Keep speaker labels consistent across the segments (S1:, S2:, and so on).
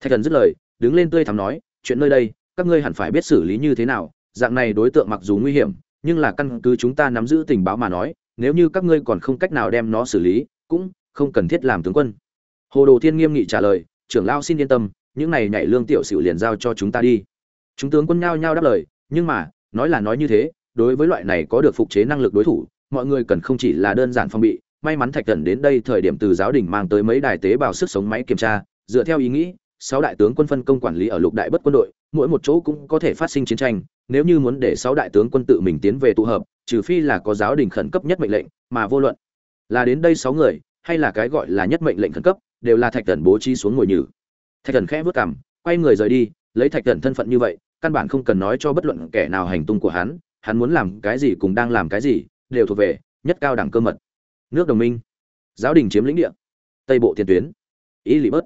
S1: thạch thần dứt lời, đứng lên tươi thắm nói, chuyện nơi đây, các ngươi hẳn phải biết xử lý như thế nào, dạng này đối tượng mặc dù nguy hiểm, nhưng là căn cứ chúng ta nắm giữ tình báo mà nói, nếu như các ngươi còn không cách nào đem nó xử lý, cũng không cần thiết làm tướng quân. Hồ đồ thiên nghiêm nghị trả lời, trưởng lao xin yên tâm, những này nhảy lương tiểu xỉu liền giao cho chúng ta đi. Chúng tướng quân nhao nhao đáp lời, nhưng mà, nói là nói như thế, đối với loại này có được phục chế năng lực đối thủ, mọi người cần không chỉ là đơn giản phong bị, may mắn thạch thần đến đây thời điểm từ giáo đình mang tới mấy đài tế bào sức sống máy kiểm tra, dựa theo ý nghĩ sáu đại tướng quân phân công quản lý ở lục đại bất quân đội, mỗi một chỗ cũng có thể phát sinh chiến tranh, nếu như muốn để sáu đại tướng quân tự mình tiến về tụ hợp, trừ phi là có giáo đình khẩn cấp nhất mệnh lệnh, mà vô luận là đến đây sáu người, hay là cái gọi là nhất mệnh lệnh khẩn cấp, đều là thạch thần bố trí xuống ngồi nhử. Thạch thần khẽ vớt cảm quay người rời đi, lấy thạch thần thân phận như vậy, căn bản không cần nói cho bất luận kẻ nào hành tung của hắn hắn muốn làm cái gì cùng đang làm cái gì, đều thuộc về nhất cao đẳng cơ mật. Nước đồng minh, giáo đình chiếm lĩnh địa, tây bộ tiền tuyến, ý lý bớt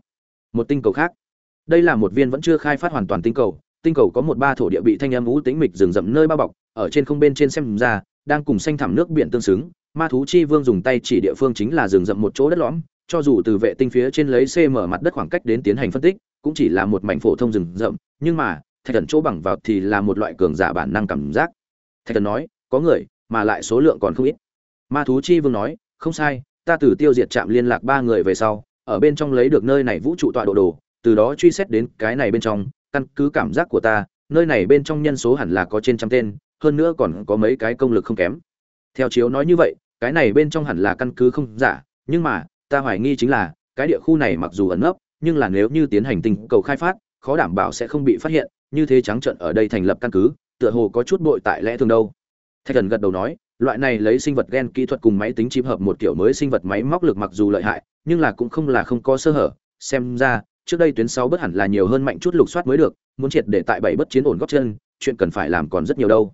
S1: một tinh cầu khác đây là một viên vẫn chưa khai phát hoàn toàn tinh cầu tinh cầu có một ba thổ địa bị thanh âm ú tính mịch rừng rậm nơi bao bọc, ở trên không bên trên xem ra, đang cùng xanh thẳm nước biển tương xứng. Ma thú chi vương dùng tay chỉ địa phương chính là rừng rậm một chỗ đất lõm, cho dù từ vệ tinh phía trên lấy cm mặt đất khoảng cách đến tiến hành phân tích, cũng chỉ là một mảnh phổ thông rừng rậm, nhưng mà, thạch thần chỗ bằng vào thì là một loại cường giả bản năng cảm giác. Thạch thần nói, có người, mà lại số lượng còn không ít. Ma thú chi vương nói, không sai, ta từ tiêu diệt trạm liên lạc ba người về sau, ở bên trong lấy được nơi này vũ trụ tọa độ đồ từ đó truy xét đến cái này bên trong, căn cứ cảm giác của ta, nơi này bên trong nhân số hẳn là có trên trăm tên, hơn nữa còn có mấy cái công lực không kém. Theo chiếu nói như vậy, cái này bên trong hẳn là căn cứ không giả, nhưng mà, ta hoài nghi chính là, cái địa khu này mặc dù ẩn nấp, nhưng là nếu như tiến hành tình cầu khai phát, khó đảm bảo sẽ không bị phát hiện, như thế trắng trận ở đây thành lập căn cứ, tựa hồ có chút bội tại lẽ thường đâu. Thạch thần gật đầu nói, loại này lấy sinh vật gen kỹ thuật cùng máy tính chìm hợp một kiểu mới sinh vật máy móc lực mặc dù lợi hại, nhưng là cũng không là không có sơ hở, xem ra trước đây tuyến sáu bất hẳn là nhiều hơn mạnh chút lục soát mới được, muốn triệt để tại bảy bất chiến ổn góp chân, chuyện cần phải làm còn rất nhiều đâu.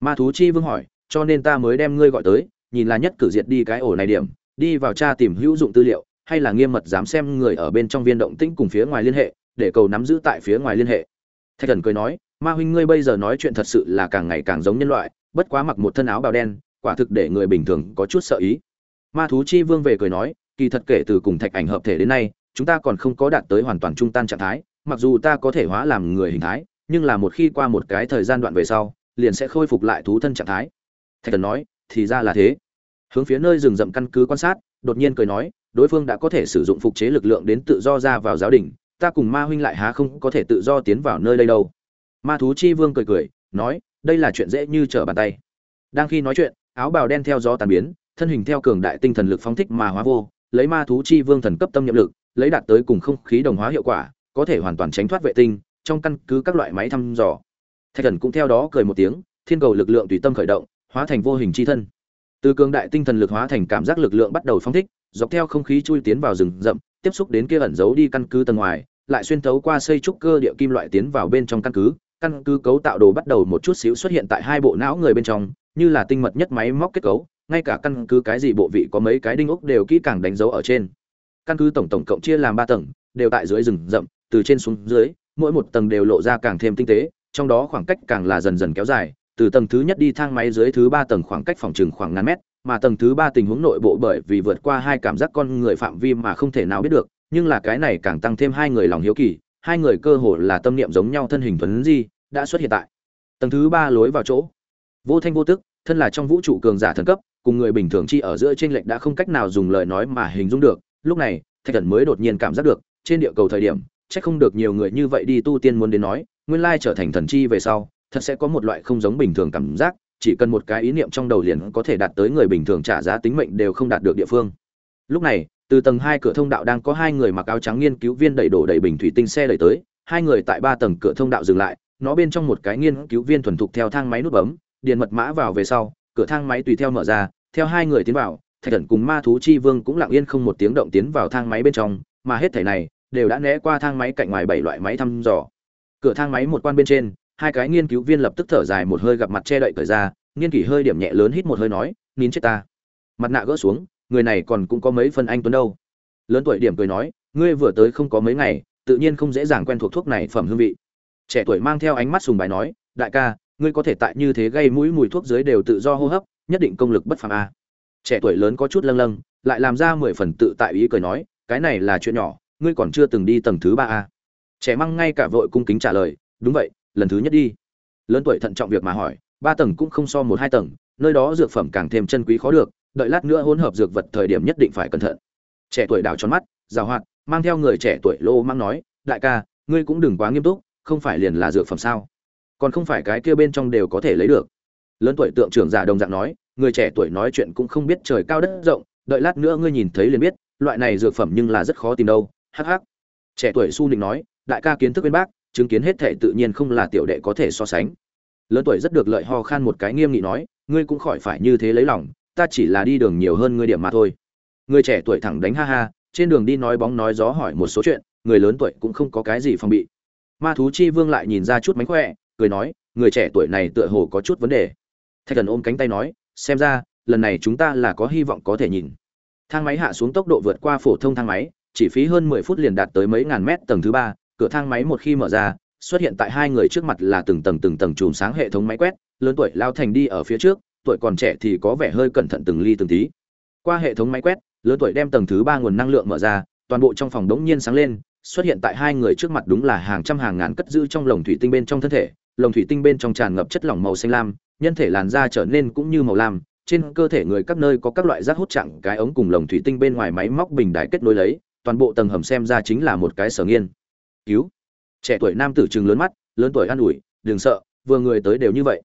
S1: Ma thú chi vương hỏi, cho nên ta mới đem ngươi gọi tới, nhìn là nhất cử diệt đi cái ổ này điểm, đi vào tra tìm hữu dụng tư liệu, hay là nghiêm mật dám xem người ở bên trong viên động tĩnh cùng phía ngoài liên hệ, để cầu nắm giữ tại phía ngoài liên hệ. Thạch thần cười nói, ma huynh ngươi bây giờ nói chuyện thật sự là càng ngày càng giống nhân loại, bất quá mặc một thân áo bào đen, quả thực để người bình thường có chút sợ ý. Ma thú chi vương về cười nói, kỳ thật kể từ cùng thạch ảnh hợp thể đến nay chúng ta còn không có đạt tới hoàn toàn trung tan trạng thái, mặc dù ta có thể hóa làm người hình thái, nhưng là một khi qua một cái thời gian đoạn về sau, liền sẽ khôi phục lại thú thân trạng thái. Thạch thần nói, thì ra là thế. Hướng phía nơi rừng rậm căn cứ quan sát, đột nhiên cười nói, đối phương đã có thể sử dụng phục chế lực lượng đến tự do ra vào giáo đình, ta cùng ma huynh lại há không có thể tự do tiến vào nơi đây đâu. Ma thú chi vương cười cười, nói, đây là chuyện dễ như trở bàn tay. Đang khi nói chuyện, áo bào đen theo gió tàn biến, thân hình theo cường đại tinh thần lực phóng thích mà hóa vô, lấy ma thú chi vương thần cấp tâm nhiệm lực lấy đạt tới cùng không khí đồng hóa hiệu quả, có thể hoàn toàn tránh thoát vệ tinh, trong căn cứ các loại máy thăm dò. Thạch thần cũng theo đó cười một tiếng, thiên cầu lực lượng tùy tâm khởi động, hóa thành vô hình chi thân. Từ cường đại tinh thần lực hóa thành cảm giác lực lượng bắt đầu phóng thích, dọc theo không khí chui tiến vào rừng rậm, tiếp xúc đến kia ẩn giấu đi căn cứ tầng ngoài, lại xuyên thấu qua xây trúc cơ địa kim loại tiến vào bên trong căn cứ. Căn cứ cấu tạo đồ bắt đầu một chút xíu xuất hiện tại hai bộ não người bên trong, như là tinh mật nhất máy móc kết cấu, ngay cả căn cứ cái gì bộ vị có mấy cái đinh ốc đều kỹ càng đánh dấu ở trên căn cứ tổng tổng cộng chia làm ba tầng, đều tại dưới rừng rậm, từ trên xuống dưới, mỗi một tầng đều lộ ra càng thêm tinh tế, trong đó khoảng cách càng là dần dần kéo dài, từ tầng thứ nhất đi thang máy dưới thứ ba tầng khoảng cách phòng trừng khoảng ngàn mét, mà tầng thứ ba tình huống nội bộ bởi vì vượt qua hai cảm giác con người phạm vi mà không thể nào biết được, nhưng là cái này càng tăng thêm hai người lòng hiếu kỳ, hai người cơ hồ là tâm niệm giống nhau thân hình thuấn di, đã xuất hiện tại tầng thứ ba lối vào chỗ. Vô thanh vô tức, thân là trong vũ trụ cường giả thần cấp, cùng người bình thường chi ở giữa trên lệnh đã không cách nào dùng lời nói mà hình dung được lúc này, thạch thần mới đột nhiên cảm giác được, trên địa cầu thời điểm, chắc không được nhiều người như vậy đi tu tiên muốn đến nói, nguyên lai trở thành thần chi về sau, thật sẽ có một loại không giống bình thường cảm giác, chỉ cần một cái ý niệm trong đầu liền có thể đạt tới người bình thường trả giá tính mệnh đều không đạt được địa phương. Lúc này, từ tầng hai cửa thông đạo đang có hai người mặc áo trắng nghiên cứu viên đẩy đổ đầy bình thủy tinh xe đẩy tới, hai người tại ba tầng cửa thông đạo dừng lại, nó bên trong một cái nghiên cứu viên thuần thục theo thang máy nút bấm điền mật mã vào về sau, cửa thang máy tùy theo mở ra, theo hai người tiến vào thạch thần cùng ma thú chi vương cũng lặng yên không một tiếng động tiến vào thang máy bên trong, mà hết thảy này đều đã né qua thang máy cạnh ngoài bảy loại máy thăm dò. Cửa thang máy một quan bên trên, hai cái nghiên cứu viên lập tức thở dài một hơi gặp mặt che đậy cởi ra, nghiên kỷ hơi điểm nhẹ lớn hít một hơi nói, nín chết ta. Mặt nạ gỡ xuống, người này còn cũng có mấy phần anh tuấn đâu. Lớn tuổi điểm cười nói, ngươi vừa tới không có mấy ngày, tự nhiên không dễ dàng quen thuộc thuốc này phẩm hương vị. Trẻ tuổi mang theo ánh mắt sùng bài nói, đại ca, ngươi có thể tại như thế gây mũi mùi thuốc dưới đều tự do hô hấp, nhất định công lực bất phàm a trẻ tuổi lớn có chút lâng lâng, lại làm ra mười phần tự tại ý cười nói, cái này là chuyện nhỏ, ngươi còn chưa từng đi tầng thứ ba a. Trẻ măng ngay cả vội cung kính trả lời, đúng vậy, lần thứ nhất đi. Lớn tuổi thận trọng việc mà hỏi, ba tầng cũng không so một hai tầng, nơi đó dược phẩm càng thêm chân quý khó được, đợi lát nữa hỗn hợp dược vật thời điểm nhất định phải cẩn thận. Trẻ tuổi đảo tròn mắt giàu hoạt, mang theo người trẻ tuổi lô mang nói, đại ca, ngươi cũng đừng quá nghiêm túc, không phải liền là dược phẩm sao? Còn không phải cái kia bên trong đều có thể lấy được. Lớn tuổi tượng trưởng giả đồng dạng nói người trẻ tuổi nói chuyện cũng không biết trời cao đất rộng, đợi lát nữa ngươi nhìn thấy liền biết, loại này dược phẩm nhưng là rất khó tìm đâu, hắc hắc. Trẻ tuổi su nịnh nói, đại ca kiến thức bên bác, chứng kiến hết thể tự nhiên không là tiểu đệ có thể so sánh. Lớn tuổi rất được lợi ho khan một cái nghiêm nghị nói, ngươi cũng khỏi phải như thế lấy lòng, ta chỉ là đi đường nhiều hơn ngươi điểm mà thôi. Người trẻ tuổi thẳng đánh ha ha, trên đường đi nói bóng nói gió hỏi một số chuyện, người lớn tuổi cũng không có cái gì phòng bị. Ma thú chi vương lại nhìn ra chút mánh khỏe, cười nói, người trẻ tuổi này tựa hồ có chút vấn đề. Thạch thần ôm cánh tay nói xem ra, lần này chúng ta là có hy vọng có thể nhìn. Thang máy hạ xuống tốc độ vượt qua phổ thông thang máy, chỉ phí hơn mười phút liền đạt tới mấy ngàn mét tầng thứ ba, cửa thang máy một khi mở ra, xuất hiện tại hai người trước mặt là từng tầng từng tầng chùm sáng hệ thống máy quét, lớn tuổi lao thành đi ở phía trước, tuổi còn trẻ thì có vẻ hơi cẩn thận từng ly từng tí. Qua hệ thống máy quét, lớn tuổi đem tầng thứ ba nguồn năng lượng mở ra, toàn bộ trong phòng đống nhiên sáng lên, xuất hiện tại hai người trước mặt đúng là hàng trăm hàng ngàn cất giữ trong lồng thủy tinh bên trong thân thể, lồng thủy tinh bên trong tràn ngập chất lỏng màu xanh lam nhân thể làn da trở nên cũng như màu lam, trên cơ thể người các nơi có các loại rác hút chặng cái ống cùng lồng thủy tinh bên ngoài máy móc bình đài kết nối lấy, toàn bộ tầng hầm xem ra chính là một cái sở nghiên. Cứu. Trẻ tuổi nam tử chừng lớn mắt, lớn tuổi an ủi, đừng sợ, vừa người tới đều như vậy.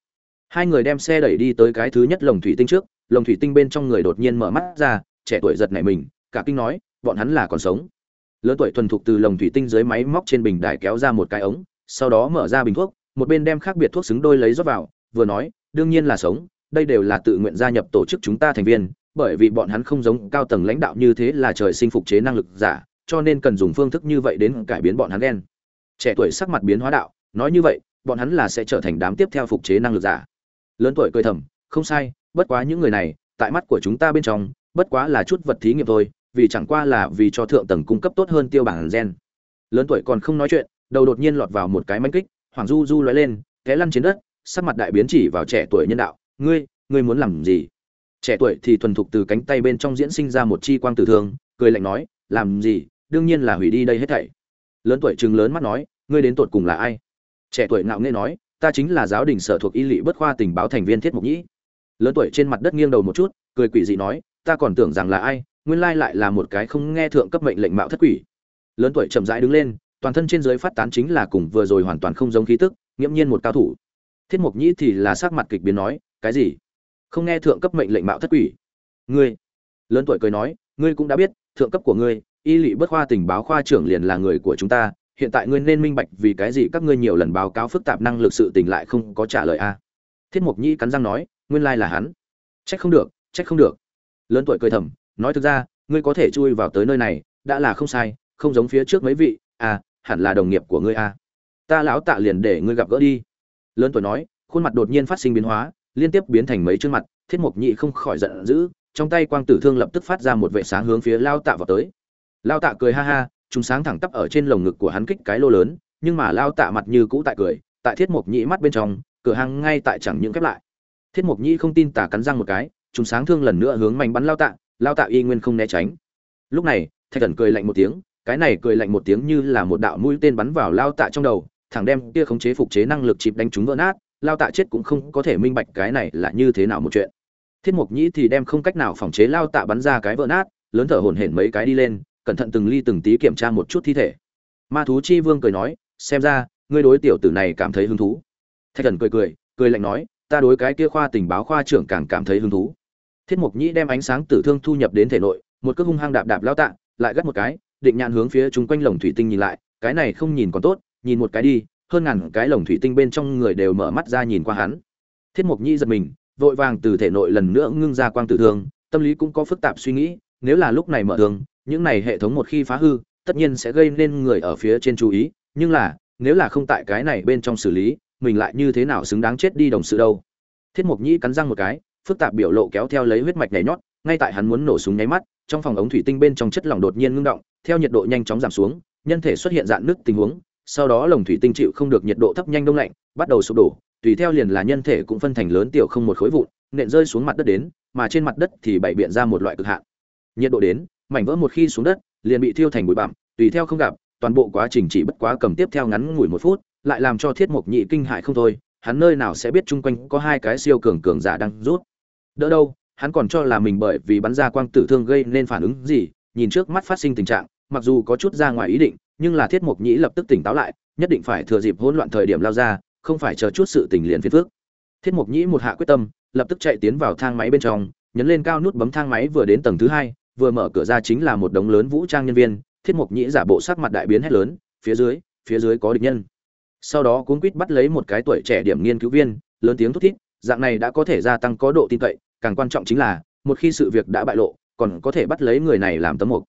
S1: Hai người đem xe đẩy đi tới cái thứ nhất lồng thủy tinh trước, lồng thủy tinh bên trong người đột nhiên mở mắt ra, trẻ tuổi giật nảy mình, cả kinh nói, bọn hắn là còn sống. Lớn tuổi thuần thục từ lồng thủy tinh dưới máy móc trên bình đài kéo ra một cái ống, sau đó mở ra bình thuốc, một bên đem khác biệt thuốc xứng đôi lấy rót vào, vừa nói đương nhiên là sống, đây đều là tự nguyện gia nhập tổ chức chúng ta thành viên, bởi vì bọn hắn không giống cao tầng lãnh đạo như thế là trời sinh phục chế năng lực giả, cho nên cần dùng phương thức như vậy đến cải biến bọn hắn ghen trẻ tuổi sắc mặt biến hóa đạo, nói như vậy, bọn hắn là sẽ trở thành đám tiếp theo phục chế năng lực giả. Lớn tuổi cười thầm, không sai, bất quá những người này, tại mắt của chúng ta bên trong, bất quá là chút vật thí nghiệm thôi, vì chẳng qua là vì cho thượng tầng cung cấp tốt hơn tiêu bản gen. Lớn tuổi còn không nói chuyện, đầu đột nhiên lọt vào một cái manh kích, hoàng du du lóe lên, té lăn trên đất sắc mặt đại biến chỉ vào trẻ tuổi nhân đạo, ngươi ngươi muốn làm gì? Trẻ tuổi thì thuần thục từ cánh tay bên trong diễn sinh ra một chi quang tử thương, cười lạnh nói, làm gì? Đương nhiên là hủy đi đây hết thảy. Lớn tuổi chừng lớn mắt nói, ngươi đến tột cùng là ai? Trẻ tuổi ngạo nghễ nói, ta chính là giáo đình sở thuộc y lỵ bất khoa tình báo thành viên thiết mục nhĩ. Lớn tuổi trên mặt đất nghiêng đầu một chút, cười quỷ dị nói, ta còn tưởng rằng là ai, nguyên lai lại là một cái không nghe thượng cấp mệnh lệnh mạo thất quỷ. Lớn tuổi chậm rãi đứng lên, toàn thân trên dưới phát tán chính là cùng vừa rồi hoàn toàn không giống khí tức, nghiễm nhiên một cao thủ thiết mục nhĩ thì là sắc mặt kịch biến nói, cái gì? Không nghe thượng cấp mệnh lệnh mạo thất quỷ? Ngươi? Lớn tuổi cười nói, ngươi cũng đã biết, thượng cấp của ngươi, y lỵ bất khoa tình báo khoa trưởng liền là người của chúng ta, hiện tại ngươi nên minh bạch vì cái gì các ngươi nhiều lần báo cáo phức tạp năng lực sự tình lại không có trả lời a. Thiết mục nhĩ cắn răng nói, nguyên lai là hắn. Trách không được, trách không được. Lớn tuổi cười thầm, nói thực ra, ngươi có thể chui vào tới nơi này, đã là không sai, không giống phía trước mấy vị à hẳn là đồng nghiệp của ngươi à ta lão tạ liền để ngươi gặp gỡ đi lớn tuổi nói, khuôn mặt đột nhiên phát sinh biến hóa, liên tiếp biến thành mấy chương mặt, thiết mục nhị không khỏi giận dữ, trong tay quang tử thương lập tức phát ra một vệ sáng hướng phía lao tạ vào tới. Lao tạ cười ha ha chúng sáng thẳng tắp ở trên lồng ngực của hắn kích cái lô lớn, nhưng mà lao tạ mặt như cũ tại cười, tại thiết mục nhị mắt bên trong, cửa hàng ngay tại chẳng những khép lại. Thiết mục nhị không tin tả cắn răng một cái chúng sáng thương lần nữa hướng mạnh bắn lao tạ lao tạ y nguyên không né tránh. Lúc này, thạch thần cười lạnh một tiếng, cái này cười lạnh một tiếng như là một đạo mũi tên bắn vào lao tạ trong đầu thẳng đem kia khống chế phục chế năng lực chịp đánh chúng vỡ nát, lao tạ chết cũng không có thể minh bạch cái này là như thế nào một chuyện. Thiết mục nhĩ thì đem không cách nào phòng chế lao tạ bắn ra cái vỡ nát, lớn thở hổn hển mấy cái đi lên, cẩn thận từng ly từng tí kiểm tra một chút thi thể. Ma thú chi vương cười nói, xem ra, ngươi đối tiểu tử này cảm thấy hứng thú. Thạch thần cười cười cười lạnh nói, ta đối cái kia khoa tình báo khoa trưởng càng cảm thấy hứng thú. Thiết mục nhĩ đem ánh sáng tử thương thu nhập đến thể nội, một cước hung hăng đạp đạp lao tạ, lại gắt một cái, định nhạn hướng phía chúng quanh lồng thủy tinh nhìn lại, cái này không nhìn còn tốt nhìn một cái đi, hơn ngàn cái lồng thủy tinh bên trong người đều mở mắt ra nhìn qua hắn. Thiết mục nhĩ giật mình, vội vàng từ thể nội lần nữa ngưng ra quang tử thương, tâm lý cũng có phức tạp suy nghĩ, nếu là lúc này mở thương, những này hệ thống một khi phá hư, tất nhiên sẽ gây nên người ở phía trên chú ý, nhưng là, nếu là không tại cái này bên trong xử lý, mình lại như thế nào xứng đáng chết đi đồng sự đâu? Thiết mục nhĩ cắn răng một cái, phức tạp biểu lộ kéo theo lấy huyết mạch nhảy nhót, ngay tại hắn muốn nổ súng nháy mắt, trong phòng ống thủy tinh bên trong chất lỏng đột nhiên ngưng động, theo nhiệt độ nhanh chóng giảm xuống, nhân thể xuất hiện dạn nứt tình huống sau đó lồng thủy tinh chịu không được nhiệt độ thấp nhanh đông lạnh, bắt đầu sụp đổ, tùy theo liền là nhân thể cũng phân thành lớn tiểu không một khối vụn, nện rơi xuống mặt đất đến, mà trên mặt đất thì bày biện ra một loại cực hạn. Nhiệt độ đến, mảnh vỡ một khi xuống đất, liền bị thiêu thành bụi bặm, tùy theo không gặp, toàn bộ quá trình chỉ bất quá cầm tiếp theo ngắn ngủi một phút, lại làm cho thiết mục nhị kinh hại không thôi, hắn nơi nào sẽ biết chung quanh có hai cái siêu cường cường giả đang rút. Đỡ đâu, hắn còn cho là mình bởi vì bắn ra quang tử thương gây nên phản ứng gì, nhìn trước mắt phát sinh tình trạng, mặc dù có chút ra ngoài ý định nhưng là thiết mục nhĩ lập tức tỉnh táo lại, nhất định phải thừa dịp hỗn loạn thời điểm lao ra, không phải chờ chút sự tình liền phiền phước thiết mục nhĩ một hạ quyết tâm, lập tức chạy tiến vào thang máy bên trong, nhấn lên cao nút bấm thang máy vừa đến tầng thứ hai, vừa mở cửa ra chính là một đống lớn vũ trang nhân viên. Thiết mục nhĩ giả bộ sắc mặt đại biến hét lớn, phía dưới phía dưới có địch nhân. Sau đó cuốn quýt bắt lấy một cái tuổi trẻ điểm nghiên cứu viên, lớn tiếng thúc thiết dạng này đã có thể gia tăng có độ tin cậy, càng quan trọng chính là, một khi sự việc đã bại lộ, còn có thể bắt lấy người này làm tấm mục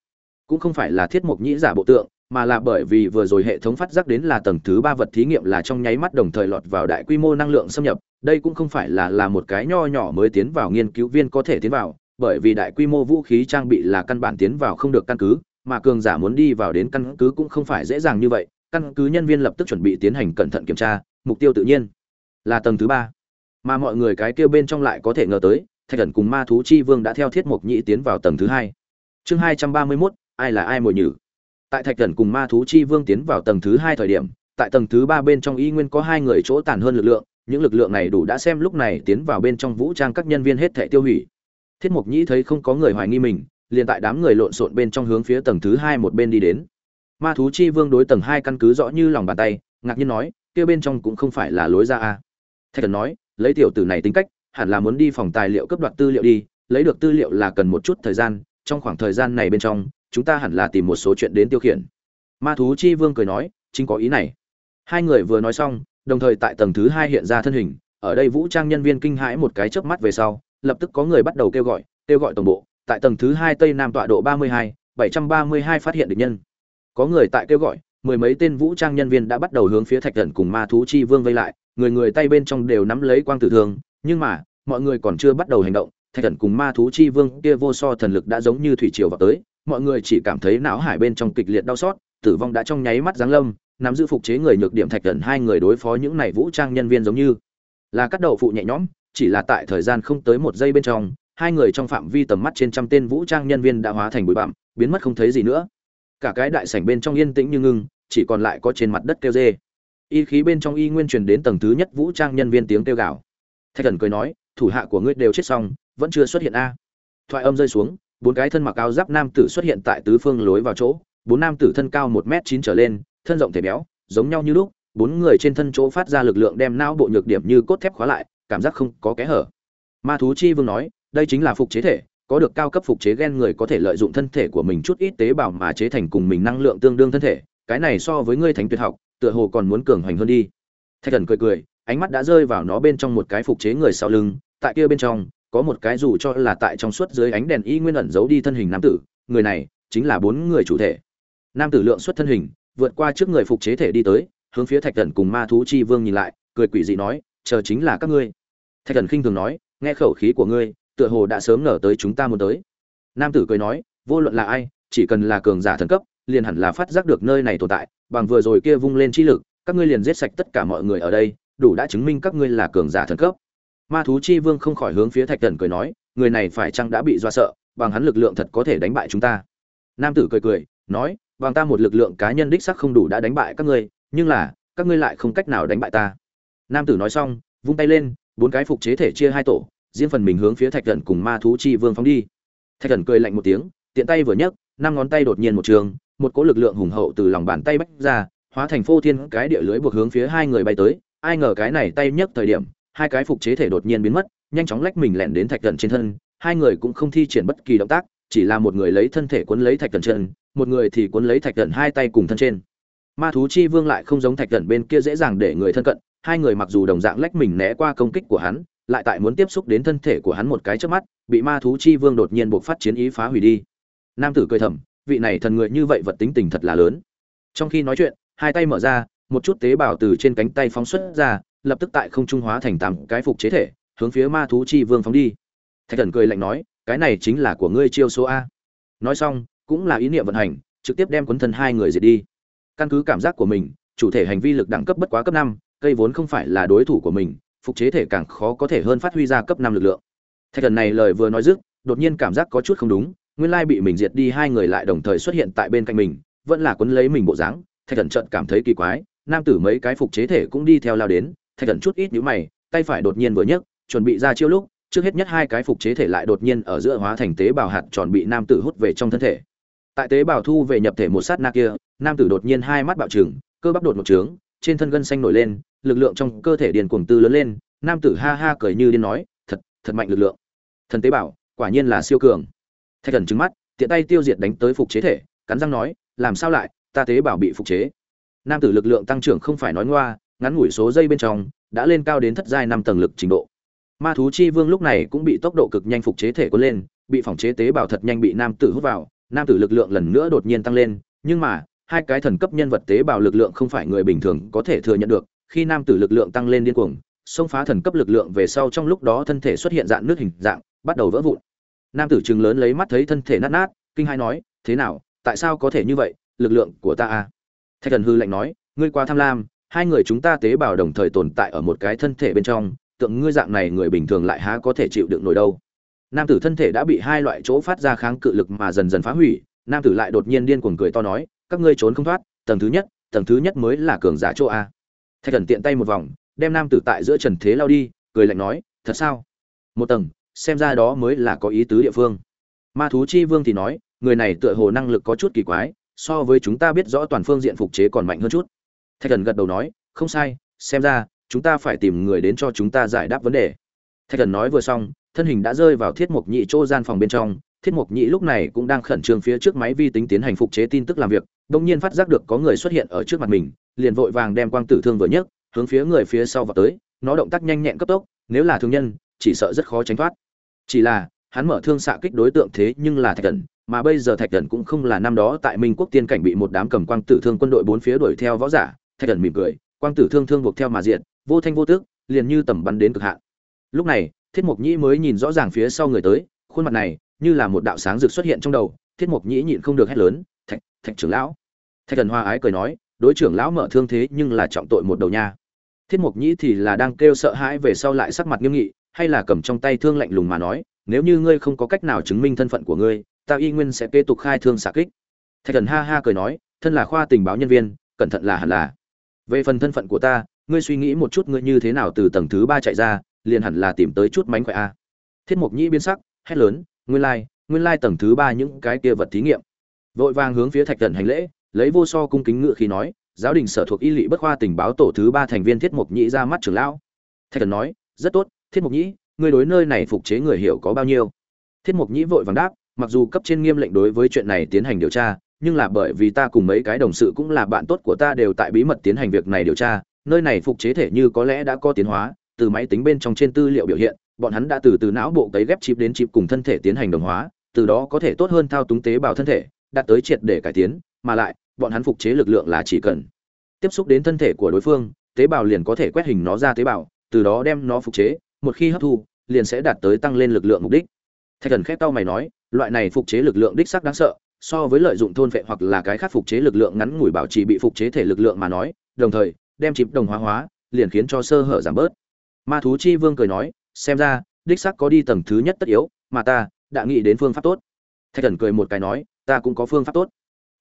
S1: cũng không phải là thiết mục nhĩ giả bộ tượng, mà là bởi vì vừa rồi hệ thống phát giác đến là tầng thứ ba vật thí nghiệm là trong nháy mắt đồng thời lọt vào đại quy mô năng lượng xâm nhập, đây cũng không phải là là một cái nho nhỏ mới tiến vào nghiên cứu viên có thể tiến vào, bởi vì đại quy mô vũ khí trang bị là căn bản tiến vào không được căn cứ, mà cường giả muốn đi vào đến căn cứ cũng không phải dễ dàng như vậy, căn cứ nhân viên lập tức chuẩn bị tiến hành cẩn thận kiểm tra, mục tiêu tự nhiên là tầng thứ ba. Mà mọi người cái kêu bên trong lại có thể ngờ tới, thạch thần cùng ma thú chi vương đã theo thiết mục nhĩ tiến vào tầng thứ hai. Chương hai trăm ba mươi mốt ai là ai mồi nhử. Tại thạch thần cùng ma thú chi vương tiến vào tầng thứ hai thời điểm, tại tầng thứ ba bên trong y nguyên có hai người chỗ tàn hơn lực lượng, những lực lượng này đủ đã xem lúc này tiến vào bên trong vũ trang các nhân viên hết thể tiêu hủy. Thiết mục nhĩ thấy không có người hoài nghi mình, liền tại đám người lộn xộn bên trong hướng phía tầng thứ hai một bên đi đến. Ma thú chi vương đối tầng hai căn cứ rõ như lòng bàn tay, ngạc nhiên nói, kia bên trong cũng không phải là lối ra a thạch thần nói, lấy tiểu tử này tính cách, hẳn là muốn đi phòng tài liệu cấp đoạt tư liệu đi, lấy được tư liệu là cần một chút thời gian, trong khoảng thời gian này bên trong chúng ta hẳn là tìm một số chuyện đến tiêu khiển. Ma thú chi vương cười nói, chính có ý này. Hai người vừa nói xong, đồng thời tại tầng thứ hai hiện ra thân hình. Ở đây vũ trang nhân viên kinh hãi một cái chớp mắt về sau, lập tức có người bắt đầu kêu gọi kêu gọi tổng bộ. Tại tầng thứ hai tây nam tọa độ ba mươi hai, bảy trăm ba mươi hai phát hiện địch nhân. Có người tại kêu gọi, mười mấy tên vũ trang nhân viên đã bắt đầu hướng phía thạch thần cùng ma thú chi vương vây lại. Người người tay bên trong đều nắm lấy quang tử thương, nhưng mà, mọi người còn chưa bắt đầu hành động thạch thần cùng ma thú chi vương kia vô so thần lực đã giống như thủy triều vào tới, mọi người chỉ cảm thấy não hải bên trong kịch liệt đau xót, tử vong đã trong nháy mắt giáng lâm, nắm giữ phục chế người nhược điểm thạch thần hai người đối phó những này vũ trang nhân viên giống như. Là cắt đầu phụ nhẹ nhõm, chỉ là tại thời gian không tới một giây bên trong, hai người trong phạm vi tầm mắt trên trăm tên vũ trang nhân viên đã hóa thành bụi bặm, biến mất không thấy gì nữa. Cả cái đại sảnh bên trong yên tĩnh như ngưng, chỉ còn lại có trên mặt đất kêu dê y khí bên trong y nguyên truyền đến tầng thứ nhất vũ trang nhân viên tiếng kêu gào. Thạch thần cười nói, thủ hạ của ngươi đều chết xong vẫn chưa xuất hiện a. Thoại âm rơi xuống, bốn cái thân mặc áo giáp nam tử xuất hiện tại tứ phương lối vào chỗ. Bốn nam tử thân cao một m chín trở lên, thân rộng thể béo, giống nhau như lúc. Bốn người trên thân chỗ phát ra lực lượng đem não bộ nhược điểm như cốt thép khóa lại, cảm giác không có kẽ hở. Ma thú chi vương nói, đây chính là phục chế thể, có được cao cấp phục chế gen người có thể lợi dụng thân thể của mình chút ít tế bào mà chế thành cùng mình năng lượng tương đương thân thể. Cái này so với ngươi thánh tuyệt học, tựa hồ còn muốn cường hoành hơn đi. Thạch thần cười cười, ánh mắt đã rơi vào nó bên trong một cái phục chế người sau lưng, tại kia bên trong có một cái dù cho là tại trong suốt dưới ánh đèn y nguyên ẩn giấu đi thân hình nam tử, người này chính là bốn người chủ thể. Nam tử lượng xuất thân hình, vượt qua trước người phục chế thể đi tới, hướng phía thạch thần cùng ma thú chi vương nhìn lại, cười quỷ dị nói, chờ chính là các ngươi. Thạch thần khinh thường nói, nghe khẩu khí của ngươi, tựa hồ đã sớm ngờ tới chúng ta muốn tới. Nam tử cười nói, vô luận là ai, chỉ cần là cường giả thần cấp, liền hẳn là phát giác được nơi này tồn tại, bằng vừa rồi kia vung lên chi lực, các ngươi liền giết sạch tất cả mọi người ở đây, đủ đã chứng minh các ngươi là cường giả thần cấp ma thú chi vương không khỏi hướng phía thạch thần cười nói, người này phải chăng đã bị do sợ, bằng hắn lực lượng thật có thể đánh bại chúng ta? Nam tử cười cười, nói, bằng ta một lực lượng cá nhân đích sắc không đủ đã đánh bại các ngươi, nhưng là, các ngươi lại không cách nào đánh bại ta. Nam tử nói xong, vung tay lên, bốn cái phục chế thể chia hai tổ, riêng phần mình hướng phía thạch thần cùng ma thú chi vương phóng đi. Thạch thần cười lạnh một tiếng, tiện tay vừa nhấc, năm ngón tay đột nhiên một trường, một cỗ lực lượng hùng hậu từ lòng bàn tay bách ra, hóa thành phô thiên cái địa lưới buộc hướng phía hai người bay tới. Ai ngờ cái này tay nhấc thời điểm hai cái phục chế thể đột nhiên biến mất, nhanh chóng lách mình lẻn đến thạch thần trên thân, hai người cũng không thi triển bất kỳ động tác, chỉ là một người lấy thân thể cuốn lấy thạch thần chân, một người thì cuốn lấy thạch thần hai tay cùng thân trên. Ma thú chi vương lại không giống thạch thần bên kia dễ dàng để người thân cận, hai người mặc dù đồng dạng lách mình né qua công kích của hắn, lại tại muốn tiếp xúc đến thân thể của hắn một cái trước mắt, bị ma thú chi vương đột nhiên buộc phát chiến ý phá hủy đi. Nam tử cười thầm, vị này thần người như vậy vật tính tình thật là lớn. Trong khi nói chuyện, hai tay mở ra, một chút tế bào từ trên cánh tay phóng xuất ra lập tức tại không trung hóa thành tám cái phục chế thể, hướng phía ma thú chi vương phóng đi. Thạch thần cười lạnh nói, cái này chính là của ngươi chiêu số a. Nói xong, cũng là ý niệm vận hành, trực tiếp đem cuốn thân hai người diệt đi. Căn cứ cảm giác của mình, chủ thể hành vi lực đẳng cấp bất quá cấp năm, cây vốn không phải là đối thủ của mình, phục chế thể càng khó có thể hơn phát huy ra cấp năm lực lượng. Thạch thần này lời vừa nói dứt, đột nhiên cảm giác có chút không đúng, nguyên lai bị mình diệt đi hai người lại đồng thời xuất hiện tại bên cạnh mình, vẫn là quấn lấy mình bộ dáng. Thạch thần trận cảm thấy kỳ quái, nam tử mấy cái phục chế thể cũng đi theo lao đến thạch thần chút ít nhíu mày, tay phải đột nhiên vừa nhấc, chuẩn bị ra chiêu lúc, trước hết nhất hai cái phục chế thể lại đột nhiên ở giữa hóa thành tế bào hạt tròn bị nam tử hút về trong thân thể. Tại tế bào thu về nhập thể một sát na kia, nam tử đột nhiên hai mắt bạo trừng, cơ bắp đột một trướng, trên thân gân xanh nổi lên, lực lượng trong cơ thể điền cuồng tư lớn lên, nam tử ha ha cười như điên nói, thật thật mạnh lực lượng. Thần tế bào, quả nhiên là siêu cường. Thạch thần trứng mắt, tiện tay tiêu diệt đánh tới phục chế thể, cắn răng nói, làm sao lại, ta tế bào bị phục chế. Nam tử lực lượng tăng trưởng không phải nói ngoa ngắn ngủi số giây bên trong, đã lên cao đến thất giai năm tầng lực trình độ ma thú chi vương lúc này cũng bị tốc độ cực nhanh phục chế thể cuốn lên, bị phòng chế tế bào thật nhanh bị nam tử hút vào, nam tử lực lượng lần nữa đột nhiên tăng lên, nhưng mà, hai cái thần cấp nhân vật tế bào lực lượng không phải người bình thường có thể thừa nhận được, khi nam tử lực lượng tăng lên điên cuồng, xông phá thần cấp lực lượng về sau trong lúc đó thân thể xuất hiện dạng nước hình dạng, bắt đầu vỡ vụn nam tử chừng lớn lấy mắt thấy thân thể nát nát, kinh hai nói, thế nào, tại sao có thể như vậy, lực lượng của ta à? thạch thần hư lạnh nói, ngươi quá tham lam hai người chúng ta tế bào đồng thời tồn tại ở một cái thân thể bên trong, tượng ngươi dạng này người bình thường lại há có thể chịu đựng nổi đâu. Nam tử thân thể đã bị hai loại chỗ phát ra kháng cự lực mà dần dần phá hủy, nam tử lại đột nhiên điên cuồng cười to nói, các ngươi trốn không thoát, tầng thứ nhất, tầng thứ nhất mới là cường giả chỗ a. Thạch thần tiện tay một vòng, đem nam tử tại giữa trần thế lao đi, cười lạnh nói, thật sao? Một tầng, xem ra đó mới là có ý tứ địa phương. Ma thú chi vương thì nói, người này tựa hồ năng lực có chút kỳ quái, so với chúng ta biết rõ toàn phương diện phục chế còn mạnh hơn chút thạch thần gật đầu nói, không sai, xem ra, chúng ta phải tìm người đến cho chúng ta giải đáp vấn đề. Thạch thần nói vừa xong, thân hình đã rơi vào thiết mục nhị chỗ gian phòng bên trong. Thiết mục nhị lúc này cũng đang khẩn trương phía trước máy vi tính tiến hành phục chế tin tức làm việc đông nhiên phát giác được có người xuất hiện ở trước mặt mình, liền vội vàng đem quang tử thương vừa nhấc, hướng phía người phía sau vào tới. Nó động tác nhanh nhẹn cấp tốc, nếu là thương nhân, chỉ sợ rất khó tránh thoát. Chỉ là, hắn mở thương xạ kích đối tượng thế nhưng là thạch thần, mà bây giờ thạch thần cũng không là năm đó tại minh quốc tiên cảnh bị một đám cầm quang tử thương quân đội bốn phía đuổi theo võ giả thạch thần mỉm cười, quang tử thương thương buộc theo mà diện vô thanh vô tước liền như tầm bắn đến cực hạn. Lúc này, thiết mục nhĩ mới nhìn rõ ràng phía sau người tới, khuôn mặt này như là một đạo sáng rực xuất hiện trong đầu, thiết mục nhĩ nhịn không được hét lớn, thạch thạch trưởng lão. Thạch thần hoa ái cười nói, đối trưởng lão mở thương thế nhưng là trọng tội một đầu nha. Thiết mục nhĩ thì là đang kêu sợ hãi về sau lại sắc mặt nghiêm nghị, hay là cầm trong tay thương lạnh lùng mà nói, nếu như ngươi không có cách nào chứng minh thân phận của ngươi, ta y nguyên sẽ kế tục khai thương xạ kích. Thạch thần ha ha cười nói, thân là khoa tình báo nhân viên, cẩn thận là hẳn là về phần thân phận của ta, ngươi suy nghĩ một chút ngươi như thế nào từ tầng thứ ba chạy ra, liền hẳn là tìm tới chút mánh khỏe a. Thiết mục nhĩ biến sắc, hét lớn, nguyên lai nguyên lai tầng thứ ba những cái kia vật thí nghiệm. Vội vàng hướng phía thạch thần hành lễ, lấy vô so cung kính ngự khi nói, giáo đình sở thuộc y lỵ bất khoa tình báo tổ thứ ba thành viên thiết mục nhĩ ra mắt trưởng lão. Thạch thần nói, rất tốt, thiết mục nhĩ, ngươi đối nơi này phục chế người hiểu có bao nhiêu? Thiết mục nhĩ vội vàng đáp, mặc dù cấp trên nghiêm lệnh đối với chuyện này tiến hành điều tra nhưng là bởi vì ta cùng mấy cái đồng sự cũng là bạn tốt của ta đều tại bí mật tiến hành việc này điều tra, nơi này phục chế thể như có lẽ đã có tiến hóa, từ máy tính bên trong trên tư liệu biểu hiện, bọn hắn đã từ từ não bộ cấy ghép chip đến chip cùng thân thể tiến hành đồng hóa, từ đó có thể tốt hơn thao túng tế bào thân thể, đạt tới triệt để cải tiến, mà lại, bọn hắn phục chế lực lượng là chỉ cần tiếp xúc đến thân thể của đối phương, tế bào liền có thể quét hình nó ra tế bào, từ đó đem nó phục chế, một khi hấp thu, liền sẽ đạt tới tăng lên lực lượng mục đích. Thạch thần khép tao mày nói, loại này phục chế lực lượng đích sắc đáng sợ so với lợi dụng thôn vệ hoặc là cái khác phục chế lực lượng ngắn ngủi bảo trì bị phục chế thể lực lượng mà nói, đồng thời, đem chịp đồng hóa hóa, liền khiến cho sơ hở giảm bớt. Ma thú chi vương cười nói, xem ra, đích sắc có đi tầng thứ nhất tất yếu, mà ta đã nghĩ đến phương pháp tốt. Thạch thần cười một cái nói, ta cũng có phương pháp tốt.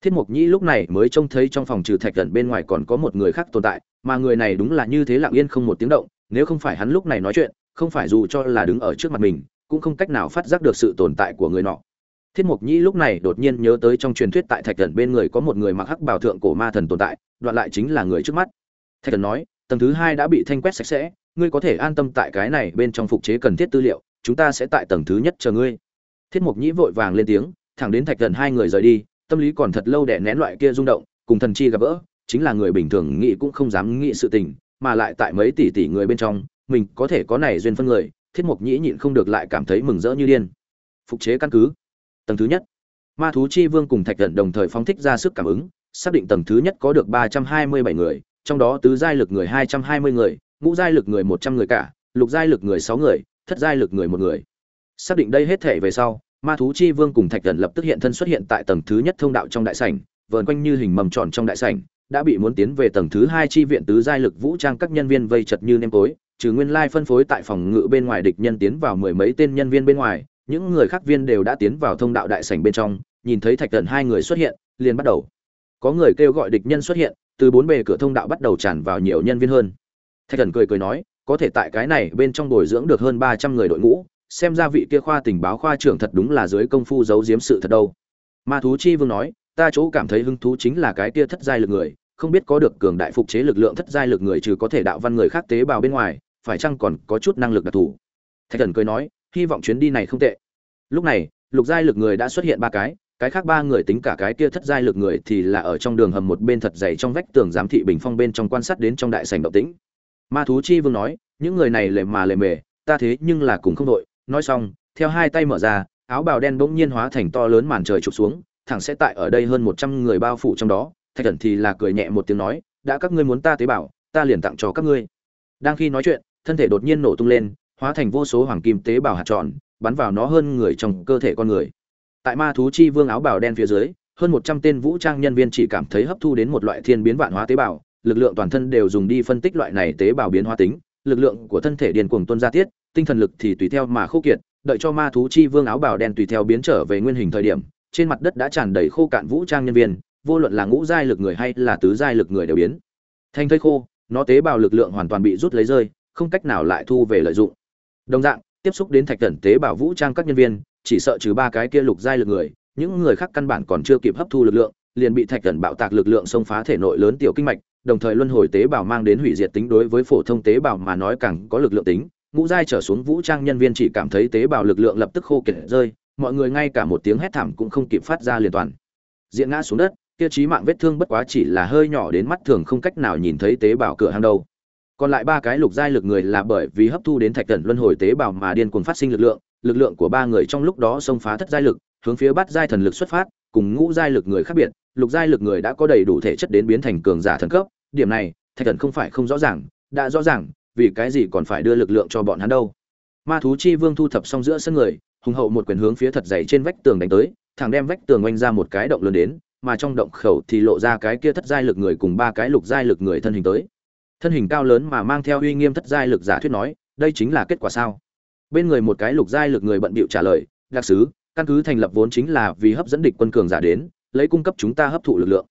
S1: Thiết mục nhĩ lúc này mới trông thấy trong phòng trừ thạch thần bên ngoài còn có một người khác tồn tại, mà người này đúng là như thế lặng yên không một tiếng động, nếu không phải hắn lúc này nói chuyện, không phải dù cho là đứng ở trước mặt mình, cũng không cách nào phát giác được sự tồn tại của người nọ thiết mục nhĩ lúc này đột nhiên nhớ tới trong truyền thuyết tại thạch thần bên người có một người mặc hắc bảo thượng cổ ma thần tồn tại, đoạn lại chính là người trước mắt. Thạch thần nói, tầng thứ hai đã bị thanh quét sạch sẽ, ngươi có thể an tâm tại cái này bên trong phục chế cần thiết tư liệu, chúng ta sẽ tại tầng thứ nhất chờ ngươi. Thiết mục nhĩ vội vàng lên tiếng, thẳng đến thạch thần hai người rời đi, tâm lý còn thật lâu để nén loại kia rung động, cùng thần chi gặp gỡ, chính là người bình thường nghĩ cũng không dám nghĩ sự tình, mà lại tại mấy tỷ tỷ người bên trong, mình có thể có này duyên phân người, thiết mục nhĩ nhịn không được lại cảm thấy mừng rỡ như điên. Phục chế căn cứ tầng thứ nhất. Ma thú chi vương cùng thạch thần đồng thời phóng thích ra sức cảm ứng, xác định tầng thứ nhất có được ba trăm hai mươi bảy người, trong đó tứ giai lực người hai trăm hai mươi người, ngũ giai lực người một trăm người cả, lục giai lực người sáu người, thất giai lực người một người. Xác định đây hết thể về sau, ma thú chi vương cùng thạch thần lập tức hiện thân xuất hiện tại tầng thứ nhất thông đạo trong đại sảnh, vờn quanh như hình mầm tròn trong đại sảnh, đã bị muốn tiến về tầng thứ hai chi viện tứ giai lực vũ trang các nhân viên vây chật như nêm tối, trừ nguyên lai phân phối tại phòng ngự bên ngoài địch nhân tiến vào mười mấy tên nhân viên bên ngoài những người khác viên đều đã tiến vào thông đạo đại sảnh bên trong, nhìn thấy thạch Cẩn hai người xuất hiện, liền bắt đầu. Có người kêu gọi địch nhân xuất hiện, từ bốn bề cửa thông đạo bắt đầu tràn vào nhiều nhân viên hơn. Thạch Cẩn cười cười nói, có thể tại cái này bên trong bồi dưỡng được hơn ba trăm người đội ngũ, xem ra vị kia khoa tình báo khoa trưởng thật đúng là dưới công phu giấu giếm sự thật đâu. Ma thú chi vương nói, ta chỗ cảm thấy hứng thú chính là cái kia thất giai lực người, không biết có được cường đại phục chế lực lượng thất giai lực người trừ có thể đạo văn người khác tế bào bên ngoài, phải chăng còn có chút năng lực đặc thù? Thạch Cẩn cười nói hy vọng chuyến đi này không tệ. Lúc này, lục giai lực người đã xuất hiện ba cái cái khác ba người tính cả cái kia thất giai lực người thì là ở trong đường hầm một bên thật dày trong vách tường giám thị bình phong bên trong quan sát đến trong đại sảnh động tĩnh. Ma thú chi vương nói, những người này lề mà lề mề, ta thế nhưng là cùng không đội. Nói xong, theo hai tay mở ra, áo bào đen bỗng nhiên hóa thành to lớn màn trời trục xuống, thẳng sẽ tại ở đây hơn một trăm người bao phủ trong đó. Thạch thần thì là cười nhẹ một tiếng nói, đã các ngươi muốn ta tế bảo ta liền tặng cho các ngươi. Đang khi nói chuyện, thân thể đột nhiên nổ tung lên hóa thành vô số hoàng kim tế bào hạt tròn, bắn vào nó hơn người trong cơ thể con người. Tại ma thú chi vương áo bào đen phía dưới, hơn một trăm tên vũ trang nhân viên chỉ cảm thấy hấp thu đến một loại thiên biến vạn hóa tế bào, lực lượng toàn thân đều dùng đi phân tích loại này tế bào biến hóa tính, lực lượng của thân thể điên cuồng tuôn ra tiết, tinh thần lực thì tùy theo mà khô kiệt, đợi cho ma thú chi vương áo bào đen tùy theo biến trở về nguyên hình thời điểm, trên mặt đất đã tràn đầy khô cạn vũ trang nhân viên, vô luận là ngũ giai lực người hay là tứ giai lực người đều biến. Thành thây khô, nó tế bào lực lượng hoàn toàn bị rút lấy rơi, không cách nào lại thu về lợi dụng đồng dạng, tiếp xúc đến thạch thần tế bào vũ trang các nhân viên, chỉ sợ trừ ba cái kia lục giai lực người, những người khác căn bản còn chưa kịp hấp thu lực lượng, liền bị thạch thần bạo tạc lực lượng xông phá thể nội lớn tiểu kinh mạch, đồng thời luân hồi tế bào mang đến hủy diệt tính đối với phổ thông tế bào mà nói càng có lực lượng tính. Ngũ giai trở xuống vũ trang nhân viên chỉ cảm thấy tế bào lực lượng lập tức khô kiệt rơi, mọi người ngay cả một tiếng hét thảm cũng không kịp phát ra liền toàn. Diện ngã xuống đất, kia trí mạng vết thương bất quá chỉ là hơi nhỏ đến mắt thường không cách nào nhìn thấy tế bào cửa hang đâu còn lại ba cái lục giai lực người là bởi vì hấp thu đến thạch thần luân hồi tế bào mà điên cuồng phát sinh lực lượng lực lượng của ba người trong lúc đó xông phá thất giai lực, hướng phía bát giai thần lực xuất phát, cùng ngũ giai lực người khác biệt, lục giai lực người đã có đầy đủ thể chất đến biến thành cường giả thần cấp. Điểm này, thạch thần không phải không rõ ràng, đã rõ ràng, vì cái gì còn phải đưa lực lượng cho bọn hắn đâu. Ma thú chi vương thu thập xong giữa sân người, hùng hậu một quyền hướng phía thật dày trên vách tường đánh tới, thẳng đem vách tường oanh ra một cái động lớn đến, mà trong động khẩu thì lộ ra cái kia thất giai lực người cùng ba cái lục giai lực người thân hình tới thân hình cao lớn mà mang theo uy nghiêm thất giai lực giả thuyết nói, đây chính là kết quả sao? Bên người một cái lục giai lực người bận bịu trả lời đặc sứ, căn cứ thành lập vốn chính là vì hấp dẫn địch quân cường giả đến, lấy cung cấp chúng ta hấp thụ lực lượng.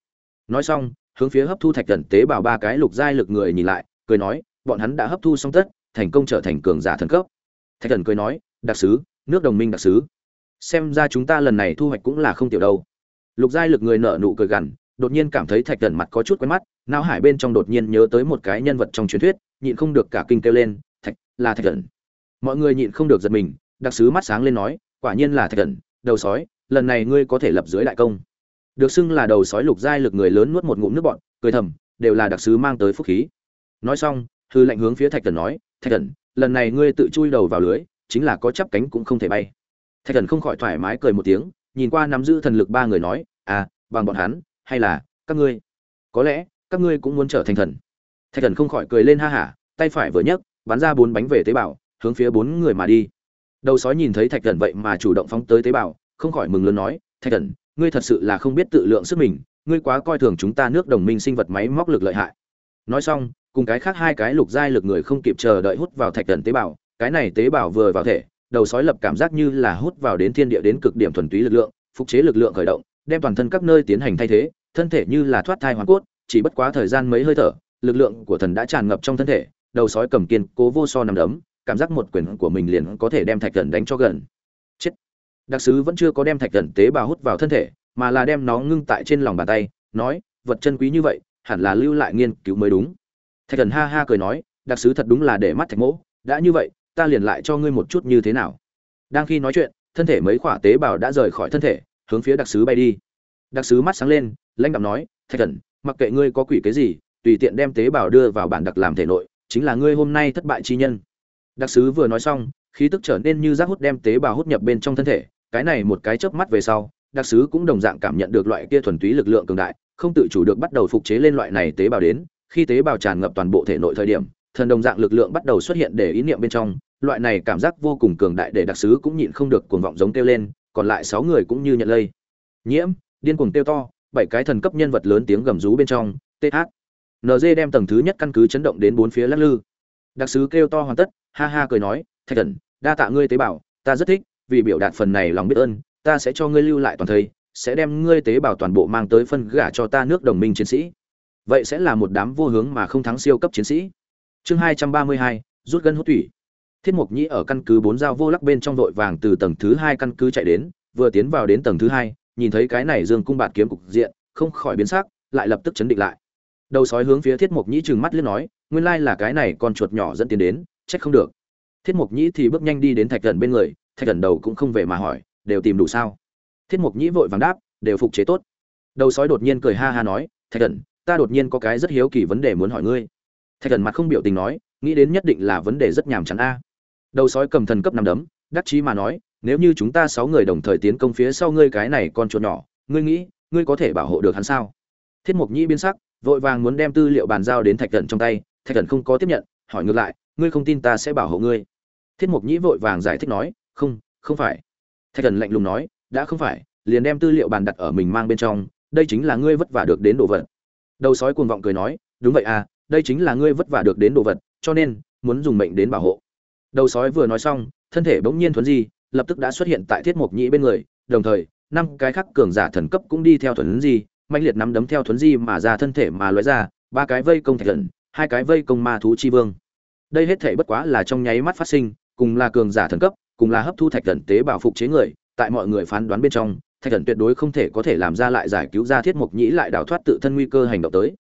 S1: Nói xong, hướng phía hấp thu thạch thần tế bào ba cái lục giai lực người nhìn lại, cười nói, bọn hắn đã hấp thu xong tất, thành công trở thành cường giả thần cấp. Thạch thần cười nói đặc sứ, nước đồng minh đặc sứ. Xem ra chúng ta lần này thu hoạch cũng là không tiểu đâu. Lục giai lực người nở nụ cười gằn đột nhiên cảm thấy thạch thần mặt có chút quen mắt, não hải bên trong đột nhiên nhớ tới một cái nhân vật trong truyền thuyết, nhịn không được cả kinh kêu lên, thạch, là thạch thần. Mọi người nhịn không được giật mình, đặc sứ mắt sáng lên nói, quả nhiên là thạch thần, đầu sói, lần này ngươi có thể lập dưới đại công. Được xưng là đầu sói lục giai lực người lớn nuốt một ngụm nước bọn cười thầm, đều là đặc sứ mang tới phúc khí. Nói xong, hư lệnh hướng phía thạch thần nói, thạch thần, lần này ngươi tự chui đầu vào lưới, chính là có chắp cánh cũng không thể bay. Thạch thần không khỏi thoải mái cười một tiếng, nhìn qua nắm giữ thần lực ba người nói à bằng bọn hắn hay là, các ngươi? Có lẽ, các ngươi cũng muốn trở thành thần. Thạch thần không khỏi cười lên ha hả, tay phải vừa nhấc, bắn ra bốn bánh về tế bào, hướng phía bốn người mà đi. Đầu sói nhìn thấy thạch thần vậy mà chủ động phóng tới tế bào, không khỏi mừng lớn nói, thạch thần, ngươi thật sự là không biết tự lượng sức mình, ngươi quá coi thường chúng ta nước đồng minh sinh vật máy móc lực lợi hại. Nói xong, cùng cái khác hai cái lục giai lực người không kịp chờ đợi hút vào thạch thần tế bào, cái này tế bào vừa vào thể, đầu sói lập cảm giác như là hút vào đến thiên địa đến cực điểm thuần túy lực lượng, phục chế lực lượng khởi động đem toàn thân các nơi tiến hành thay thế, thân thể như là thoát thai hoàn cốt, chỉ bất quá thời gian mấy hơi thở, lực lượng của thần đã tràn ngập trong thân thể, đầu sói cầm kiên cố vô so nằm đấm, cảm giác một quyền của mình liền có thể đem thạch thần đánh cho gần. Chết. Đặc sứ vẫn chưa có đem thạch thần tế bào hút vào thân thể, mà là đem nó ngưng tại trên lòng bàn tay, nói, vật chân quý như vậy, hẳn là lưu lại nghiên cứu mới đúng. Thạch thần ha ha cười nói, đặc sứ thật đúng là để mắt thạch mỗ, đã như vậy, ta liền lại cho ngươi một chút như thế nào. Đang khi nói chuyện, thân thể mấy khỏa tế bào đã rời khỏi thân thể hướng phía đặc sứ bay đi. Đặc sứ mắt sáng lên, lãnh đạo nói, thạch thần, mặc kệ ngươi có quỷ cái gì, tùy tiện đem tế bào đưa vào bản đặc làm thể nội, chính là ngươi hôm nay thất bại chi nhân. Đặc sứ vừa nói xong, khí tức trở nên như rác hút đem tế bào hút nhập bên trong thân thể, cái này một cái chớp mắt về sau, đặc sứ cũng đồng dạng cảm nhận được loại kia thuần túy lực lượng cường đại, không tự chủ được bắt đầu phục chế lên loại này tế bào đến, khi tế bào tràn ngập toàn bộ thể nội thời điểm, thần đồng dạng lực lượng bắt đầu xuất hiện để ý niệm bên trong, loại này cảm giác vô cùng cường đại để đặc sứ cũng nhịn không được cuồng vọng giống kêu lên còn lại sáu người cũng như nhận lây. Nhiễm, điên cuồng tiêu to, bảy cái thần cấp nhân vật lớn tiếng gầm rú bên trong th nz đem tầng thứ nhất căn cứ chấn động đến bốn phía lắc lư. Đặc sứ kêu to hoàn tất, ha ha cười nói, thạch thần, đa tạ ngươi tế bào, ta rất thích, vì biểu đạt phần này lòng biết ơn, ta sẽ cho ngươi lưu lại toàn thây, sẽ đem ngươi tế bào toàn bộ mang tới phân gả cho ta nước đồng minh chiến sĩ. Vậy sẽ là một đám vô hướng mà không thắng siêu cấp chiến sĩ. Chương hai trăm ba mươi hai, rút gân hút thủy thiết mục nhĩ ở căn cứ bốn dao vô lắc bên trong vội vàng từ tầng thứ hai căn cứ chạy đến, vừa tiến vào đến tầng thứ hai, nhìn thấy cái này dương cung bạt kiếm cục diện, không khỏi biến sắc, lại lập tức chấn định lại. Đầu sói hướng phía thiết mục nhĩ trừng mắt liếc nói, nguyên lai là cái này con chuột nhỏ dẫn tiến đến, trách không được. Thiết mục nhĩ thì bước nhanh đi đến thạch gần bên người, thạch gần đầu cũng không về mà hỏi, đều tìm đủ sao? Thiết mục nhĩ vội vàng đáp, đều phục chế tốt. Đầu sói đột nhiên cười ha ha nói, thạch gần ta đột nhiên có cái rất hiếu kỳ vấn đề muốn hỏi ngươi. Thạch gần mặt không biểu tình nói, nghĩ đến nhất định là vấn đề rất nhàm chán a đầu sói cầm thần cấp năm đấm, đắc chí mà nói, nếu như chúng ta sáu người đồng thời tiến công phía sau ngươi cái này con chuột nhỏ, ngươi nghĩ, ngươi có thể bảo hộ được hắn sao? Thiết mục nhĩ biến sắc, vội vàng muốn đem tư liệu bàn giao đến thạch thần trong tay, thạch thần không có tiếp nhận, hỏi ngược lại, ngươi không tin ta sẽ bảo hộ ngươi? Thiết mục nhĩ vội vàng giải thích nói, không không phải. Thạch thần lạnh lùng nói, đã không phải, liền đem tư liệu bàn đặt ở mình mang bên trong, đây chính là ngươi vất vả được đến đồ vật. Đầu sói cuồng vọng cười nói, đúng vậy à đây chính là ngươi vất vả được đến đồ vật, cho nên, muốn dùng mệnh đến bảo hộ đầu sói vừa nói xong thân thể bỗng nhiên thuấn di lập tức đã xuất hiện tại thiết mục nhĩ bên người đồng thời năm cái khác cường giả thần cấp cũng đi theo thuấn di mạnh liệt nắm đấm theo thuấn di mà ra thân thể mà loại ra ba cái vây công thạch thần hai cái vây công ma thú chi vương. Đây hết thể bất quá là trong nháy mắt phát sinh cùng là cường giả thần cấp cùng là hấp thu thạch thần tế bào phục chế người tại mọi người phán đoán bên trong thạch thần tuyệt đối không thể có thể làm ra lại giải cứu ra thiết mục nhĩ lại đào thoát tự thân nguy cơ hành động tới.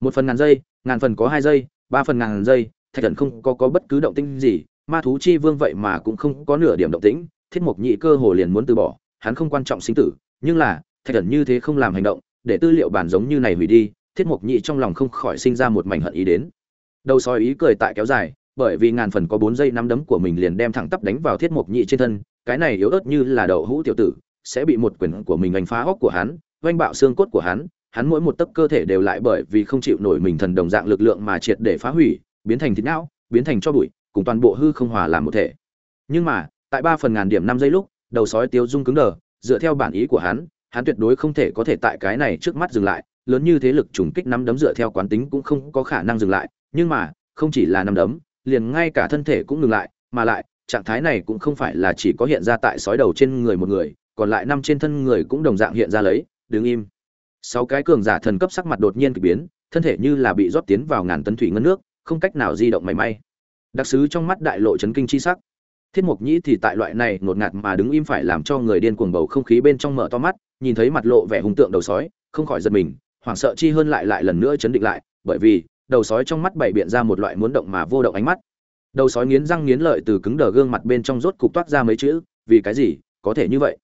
S1: Một phần ngàn giây ngàn phần có hai giây ba phần ngàn giây thạch thần không có, có bất cứ động tĩnh gì ma thú chi vương vậy mà cũng không có nửa điểm động tĩnh, thiết mục Nhị cơ hồ liền muốn từ bỏ, hắn không quan trọng sinh tử, nhưng là, thạch thần như thế không làm hành động, để tư liệu bản giống như này hủy đi, thiết mục Nhị trong lòng không khỏi sinh ra một mảnh hận ý đến. Đầu sói ý cười tại kéo dài, bởi vì ngàn phần có bốn giây nắm đấm của mình liền đem thẳng tắp đánh vào thiết mục Nhị trên thân, cái này yếu ớt như là đậu hũ tiểu tử, sẽ bị một quyền của mình đánh phá óc của hắn oanh bạo xương cốt của hắn hắn mỗi một tấc cơ thể đều lại bởi vì không chịu nổi mình thần đồng dạng lực lượng mà triệt để phá hủy, biến thành thịt não, biến thành cho bụi cùng toàn bộ hư không hòa làm một thể. Nhưng mà, tại ba phần ngàn điểm năm giây lúc, đầu sói tiêu dung cứng đờ, dựa theo bản ý của hắn hắn tuyệt đối không thể có thể tại cái này trước mắt dừng lại, lớn như thế lực trùng kích năm đấm dựa theo quán tính cũng không có khả năng dừng lại, nhưng mà, không chỉ là năm đấm, liền ngay cả thân thể cũng ngừng lại, mà lại, trạng thái này cũng không phải là chỉ có hiện ra tại sói đầu trên người một người, còn lại năm trên thân người cũng đồng dạng hiện ra lấy, đứng im. Sáu cái cường giả thần cấp sắc mặt đột nhiên kỳ biến, thân thể như là bị rót tiến vào ngàn tấn thủy ngân nước, không cách nào di động mảy may đặc sứ trong mắt đại lộ chấn kinh chi sắc. Thiết mục nhĩ thì tại loại này ngột ngạt mà đứng im phải làm cho người điên cuồng bầu không khí bên trong mở to mắt, nhìn thấy mặt lộ vẻ hùng tượng đầu sói, không khỏi giật mình, hoảng sợ chi hơn lại lại lần nữa chấn định lại, bởi vì, đầu sói trong mắt bảy biện ra một loại muốn động mà vô động ánh mắt. Đầu sói nghiến răng nghiến lợi từ cứng đờ gương mặt bên trong rốt cục toát ra mấy chữ, vì cái gì, có thể như vậy?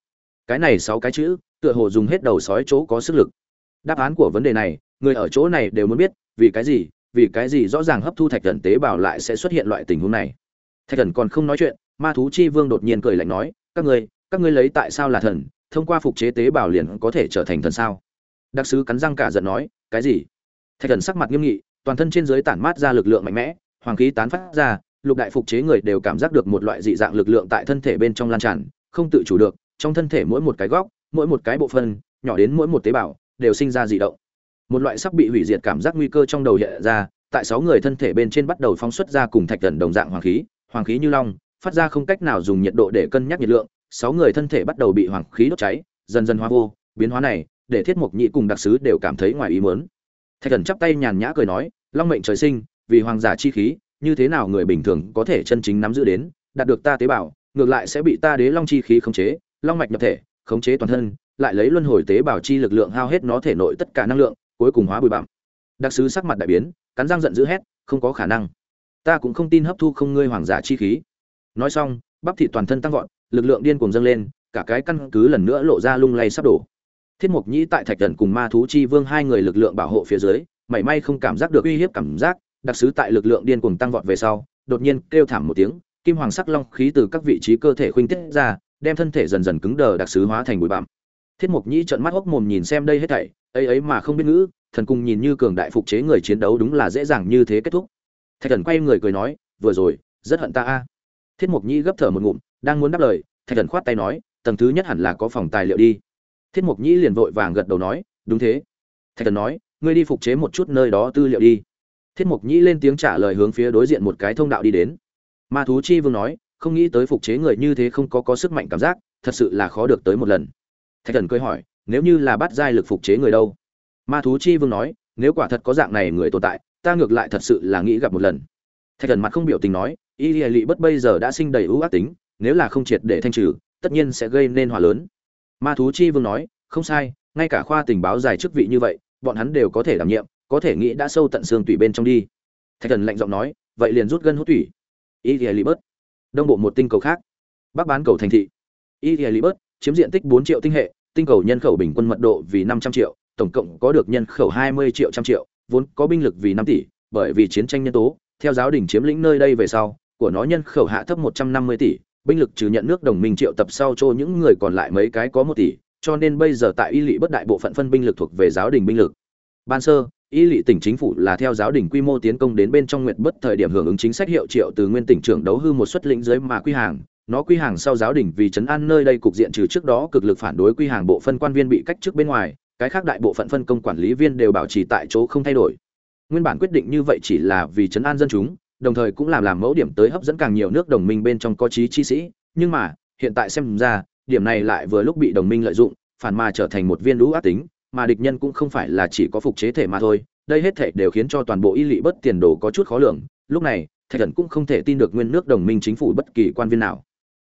S1: Cái này sáu cái chữ, tựa hồ dùng hết đầu sói chỗ có sức lực. Đáp án của vấn đề này, người ở chỗ này đều muốn biết, vì cái gì vì cái gì rõ ràng hấp thu thạch thần tế bào lại sẽ xuất hiện loại tình huống này? Thạch thần còn không nói chuyện, ma thú chi vương đột nhiên cười lạnh nói, các ngươi các ngươi lấy tại sao là thần? Thông qua phục chế tế bào liền có thể trở thành thần sao? Đặc sứ cắn răng cả giận nói, cái gì? Thạch thần sắc mặt nghiêm nghị, toàn thân trên dưới tản mát ra lực lượng mạnh mẽ, hoàng khí tán phát ra, lục đại phục chế người đều cảm giác được một loại dị dạng lực lượng tại thân thể bên trong lan tràn, không tự chủ được, trong thân thể mỗi một cái góc, mỗi một cái bộ phận, nhỏ đến mỗi một tế bào, đều sinh ra dị động một loại sắp bị hủy diệt cảm giác nguy cơ trong đầu hiện ra, tại sáu người thân thể bên trên bắt đầu phóng xuất ra cùng thạch thần đồng dạng hoàng khí hoàng khí như long, phát ra không cách nào dùng nhiệt độ để cân nhắc nhiệt lượng, sáu người thân thể bắt đầu bị hoàng khí đốt cháy, dần dần hóa vô, biến hóa này, để thiết mục nhị cùng đặc sứ đều cảm thấy ngoài ý muốn. Thạch thần chắp tay nhàn nhã cười nói, long mệnh trời sinh, vì hoàng giả chi khí, như thế nào người bình thường có thể chân chính nắm giữ đến, đạt được ta tế bào, ngược lại sẽ bị ta đế long chi khí khống chế, long mạch nhập thể, khống chế toàn thân, lại lấy luân hồi tế bào chi lực lượng hao hết nó thể nội tất cả năng lượng cuối cùng hóa bụi bặm. Đặc sứ sắc mặt đại biến, cắn răng giận dữ hét, không có khả năng. Ta cũng không tin hấp thu không ngươi hoàng giả chi khí. Nói xong, bắp thịt toàn thân tăng vọt, lực lượng điên cuồng dâng lên, cả cái căn cứ lần nữa lộ ra lung lay sắp đổ. Thiết mục nhĩ tại thạch thần cùng ma thú chi vương hai người lực lượng bảo hộ phía dưới, mảy may không cảm giác được uy hiếp cảm giác, đặc sứ tại lực lượng điên cuồng tăng vọt về sau, đột nhiên kêu thảm một tiếng, kim hoàng sắc long khí từ các vị trí cơ thể khuynh tiết ra, đem thân thể dần dần cứng đờ đặc sứ hóa thành bụi bặm thiết mục nhĩ trợn mắt hốc mồm nhìn xem đây hết thảy, ấy ấy mà không biết ngữ, thần cung nhìn như cường đại phục chế người chiến đấu đúng là dễ dàng như thế kết thúc. Thạch thần quay người cười nói, vừa rồi, rất hận ta a. Thiết mục nhĩ gấp thở một ngụm, đang muốn đáp lời, thạch thần khoát tay nói, tầng thứ nhất hẳn là có phòng tài liệu đi. Thiết mục nhĩ liền vội vàng gật đầu nói, đúng thế. Thạch thần nói, ngươi đi phục chế một chút nơi đó tư liệu đi. Thiết mục nhĩ lên tiếng trả lời hướng phía đối diện một cái thông đạo đi đến. Ma thú chi vương nói, không nghĩ tới phục chế người như thế không có có sức mạnh cảm giác, thật sự là khó được tới một lần thạch thần cười hỏi, nếu như là bắt giai lực phục chế người đâu? Ma thú chi vương nói, nếu quả thật có dạng này người tồn tại, ta ngược lại thật sự là nghĩ gặp một lần. Thạch thần mặt không biểu tình nói, y hệ lị bất bây giờ đã sinh đầy ưu ác tính, nếu là không triệt để thanh trừ, tất nhiên sẽ gây nên hòa lớn. Ma thú chi vương nói, không sai, ngay cả khoa tình báo dài chức vị như vậy, bọn hắn đều có thể đảm nhiệm, có thể nghĩ đã sâu tận xương tủy bên trong đi. Thạch thần lạnh giọng nói, vậy liền rút gân hút tủy. Y hệ lị bớt đông bộ một tinh cầu khác. Bắc bán cầu thành thị. Y hệ lị bớt chiếm diện tích bốn triệu tinh hệ, tinh cầu nhân khẩu bình quân mật độ vì năm trăm triệu, tổng cộng có được nhân khẩu hai mươi triệu trăm triệu, vốn có binh lực vì năm tỷ, bởi vì chiến tranh nhân tố, theo giáo đình chiếm lĩnh nơi đây về sau, của nó nhân khẩu hạ thấp một trăm năm mươi tỷ, binh lực trừ nhận nước đồng minh triệu tập sau cho những người còn lại mấy cái có một tỷ, cho nên bây giờ tại y lỵ bất đại bộ phận phân binh lực thuộc về giáo đình binh lực. Ban sơ, y lỵ tỉnh chính phủ là theo giáo đình quy mô tiến công đến bên trong nguyệt bất thời điểm hưởng ứng chính sách hiệu triệu từ nguyên tỉnh trưởng đấu hư một xuất lĩnh dưới mà quy hàng nó quy hàng sau giáo đình vì Trấn an nơi đây cục diện trừ trước đó cực lực phản đối quy hàng bộ phân quan viên bị cách trước bên ngoài, cái khác đại bộ phận phân công quản lý viên đều bảo trì tại chỗ không thay đổi. Nguyên bản quyết định như vậy chỉ là vì Trấn an dân chúng, đồng thời cũng làm làm mẫu điểm tới hấp dẫn càng nhiều nước đồng minh bên trong có trí chi sĩ. Nhưng mà, hiện tại xem ra, điểm này lại vừa lúc bị đồng minh lợi dụng, phản mà trở thành một viên lũ ác tính, mà địch nhân cũng không phải là chỉ có phục chế thể mà thôi. Đây hết thảy đều khiến cho toàn bộ y lỵ bất tiền đồ có chút khó lường. Lúc này, thạch thần cũng không thể tin được nguyên nước đồng minh chính phủ bất kỳ quan viên nào.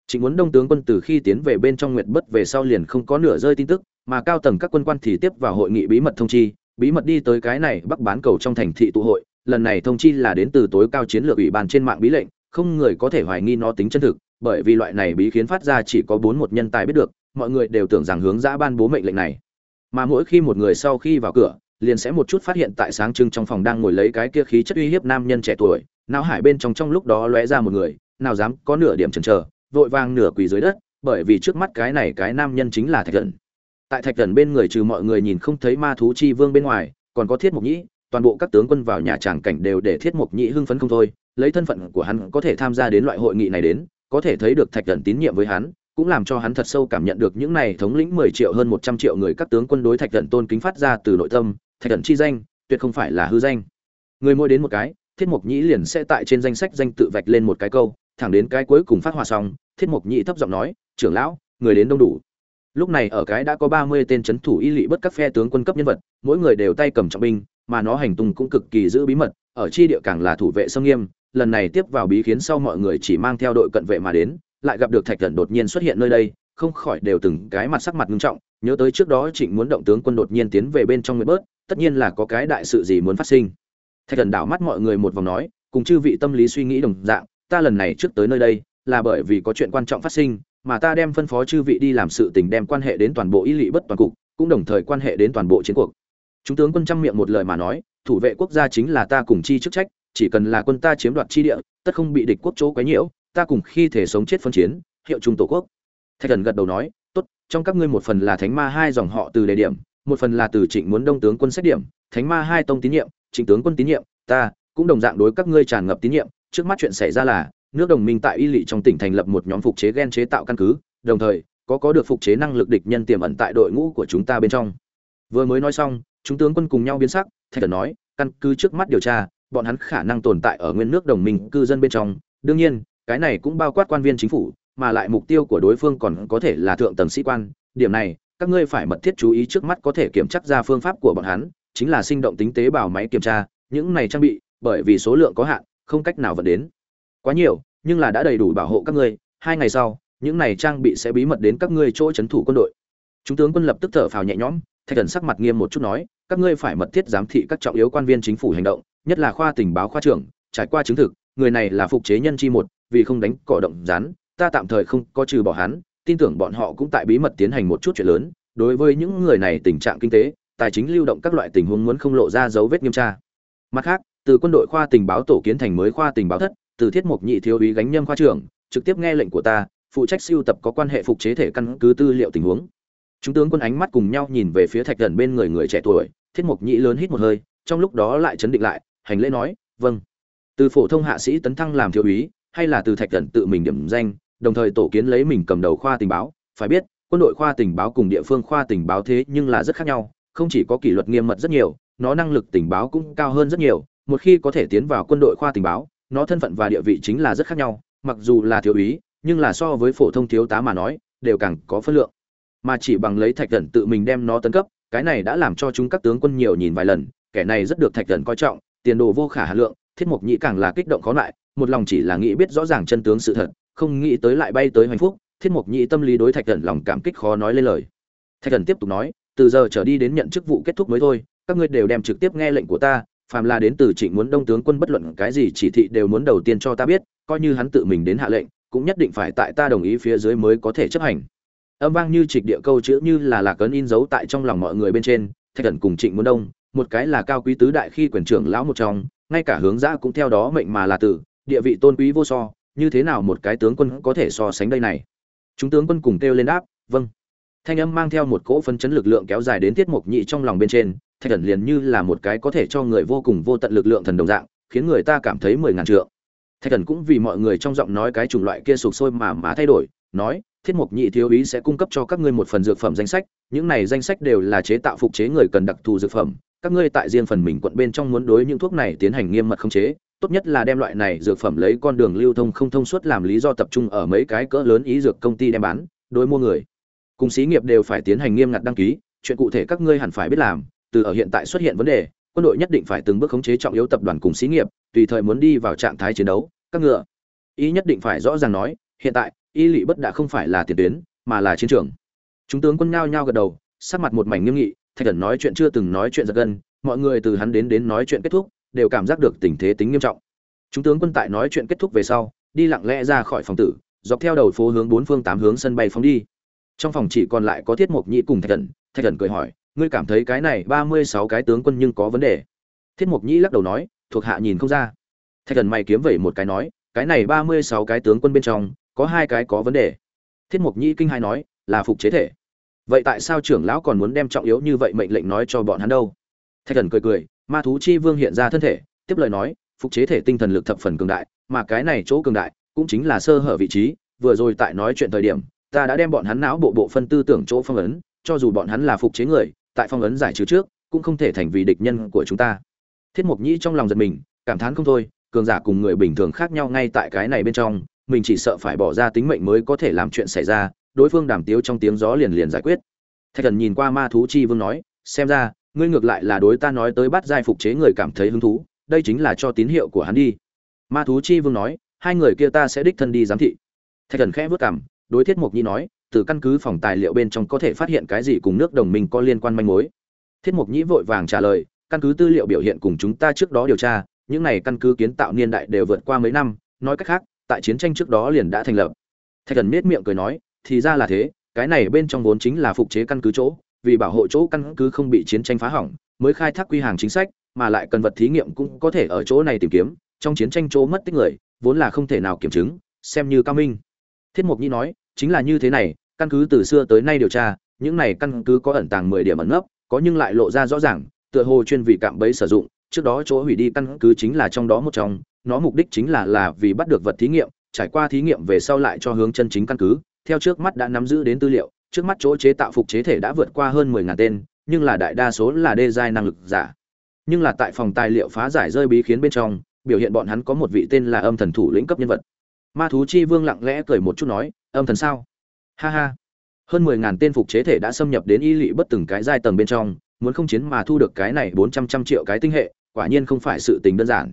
S1: Trịnh muốn Đông tướng quân từ khi tiến về bên trong Nguyệt Bất về sau liền không có nửa rơi tin tức, mà cao tầng các quân quan thì tiếp vào hội nghị bí mật thông chi, bí mật đi tới cái này Bắc bán cầu trong thành thị tụ hội, lần này thông chi là đến từ tối cao chiến lược ủy ban trên mạng bí lệnh, không người có thể hoài nghi nó tính chân thực, bởi vì loại này bí khiến phát ra chỉ có bốn một nhân tài biết được, mọi người đều tưởng rằng hướng dã ban bố mệnh lệnh này. Mà mỗi khi một người sau khi vào cửa, liền sẽ một chút phát hiện tại sáng trưng trong phòng đang ngồi lấy cái kia khí chất uy hiếp nam nhân trẻ tuổi, não hải bên trong trong lúc đó lóe ra một người, nào dám có nửa điểm chần chờ, vội vàng nửa quỳ dưới đất, bởi vì trước mắt cái này cái nam nhân chính là thạch thần. Tại thạch thần bên người trừ mọi người nhìn không thấy ma thú chi vương bên ngoài, còn có thiết mục nhĩ, toàn bộ các tướng quân vào nhà tràng cảnh đều để thiết mục nhĩ hưng phấn không thôi, lấy thân phận của hắn có thể tham gia đến loại hội nghị này đến, có thể thấy được thạch thần tín nhiệm với hắn, cũng làm cho hắn thật sâu cảm nhận được những này thống lĩnh mười triệu hơn một trăm triệu người các tướng quân đối thạch thần tôn kính phát ra từ nội tâm, thạch thần chi danh, tuyệt không phải là hư danh. Người mỗi đến một cái, thiết mục nhĩ liền sẽ tại trên danh sách danh tự vạch lên một cái câu, thẳng đến cái cuối cùng phát hỏa xong thiết mục nhị thấp giọng nói, trưởng lão, người đến đông đủ. Lúc này ở cái đã có ba mươi tên c h ấ n thủ y lỵ bất các phe tướng quân cấp nhân vật, mỗi người đều tay cầm trọng binh, mà nó hành tung cũng cực kỳ giữ bí mật, ở chi địa càng là thủ vệ sâm nghiêm, lần này tiếp vào bí khiến sau mọi người chỉ mang theo đội cận vệ mà đến, lại gặp được thạch thần đột nhiên xuất hiện nơi đây, không khỏi đều từng cái mặt sắc mặt nghiêm trọng, nhớ tới trước đó trịnh muốn động tướng quân đột nhiên tiến về bên trong nguyệt bớt, tất nhiên là có cái đại sự gì muốn phát sinh. Thạch thần đảo mắt mọi người một vòng nói, cùng chư vị tâm lý suy nghĩ đồng dạng, ta lần này trước tới nơi đây là bởi vì có chuyện quan trọng phát sinh, mà ta đem phân phó chư vị đi làm sự tình đem quan hệ đến toàn bộ ý lỵ bất toàn cục, cũng đồng thời quan hệ đến toàn bộ chiến cuộc. Chúng tướng quân trăm miệng một lời mà nói, thủ vệ quốc gia chính là ta cùng chi chức trách, chỉ cần là quân ta chiếm đoạt chi địa, tất không bị địch quốc chỗ quấy nhiễu, ta cùng khi thể sống chết phân chiến, hiệu trung tổ quốc. Thạch Thần gật đầu nói, tốt, trong các ngươi một phần là Thánh Ma hai dòng họ từ đề điểm, một phần là từ Trịnh muốn Đông tướng quân xét điểm, Thánh Ma hai tông tín nhiệm, Trịnh tướng quân tín nhiệm, ta cũng đồng dạng đối các ngươi tràn ngập tín nhiệm, trước mắt chuyện xảy ra là nước đồng minh tại y lỵ trong tỉnh thành lập một nhóm phục chế gen chế tạo căn cứ, đồng thời, có có được phục chế năng lực địch nhân tiềm ẩn tại đội ngũ của chúng ta bên trong. Vừa mới nói xong, chúng tướng quân cùng nhau biến sắc, thạch thần nói, căn cứ trước mắt điều tra, bọn hắn khả năng tồn tại ở nguyên nước đồng minh cư dân bên trong. Đương nhiên, cái này cũng bao quát quan viên chính phủ, mà lại mục tiêu của đối phương còn có thể là thượng tầng sĩ quan. Điểm này, các ngươi phải mật thiết chú ý trước mắt có thể kiểm tra ra phương pháp của bọn hắn, chính là sinh động tính tế bào máy kiểm tra. Những này trang bị, bởi vì số lượng có hạn, không cách nào vận đến quá nhiều, nhưng là đã đầy đủ bảo hộ các ngươi, hai ngày sau, những này trang bị sẽ bí mật đến các ngươi chỗ trấn thủ quân đội. Chúng tướng quân lập tức thở phào nhẹ nhõm, thạch thần sắc mặt nghiêm một chút nói, các ngươi phải mật thiết giám thị các trọng yếu quan viên chính phủ hành động, nhất là khoa tình báo khoa trưởng, trải qua chứng thực, người này là phục chế nhân chi một, vì không đánh cỏ động rán ta tạm thời không có trừ bỏ hắn, tin tưởng bọn họ cũng tại bí mật tiến hành một chút chuyện lớn, đối với những người này tình trạng kinh tế, tài chính lưu động các loại tình huống muốn không lộ ra dấu vết nghiêm tra. Mặt khác, từ quân đội khoa tình báo tổ kiến thành mới khoa tình báo thất từ thiết mục nhị thiếu úy gánh nhâm khoa trưởng, trực tiếp nghe lệnh của ta, phụ trách siêu tập có quan hệ phục chế thể căn cứ tư liệu tình huống. Chúng tướng quân ánh mắt cùng nhau nhìn về phía thạch thần bên người người trẻ tuổi, thiết mục nhị lớn hít một hơi, trong lúc đó lại chấn định lại, hành lễ nói vâng. Từ phổ thông hạ sĩ tấn thăng làm thiếu úy, hay là từ thạch thần tự mình điểm danh, đồng thời tổ kiến lấy mình cầm đầu khoa tình báo, phải biết, quân đội khoa tình báo cùng địa phương khoa tình báo thế nhưng là rất khác nhau, không chỉ có kỷ luật nghiêm mật rất nhiều, nó năng lực tình báo cũng cao hơn rất nhiều, một khi có thể tiến vào quân đội khoa tình báo nó thân phận và địa vị chính là rất khác nhau, mặc dù là thiếu úy, nhưng là so với phổ thông thiếu tá mà nói, đều càng có phân lượng. Mà chỉ bằng lấy thạch thần tự mình đem nó tấn cấp, cái này đã làm cho chúng các tướng quân nhiều nhìn vài lần, kẻ này rất được thạch thần coi trọng, tiền đồ vô khả hà lượng, thiết mục nhĩ càng là kích động khó lại, một lòng chỉ là nghĩ biết rõ ràng chân tướng sự thật, không nghĩ tới lại bay tới hoành phúc, thiết mục nhĩ tâm lý đối thạch thần lòng cảm kích khó nói lên lời. Thạch thần tiếp tục nói, từ giờ trở đi đến nhận chức vụ kết thúc mới thôi, các ngươi đều đem trực tiếp nghe lệnh của ta phàm là đến từ trịnh muốn đông tướng quân bất luận cái gì chỉ thị đều muốn đầu tiên cho ta biết, coi như hắn tự mình đến hạ lệnh, cũng nhất định phải tại ta đồng ý phía dưới mới có thể chấp hành. Âm vang như trịch địa câu chữ như là lạc cấn in dấu tại trong lòng mọi người bên trên, thạch Cẩn cùng trịnh muốn đông, một cái là cao quý tứ đại khi quyền trưởng lão một trong, ngay cả hướng dã cũng theo đó mệnh mà là tử, địa vị tôn quý vô so, như thế nào một cái tướng quân có thể so sánh đây này? Chúng tướng quân cùng kêu lên đáp vâng. Thanh âm mang theo một cỗ phân chấn lực lượng kéo dài đến tiết mục nhị trong lòng bên trên thạch thần liền như là một cái có thể cho người vô cùng vô tận lực lượng thần đồng dạng, khiến người ta cảm thấy mười ngàn trượng. Thạch thần cũng vì mọi người trong giọng nói cái chủng loại kia sụp sôi mà má thay đổi, nói, thiết mục nhị thiếu ý sẽ cung cấp cho các ngươi một phần dược phẩm danh sách, những này danh sách đều là chế tạo phục chế người cần đặc thù dược phẩm. Các ngươi tại riêng phần mình quận bên trong muốn đối những thuốc này tiến hành nghiêm mật khống chế, tốt nhất là đem loại này dược phẩm lấy con đường lưu thông không thông suốt làm lý do tập trung ở mấy cái cỡ lớn ý dược công ty đem bán, đối mua người. Cùng xí nghiệp đều phải tiến hành nghiêm ngặt đăng ký, chuyện cụ thể các ngươi hẳn phải biết làm từ ở hiện tại xuất hiện vấn đề, quân đội nhất định phải từng bước khống chế trọng yếu tập đoàn cùng xí nghiệp, tùy thời muốn đi vào trạng thái chiến đấu, các ngựa. Ý nhất định phải rõ ràng nói, hiện tại, y lỵ bất đã không phải là tiền tuyến, mà là chiến trường. Chúng tướng quân nhao nhao gật đầu, sắc mặt một mảnh nghiêm nghị, thạch thần nói chuyện chưa từng nói chuyện giật gân, mọi người từ hắn đến đến nói chuyện kết thúc, đều cảm giác được tình thế tính nghiêm trọng. Chúng tướng quân tại nói chuyện kết thúc về sau, đi lặng lẽ ra khỏi phòng tử, dọc theo đầu phố hướng bốn phương tám hướng sân bay phóng đi. Trong phòng chỉ còn lại có thiết mục nhĩ cùng thạch thần thạch thần cười hỏi ngươi cảm thấy cái này ba mươi sáu cái tướng quân nhưng có vấn đề. Thiết mục nhĩ lắc đầu nói, thuộc hạ nhìn không ra. Thạch thần mày kiếm vẩy một cái nói, cái này ba mươi sáu cái tướng quân bên trong, có hai cái có vấn đề. Thiết mục nhĩ kinh hai nói, là phục chế thể. Vậy tại sao trưởng lão còn muốn đem trọng yếu như vậy mệnh lệnh nói cho bọn hắn đâu? Thạch thần cười cười, ma thú chi vương hiện ra thân thể, tiếp lời nói, phục chế thể tinh thần lực thập phần cường đại, mà cái này chỗ cường đại, cũng chính là sơ hở vị trí, vừa rồi tại nói chuyện thời điểm, ta đã đem bọn hắn não bộ bộ phân tư tưởng chỗ phong ấn, cho dù bọn hắn là phục chế người tại phong ấn giải trừ trước, cũng không thể thành vì địch nhân của chúng ta. Thiết mục nhĩ trong lòng giật mình, cảm thán không thôi, cường giả cùng người bình thường khác nhau ngay tại cái này bên trong, mình chỉ sợ phải bỏ ra tính mệnh mới có thể làm chuyện xảy ra, đối phương đàm tiếu trong tiếng gió liền liền giải quyết. Thạch thần nhìn qua ma thú chi vương nói, xem ra, ngươi ngược lại là đối ta nói tới bắt giai phục chế người cảm thấy hứng thú, đây chính là cho tín hiệu của hắn đi. Ma thú chi vương nói, hai người kia ta sẽ đích thân đi giám thị. Thạch thần khẽ vất cảm đối thiết mục nhi nói từ căn cứ phòng tài liệu bên trong có thể phát hiện cái gì cùng nước đồng minh có liên quan manh mối. Thiết mục nhĩ vội vàng trả lời, căn cứ tư liệu biểu hiện cùng chúng ta trước đó điều tra, những này căn cứ kiến tạo niên đại đều vượt qua mấy năm, nói cách khác, tại chiến tranh trước đó liền đã thành lập. Thạch thần nết miệng cười nói, thì ra là thế, cái này bên trong vốn chính là phục chế căn cứ chỗ, vì bảo hộ chỗ căn cứ không bị chiến tranh phá hỏng, mới khai thác quy hàng chính sách, mà lại cần vật thí nghiệm cũng có thể ở chỗ này tìm kiếm, trong chiến tranh chỗ mất tích người, vốn là không thể nào kiểm chứng, xem như cao minh. Thiết mục nhi nói, chính là như thế này căn cứ từ xưa tới nay điều tra, những này căn cứ có ẩn tàng mười điểm ẩn nấp, có nhưng lại lộ ra rõ ràng, tựa hồ chuyên vị cạm bẫy sử dụng, trước đó chỗ hủy đi căn cứ chính là trong đó một trong, nó mục đích chính là là vì bắt được vật thí nghiệm, trải qua thí nghiệm về sau lại cho hướng chân chính căn cứ, theo trước mắt đã nắm giữ đến tư liệu, trước mắt chỗ chế tạo phục chế thể đã vượt qua hơn mười ngàn tên, nhưng là đại đa số là đê giai năng lực giả. Nhưng là tại phòng tài liệu phá giải rơi bí khiến bên trong, biểu hiện bọn hắn có một vị tên là âm thần thủ lĩnh cấp nhân vật. Ma thú chi vương lặng lẽ cười một chút nói, âm thần sao? Ha ha. Hơn mười ngàn tên phục chế thể đã xâm nhập đến y lỵ bất từng cái giai tầng bên trong, muốn không chiến mà thu được cái này bốn trăm trăm triệu cái tinh hệ, quả nhiên không phải sự tình đơn giản.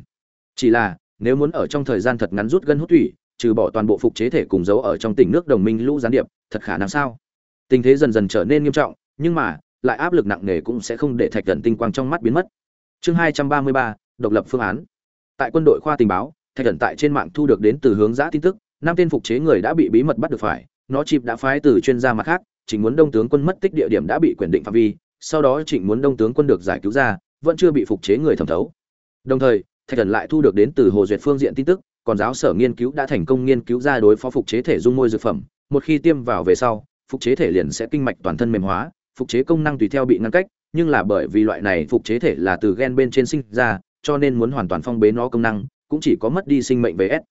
S1: Chỉ là, nếu muốn ở trong thời gian thật ngắn rút gân hút thủy, trừ bỏ toàn bộ phục chế thể cùng giấu ở trong tỉnh nước đồng minh lũ gián điệp, thật khả năng sao? Tình thế dần dần trở nên nghiêm trọng, nhưng mà, lại áp lực nặng nề cũng sẽ không để thạch thần tinh quang trong mắt biến mất. Chương hai trăm ba mươi ba, độc lập phương án. Tại quân đội khoa tình báo, thạch thần tại trên mạng thu được đến từ hướng giã tin tức, năm tên phục chế người đã bị bí mật bắt được phải nó chịp đã phái từ chuyên gia mặt khác, trịnh muốn đông tướng quân mất tích địa điểm đã bị quyền định phạm vi, sau đó trịnh muốn đông tướng quân được giải cứu ra, vẫn chưa bị phục chế người thẩm thấu. Đồng thời, thạch thần lại thu được đến từ hồ duyệt phương diện tin tức, còn giáo sở nghiên cứu đã thành công nghiên cứu ra đối phó phục chế thể dung môi dược phẩm, một khi tiêm vào về sau, phục chế thể liền sẽ kinh mạch toàn thân mềm hóa, phục chế công năng tùy theo bị ngăn cách, nhưng là bởi vì loại này phục chế thể là từ gen bên trên sinh ra, cho nên muốn hoàn toàn phong bế nó công năng, cũng chỉ có mất đi sinh mệnh về s.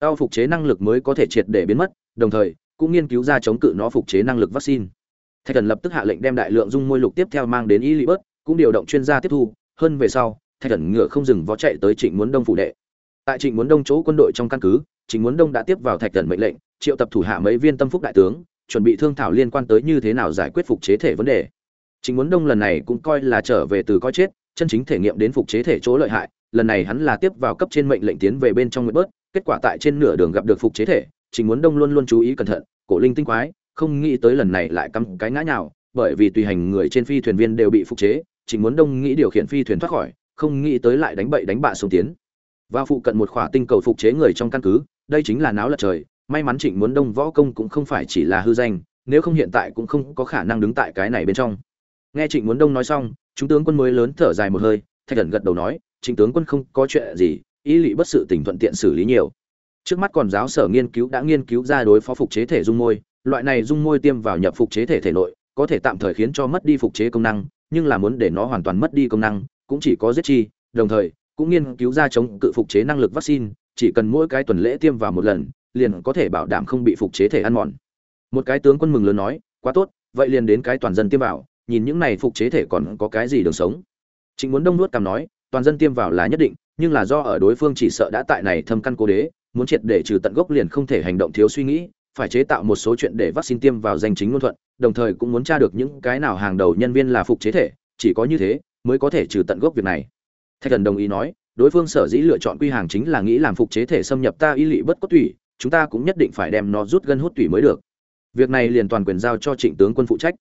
S1: Đau phục chế năng lực mới có thể triệt để biến mất, đồng thời cũng nghiên cứu ra chống cự nó phục chế năng lực vaccine. Thạch thần lập tức hạ lệnh đem đại lượng dung môi lục tiếp theo mang đến y lý bớt cũng điều động chuyên gia tiếp thu. Hơn về sau, thạch thần ngựa không dừng vó chạy tới trịnh muốn đông phủ đệ. Tại trịnh muốn đông chỗ quân đội trong căn cứ, trịnh muốn đông đã tiếp vào thạch thần mệnh lệnh, triệu tập thủ hạ mấy viên tâm phúc đại tướng, chuẩn bị thương thảo liên quan tới như thế nào giải quyết phục chế thể vấn đề. Trịnh muốn đông lần này cũng coi là trở về từ coi chết, chân chính thể nghiệm đến phục chế thể chỗ lợi hại, lần này hắn là tiếp vào cấp trên mệnh lệnh tiến về bên trong nguyệt bớt, kết quả tại trên nửa đường gặp được phục chế thể Trình muốn đông luôn luôn chú ý cẩn thận, cổ linh tinh quái, không nghĩ tới lần này lại cắm cái ngã nhào, bởi vì tùy hành người trên phi thuyền viên đều bị phục chế Trình muốn đông nghĩ điều khiển phi thuyền thoát khỏi, không nghĩ tới lại đánh bậy đánh bạ xuống tiến. Vào phụ cận một khỏa tinh cầu phục chế người trong căn cứ, đây chính là náo lật trời, may mắn trịnh muốn đông võ công cũng không phải chỉ là hư danh, nếu không hiện tại cũng không có khả năng đứng tại cái này bên trong. Nghe trịnh muốn đông nói xong, chúng tướng quân mới lớn thở dài một hơi, thạch thần gật đầu nói, trịnh tướng quân không có chuyện gì, ý lý bất sự tình thuận tiện xử lý nhiều trước mắt còn giáo sở nghiên cứu đã nghiên cứu ra đối phó phục chế thể dung môi, loại này dung môi tiêm vào nhập phục chế thể thể nội, có thể tạm thời khiến cho mất đi phục chế công năng, nhưng là muốn để nó hoàn toàn mất đi công năng, cũng chỉ có giết chi, đồng thời, cũng nghiên cứu ra chống cự phục chế năng lực vaccine, chỉ cần mỗi cái tuần lễ tiêm vào một lần, liền có thể bảo đảm không bị phục chế thể ăn mòn. Một cái tướng quân mừng lớn nói, quá tốt, vậy liền đến cái toàn dân tiêm vào, nhìn những này phục chế thể còn có cái gì đường sống. Chính muốn đông nuốt cằm nói, toàn dân tiêm vào là nhất định, nhưng là do ở đối phương chỉ sợ đã tại này thâm căn cố đế muốn triệt để trừ tận gốc liền không thể hành động thiếu suy nghĩ, phải chế tạo một số chuyện để vaccine tiêm vào danh chính ngôn thuận, đồng thời cũng muốn tra được những cái nào hàng đầu nhân viên là phục chế thể, chỉ có như thế mới có thể trừ tận gốc việc này. Thạch thần đồng ý nói, đối phương sở dĩ lựa chọn quy hàng chính là nghĩ làm phục chế thể xâm nhập ta y lị bất cốt tủy, chúng ta cũng nhất định phải đem nó rút gân hút tủy mới được. Việc này liền toàn quyền giao cho trịnh tướng quân phụ trách.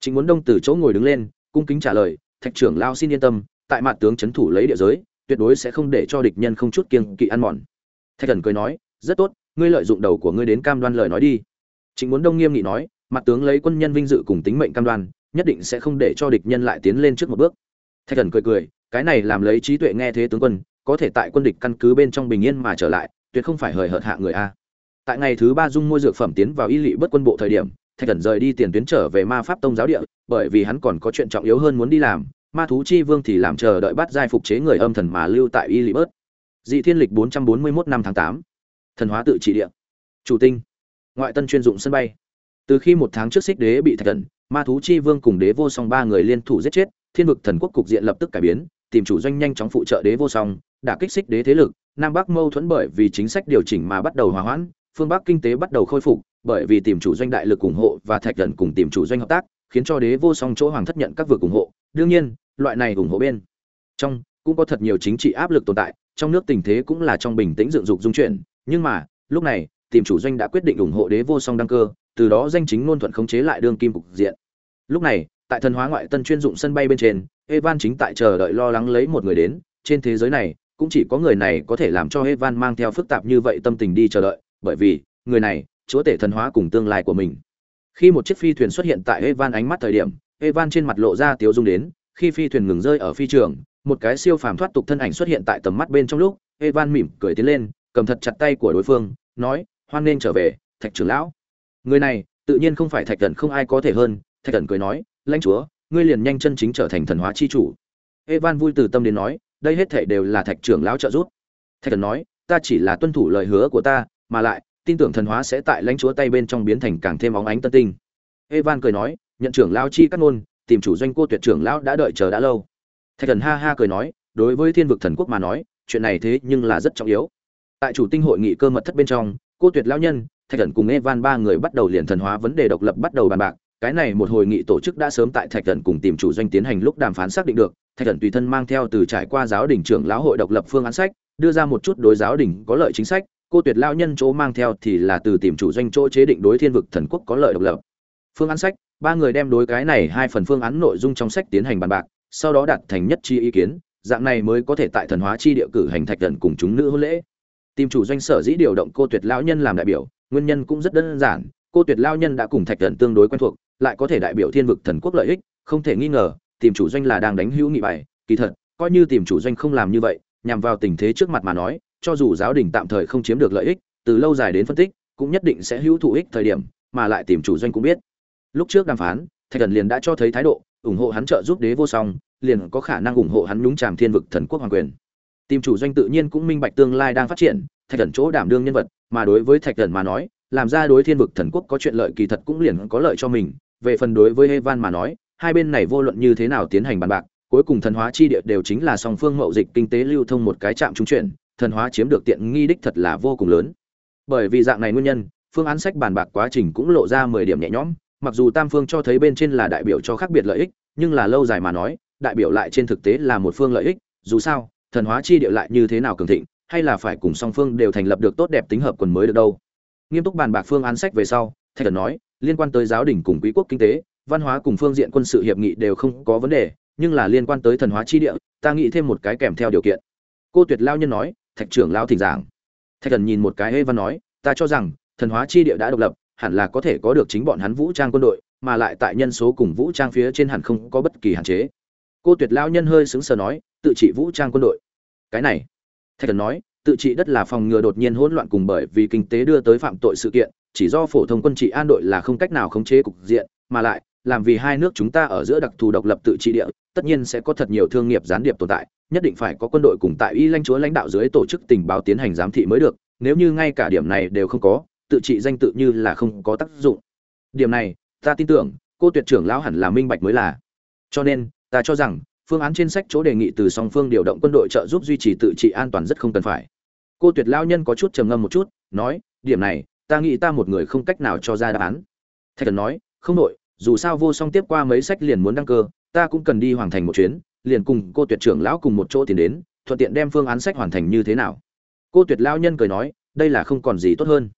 S1: Trịnh muốn đông từ chỗ ngồi đứng lên, cung kính trả lời, thạch trưởng lao xin yên tâm, tại mặt tướng c thủ lấy địa giới, tuyệt đối sẽ không để cho địch nhân không chút kiêng kỵ ăn mòn thạch thần cười nói, rất tốt, ngươi lợi dụng đầu của ngươi đến cam đoan lời nói đi. Chính muốn đông nghiêm nghị nói, mặt tướng lấy quân nhân vinh dự cùng tính mệnh cam đoan, nhất định sẽ không để cho địch nhân lại tiến lên trước một bước. Thạch thần cười cười, cái này làm lấy trí tuệ nghe thế tướng quân, có thể tại quân địch căn cứ bên trong bình yên mà trở lại, tuyệt không phải hời hợt hạ người a. Tại ngày thứ ba dung môi dược phẩm tiến vào y lị bất quân bộ thời điểm, thạch thần rời đi tiền tuyến trở về ma pháp tông giáo địa, bởi vì hắn còn có chuyện trọng yếu hơn muốn đi làm, ma thú chi vương thì làm chờ đợi bắt giai phục chế người âm thần mà lưu tại y lị bớt dị thiên lịch 441 năm tháng 8. thần hóa tự trị địa. Chủ tinh. Ngoại tân chuyên dụng sân bay. Từ khi một tháng trước xích đế bị thạch thần, ma thú chi vương cùng đế vô song ba người liên thủ giết chết, thiên vực thần quốc cục diện lập tức cải biến, tìm chủ doanh nhanh chóng phụ trợ đế vô song đã kích xích đế thế lực. Nam bắc mâu thuẫn bởi vì chính sách điều chỉnh mà bắt đầu hòa hoãn, phương bắc kinh tế bắt đầu khôi phục, bởi vì tìm chủ doanh đại lực ủng hộ và thạch thần cùng tìm chủ doanh hợp tác, khiến cho đế vô song chỗ hoàng thất nhận các vực ủng hộ. Đương nhiên, loại này ủng hộ bên trong cũng có thật nhiều chính trị áp lực tồn tại trong nước tình thế cũng là trong bình tĩnh dựng dục dung chuyển, nhưng mà, lúc này, tìm chủ doanh đã quyết định ủng hộ đế vô song đăng cơ, từ đó danh chính ngôn thuận khống chế lại đương kim cục diện. Lúc này, tại thần hóa ngoại tân chuyên dụng sân bay bên trên, evan chính tại chờ đợi lo lắng lấy một người đến, trên thế giới này, cũng chỉ có người này có thể làm cho evan mang theo phức tạp như vậy tâm tình đi chờ đợi, bởi vì, người này, chúa tể thần hóa cùng tương lai của mình. Khi một chiếc phi thuyền xuất hiện tại evan ánh mắt thời điểm, evan trên mặt lộ ra tiếu dung đến, khi phi thuyền ngừng rơi ở phi trường một cái siêu phàm thoát tục thân ảnh xuất hiện tại tầm mắt bên trong lúc, evan mỉm cười tiến lên, cầm thật chặt tay của đối phương, nói, hoan nên trở về, thạch trưởng lão. Người này, tự nhiên không phải thạch thần không ai có thể hơn, thạch thần cười nói, lãnh chúa, ngươi liền nhanh chân chính trở thành thần hóa chi chủ. Evan vui từ tâm đến nói, đây hết thảy đều là thạch trưởng lão trợ giúp. Thạch thần nói, ta chỉ là tuân thủ lời hứa của ta, mà lại, tin tưởng thần hóa sẽ tại lãnh chúa tay bên trong biến thành càng thêm óng ánh tân tinh. Evan cười nói, nhận trưởng lão chi cát ngôn, tìm chủ doanh cô tuyệt trưởng lão đã đợi chờ đã lâu thạch thần ha ha cười nói, đối với thiên vực thần quốc mà nói, chuyện này thế nhưng là rất trọng yếu. Tại chủ tinh hội nghị cơ mật thất bên trong, cô tuyệt lão nhân, thạch thần cùng evan ba người bắt đầu liền thần hóa vấn đề độc lập bắt đầu bàn bạc. Cái này một hội nghị tổ chức đã sớm tại thạch thần cùng tìm chủ doanh tiến hành lúc đàm phán xác định được. Thạch thần tùy thân mang theo từ trải qua giáo đình trưởng lão hội độc lập phương án sách, đưa ra một chút đối giáo đình có lợi chính sách. Cô tuyệt lao nhân chỗ mang theo thì là từ tìm chủ doanh chỗ chế định đối thiên vực thần quốc có lợi độc lập. Phương án sách, ba người đem đối cái này hai phần phương án nội dung trong sách tiến hành bàn bạc sau đó đặt thành nhất chi ý kiến, dạng này mới có thể tại thần hóa chi địa cử hành thạch thần cùng chúng nữ hôn lễ. Tìm chủ doanh sở dĩ điều động cô tuyệt lão nhân làm đại biểu, nguyên nhân cũng rất đơn giản, cô tuyệt lao nhân đã cùng thạch thần tương đối quen thuộc, lại có thể đại biểu thiên vực thần quốc lợi ích, không thể nghi ngờ, tìm chủ doanh là đang đánh hữu nghị bài, kỳ thật, coi như tìm chủ doanh không làm như vậy, nhằm vào tình thế trước mặt mà nói, cho dù giáo đình tạm thời không chiếm được lợi ích, từ lâu dài đến phân tích, cũng nhất định sẽ hữu thụ ích thời điểm, mà lại tìm chủ doanh cũng biết. Lúc trước đàm phán, thạch thần liền đã cho thấy thái độ ủng hộ hắn trợ giúp đế vô song, liền có khả năng ủng hộ hắn nhúng tràm thiên vực thần quốc hoàng quyền. Tìm chủ doanh tự nhiên cũng minh bạch tương lai đang phát triển, thạch thần chỗ đảm đương nhân vật, mà đối với thạch thần mà nói, làm ra đối thiên vực thần quốc có chuyện lợi kỳ thật cũng liền có lợi cho mình. Về phần đối với Evan mà nói, hai bên này vô luận như thế nào tiến hành bàn bạc, cuối cùng thần hóa chi địa đều chính là song phương mậu dịch kinh tế lưu thông một cái chạm trung chuyển, thần hóa chiếm được tiện nghi đích thật là vô cùng lớn. Bởi vì dạng này nguyên nhân, phương án sách bàn bạc quá trình cũng lộ ra mười điểm nhẹ nhõm mặc dù tam phương cho thấy bên trên là đại biểu cho khác biệt lợi ích, nhưng là lâu dài mà nói, đại biểu lại trên thực tế là một phương lợi ích, dù sao, thần hóa chi địa lại như thế nào cường thịnh, hay là phải cùng song phương đều thành lập được tốt đẹp tính hợp quần mới được đâu. Nghiêm túc bàn bạc phương án sách về sau, thạch thần nói, liên quan tới giáo đình cùng quý quốc kinh tế, văn hóa cùng phương diện quân sự hiệp nghị đều không có vấn đề, nhưng là liên quan tới thần hóa chi địa, ta nghĩ thêm một cái kèm theo điều kiện. Cô tuyệt lao nhân nói, thạch trưởng lao thỉnh giảng. Thạch thần nhìn một cái hê văn nói, ta cho rằng, thần hóa chi địa đã độc lập hẳn là có thể có được chính bọn hắn vũ trang quân đội, mà lại tại nhân số cùng vũ trang phía trên hẳn không có bất kỳ hạn chế. Cô tuyệt lao nhân hơi sững sờ nói, tự trị vũ trang quân đội. Cái này, thạch thần nói, tự trị đất là phòng ngừa đột nhiên hỗn loạn cùng bởi vì kinh tế đưa tới phạm tội sự kiện, chỉ do phổ thông quân trị an đội là không cách nào khống chế cục diện, mà lại, làm vì hai nước chúng ta ở giữa đặc thù độc lập tự trị địa, tất nhiên sẽ có thật nhiều thương nghiệp gián điệp tồn tại, nhất định phải có quân đội cùng tại y lãnh chúa lãnh đạo dưới tổ chức tình báo tiến hành giám thị mới được, nếu như ngay cả điểm này đều không có tự trị danh tự như là không có tác dụng. Điểm này ta tin tưởng cô tuyệt trưởng lão hẳn là minh bạch mới là. Cho nên ta cho rằng phương án trên sách chỗ đề nghị từ song phương điều động quân đội trợ giúp duy trì tự trị an toàn rất không cần phải. Cô tuyệt lão nhân có chút trầm ngâm một chút nói điểm này ta nghĩ ta một người không cách nào cho ra đáp án. Thạch thần nói không đổi, dù sao vô song tiếp qua mấy sách liền muốn đăng cơ ta cũng cần đi hoàn thành một chuyến liền cùng cô tuyệt trưởng lão cùng một chỗ tiến đến thuận tiện đem phương án sách hoàn thành như thế nào. Cô tuyệt lão nhân cười nói đây là không còn gì tốt hơn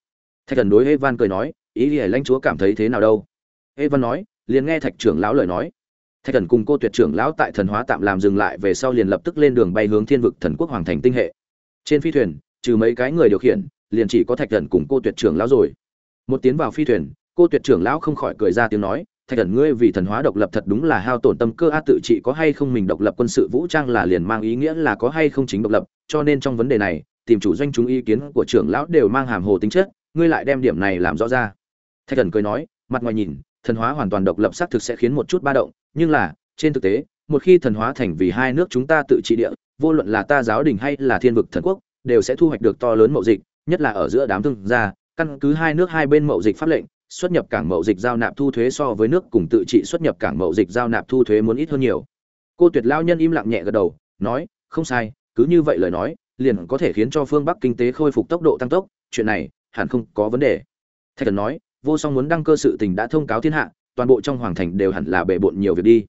S1: thạch thần đối evan cười nói, ý nghĩa lãnh chúa cảm thấy thế nào đâu? Evan nói, liền nghe thạch trưởng lão lời nói. Thạch thần cùng cô tuyệt trưởng lão tại thần hóa tạm làm dừng lại về sau liền lập tức lên đường bay hướng thiên vực thần quốc hoàng thành tinh hệ. Trên phi thuyền, trừ mấy cái người điều khiển, liền chỉ có thạch thần cùng cô tuyệt trưởng lão rồi. Một tiến vào phi thuyền, cô tuyệt trưởng lão không khỏi cười ra tiếng nói, thạch thần, ngươi vì thần hóa độc lập thật đúng là hao tổn tâm cơ a tự trị có hay không mình độc lập quân sự vũ trang là liền mang ý nghĩa là có hay không chính độc lập, cho nên trong vấn đề này, tìm chủ doanh chúng ý kiến của trưởng lão đều mang hàm hồ tính chất ngươi lại đem điểm này làm rõ ra. Thạch thần cười nói, mặt ngoài nhìn, thần hóa hoàn toàn độc lập xác thực sẽ khiến một chút ba động, nhưng là, trên thực tế, một khi thần hóa thành vì hai nước chúng ta tự trị địa, vô luận là ta giáo đình hay là thiên vực thần quốc, đều sẽ thu hoạch được to lớn mậu dịch, nhất là ở giữa đám thương gia, căn cứ hai nước hai bên mậu dịch pháp lệnh, xuất nhập cảng mậu dịch giao nạp thu thuế so với nước cùng tự trị xuất nhập cảng mậu dịch giao nạp thu thuế muốn ít hơn nhiều. Cô tuyệt lao nhân im lặng nhẹ gật đầu, nói, không sai, cứ như vậy lời nói, liền có thể khiến cho phương bắc kinh tế khôi phục tốc độ tăng tốc, chuyện này hẳn không có vấn đề. Thạch thần nói, vô song muốn đăng cơ sự tình đã thông cáo thiên hạ, toàn bộ trong hoàng thành đều hẳn là bề bộn nhiều việc đi.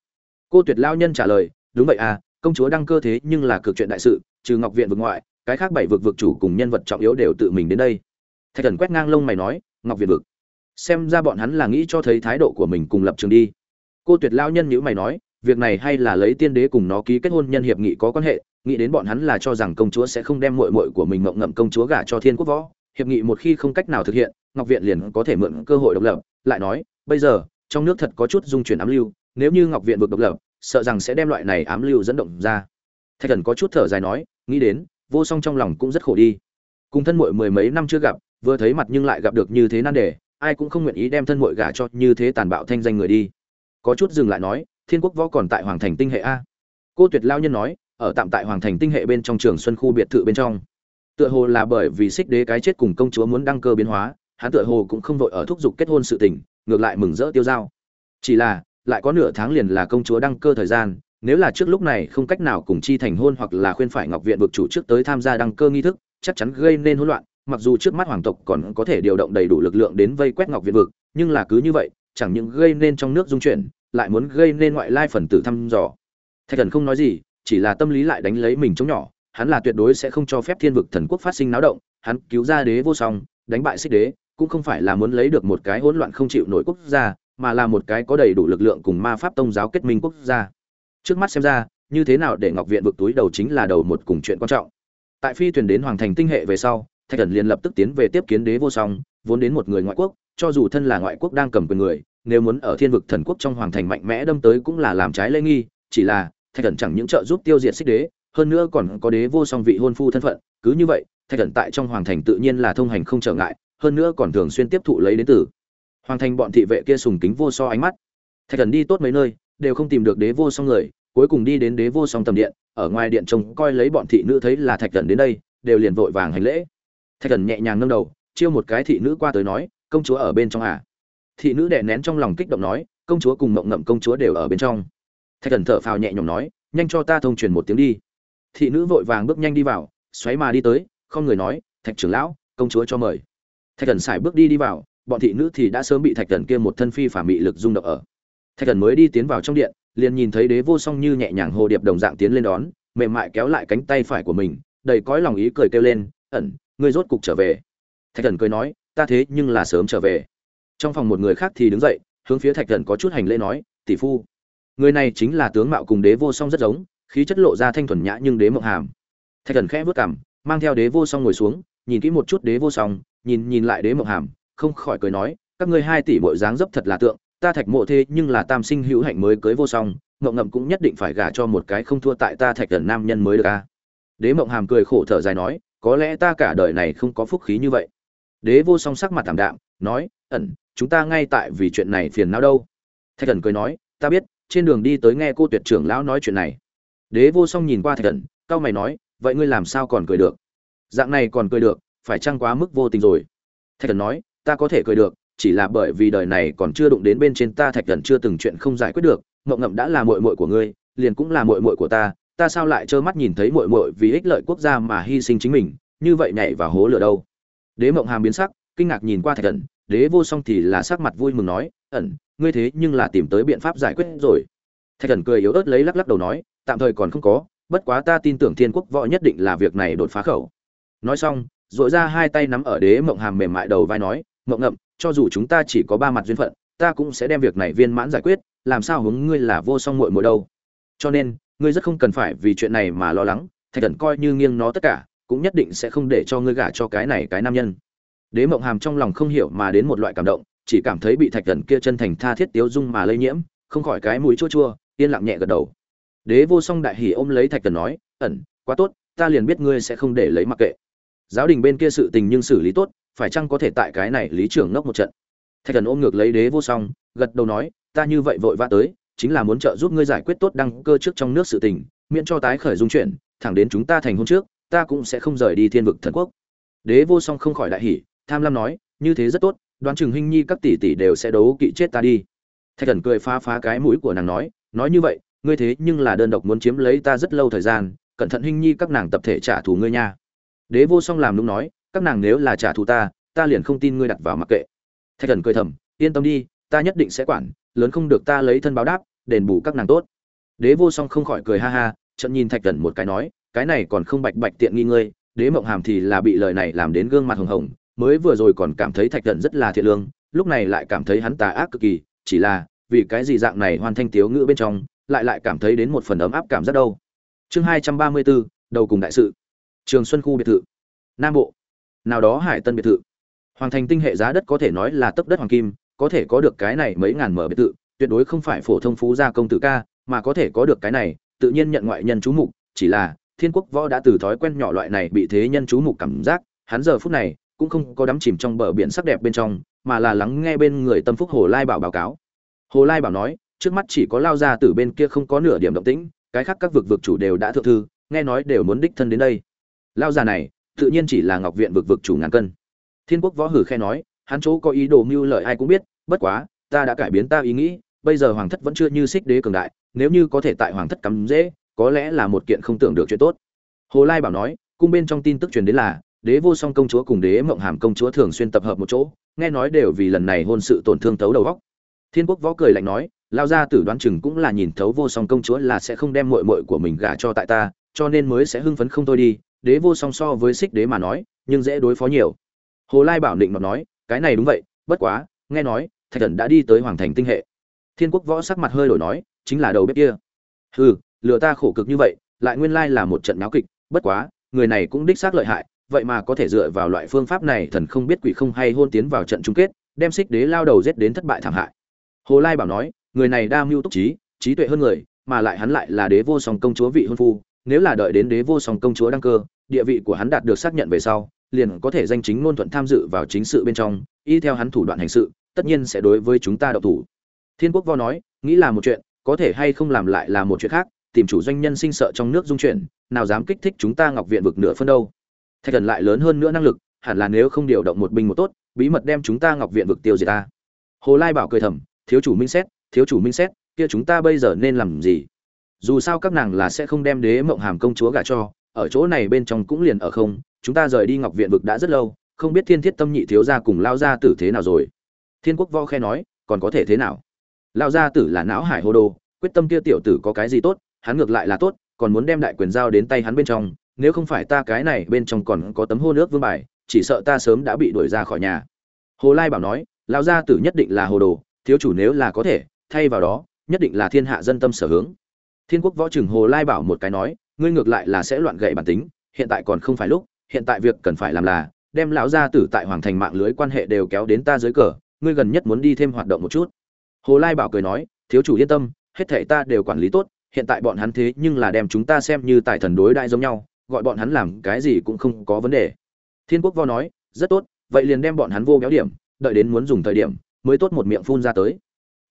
S1: Cô tuyệt lao nhân trả lời, đúng vậy à công chúa đăng cơ thế nhưng là cực chuyện đại sự, trừ ngọc viện vực ngoại, cái khác bảy vực vực chủ cùng nhân vật trọng yếu đều tự mình đến đây. Thạch thần quét ngang lông mày nói, ngọc viện vực. Xem ra bọn hắn là nghĩ cho thấy thái độ của mình cùng lập trường đi. Cô tuyệt lao nhân nhữ mày nói, việc này hay là lấy tiên đế cùng nó ký kết hôn nhân hiệp nghị có quan hệ, nghĩ đến bọn hắn là cho rằng công chúa sẽ không đem muội muội của mình mộng ngậm công chúa gả cho thiên quốc võ hiệp nghị một khi không cách nào thực hiện, ngọc viện liền có thể mượn cơ hội độc lập. Lại nói, bây giờ, trong nước thật có chút dung chuyển ám lưu, nếu như ngọc viện vực độc lập, sợ rằng sẽ đem loại này ám lưu dẫn động ra. Thạch thần có chút thở dài nói, nghĩ đến, vô song trong lòng cũng rất khổ đi. Cùng thân mội mười mấy năm chưa gặp, vừa thấy mặt nhưng lại gặp được như thế nan đề, ai cũng không nguyện ý đem thân mội gả cho như thế tàn bạo thanh danh người đi. Có chút dừng lại nói, thiên quốc võ còn tại hoàng thành tinh hệ a. Cô tuyệt lao nhân nói, ở tạm tại hoàng thành tinh hệ bên trong trường xuân khu biệt thự bên trong tựa hồ là bởi vì xích đế cái chết cùng công chúa muốn đăng cơ biến hóa, hắn tựa hồ cũng không vội ở thúc giục kết hôn sự tình, ngược lại mừng rỡ tiêu dao. Chỉ là, lại có nửa tháng liền là công chúa đăng cơ thời gian, nếu là trước lúc này không cách nào cùng chi thành hôn hoặc là khuyên phải ngọc viện vực chủ trước tới tham gia đăng cơ nghi thức, chắc chắn gây nên hỗn loạn, mặc dù trước mắt hoàng tộc còn có thể điều động đầy đủ lực lượng đến vây quét ngọc viện vực, nhưng là cứ như vậy, chẳng những gây nên trong nước dung chuyển, lại muốn gây nên ngoại lai phần tử thăm dò. Thạch thần không nói gì, chỉ là tâm lý lại đánh lấy mình chống nhỏ hắn là tuyệt đối sẽ không cho phép thiên vực thần quốc phát sinh náo động, hắn cứu ra đế vô song, đánh bại xích đế, cũng không phải là muốn lấy được một cái hỗn loạn không chịu nổi quốc gia, mà là một cái có đầy đủ lực lượng cùng ma pháp tông giáo kết minh quốc gia. Trước mắt xem ra, như thế nào để ngọc viện vực túi đầu chính là đầu một cùng chuyện quan trọng. Tại phi thuyền đến hoàng thành tinh hệ về sau, thạch thần liền lập tức tiến về tiếp kiến đế vô song, vốn đến một người ngoại quốc, cho dù thân là ngoại quốc đang cầm quyền người, nếu muốn ở thiên vực thần quốc trong hoàng thành mạnh mẽ đâm tới cũng là làm trái lễ nghi, chỉ là thạch thần chẳng những trợ giúp tiêu diệt xích đế hơn nữa còn có đế vô song vị hôn phu thân phận, cứ như vậy, thạch thần tại trong hoàng thành tự nhiên là thông hành không trở ngại, hơn nữa còn thường xuyên tiếp thụ lấy đến từ. Hoàng thành bọn thị vệ kia sùng kính vô so ánh mắt. Thạch thần đi tốt mấy nơi, đều không tìm được đế vô song người, cuối cùng đi đến đế vô song tầm điện, ở ngoài điện trông coi lấy bọn thị nữ thấy là thạch thần đến đây, đều liền vội vàng hành lễ. Thạch thần nhẹ nhàng nâng đầu, chiêu một cái thị nữ qua tới nói, công chúa ở bên trong à? Thị nữ đè nén trong lòng kích động nói, công chúa cùng mộng ngậm công chúa đều ở bên trong. Thạch thần thở phào nhẹ nhõm nói, nhanh cho ta thông truyền một tiếng đi thị nữ vội vàng bước nhanh đi vào, xoáy mà đi tới, không người nói, thạch trưởng lão, công chúa cho mời. Thạch thần xài bước đi đi vào, bọn thị nữ thì đã sớm bị thạch thần kia một thân phi phả mị lực rung động ở. Thạch thần mới đi tiến vào trong điện, liền nhìn thấy đế vô song như nhẹ nhàng hồ điệp đồng dạng tiến lên đón, mềm mại kéo lại cánh tay phải của mình, đầy cõi lòng ý cười kêu lên, ẩn, ngươi rốt cục trở về. Thạch thần cười nói, ta thế nhưng là sớm trở về. Trong phòng một người khác thì đứng dậy, hướng phía thạch thần có chút hành lễ nói, tỷ phu, người này chính là tướng mạo cùng đế vô song rất giống khí chất lộ ra thanh thuần nhã nhưng đế mộng hàm. Thạch thần khẽ vớt cảm mang theo đế vô song ngồi xuống, nhìn kỹ một chút đế vô song, nhìn nhìn lại đế mộng hàm, không khỏi cười nói, các ngươi hai tỷ bội dáng dấp thật là tượng, ta thạch mộ thế nhưng là tam sinh hữu hạnh mới cưới vô song mộng ngậm cũng nhất định phải gả cho một cái không thua tại ta thạch thần nam nhân mới được a. Đế mộng hàm cười khổ thở dài nói, có lẽ ta cả đời này không có phúc khí như vậy. Đế vô song sắc mặt thảm đạm, nói, ẩn, chúng ta ngay tại vì chuyện này phiền não đâu. Thạch thần cười nói, ta biết, trên đường đi tới nghe cô tuyệt trưởng lão nói chuyện này đế vô song nhìn qua thạch thần, cau mày nói, vậy ngươi làm sao còn cười được? Dạng này còn cười được, phải chăng quá mức vô tình rồi? Thạch thần nói, ta có thể cười được, chỉ là bởi vì đời này còn chưa đụng đến bên trên ta thạch thần chưa từng chuyện không giải quyết được, mộng ngậm đã là muội muội của ngươi, liền cũng là muội muội của ta ta sao lại trơ mắt nhìn thấy muội muội vì ích lợi quốc gia mà hy sinh chính mình, như vậy nhảy vào hố lửa đâu? Đế mộng hàm biến sắc, kinh ngạc nhìn qua thạch thần, đế vô song thì là sắc mặt vui mừng nói, ẩn, ngươi thế nhưng là tìm tới biện pháp giải quyết rồi. Thạch thần cười yếu ớt lấy lắc lắc đầu nói tạm thời còn không có, bất quá ta tin tưởng thiên quốc võ nhất định là việc này đột phá khẩu. Nói xong dội ra hai tay nắm ở đế mộng hàm mềm mại đầu vai nói, mộng ngậm, cho dù chúng ta chỉ có ba mặt duyên phận, ta cũng sẽ đem việc này viên mãn giải quyết, làm sao hướng ngươi là vô song muội muội đâu. Cho nên, ngươi rất không cần phải vì chuyện này mà lo lắng, thạch thần coi như nghiêng nó tất cả, cũng nhất định sẽ không để cho ngươi gả cho cái này cái nam nhân. Đế mộng hàm trong lòng không hiểu mà đến một loại cảm động, chỉ cảm thấy bị thạch thần kia chân thành tha thiết tiếu dung mà lây nhiễm, không khỏi cái mũi chua chua, yên lặng nhẹ gật đầu đế vô song đại hỉ ôm lấy thạch thần nói, ẩn, quá tốt, ta liền biết ngươi sẽ không để lấy mặc kệ. Giáo đình bên kia sự tình nhưng xử lý tốt, phải chăng có thể tại cái này lý trưởng ngốc một trận? Thạch thần ôm ngược lấy đế vô song, gật đầu nói, ta như vậy vội vã tới, chính là muốn trợ giúp ngươi giải quyết tốt đăng cơ trước trong nước sự tình, miễn cho tái khởi dung chuyển thẳng đến chúng ta thành hôn trước, ta cũng sẽ không rời đi thiên vực thần quốc. Đế vô song không khỏi đại hỉ, tham lam nói, như thế rất tốt, đoán chừng hình nhi các tỷ tỷ đều sẽ đấu kỵ chết ta đi. Thạch thần cười phá phá cái mũi của nàng nói nói như vậy ngươi thế nhưng là đơn độc muốn chiếm lấy ta rất lâu thời gian, cẩn thận hình nhi các nàng tập thể trả thù ngươi nha. Đế vô song làm đúng nói, các nàng nếu là trả thù ta ta liền không tin ngươi đặt vào mặc kệ. Thạch thần cười thầm, yên tâm đi, ta nhất định sẽ quản, lớn không được ta lấy thân báo đáp, đền bù các nàng tốt. Đế vô song không khỏi cười ha ha trận nhìn thạch thần một cái nói, cái này còn không bạch bạch tiện nghi ngươi, đế mộng hàm thì là bị lời này làm đến gương mặt hồng hồng, mới vừa rồi còn cảm thấy thạch thần rất là thiện lương, lúc này lại cảm thấy hắn tà ác cực kỳ, chỉ là vì cái gì dạng này hoàn thanh tiếu ngữ bên trong lại lại cảm thấy đến một phần ấm áp cảm giác đâu. Chương hai trăm ba mươi bốn, đầu cùng đại sự. Trường xuân khu biệt thự. Nam bộ. Nào đó hải tân biệt thự. Hoàng thành tinh hệ giá đất có thể nói là tấp đất hoàng kim, có thể có được cái này mấy ngàn mở biệt thự, tuyệt đối không phải phổ thông phú gia công tử ca, mà có thể có được cái này, tự nhiên nhận ngoại nhân chú mục, chỉ là thiên quốc võ đã từ thói quen nhỏ loại này bị thế nhân chú mục cảm giác, hắn giờ phút này cũng không có đắm chìm trong bờ biển sắc đẹp bên trong, mà là lắng nghe bên người tâm phúc hồ lai bảo báo cáo. Hồ lai bảo nói trước mắt chỉ có lao ra từ bên kia không có nửa điểm động tĩnh, cái khác các vực vực chủ đều đã thượng thư, nghe nói đều muốn đích thân đến đây. Lao già này, tự nhiên chỉ là ngọc viện vực vực chủ ngàn cân. Thiên quốc võ hử khe nói, hắn chỗ có ý đồ mưu lợi ai cũng biết, bất quá, ta đã cải biến ta ý nghĩ, bây giờ hoàng thất vẫn chưa như xích đế cường đại, nếu như có thể tại hoàng thất cắm dễ, có lẽ là một kiện không tưởng được chuyện tốt. Hồ lai bảo nói, cung bên trong tin tức truyền đến là, đế vô song công chúa cùng đế mộng hàm công chúa thường xuyên tập hợp một chỗ, nghe nói đều vì lần này hôn sự tổn thương tấu đầu góc thiên quốc võ cười lạnh nói lao ra tử đoán chừng cũng là nhìn thấu vô song công chúa là sẽ không đem mội mội của mình gả cho tại ta, cho nên mới sẽ hưng phấn không thôi đi. Đế vô song so với xích đế mà nói, nhưng dễ đối phó nhiều. Hồ lai bảo định mà nói, cái này đúng vậy, bất quá, nghe nói, thạch thần đã đi tới hoàng thành tinh hệ. Thiên quốc võ sắc mặt hơi đổi nói, chính là đầu bếp kia. Hừ lừa ta khổ cực như vậy, lại nguyên lai là một trận náo kịch, bất quá, người này cũng đích xác lợi hại, vậy mà có thể dựa vào loại phương pháp này thần không biết quỷ không hay hôn tiến vào trận chung kết, đem xích đế lao đầu giết đến thất bại thảm hại. Hồ lai bảo nói người này đa mưu túc trí trí tuệ hơn người, mà lại hắn lại là đế vô song công chúa vị hôn phu. Nếu là đợi đến đế vô song công chúa đăng cơ, địa vị của hắn đạt được xác nhận về sau, liền có thể danh chính ngôn thuận tham dự vào chính sự bên trong, y theo hắn thủ đoạn hành sự, tất nhiên sẽ đối với chúng ta đậu thủ. Thiên quốc vo nói, nghĩ là một chuyện, có thể hay không làm lại là một chuyện khác, tìm chủ doanh nhân sinh sợ trong nước dung chuyển nào dám kích thích chúng ta ngọc viện vực nửa phân đâu. Thạch thần lại lớn hơn nữa năng lực, hẳn là nếu không điều động một binh một tốt, bí mật đem chúng ta ngọc viện vực tiêu diệt ta. Hồ lai bảo cười thầm, thiếu chủ minh xét thiếu chủ minh xét, kia chúng ta bây giờ nên làm gì? Dù sao các nàng là sẽ không đem đế mộng hàm công chúa gả cho, ở chỗ này bên trong cũng liền ở không, chúng ta rời đi ngọc viện vực đã rất lâu, không biết thiên thiết tâm nhị thiếu gia cùng lao gia tử thế nào rồi. Thiên quốc võ khe nói, còn có thể thế nào? Lao gia tử là não hải hô đồ, quyết tâm kia tiểu tử có cái gì tốt, hắn ngược lại là tốt, còn muốn đem đại quyền giao đến tay hắn bên trong, nếu không phải ta cái này bên trong còn có tấm hôn nước vương bài, chỉ sợ ta sớm đã bị đuổi ra khỏi nhà. Hồ lai bảo nói, lao gia tử nhất định là hồ đồ, thiếu chủ nếu là có thể thay vào đó, nhất định là thiên hạ dân tâm sở hướng. Thiên quốc võ trưởng hồ lai bảo một cái nói, ngươi ngược lại là sẽ loạn gậy bản tính, hiện tại còn không phải lúc, hiện tại việc cần phải làm là, đem lão gia tử tại hoàng thành mạng lưới quan hệ đều kéo đến ta dưới cờ, ngươi gần nhất muốn đi thêm hoạt động một chút. Hồ lai bảo cười nói, thiếu chủ yên tâm, hết thảy ta đều quản lý tốt, hiện tại bọn hắn thế nhưng là đem chúng ta xem như tài thần đối đại giống nhau, gọi bọn hắn làm cái gì cũng không có vấn đề. Thiên quốc võ nói, rất tốt, vậy liền đem bọn hắn vô béo điểm, đợi đến muốn dùng thời điểm, mới tốt một miệng phun ra tới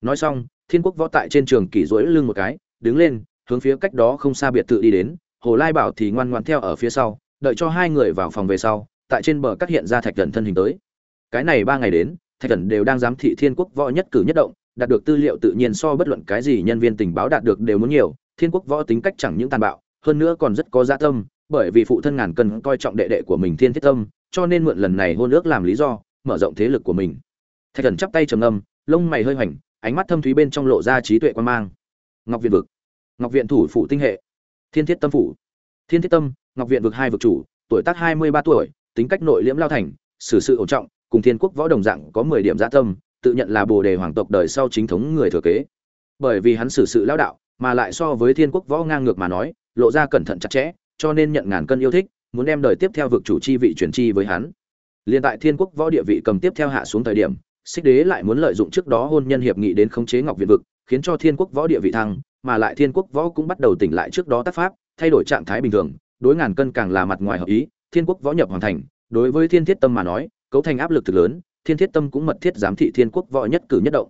S1: nói xong, thiên quốc võ tại trên trường kỷ rỗi lưng một cái, đứng lên, hướng phía cách đó không xa biệt thự đi đến. Hồ lai bảo thì ngoan ngoan theo ở phía sau, đợi cho hai người vào phòng về sau, tại trên bờ cắt hiện ra thạch thần thân hình tới. Cái này ba ngày đến, thạch thần đều đang giám thị thiên quốc võ nhất cử nhất động, đạt được tư liệu tự nhiên so bất luận cái gì nhân viên tình báo đạt được đều muốn nhiều, thiên quốc võ tính cách chẳng những tàn bạo, hơn nữa còn rất có dạ tâm, bởi vì phụ thân ngàn cân coi trọng đệ đệ của mình thiên thiết tâm, cho nên mượn lần này hôn ước làm lý do, mở rộng thế lực của mình. Thạch thần chắp tay trầm âm lông mày hơi hoành ánh mắt thâm thúy bên trong lộ ra trí tuệ quan mang. Ngọc viện vực. Ngọc viện thủ phủ tinh hệ. Thiên thiết tâm phủ. Thiên thiết tâm, ngọc viện vực hai vực chủ, tuổi tác hai mươi ba tuổi, tính cách nội liễm lao thành, xử sự ổn trọng, cùng thiên quốc võ đồng dạng có mười điểm gia tâm, tự nhận là bồ đề hoàng tộc đời sau chính thống người thừa kế. Bởi vì hắn xử sự lao đạo, mà lại so với thiên quốc võ ngang ngược mà nói, lộ ra cẩn thận chặt chẽ, cho nên nhận ngàn cân yêu thích, muốn đem đời tiếp theo vực chủ chi vị chuyển chi với hắn. Liên tại thiên quốc võ địa vị cầm tiếp theo hạ xuống thời điểm xích đế lại muốn lợi dụng trước đó hôn nhân hiệp nghị đến khống chế ngọc viện vực, khiến cho thiên quốc võ địa vị thăng, mà lại thiên quốc võ cũng bắt đầu tỉnh lại trước đó tác pháp, thay đổi trạng thái bình thường, đối ngàn cân càng là mặt ngoài hợp ý, thiên quốc võ nhập hoàn thành. Đối với thiên thiết tâm mà nói, cấu thành áp lực thực lớn, thiên thiết tâm cũng mật thiết giám thị thiên quốc võ nhất cử nhất động.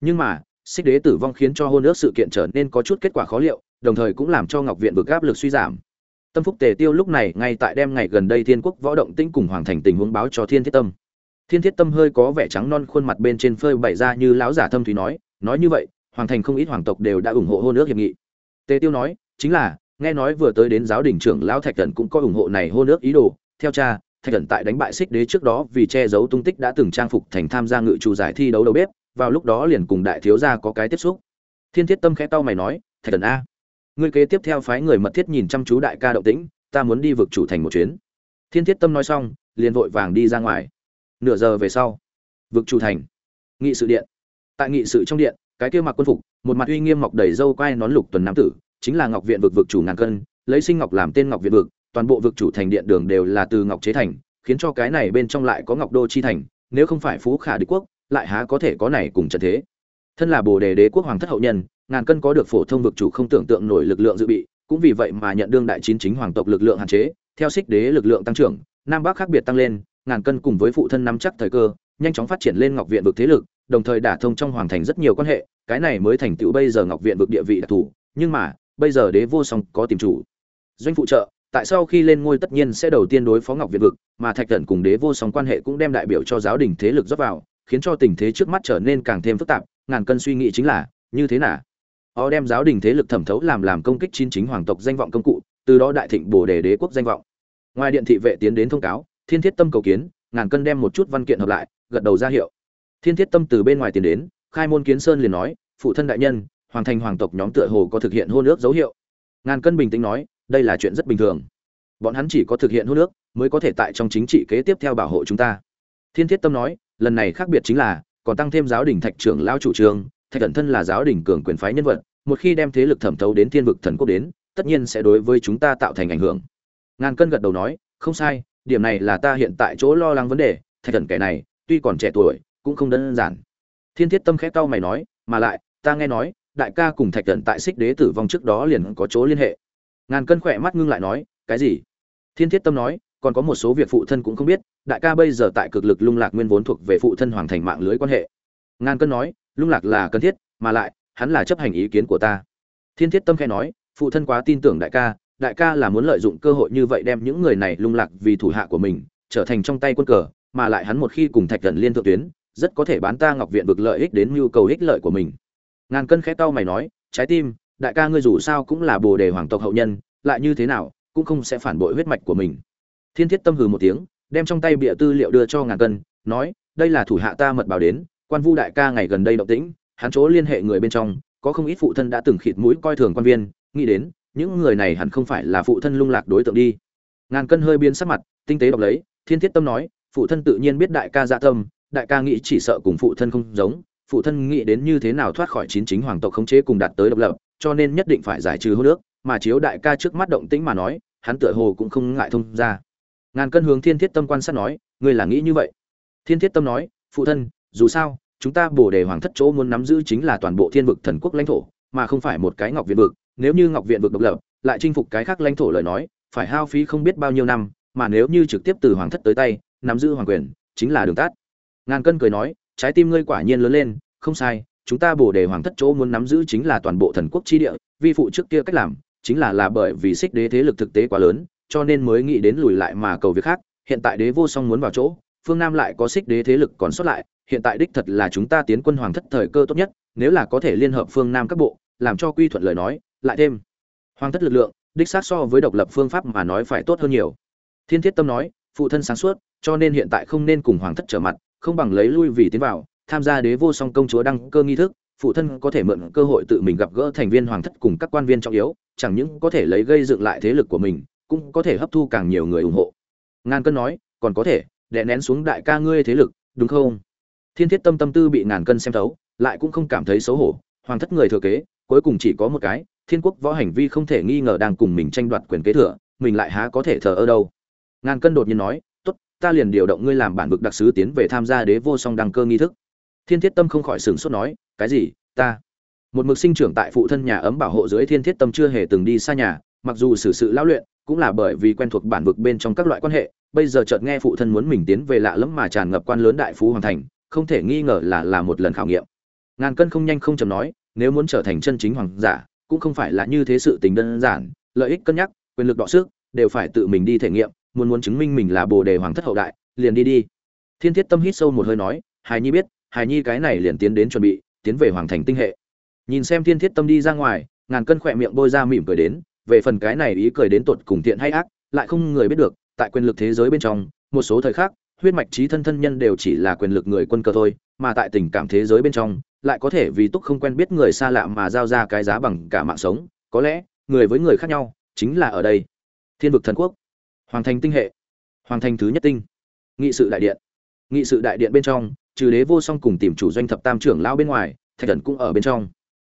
S1: Nhưng mà, xích đế tử vong khiến cho hôn ước sự kiện trở nên có chút kết quả khó liệu, đồng thời cũng làm cho ngọc viện vực áp lực suy giảm. Tâm phúc tề tiêu lúc này ngay tại đêm ngày gần đây thiên quốc võ động tĩnh cùng hoàng thành tình huống báo cho thiên thiết tâm thiên thiết tâm hơi có vẻ trắng non khuôn mặt bên trên phơi bày ra như lão giả thâm thúy nói nói như vậy, hoàng thành không ít hoàng tộc đều đã ủng hộ hôn ước hiệp nghị. Tề tiêu nói, chính là, nghe nói vừa tới đến giáo đình trưởng lão thạch thần cũng có ủng hộ này hôn ước ý đồ. Theo cha, thạch thần tại đánh bại xích đế trước đó vì che giấu tung tích đã từng trang phục thành tham gia ngự chủ giải thi đấu đầu bếp, vào lúc đó liền cùng đại thiếu gia có cái tiếp xúc. Thiên thiết tâm khẽ tao mày nói, thạch thần a, ngươi kế tiếp theo phái người mật thiết nhìn chăm chú đại ca động tĩnh, ta muốn đi vực chủ thành một chuyến. Thiên thiết tâm nói xong, liền vội vàng đi ra ngoài nửa giờ về sau. Vực chủ thành. Nghị sự điện. Tại nghị sự trong điện, cái kia mặc quân phục, một mặt uy nghiêm mọc đầy râu quai nón lục tuần nam tử, chính là ngọc viện vực vực chủ ngàn cân, lấy sinh ngọc làm tên ngọc viện vực, toàn bộ vực chủ thành điện đường đều là từ ngọc chế thành, khiến cho cái này bên trong lại có ngọc đô chi thành, nếu không phải phú khả đế quốc, lại há có thể có này cùng trận thế. Thân là bồ đề đế quốc hoàng thất hậu nhân, ngàn cân có được phổ thông vực chủ không tưởng tượng nổi lực lượng dự bị, cũng vì vậy mà nhận đương đại chín chính hoàng tộc lực lượng hạn chế, theo xích đế lực lượng tăng trưởng, nam bắc khác biệt tăng lên ngàn cân cùng với phụ thân nắm chắc thời cơ, nhanh chóng phát triển lên ngọc viện vực thế lực, đồng thời đả thông trong hoàng thành rất nhiều quan hệ, cái này mới thành tựu bây giờ ngọc viện vực địa vị đặc thù, nhưng mà, bây giờ đế vô song có tìm chủ. Doanh phụ trợ, tại sau khi lên ngôi tất nhiên sẽ đầu tiên đối phó ngọc viện vực, mà thạch thần cùng đế vô song quan hệ cũng đem đại biểu cho giáo đình thế lực dốc vào, khiến cho tình thế trước mắt trở nên càng thêm phức tạp, ngàn cân suy nghĩ chính là, như thế nào? Họ đem giáo đình thế lực thẩm thấu làm làm công kích chín chính hoàng tộc danh vọng công cụ, từ đó đại thịnh bổ đề đế quốc danh vọng. Ngoài điện thị vệ tiến đến thông cáo thiên thiết tâm cầu kiến, ngàn cân đem một chút văn kiện hợp lại, gật đầu ra hiệu. Thiên thiết tâm từ bên ngoài tiến đến, khai môn kiến sơn liền nói, phụ thân đại nhân, hoàng thành hoàng tộc nhóm tựa hồ có thực hiện hôn ước dấu hiệu. Ngàn cân bình tĩnh nói, đây là chuyện rất bình thường. Bọn hắn chỉ có thực hiện hôn ước, mới có thể tại trong chính trị kế tiếp theo bảo hộ chúng ta. Thiên thiết tâm nói, lần này khác biệt chính là, còn tăng thêm giáo đình thạch trưởng lao chủ trương, thạch thần thân là giáo đình cường quyền phái nhân vật, một khi đem thế lực thẩm thấu đến thiên vực thần quốc đến, tất nhiên sẽ đối với chúng ta tạo thành ảnh hưởng. Ngàn cân gật đầu nói, không sai điểm này là ta hiện tại chỗ lo lắng vấn đề, thạch thần kẻ này, tuy còn trẻ tuổi, cũng không đơn giản. Thiên thiết tâm khẽ cau mày nói, mà lại, ta nghe nói, đại ca cùng thạch thần tại xích đế tử vong trước đó liền có chỗ liên hệ. Ngàn cân khỏe mắt ngưng lại nói, cái gì? Thiên thiết tâm nói, còn có một số việc phụ thân cũng không biết, đại ca bây giờ tại cực lực lung lạc nguyên vốn thuộc về phụ thân hoàng thành mạng lưới quan hệ. Ngàn cân nói, lung lạc là cần thiết, mà lại, hắn là chấp hành ý kiến của ta. Thiên thiết tâm khẽ nói, phụ thân quá tin tưởng đại ca đại ca là muốn lợi dụng cơ hội như vậy đem những người này lung lạc vì thủ hạ của mình, trở thành trong tay quân cờ, mà lại hắn một khi cùng thạch thần liên thượng tuyến, rất có thể bán ta ngọc viện vực lợi ích đến nhu cầu ích lợi của mình. Ngàn cân khẽ tao mày nói, trái tim, đại ca ngươi dù sao cũng là bồ đề hoàng tộc hậu nhân, lại như thế nào cũng không sẽ phản bội huyết mạch của mình. Thiên thiết tâm hừ một tiếng, đem trong tay bịa tư liệu đưa cho ngàn cân, nói, đây là thủ hạ ta mật báo đến, quan vu đại ca ngày gần đây động tĩnh, hắn chỗ liên hệ người bên trong, có không ít phụ thân đã từng khịt mũi coi thường quan viên, nghĩ đến những người này hẳn không phải là phụ thân lung lạc đối tượng đi. Ngàn cân hơi biến sắc mặt, tinh tế đọc lấy, thiên thiết tâm nói, phụ thân tự nhiên biết đại ca dạ tâm, đại ca nghĩ chỉ sợ cùng phụ thân không giống, phụ thân nghĩ đến như thế nào thoát khỏi chín chính hoàng tộc khống chế cùng đạt tới độc lập, cho nên nhất định phải giải trừ hô nước, mà chiếu đại ca trước mắt động tĩnh mà nói, hắn tựa hồ cũng không ngại thông ra. Ngàn cân hướng thiên thiết tâm quan sát nói, ngươi là nghĩ như vậy? Thiên thiết tâm nói, phụ thân, dù sao, chúng ta bổ đề hoàng thất chỗ muốn nắm giữ chính là toàn bộ thiên vực thần quốc lãnh thổ, mà không phải một cái ngọc viện vực nếu như ngọc viện vực độc lập, lại chinh phục cái khác lãnh thổ lời nói, phải hao phí không biết bao nhiêu năm, mà nếu như trực tiếp từ hoàng thất tới tay, nắm giữ hoàng quyền, chính là đường tắt. Ngàn cân cười nói, trái tim ngươi quả nhiên lớn lên, không sai, chúng ta bổ đề hoàng thất chỗ muốn nắm giữ chính là toàn bộ thần quốc chi địa, vi phụ trước kia cách làm, chính là là bởi vì xích đế thế lực thực tế quá lớn, cho nên mới nghĩ đến lùi lại mà cầu việc khác, hiện tại đế vô song muốn vào chỗ, phương nam lại có xích đế thế lực còn sót lại, hiện tại đích thật là chúng ta tiến quân hoàng thất thời cơ tốt nhất, nếu là có thể liên hợp phương nam các bộ, làm cho quy thuận lời nói lại thêm. Hoàng thất lực lượng, đích xác so với độc lập phương pháp mà nói phải tốt hơn nhiều. Thiên thiết tâm nói, phụ thân sáng suốt, cho nên hiện tại không nên cùng hoàng thất trở mặt, không bằng lấy lui vì tiến vào, tham gia đế vô song công chúa đăng cơ nghi thức, phụ thân có thể mượn cơ hội tự mình gặp gỡ thành viên hoàng thất cùng các quan viên trọng yếu, chẳng những có thể lấy gây dựng lại thế lực của mình, cũng có thể hấp thu càng nhiều người ủng hộ. Ngàn cân nói, còn có thể, đè nén xuống đại ca ngươi thế lực, đúng không? Thiên thiết tâm tâm tư bị ngàn cân xem thấu, lại cũng không cảm thấy xấu hổ, hoàng thất người thừa kế, cuối cùng chỉ có một cái thiên quốc võ hành vi không thể nghi ngờ đang cùng mình tranh đoạt quyền kế thừa, mình lại há có thể thờ ơ đâu. Ngàn cân đột nhiên nói, tốt, ta liền điều động ngươi làm bản vực đặc sứ tiến về tham gia đế vô song đăng cơ nghi thức. Thiên thiết tâm không khỏi sửng sốt nói, cái gì? Ta? Một mực sinh trưởng tại phụ thân nhà ấm bảo hộ dưới thiên thiết tâm chưa hề từng đi xa nhà, mặc dù xử sự lão luyện, cũng là bởi vì quen thuộc bản vực bên trong các loại quan hệ, bây giờ chợt nghe phụ thân muốn mình tiến về lạ lẫm mà tràn ngập quan lớn đại phú hoàng thành, không thể nghi ngờ là là một lần khảo nghiệm. Ngàn cân không nhanh không chầm nói, nếu muốn trở thành chân chính hoàng giả cũng không phải là như thế sự tình đơn giản, lợi ích cân nhắc, quyền lực đọ sức, đều phải tự mình đi thể nghiệm, muốn muốn chứng minh mình là bồ đề hoàng thất hậu đại, liền đi đi. Thiên thiết tâm hít sâu một hơi nói hài nhi biết hài nhi cái này liền tiến đến chuẩn bị, tiến về hoàng thành tinh hệ. Nhìn xem thiên thiết tâm đi ra ngoài, ngàn cân khỏe miệng bôi ra mỉm cười đến, về phần cái này ý cười đến tột cùng thiện hay ác, lại không người biết được, tại quyền lực thế giới bên trong, một số thời khắc, huyết mạch trí thân thân nhân đều chỉ là quyền lực người quân cơ thôi, mà tại tình cảm thế giới bên trong lại có thể vì túc không quen biết người xa lạ mà giao ra cái giá bằng cả mạng sống, có lẽ, người với người khác nhau, chính là ở đây. Thiên vực thần quốc. Hoàng thành tinh hệ. Hoàng thành thứ nhất tinh. Nghị sự đại điện. Nghị sự đại điện bên trong, trừ đế vô song cùng tìm chủ doanh thập tam trưởng lão bên ngoài, thạch thần cũng ở bên trong.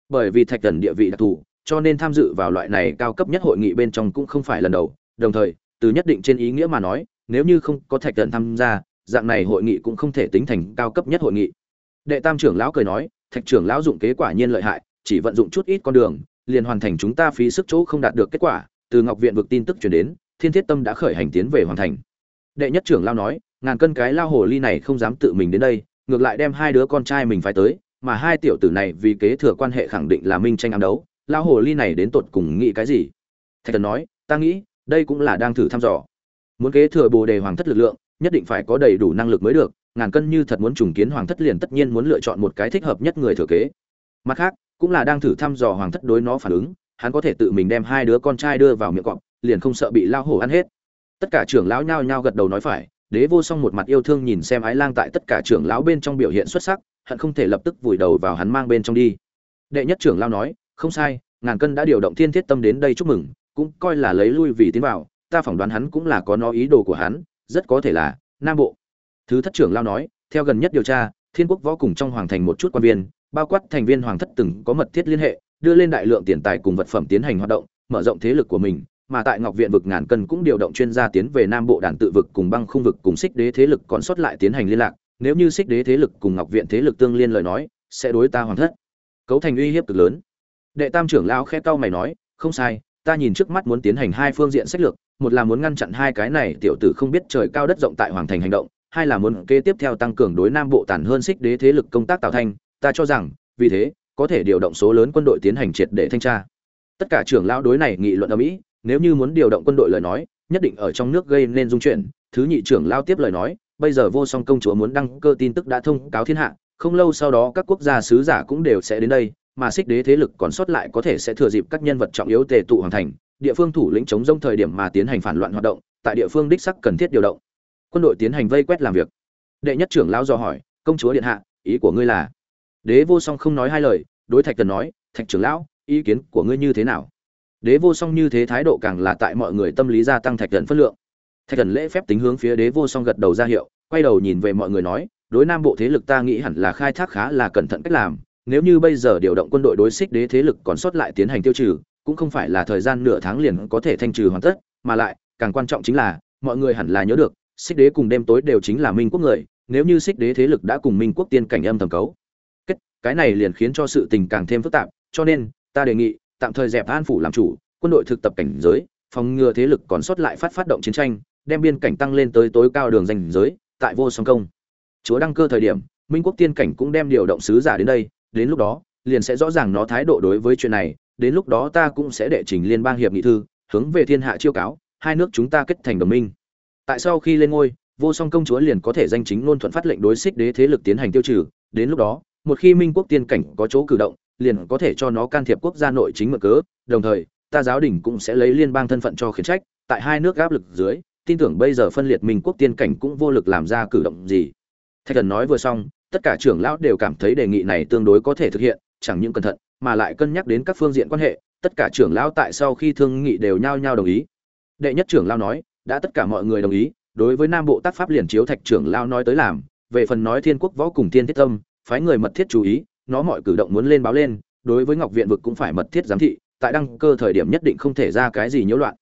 S1: Bởi vì thạch thần địa vị đặc thù, cho nên tham dự vào loại này cao cấp nhất hội nghị bên trong cũng không phải lần đầu. Đồng thời, từ nhất định trên ý nghĩa mà nói, nếu như không có thạch thần tham gia, dạng này hội nghị cũng không thể tính thành cao cấp nhất hội nghị đệ tam trưởng lão cười nói, thạch trưởng lão dụng kế quả nhiên lợi hại, chỉ vận dụng chút ít con đường, liền hoàn thành chúng ta phí sức chỗ không đạt được kết quả. Từ ngọc viện vực tin tức truyền đến, thiên thiết tâm đã khởi hành tiến về hoàn thành. Đệ nhất trưởng lão nói, ngàn cân cái lao hồ ly này không dám tự mình đến đây, ngược lại đem hai đứa con trai mình phải tới, mà hai tiểu tử này vì kế thừa quan hệ khẳng định là minh tranh ám đấu, lao hồ ly này đến tột cùng nghĩ cái gì? Thạch thần nói, ta nghĩ, đây cũng là đang thử thăm dò. Muốn kế thừa bồ đề hoàng thất lực lượng, nhất định phải có đầy đủ năng lực mới được ngàn cân như thật muốn trùng kiến hoàng thất liền tất nhiên muốn lựa chọn một cái thích hợp nhất người thừa kế. Mặt khác, cũng là đang thử thăm dò hoàng thất đối nó phản ứng, hắn có thể tự mình đem hai đứa con trai đưa vào miệng cọp, liền không sợ bị lao hổ ăn hết. Tất cả trưởng lão nhao nhao gật đầu nói phải, đế vô song một mặt yêu thương nhìn xem ái lang tại tất cả trưởng lão bên trong biểu hiện xuất sắc, hận không thể lập tức vùi đầu vào hắn mang bên trong đi. Đệ nhất trưởng lão nói, không sai, ngàn cân đã điều động thiên thiết tâm đến đây chúc mừng, cũng coi là lấy lui vì tiến vào, ta phỏng đoán hắn cũng là có nó ý đồ của hắn, rất có thể là nam bộ thứ thất trưởng lao nói theo gần nhất điều tra thiên quốc võ cùng trong hoàng thành một chút quan viên bao quát thành viên hoàng thất từng có mật thiết liên hệ đưa lên đại lượng tiền tài cùng vật phẩm tiến hành hoạt động mở rộng thế lực của mình mà tại Ngọc Viện vực ngàn cân cũng điều động chuyên gia tiến về Nam Bộ đàn tự vực cùng băng khung vực cùng Xích Đế thế lực còn sót lại tiến hành liên lạc, nếu như Xích Đế thế lực cùng Ngọc Viện thế lực tương liên lời nói, sẽ đối ta Hoàng thất. Cấu thành uy hiếp cực lớn. Đệ Tam trưởng lão khẽ cau mày nói, không sai, ta nhìn trước mắt muốn tiến hành hai phương diện sách lược, một là muốn ngăn chặn hai cái này tiểu tử không biết trời cao đất rộng tại hoàng thành hành động, hai là muốn kế tiếp theo tăng cường đối Nam Bộ tàn hơn Xích Đế thế lực công tác tạo thành, ta cho rằng, vì thế, có thể điều động số lớn quân đội tiến hành triệt để thanh tra. Tất cả trưởng lão đối này nghị luận ở mỹ, nếu như muốn điều động quân đội lời nói nhất định ở trong nước gây nên dung chuyển thứ nhị trưởng lão tiếp lời nói bây giờ vô song công chúa muốn đăng cơ tin tức đã thông cáo thiên hạ không lâu sau đó các quốc gia sứ giả cũng đều sẽ đến đây mà xích đế thế lực còn sót lại có thể sẽ thừa dịp các nhân vật trọng yếu tề tụ hoàn thành địa phương thủ lĩnh chống rông thời điểm mà tiến hành phản loạn hoạt động tại địa phương đích sắc cần thiết điều động quân đội tiến hành vây quét làm việc. Đệ nhất trưởng lão do hỏi, công chúa điện hạ, ý của ngươi là? Đế vô song không nói hai lời, đối thạch tần nói, thạch trưởng lão, ý kiến của ngươi như thế nào? Đế vô song như thế thái độ càng là tại mọi người tâm lý gia tăng thạch tần phân lượng. Thạch tần lễ phép tính hướng phía đế vô song gật đầu ra hiệu, quay đầu nhìn về mọi người nói, đối nam bộ thế lực ta nghĩ hẳn là khai thác khá là cẩn thận cách làm, nếu như bây giờ điều động quân đội đối xích đế thế lực còn sót lại tiến hành tiêu trừ, cũng không phải là thời gian nửa tháng liền có thể thanh trừ hoàn tất, mà lại, càng quan trọng chính là, mọi người hẳn là nhớ được xích đế cùng đêm tối đều chính là minh quốc người, nếu như xích đế thế lực đã cùng minh quốc tiên cảnh âm thầm cấu, kết, cái này liền khiến cho sự tình càng thêm phức tạp, cho nên, ta đề nghị, tạm thời dẹp an phủ làm chủ, quân đội thực tập cảnh giới, phòng ngừa thế lực còn sót lại phát phát động chiến tranh, đem biên cảnh tăng lên tới tối cao đường danh giới, tại vô song công. Chúa đăng cơ thời điểm, minh quốc tiên cảnh cũng đem điều động sứ giả đến đây, đến lúc đó, liền sẽ rõ ràng nó thái độ đối với chuyện này, đến lúc đó ta cũng sẽ đệ trình liên bang hiệp nghị thư, hướng về thiên hạ chiêu cáo, hai nước chúng ta kết thành đồng minh tại sau khi lên ngôi, vô song công chúa liền có thể danh chính ngôn thuận phát lệnh đối xích đế thế lực tiến hành tiêu trừ. Đến lúc đó, một khi minh quốc tiên cảnh có chỗ cử động, liền có thể cho nó can thiệp quốc gia nội chính mở cớ. Đồng thời, ta giáo đình cũng sẽ lấy liên bang thân phận cho khiển trách. Tại hai nước áp lực dưới, tin tưởng bây giờ phân liệt minh quốc tiên cảnh cũng vô lực làm ra cử động gì. Thạch thần nói vừa xong, tất cả trưởng lão đều cảm thấy đề nghị này tương đối có thể thực hiện, chẳng những cẩn thận, mà lại cân nhắc đến các phương diện quan hệ. Tất cả trưởng lão tại sau khi thương nghị đều nhao nhao đồng ý. Đệ nhất trưởng lão nói đã tất cả mọi người đồng ý, đối với nam bộ tác pháp liền chiếu thạch trưởng lão nói tới làm, về phần nói thiên quốc võ cùng thiên thiết tâm, phái người mật thiết chú ý, nó mọi cử động muốn lên báo lên, đối với ngọc viện vực cũng phải mật thiết giám thị, tại đăng cơ thời điểm nhất định không thể ra cái gì nhiễu loạn.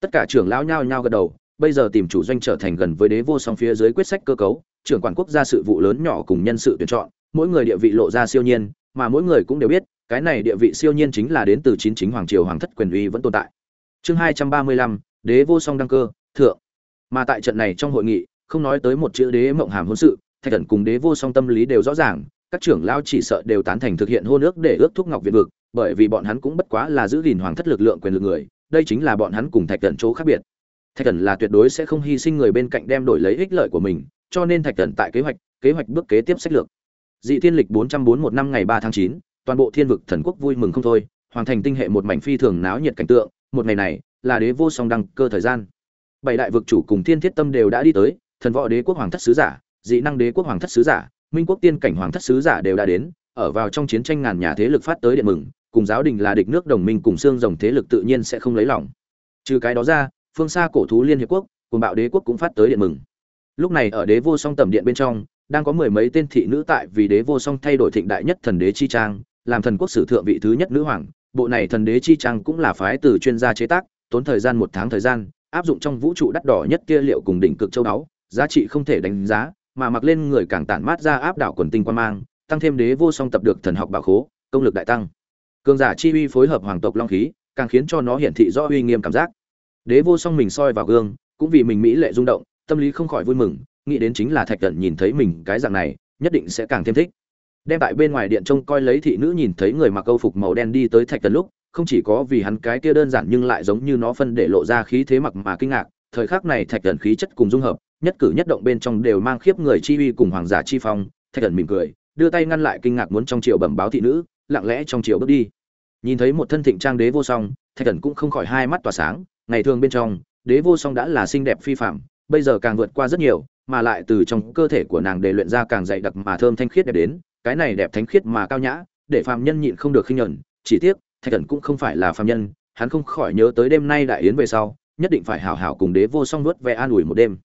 S1: Tất cả trưởng lão nhao nhao gật đầu, bây giờ tìm chủ doanh trở thành gần với đế vô song phía dưới quyết sách cơ cấu, trưởng quản quốc gia sự vụ lớn nhỏ cùng nhân sự tuyển chọn, mỗi người địa vị lộ ra siêu nhiên, mà mỗi người cũng đều biết, cái này địa vị siêu nhiên chính là đến từ chín chính hoàng triều hoàng thất quyền uy vẫn tồn tại. Chương hai trăm ba mươi lăm, đế vô song đăng cơ thượng. Mà tại trận này trong hội nghị, không nói tới một chữ đế mộng hàm hôn sự, thạch thần cùng đế vô song tâm lý đều rõ ràng, các trưởng lao chỉ sợ đều tán thành thực hiện hôn ước để ước thúc ngọc việt vực, bởi vì bọn hắn cũng bất quá là giữ gìn hoàng thất lực lượng quyền lực người, đây chính là bọn hắn cùng thạch thần chỗ khác biệt. Thạch thần là tuyệt đối sẽ không hy sinh người bên cạnh đem đổi lấy ích lợi của mình, cho nên thạch thần tại kế hoạch kế hoạch bước kế tiếp sách lược. Dị thiên lịch bốn trăm bốn một năm ngày ba tháng chín, toàn bộ thiên vực thần quốc vui mừng không thôi, hoàn thành tinh hệ một mảnh phi thường náo nhiệt cảnh tượng, một ngày này, là đế vô song đăng cơ thời gian bảy đại vực chủ cùng thiên thiết tâm đều đã đi tới, thần võ đế quốc hoàng thất sứ giả, dị năng đế quốc hoàng thất sứ giả, minh quốc tiên cảnh hoàng thất sứ giả đều đã đến, ở vào trong chiến tranh ngàn nhà thế lực phát tới điện mừng, cùng giáo đình là địch nước đồng minh cùng xương rồng thế lực tự nhiên sẽ không lấy lòng. Trừ cái đó ra, phương xa cổ thú liên hiệp quốc, cùng bạo đế quốc cũng phát tới điện mừng. Lúc này ở đế vô song tầm điện bên trong, đang có mười mấy tên thị nữ tại vì đế vô song thay đổi thịnh đại nhất thần đế chi trang, làm thần quốc sử thượng vị thứ nhất nữ hoàng. Bộ này thần đế chi trang cũng là phái từ chuyên gia chế tác, tốn thời gian một tháng thời gian áp dụng trong vũ trụ đắt đỏ nhất kia liệu cùng đỉnh cực châu đáo giá trị không thể đánh giá, mà mặc lên người càng tản mát ra áp đảo quần tinh quan mang, tăng thêm đế vô song tập được thần học bảo khố, công lực đại tăng. Cường giả chi uy phối hợp hoàng tộc long khí, càng khiến cho nó hiển thị rõ uy nghiêm cảm giác. Đế vô song mình soi vào gương, cũng vì mình mỹ lệ rung động, tâm lý không khỏi vui mừng, nghĩ đến chính là thạch cẩn nhìn thấy mình cái dạng này, nhất định sẽ càng thêm thích. Đem tại bên ngoài điện trông coi lấy thị nữ nhìn thấy người mặc câu phục màu đen đi tới thạch cẩn lúc không chỉ có vì hắn cái kia đơn giản nhưng lại giống như nó phân để lộ ra khí thế mặc mà kinh ngạc, thời khắc này thạch thần khí chất cùng dung hợp, nhất cử nhất động bên trong đều mang khiếp người chi uy cùng hoàng giả chi phong, thạch thần mỉm cười, đưa tay ngăn lại kinh ngạc muốn trong triều bẩm báo thị nữ, lặng lẽ trong triều bước đi. Nhìn thấy một thân thịnh trang đế vô song, thạch thần cũng không khỏi hai mắt tỏa sáng, ngày thường bên trong, đế vô song đã là xinh đẹp phi phạm, bây giờ càng vượt qua rất nhiều, mà lại từ trong cơ thể của nàng để luyện ra càng dày đặc mà thơm thanh khiết đẹp đến, cái này đẹp thánh khiết mà cao nhã, để phàm nhân nhịn không được khinh nhẫn, chỉ tiếc thạch thần cũng không phải là phàm nhân hắn không khỏi nhớ tới đêm nay đại yến về sau nhất định phải hảo hảo cùng đế vô song nuốt ve an ủi một đêm.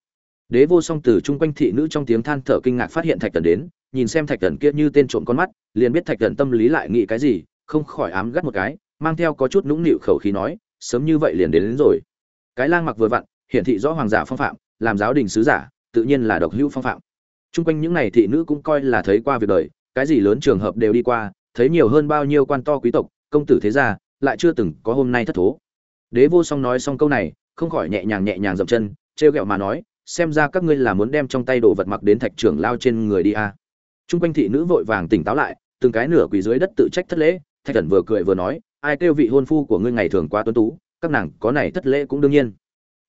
S1: Đế vô song từ chung quanh thị nữ trong tiếng than thở kinh ngạc phát hiện thạch thần đến nhìn xem thạch thần kia như tên trộm con mắt liền biết thạch thần tâm lý lại nghĩ cái gì không khỏi ám gắt một cái mang theo có chút nũng nịu khẩu khí nói sớm như vậy liền đến, đến rồi. Cái lang mặc vừa vặn hiển thị rõ hoàng giả phong phạm làm giáo đình sứ giả tự nhiên là độc hữu phong phạm. Chung quanh những này thị nữ cũng coi là thấy qua việc đời cái gì lớn trường hợp đều đi qua thấy nhiều hơn bao nhiêu quan to quý tộc công tử thế gia, lại chưa từng có hôm nay thất thố. Đế vô song nói xong câu này, không khỏi nhẹ nhàng nhẹ nhàng dậm chân, trêu ghẹo mà nói, xem ra các ngươi là muốn đem trong tay đồ vật mặc đến thạch trưởng lao trên người đi a à. chung quanh thị nữ vội vàng tỉnh táo lại, từng cái nửa quỳ dưới đất tự trách thất lễ, thạch thần vừa cười vừa nói, ai kêu vị hôn phu của ngươi ngày thường quá tuấn tú, các nàng có này thất lễ cũng đương nhiên.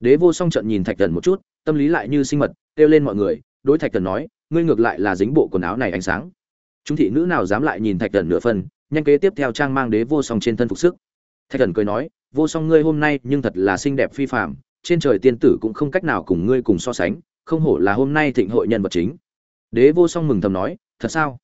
S1: Đế vô song trận nhìn thạch thần một chút, tâm lý lại như sinh mật, kêu lên mọi người, đối thạch thần nói, ngươi ngược lại là dính bộ quần áo này ánh sáng. Chúng thị nữ nào dám lại nhìn thạch thần nửa phần nhanh kế tiếp theo trang mang đế vô song trên thân phục sức. Thạch thần cười nói, vô song ngươi hôm nay nhưng thật là xinh đẹp phi phạm trên trời tiên tử cũng không cách nào cùng ngươi cùng so sánh, không hổ là hôm nay thịnh hội nhân vật chính. Đế vô song mừng thầm nói, thật sao?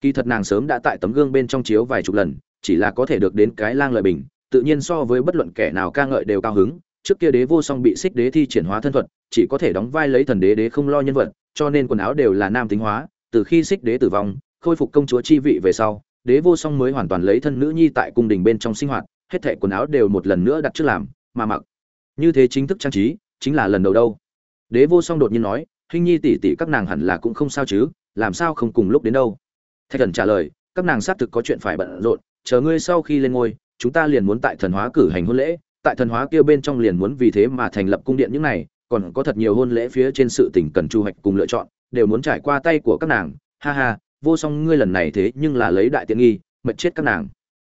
S1: Kỳ thật nàng sớm đã tại tấm gương bên trong chiếu vài chục lần, chỉ là có thể được đến cái lang lợi bình, tự nhiên so với bất luận kẻ nào ca ngợi đều cao hứng. Trước kia đế vô song bị xích đế thi triển hóa thân thuật, chỉ có thể đóng vai lấy thần đế đế không lo nhân vật, cho nên quần áo đều là nam tính hóa, từ khi xích đế tử vong, khôi phục công chúa chi vị về sau đế vô song mới hoàn toàn lấy thân nữ nhi tại cung đình bên trong sinh hoạt, hết thẻ quần áo đều một lần nữa đặt trước làm, mà mặc. Như thế chính thức trang trí, chính là lần đầu đâu. Đế vô song đột nhiên nói hình nhi tỷ tỷ các nàng hẳn là cũng không sao chứ, làm sao không cùng lúc đến đâu? Thạch thần trả lời, các nàng xác thực có chuyện phải bận rộn, chờ ngươi sau khi lên ngôi, chúng ta liền muốn tại thần hóa cử hành hôn lễ, tại thần hóa kia bên trong liền muốn vì thế mà thành lập cung điện những này, còn có thật nhiều hôn lễ phía trên sự tình cần chu hoạch cùng lựa chọn, đều muốn trải qua tay của các nàng, ha ha vô song ngươi lần này thế nhưng là lấy đại tiện nghi, mệt chết các nàng.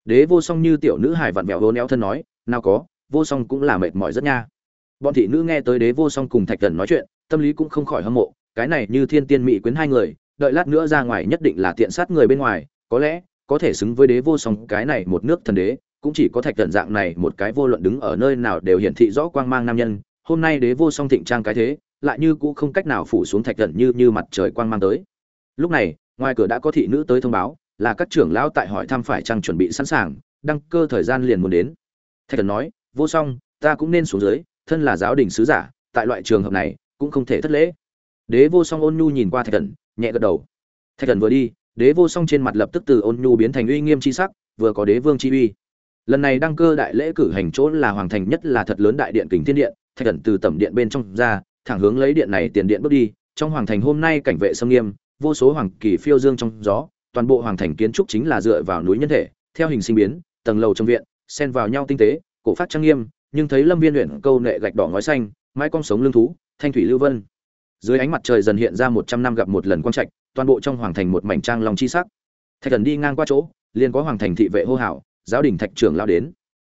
S1: Đế vô song như tiểu nữ hài vặn vẹo hôn éo thân nói, nào có, vô song cũng là mệt mỏi rất nha. Bọn thị nữ nghe tới đế vô song cùng thạch thần nói chuyện, tâm lý cũng không khỏi hâm mộ, cái này như thiên tiên mỹ quyến hai người, đợi lát nữa ra ngoài nhất định là tiện sát người bên ngoài, có lẽ có thể xứng với đế vô song cái này một nước thần đế, cũng chỉ có thạch thần dạng này một cái vô luận đứng ở nơi nào đều hiển thị rõ quang mang nam nhân, hôm nay đế vô song thịnh trang cái thế, lại như cũ không cách nào phủ xuống thạch thần như như mặt trời quang mang tới. Lúc này ngoài cửa đã có thị nữ tới thông báo, là các trưởng lão tại hỏi thăm phải chăng chuẩn bị sẵn sàng, đăng cơ thời gian liền muốn đến. Thạch thần nói, vô song, ta cũng nên xuống dưới, thân là giáo đình sứ giả, tại loại trường hợp này, cũng không thể thất lễ. Đế vô song ôn nhu nhìn qua thạch thần, nhẹ gật đầu. Thạch thần vừa đi, đế vô song trên mặt lập tức từ ôn nhu biến thành uy nghiêm c h i sắc, vừa có đế vương chi uy. Lần này đăng cơ đại lễ cử hành chỗ là hoàng thành nhất là thật lớn đại điện kính thiên điện, thạch thần từ tẩm điện bên trong ra, thẳng hướng lấy điện này tiền điện bước đi, trong hoàng thành hôm nay cảnh vệ sâm nghiêm vô số hoàng kỳ phiêu dương trong gió, toàn bộ hoàng thành kiến trúc chính là dựa vào núi nhân thể, theo hình sinh biến, tầng lầu trong viện, xen vào nhau tinh tế, cổ phát trang nghiêm, nhưng thấy lâm viên luyện câu nệ gạch đỏ ngói xanh, mái con sống lương thú, thanh thủy lưu vân. Dưới ánh mặt trời dần hiện ra một trăm năm gặp một lần quang trạch, toàn bộ trong hoàng thành một mảnh trang lòng chi sắc. Thạch thần đi ngang qua chỗ, liền có hoàng thành thị vệ hô hào, giáo đình thạch trưởng lao đến.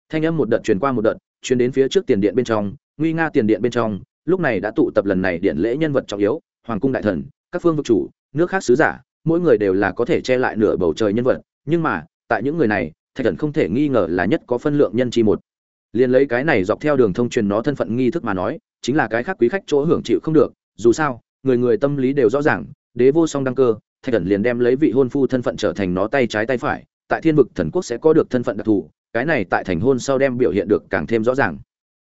S1: Thanh âm một đợt truyền qua một đợt, truyền đến phía trước tiền điện bên trong, nguy nga tiền điện bên trong, lúc này đã tụ tập lần này điện lễ nhân vật trọng yếu, hoàng cung đại thần, các phương vực chủ nước khác sứ giả, mỗi người đều là có thể che lại nửa bầu trời nhân vật, nhưng mà, tại những người này, thạch thần không thể nghi ngờ là nhất có phân lượng nhân chi một. Liền lấy cái này dọc theo đường thông truyền nó thân phận nghi thức mà nói, chính là cái khác quý khách chỗ hưởng chịu không được, dù sao, người người tâm lý đều rõ ràng, đế vô song đăng cơ, thạch thần liền đem lấy vị hôn phu thân phận trở thành nó tay trái tay phải, tại thiên vực thần quốc sẽ có được thân phận đặc thù, cái này tại thành hôn sau đem biểu hiện được càng thêm rõ ràng.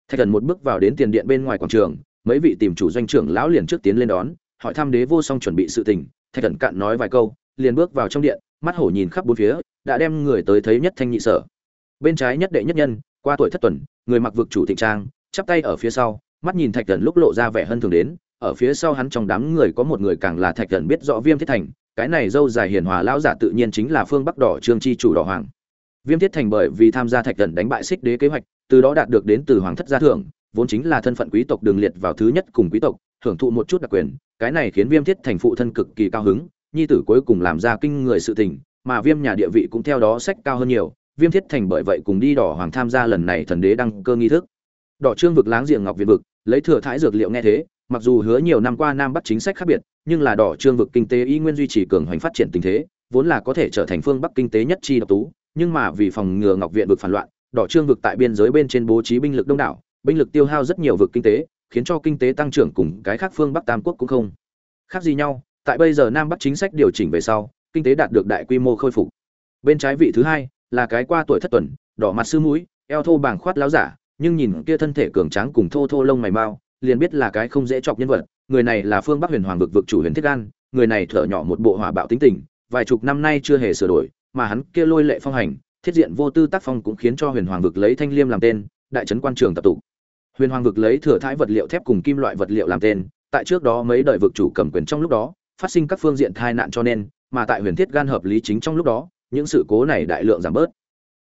S1: Thạch thần một bước vào đến tiền điện bên ngoài quảng trường, mấy vị tìm chủ doanh trưởng lão liền trước tiến lên đón, hỏi thăm đế vô song chuẩn bị sự tình thạch thần cạn nói vài câu, liền bước vào trong điện, mắt hổ nhìn khắp bốn phía, đã đem người tới thấy nhất thanh nhị sở. Bên trái nhất đệ nhất nhân, qua tuổi thất tuần, người mặc vực chủ thịnh trang, chắp tay ở phía sau, mắt nhìn thạch thần lúc lộ ra vẻ hơn thường đến, ở phía sau hắn trong đám người có một người càng là thạch thần biết rõ viêm thiết thành, cái này dâu dài hiền hòa lão giả tự nhiên chính là phương bắc đỏ trương chi chủ đỏ hoàng. Viêm thiết thành bởi vì tham gia thạch thần đánh bại xích đế kế hoạch, từ đó đạt được đến từ hoàng thất gia thưởng vốn chính là thân phận quý tộc đường liệt vào thứ nhất cùng quý tộc, hưởng thụ một chút đặc quyền, cái này khiến viêm thiết thành phụ thân cực kỳ cao hứng, nhi tử cuối cùng làm ra kinh người sự tình, mà viêm nhà địa vị cũng theo đó sách cao hơn nhiều, viêm thiết thành bởi vậy cùng đi đỏ hoàng tham gia lần này thần đế đăng cơ nghi thức. Đỏ trương vực láng giềng ngọc việt vực, lấy thừa thái dược liệu nghe thế, mặc dù hứa nhiều năm qua nam bắc chính sách khác biệt, nhưng là đỏ trương vực kinh tế y nguyên duy trì cường hoành phát triển tình thế, vốn là có thể trở thành phương bắc kinh tế nhất chi độc tú, nhưng mà vì phòng ngừa ngọc viện vực phản loạn, đỏ trương vực tại biên giới bên trên bố trí binh lực đông đảo binh lực tiêu hao rất nhiều vực kinh tế khiến cho kinh tế tăng trưởng cùng cái khác phương bắc tam quốc cũng không khác gì nhau. Tại bây giờ nam bắc chính sách điều chỉnh về sau kinh tế đạt được đại quy mô khôi phục. Bên trái vị thứ hai là cái qua tuổi thất tuần đỏ mặt sư mũi eo thô bàng khoát láo giả nhưng nhìn kia thân thể cường tráng cùng thô thô lông mày mao, liền biết là cái không dễ chọc nhân vật. Người này là phương bắc huyền hoàng vực vực chủ huyền thiết an, người này thở nhỏ một bộ hỏa bạo tính tình vài chục năm nay chưa hề sửa đổi mà hắn kia lôi lệ phong hành thiết diện vô tư tác phong cũng khiến cho huyền hoàng vực lấy thanh liêm làm tên đại trấn quan trường tập tụ huyền hoàng vực lấy thừa thái vật liệu thép cùng kim loại vật liệu làm tên, tại trước đó mấy đời vực chủ cầm quyền trong lúc đó, phát sinh các phương diện tai nạn cho nên, mà tại huyền thiết gan hợp lý chính trong lúc đó, những sự cố này đại lượng giảm bớt.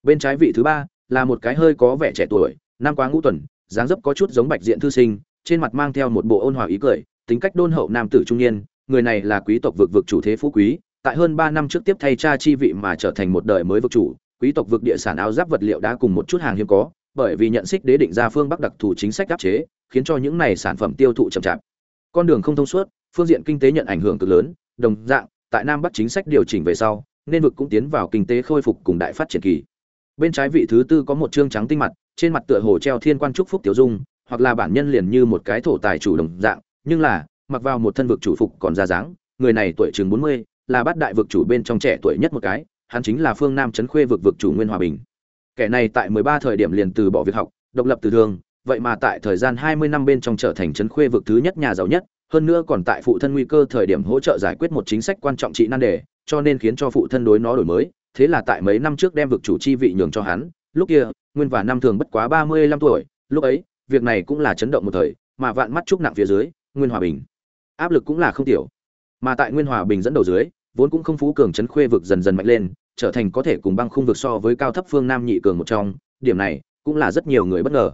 S1: Bên trái vị thứ ba, là một cái hơi có vẻ trẻ tuổi, năm quá ngũ tuần, dáng dấp có chút giống bạch diện thư sinh, trên mặt mang theo một bộ ôn hòa ý cười, tính cách đôn hậu nam tử trung niên, người này là quý tộc vực vực chủ thế phú quý, tại hơn ba năm trước tiếp thay cha chi vị mà trở thành một đời mới vực chủ, quý tộc vực địa sản áo giáp vật liệu đã cùng một chút hàng hiếm có bởi vì nhận xích đế định ra phương bắc đặc thù chính sách áp chế, khiến cho những này sản phẩm tiêu thụ chậm chạp. Con đường không thông suốt, phương diện kinh tế nhận ảnh hưởng cực lớn, đồng dạng, tại nam bắc chính sách điều chỉnh về sau, nên vực cũng tiến vào kinh tế khôi phục cùng đại phát triển kỳ. Bên trái vị thứ tư có một trương trắng tinh mặt, trên mặt tựa hồ treo thiên quan trúc phúc tiểu dung, hoặc là bản nhân liền như một cái thổ tài chủ đồng dạng, nhưng là, mặc vào một thân vực chủ phục còn ra dáng, người này tuổi chừng bốn mươi, là bát đại vực chủ bên trong trẻ tuổi nhất một cái, hắn chính là phương nam trấn khuê vực vực chủ nguyên hòa bình kẻ này tại mười ba thời điểm liền từ bỏ việc học, độc lập từ thường vậy mà tại thời gian hai mươi năm bên trong trở thành trấn khuê vực thứ nhất nhà giàu nhất, hơn nữa còn tại phụ thân nguy cơ thời điểm hỗ trợ giải quyết một chính sách quan trọng trị nan đề, cho nên khiến cho phụ thân đối nó đổi mới, thế là tại mấy năm trước đem vực chủ chi vị nhường cho hắn, lúc kia, nguyên và năm thường bất quá ba mươi lăm tuổi, lúc ấy, việc này cũng là chấn động một thời, mà vạn mắt chúc nặng phía dưới, nguyên hòa bình, áp lực cũng là không tiểu. Mà tại nguyên hòa bình dẫn đầu dưới, vốn cũng không phú cường trấn khuê vực dần dần mạnh lên trở thành có thể cùng băng khung vực so với cao thấp phương nam nhị cường một trong, điểm này cũng là rất nhiều người bất ngờ.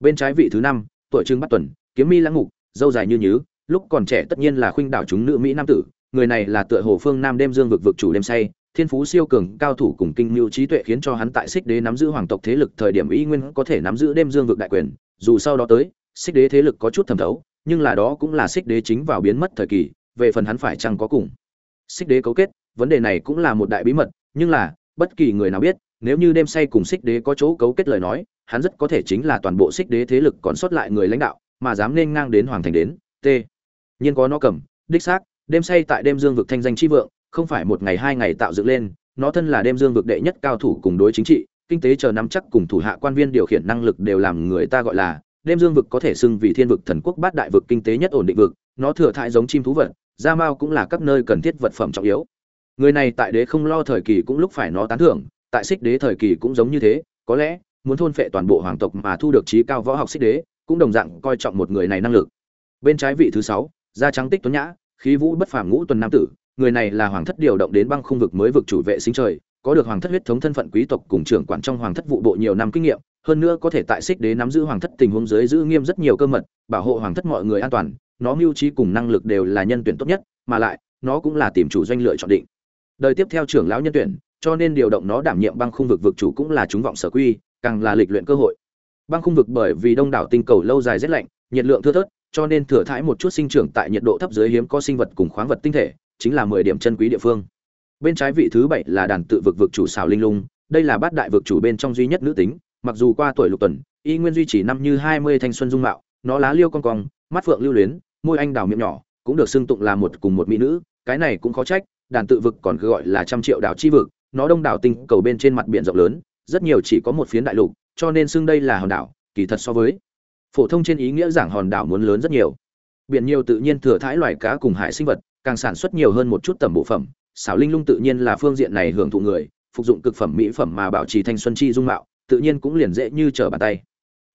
S1: Bên trái vị thứ năm, tuổi trưng bắt tuần, kiếm mi lãng ngục, dâu dài như nhứ, lúc còn trẻ tất nhiên là khuynh đảo chúng nữ mỹ nam tử, người này là tựa hồ phương nam đêm dương vực vực chủ đêm say, thiên phú siêu cường, cao thủ cùng kinh mưu trí tuệ khiến cho hắn tại xích đế nắm giữ hoàng tộc thế lực thời điểm y nguyên có thể nắm giữ đêm dương vực đại quyền, dù sau đó tới, xích đế thế lực có chút thẩm thấu, nhưng là đó cũng là xích đế chính vào biến mất thời kỳ, về phần hắn phải chăng có cùng. Xích đế cấu kết, vấn đề này cũng là một đại bí mật nhưng là, bất kỳ người nào biết, nếu như đêm say cùng xích đế có chỗ cấu kết lời nói, hắn rất có thể chính là toàn bộ xích đế thế lực còn sót lại người lãnh đạo, mà dám nên ngang đến hoàng thành đến, t. Nhiên có nó cầm, đích xác, đêm say tại đêm dương vực thanh danh tri vượng, không phải một ngày hai ngày tạo dựng lên, nó thân là đêm dương vực đệ nhất cao thủ cùng đối chính trị, kinh tế chờ nắm chắc cùng thủ hạ quan viên điều khiển năng lực đều làm người ta gọi là, đêm dương vực có thể xưng vì thiên vực thần quốc bát đại vực kinh tế nhất ổn định vực, nó thừa thãi giống chim thú vật gia mao cũng là các nơi cần thiết vật phẩm trọng yếu người này tại đế không lo thời kỳ cũng lúc phải nó tán thưởng, tại xích đế thời kỳ cũng giống như thế, có lẽ, muốn thôn phệ toàn bộ hoàng tộc mà thu được trí cao võ học xích đế, cũng đồng dạng coi trọng một người này năng lực. Bên trái vị thứ sáu, da trắng tích tuấn nhã, khí vũ bất phàm ngũ tuần nam tử, người này là hoàng thất điều động đến băng khung vực mới vực chủ vệ sinh trời, có được hoàng thất huyết thống thân phận quý tộc cùng trưởng quản trong hoàng thất vụ bộ nhiều năm kinh nghiệm, hơn nữa có thể tại xích đế nắm giữ hoàng thất tình huống dưới giữ nghiêm rất nhiều cơ mật, bảo hộ hoàng thất mọi người an toàn, nó mưu trí cùng năng lực đều là nhân tuyển tốt nhất, mà lại, nó cũng là tìm chủ doanh lựa chọn định đời tiếp theo trưởng lão nhân tuyển, cho nên điều động nó đảm nhiệm băng khung vực vực chủ cũng là chúng vọng sở quy, càng là lịch luyện cơ hội. Băng khung vực bởi vì đông đảo tinh cầu lâu dài rét lạnh, nhiệt lượng thưa thớt, cho nên thừa thãi một chút sinh trưởng tại nhiệt độ thấp dưới hiếm có sinh vật cùng khoáng vật tinh thể, chính là mười điểm chân quý địa phương. Bên trái vị thứ bảy là đàn tự vực vực chủ xào linh lung, đây là bát đại vực chủ bên trong duy nhất nữ tính, mặc dù qua tuổi lục tuần, y nguyên duy trì năm như hai mươi thanh xuân dung mạo, nó lá liêu cong cong, mắt phượng lưu luyến, môi anh đào miệng nhỏ, cũng được xưng tụng là một cùng một mỹ nữ, cái này cũng khó trách đàn tự vực còn gọi là trăm triệu đảo chi vực, nó đông đảo tinh cầu bên trên mặt biển rộng lớn, rất nhiều chỉ có một phiến đại lục, cho nên xưng đây là hòn đảo, kỳ thật so với phổ thông trên ý nghĩa giảng hòn đảo muốn lớn rất nhiều. Biển nhiều tự nhiên thừa thãi loài cá cùng hải sinh vật, càng sản xuất nhiều hơn một chút tầm bộ phẩm, xảo linh lung tự nhiên là phương diện này hưởng thụ người, phục dụng cực phẩm mỹ phẩm mà bảo trì thanh xuân chi dung mạo, tự nhiên cũng liền dễ như trở bàn tay.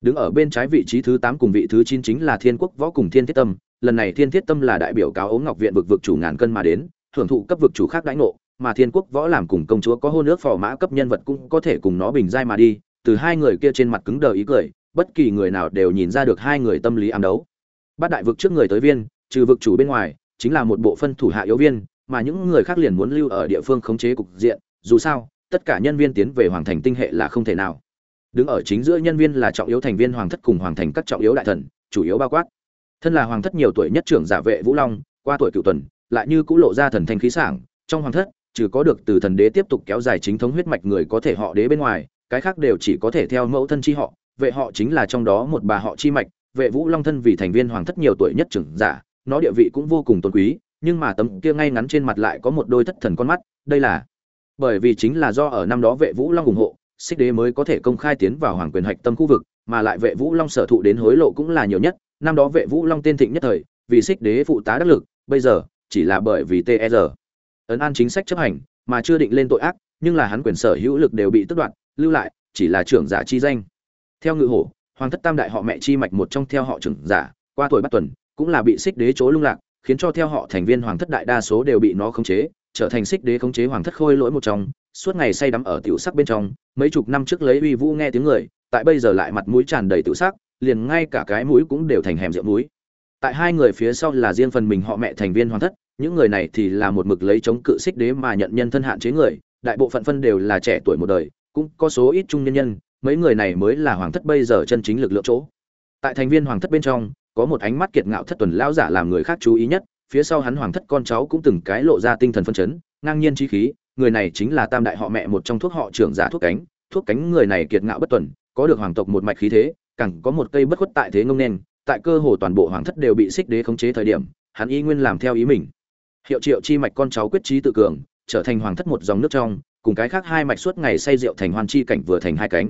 S1: Đứng ở bên trái vị trí thứ tám cùng vị thứ chín chính là thiên quốc võ cùng thiên thiết tâm, lần này thiên thiết tâm là đại biểu cáo ống ngọc viện vực vực chủ ngàn cân mà đến hưởng thụ cấp vực chủ khác đãi ngộ, mà thiên quốc võ làm cùng công chúa có hôn nước phò mã cấp nhân vật cũng có thể cùng nó bình giai mà đi, từ hai người kia trên mặt cứng đờ ý cười, bất kỳ người nào đều nhìn ra được hai người tâm lý ám đấu. Bát đại vực trước người tới viên, trừ vực chủ bên ngoài, chính là một bộ phân thủ hạ yếu viên, mà những người khác liền muốn lưu ở địa phương khống chế cục diện, dù sao, tất cả nhân viên tiến về hoàng thành tinh hệ là không thể nào. Đứng ở chính giữa nhân viên là trọng yếu thành viên hoàng thất cùng hoàng thành các trọng yếu đại thần, chủ yếu bao quát. Thân là hoàng thất nhiều tuổi nhất trưởng giả vệ vũ long, qua tuổi cựu tuần lại như cũng lộ ra thần thanh khí sảng, trong hoàng thất, trừ có được từ thần đế tiếp tục kéo dài chính thống huyết mạch người có thể họ đế bên ngoài, cái khác đều chỉ có thể theo mẫu thân chi họ, vệ họ chính là trong đó một bà họ chi mạch, vệ vũ long thân vì thành viên hoàng thất nhiều tuổi nhất trưởng giả, nó địa vị cũng vô cùng tôn quý, nhưng mà tấm kia ngay ngắn trên mặt lại có một đôi thất thần con mắt, đây là bởi vì chính là do ở năm đó vệ vũ long ủng hộ, xích đế mới có thể công khai tiến vào hoàng quyền hạch tâm khu vực, mà lại vệ vũ long sở thụ đến hối lộ cũng là nhiều nhất, năm đó vệ vũ long tên thịnh nhất thời, vì xích đế phụ tá đắc lực, bây giờ chỉ là bởi vì tr ấn an chính sách chấp hành, mà chưa định lên tội ác, nhưng là hắn quyền sở hữu lực đều bị tước đoạt, lưu lại, chỉ là trưởng giả chi danh. Theo ngự hổ, hoàng thất tam đại họ mẹ chi mạch một trong theo họ trưởng giả, qua tuổi bắt tuần, cũng là bị xích đế chối lung lạc, khiến cho theo họ thành viên hoàng thất đại đa số đều bị nó khống chế, trở thành xích đế khống chế hoàng thất khôi lỗi một trong, suốt ngày say đắm ở tiểu sắc bên trong, mấy chục năm trước lấy uy vũ nghe tiếng người, tại bây giờ lại mặt mũi tràn đầy tiểu sắc, liền ngay cả cái mũi cũng đều thành hẻm rượu mũi. Tại hai người phía sau là riêng phần mình họ mẹ thành viên hoàng thất những người này thì là một mực lấy chống cự xích đế mà nhận nhân thân hạn chế người, đại bộ phận phân đều là trẻ tuổi một đời, cũng có số ít trung nhân nhân, mấy người này mới là hoàng thất bây giờ chân chính lực lượng chỗ. Tại thành viên hoàng thất bên trong, có một ánh mắt kiệt ngạo thất tuần lão giả làm người khác chú ý nhất, phía sau hắn hoàng thất con cháu cũng từng cái lộ ra tinh thần phân chấn, ngang nhiên trí khí, người này chính là tam đại họ mẹ một trong thuốc họ trưởng giả thuốc cánh thuốc cánh người này kiệt ngạo bất tuần, có được hoàng tộc một mạch khí thế, càng có một cây bất khuất tại thế ngông nên, tại cơ hồ toàn bộ hoàng thất đều bị xích đế khống chế thời điểm, hắn y nguyên làm theo ý mình hiệu triệu chi mạch con cháu quyết trí tự cường, trở thành hoàng thất một dòng nước trong, cùng cái khác hai mạch suốt ngày say rượu thành hoàn chi cảnh vừa thành hai cánh.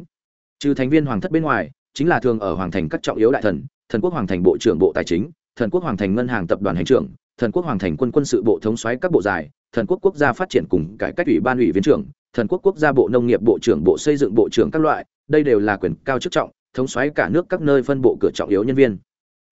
S1: Trừ thành viên hoàng thất bên ngoài, chính là thường ở hoàng thành các trọng yếu đại thần thần quốc hoàng thành bộ trưởng bộ tài chính, thần quốc hoàng thành ngân hàng tập đoàn hành trưởng, thần quốc hoàng thành quân quân sự bộ thống soái các bộ dài, thần quốc quốc gia phát triển cùng cải cách ủy ban ủy viên trưởng, thần quốc quốc gia bộ nông nghiệp bộ trưởng bộ xây dựng bộ trưởng các loại, đây đều là quyền cao chức trọng, thống soái cả nước các nơi phân bộ cửa trọng yếu nhân viên.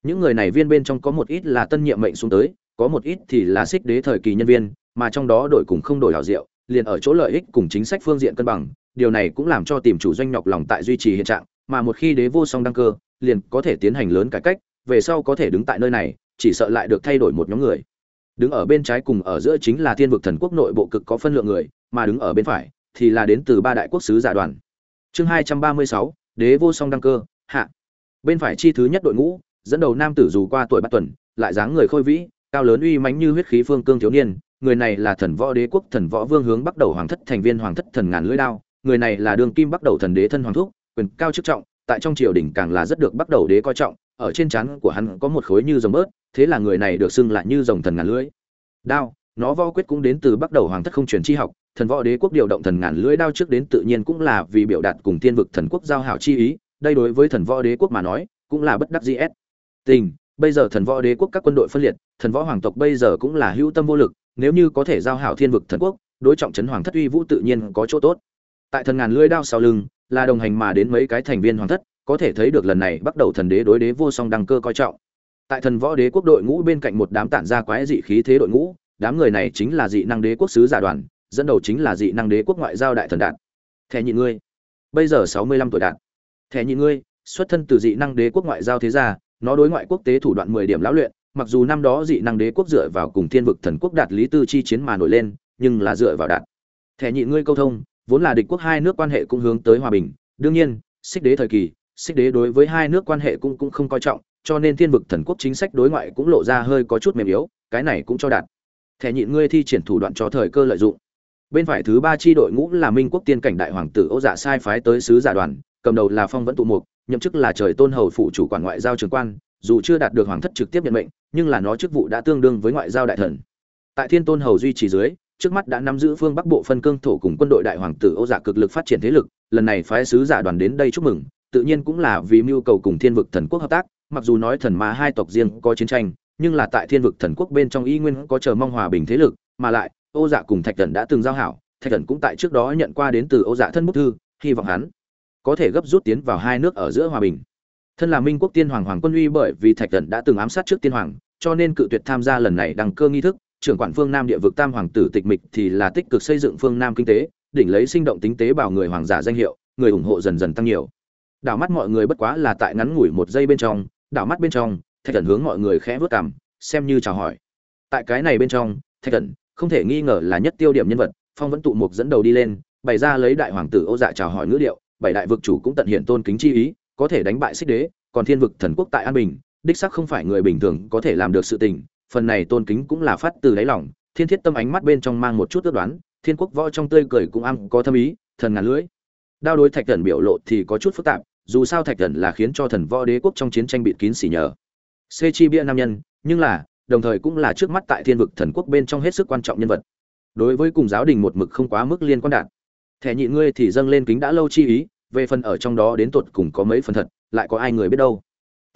S1: Những người này viên bên trong có một ít là tân nhiệm mệnh xuống tới có một ít thì là xích đế thời kỳ nhân viên, mà trong đó đổi cùng không đổi hảo diệu, liền ở chỗ lợi ích cùng chính sách phương diện cân bằng, điều này cũng làm cho tìm chủ doanh nhọc lòng tại duy trì hiện trạng, mà một khi đế vô song đăng cơ, liền có thể tiến hành lớn cải cách, về sau có thể đứng tại nơi này, chỉ sợ lại được thay đổi một nhóm người. Đứng ở bên trái cùng ở giữa chính là thiên vực thần quốc nội bộ cực có phân lượng người, mà đứng ở bên phải thì là đến từ ba đại quốc sứ giả đoàn. Chương hai trăm ba mươi sáu, đế vô song đăng cơ, hạ. Bên phải chi thứ nhất đội ngũ, dẫn đầu nam tử dù qua tuổi bát tuần, lại dáng người khôi vĩ cao lớn uy mãnh như huyết khí phương cương thiếu niên, người này là thần võ đế quốc thần võ vương hướng bắt đầu hoàng thất thành viên hoàng thất thần ngàn lưỡi đao, người này là đường kim bắt đầu thần đế thân hoàng thúc, quyền cao chức trọng, tại trong triều đình càng là rất được bắt đầu đế coi trọng, ở trên trán của hắn có một khối như rồng bớt, thế là người này được xưng lại như rồng thần ngàn lưỡi đao. Nó võ quyết cũng đến từ bắt đầu hoàng thất không truyền chi học, thần võ đế quốc điều động thần ngàn lưỡi đao trước đến tự nhiên cũng là vì biểu đạt cùng thiên vực thần quốc giao hảo chi ý, đây đối với thần võ đế quốc mà nói, cũng là bất đắc dĩ tình bây giờ thần võ đế quốc các quân đội phân liệt, thần võ hoàng tộc bây giờ cũng là hữu tâm vô lực, nếu như có thể giao hảo thiên vực thần quốc, đối trọng trấn hoàng thất uy vũ tự nhiên có chỗ tốt. Tại thần ngàn lưỡi đao sau lưng, là đồng hành mà đến mấy cái thành viên hoàng thất, có thể thấy được lần này bắt đầu thần đế đối đế vô song đăng cơ coi trọng. Tại thần võ đế quốc đội ngũ bên cạnh một đám tản ra quái dị khí thế đội ngũ, đám người này chính là dị năng đế quốc sứ giả đoàn, dẫn đầu chính là dị năng đế quốc ngoại giao đại thần đạt thẻ nhị ngươi, bây giờ sáu mươi lăm tuổi đạt thẻ nhị ngươi, xuất thân từ dị năng đế quốc ngoại giao thế gia nó đối ngoại quốc tế thủ đoạn mười điểm lão luyện, mặc dù năm đó dị năng đế quốc dựa vào cùng thiên vực thần quốc đạt lý tư chi chiến mà nổi lên, nhưng là dựa vào đạt. Thẻ nhị ngươi câu thông, vốn là địch quốc hai nước quan hệ cũng hướng tới hòa bình. Đương nhiên, xích đế thời kỳ, xích đế đối với hai nước quan hệ cũng cũng không coi trọng, cho nên thiên vực thần quốc chính sách đối ngoại cũng lộ ra hơi có chút mềm yếu, cái này cũng cho đạt. Thẻ nhịn ngươi thi triển thủ đoạn cho thời cơ lợi dụng. Bên phải thứ ba chi đội ngũ là minh quốc tiên cảnh đại hoàng tử ô dạ sai phái tới sứ giả đoàn, cầm đầu là phong vẫn tụ mục nhậm chức là trời tôn hầu phụ chủ quản ngoại giao trường quan, dù chưa đạt được hoàng thất trực tiếp nhận mệnh, nhưng là nó chức vụ đã tương đương với ngoại giao đại thần. Tại thiên tôn hầu duy trì dưới, trước mắt đã nắm giữ phương bắc bộ phân cương thổ cùng quân đội đại hoàng tử ô dạ cực lực phát triển thế lực, lần này phái sứ giả đoàn đến đây chúc mừng, tự nhiên cũng là vì mưu cầu cùng thiên vực thần quốc hợp tác, mặc dù nói thần ma hai tộc riêng có chiến tranh, nhưng là tại thiên vực thần quốc bên trong y nguyên có chờ mong hòa bình thế lực, mà lại ô dạ cùng thạch thần đã từng giao hảo, thạch thần cũng tại trước đó nhận qua đến từ ô dạ thân bút thư, hy vọng hắn có thể gấp rút tiến vào hai nước ở giữa hòa bình. Thân là minh quốc tiên hoàng hoàng quân uy bởi vì thạch thần đã từng ám sát trước tiên hoàng, cho nên cự tuyệt tham gia lần này đăng cơ nghi thức. Trưởng quản phương nam địa vực tam hoàng tử tịch mịch thì là tích cực xây dựng phương nam kinh tế, đỉnh lấy sinh động tính tế bảo người hoàng giả danh hiệu, người ủng hộ dần dần tăng nhiều. Đảo mắt mọi người bất quá là tại ngắn ngủi một giây bên trong, đảo mắt bên trong, thạch thần hướng mọi người khẽ vớt cảm xem như chào hỏi. Tại cái này bên trong, thạch thần không thể nghi ngờ là nhất tiêu điểm nhân vật, phong vẫn tụ mục dẫn đầu đi lên, bày ra lấy đại hoàng tử ô dạ chào hỏi ngữ điệu bảy đại vực chủ cũng tận hiện tôn kính chi ý, có thể đánh bại xích đế, còn thiên vực thần quốc tại an bình, đích xác không phải người bình thường có thể làm được sự tình, phần này tôn kính cũng là phát từ đáy lòng, thiên thiết tâm ánh mắt bên trong mang một chút ước đoán, thiên quốc võ trong tươi cười cũng ăn có thâm ý, thần ngàn lưỡi. Đao đối thạch thần biểu lộ thì có chút phức tạp, dù sao thạch thần là khiến cho thần võ đế quốc trong chiến tranh bị kín xỉ nhờ. Xê chi bia nam nhân, nhưng là, đồng thời cũng là trước mắt tại thiên vực thần quốc bên trong hết sức quan trọng nhân vật. Đối với cùng giáo đình một mực không quá mức liên quan đạt thẻ nhị ngươi thì dâng lên kính đã lâu chi ý, về phần ở trong đó đến tột cùng có mấy phần thật, lại có ai người biết đâu.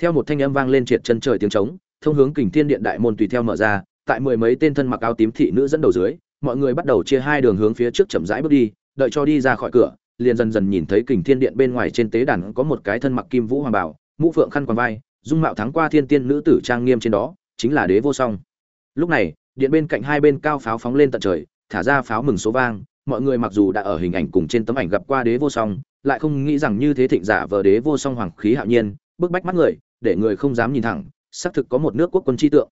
S1: Theo một thanh âm vang lên triệt chân trời tiếng trống, thông hướng kình thiên điện đại môn tùy theo mở ra, tại mười mấy tên thân mặc áo tím thị nữ dẫn đầu dưới, mọi người bắt đầu chia hai đường hướng phía trước chậm rãi bước đi, đợi cho đi ra khỏi cửa, liền dần dần nhìn thấy kình thiên điện bên ngoài trên tế đàn có một cái thân mặc kim vũ hoàng bảo, mũ phượng khăn quàng vai, dung mạo thắng qua thiên tiên nữ tử trang nghiêm trên đó, chính là đế vô song. Lúc này, điện bên cạnh hai bên cao pháo phóng lên tận trời, thả ra pháo mừng số vang mọi người mặc dù đã ở hình ảnh cùng trên tấm ảnh gặp qua đế vô song, lại không nghĩ rằng như thế thịnh giả vờ đế vô song hoàng khí hạo nhiên, bức bách mắt người, để người không dám nhìn thẳng, xác thực có một nước quốc quân chi tượng.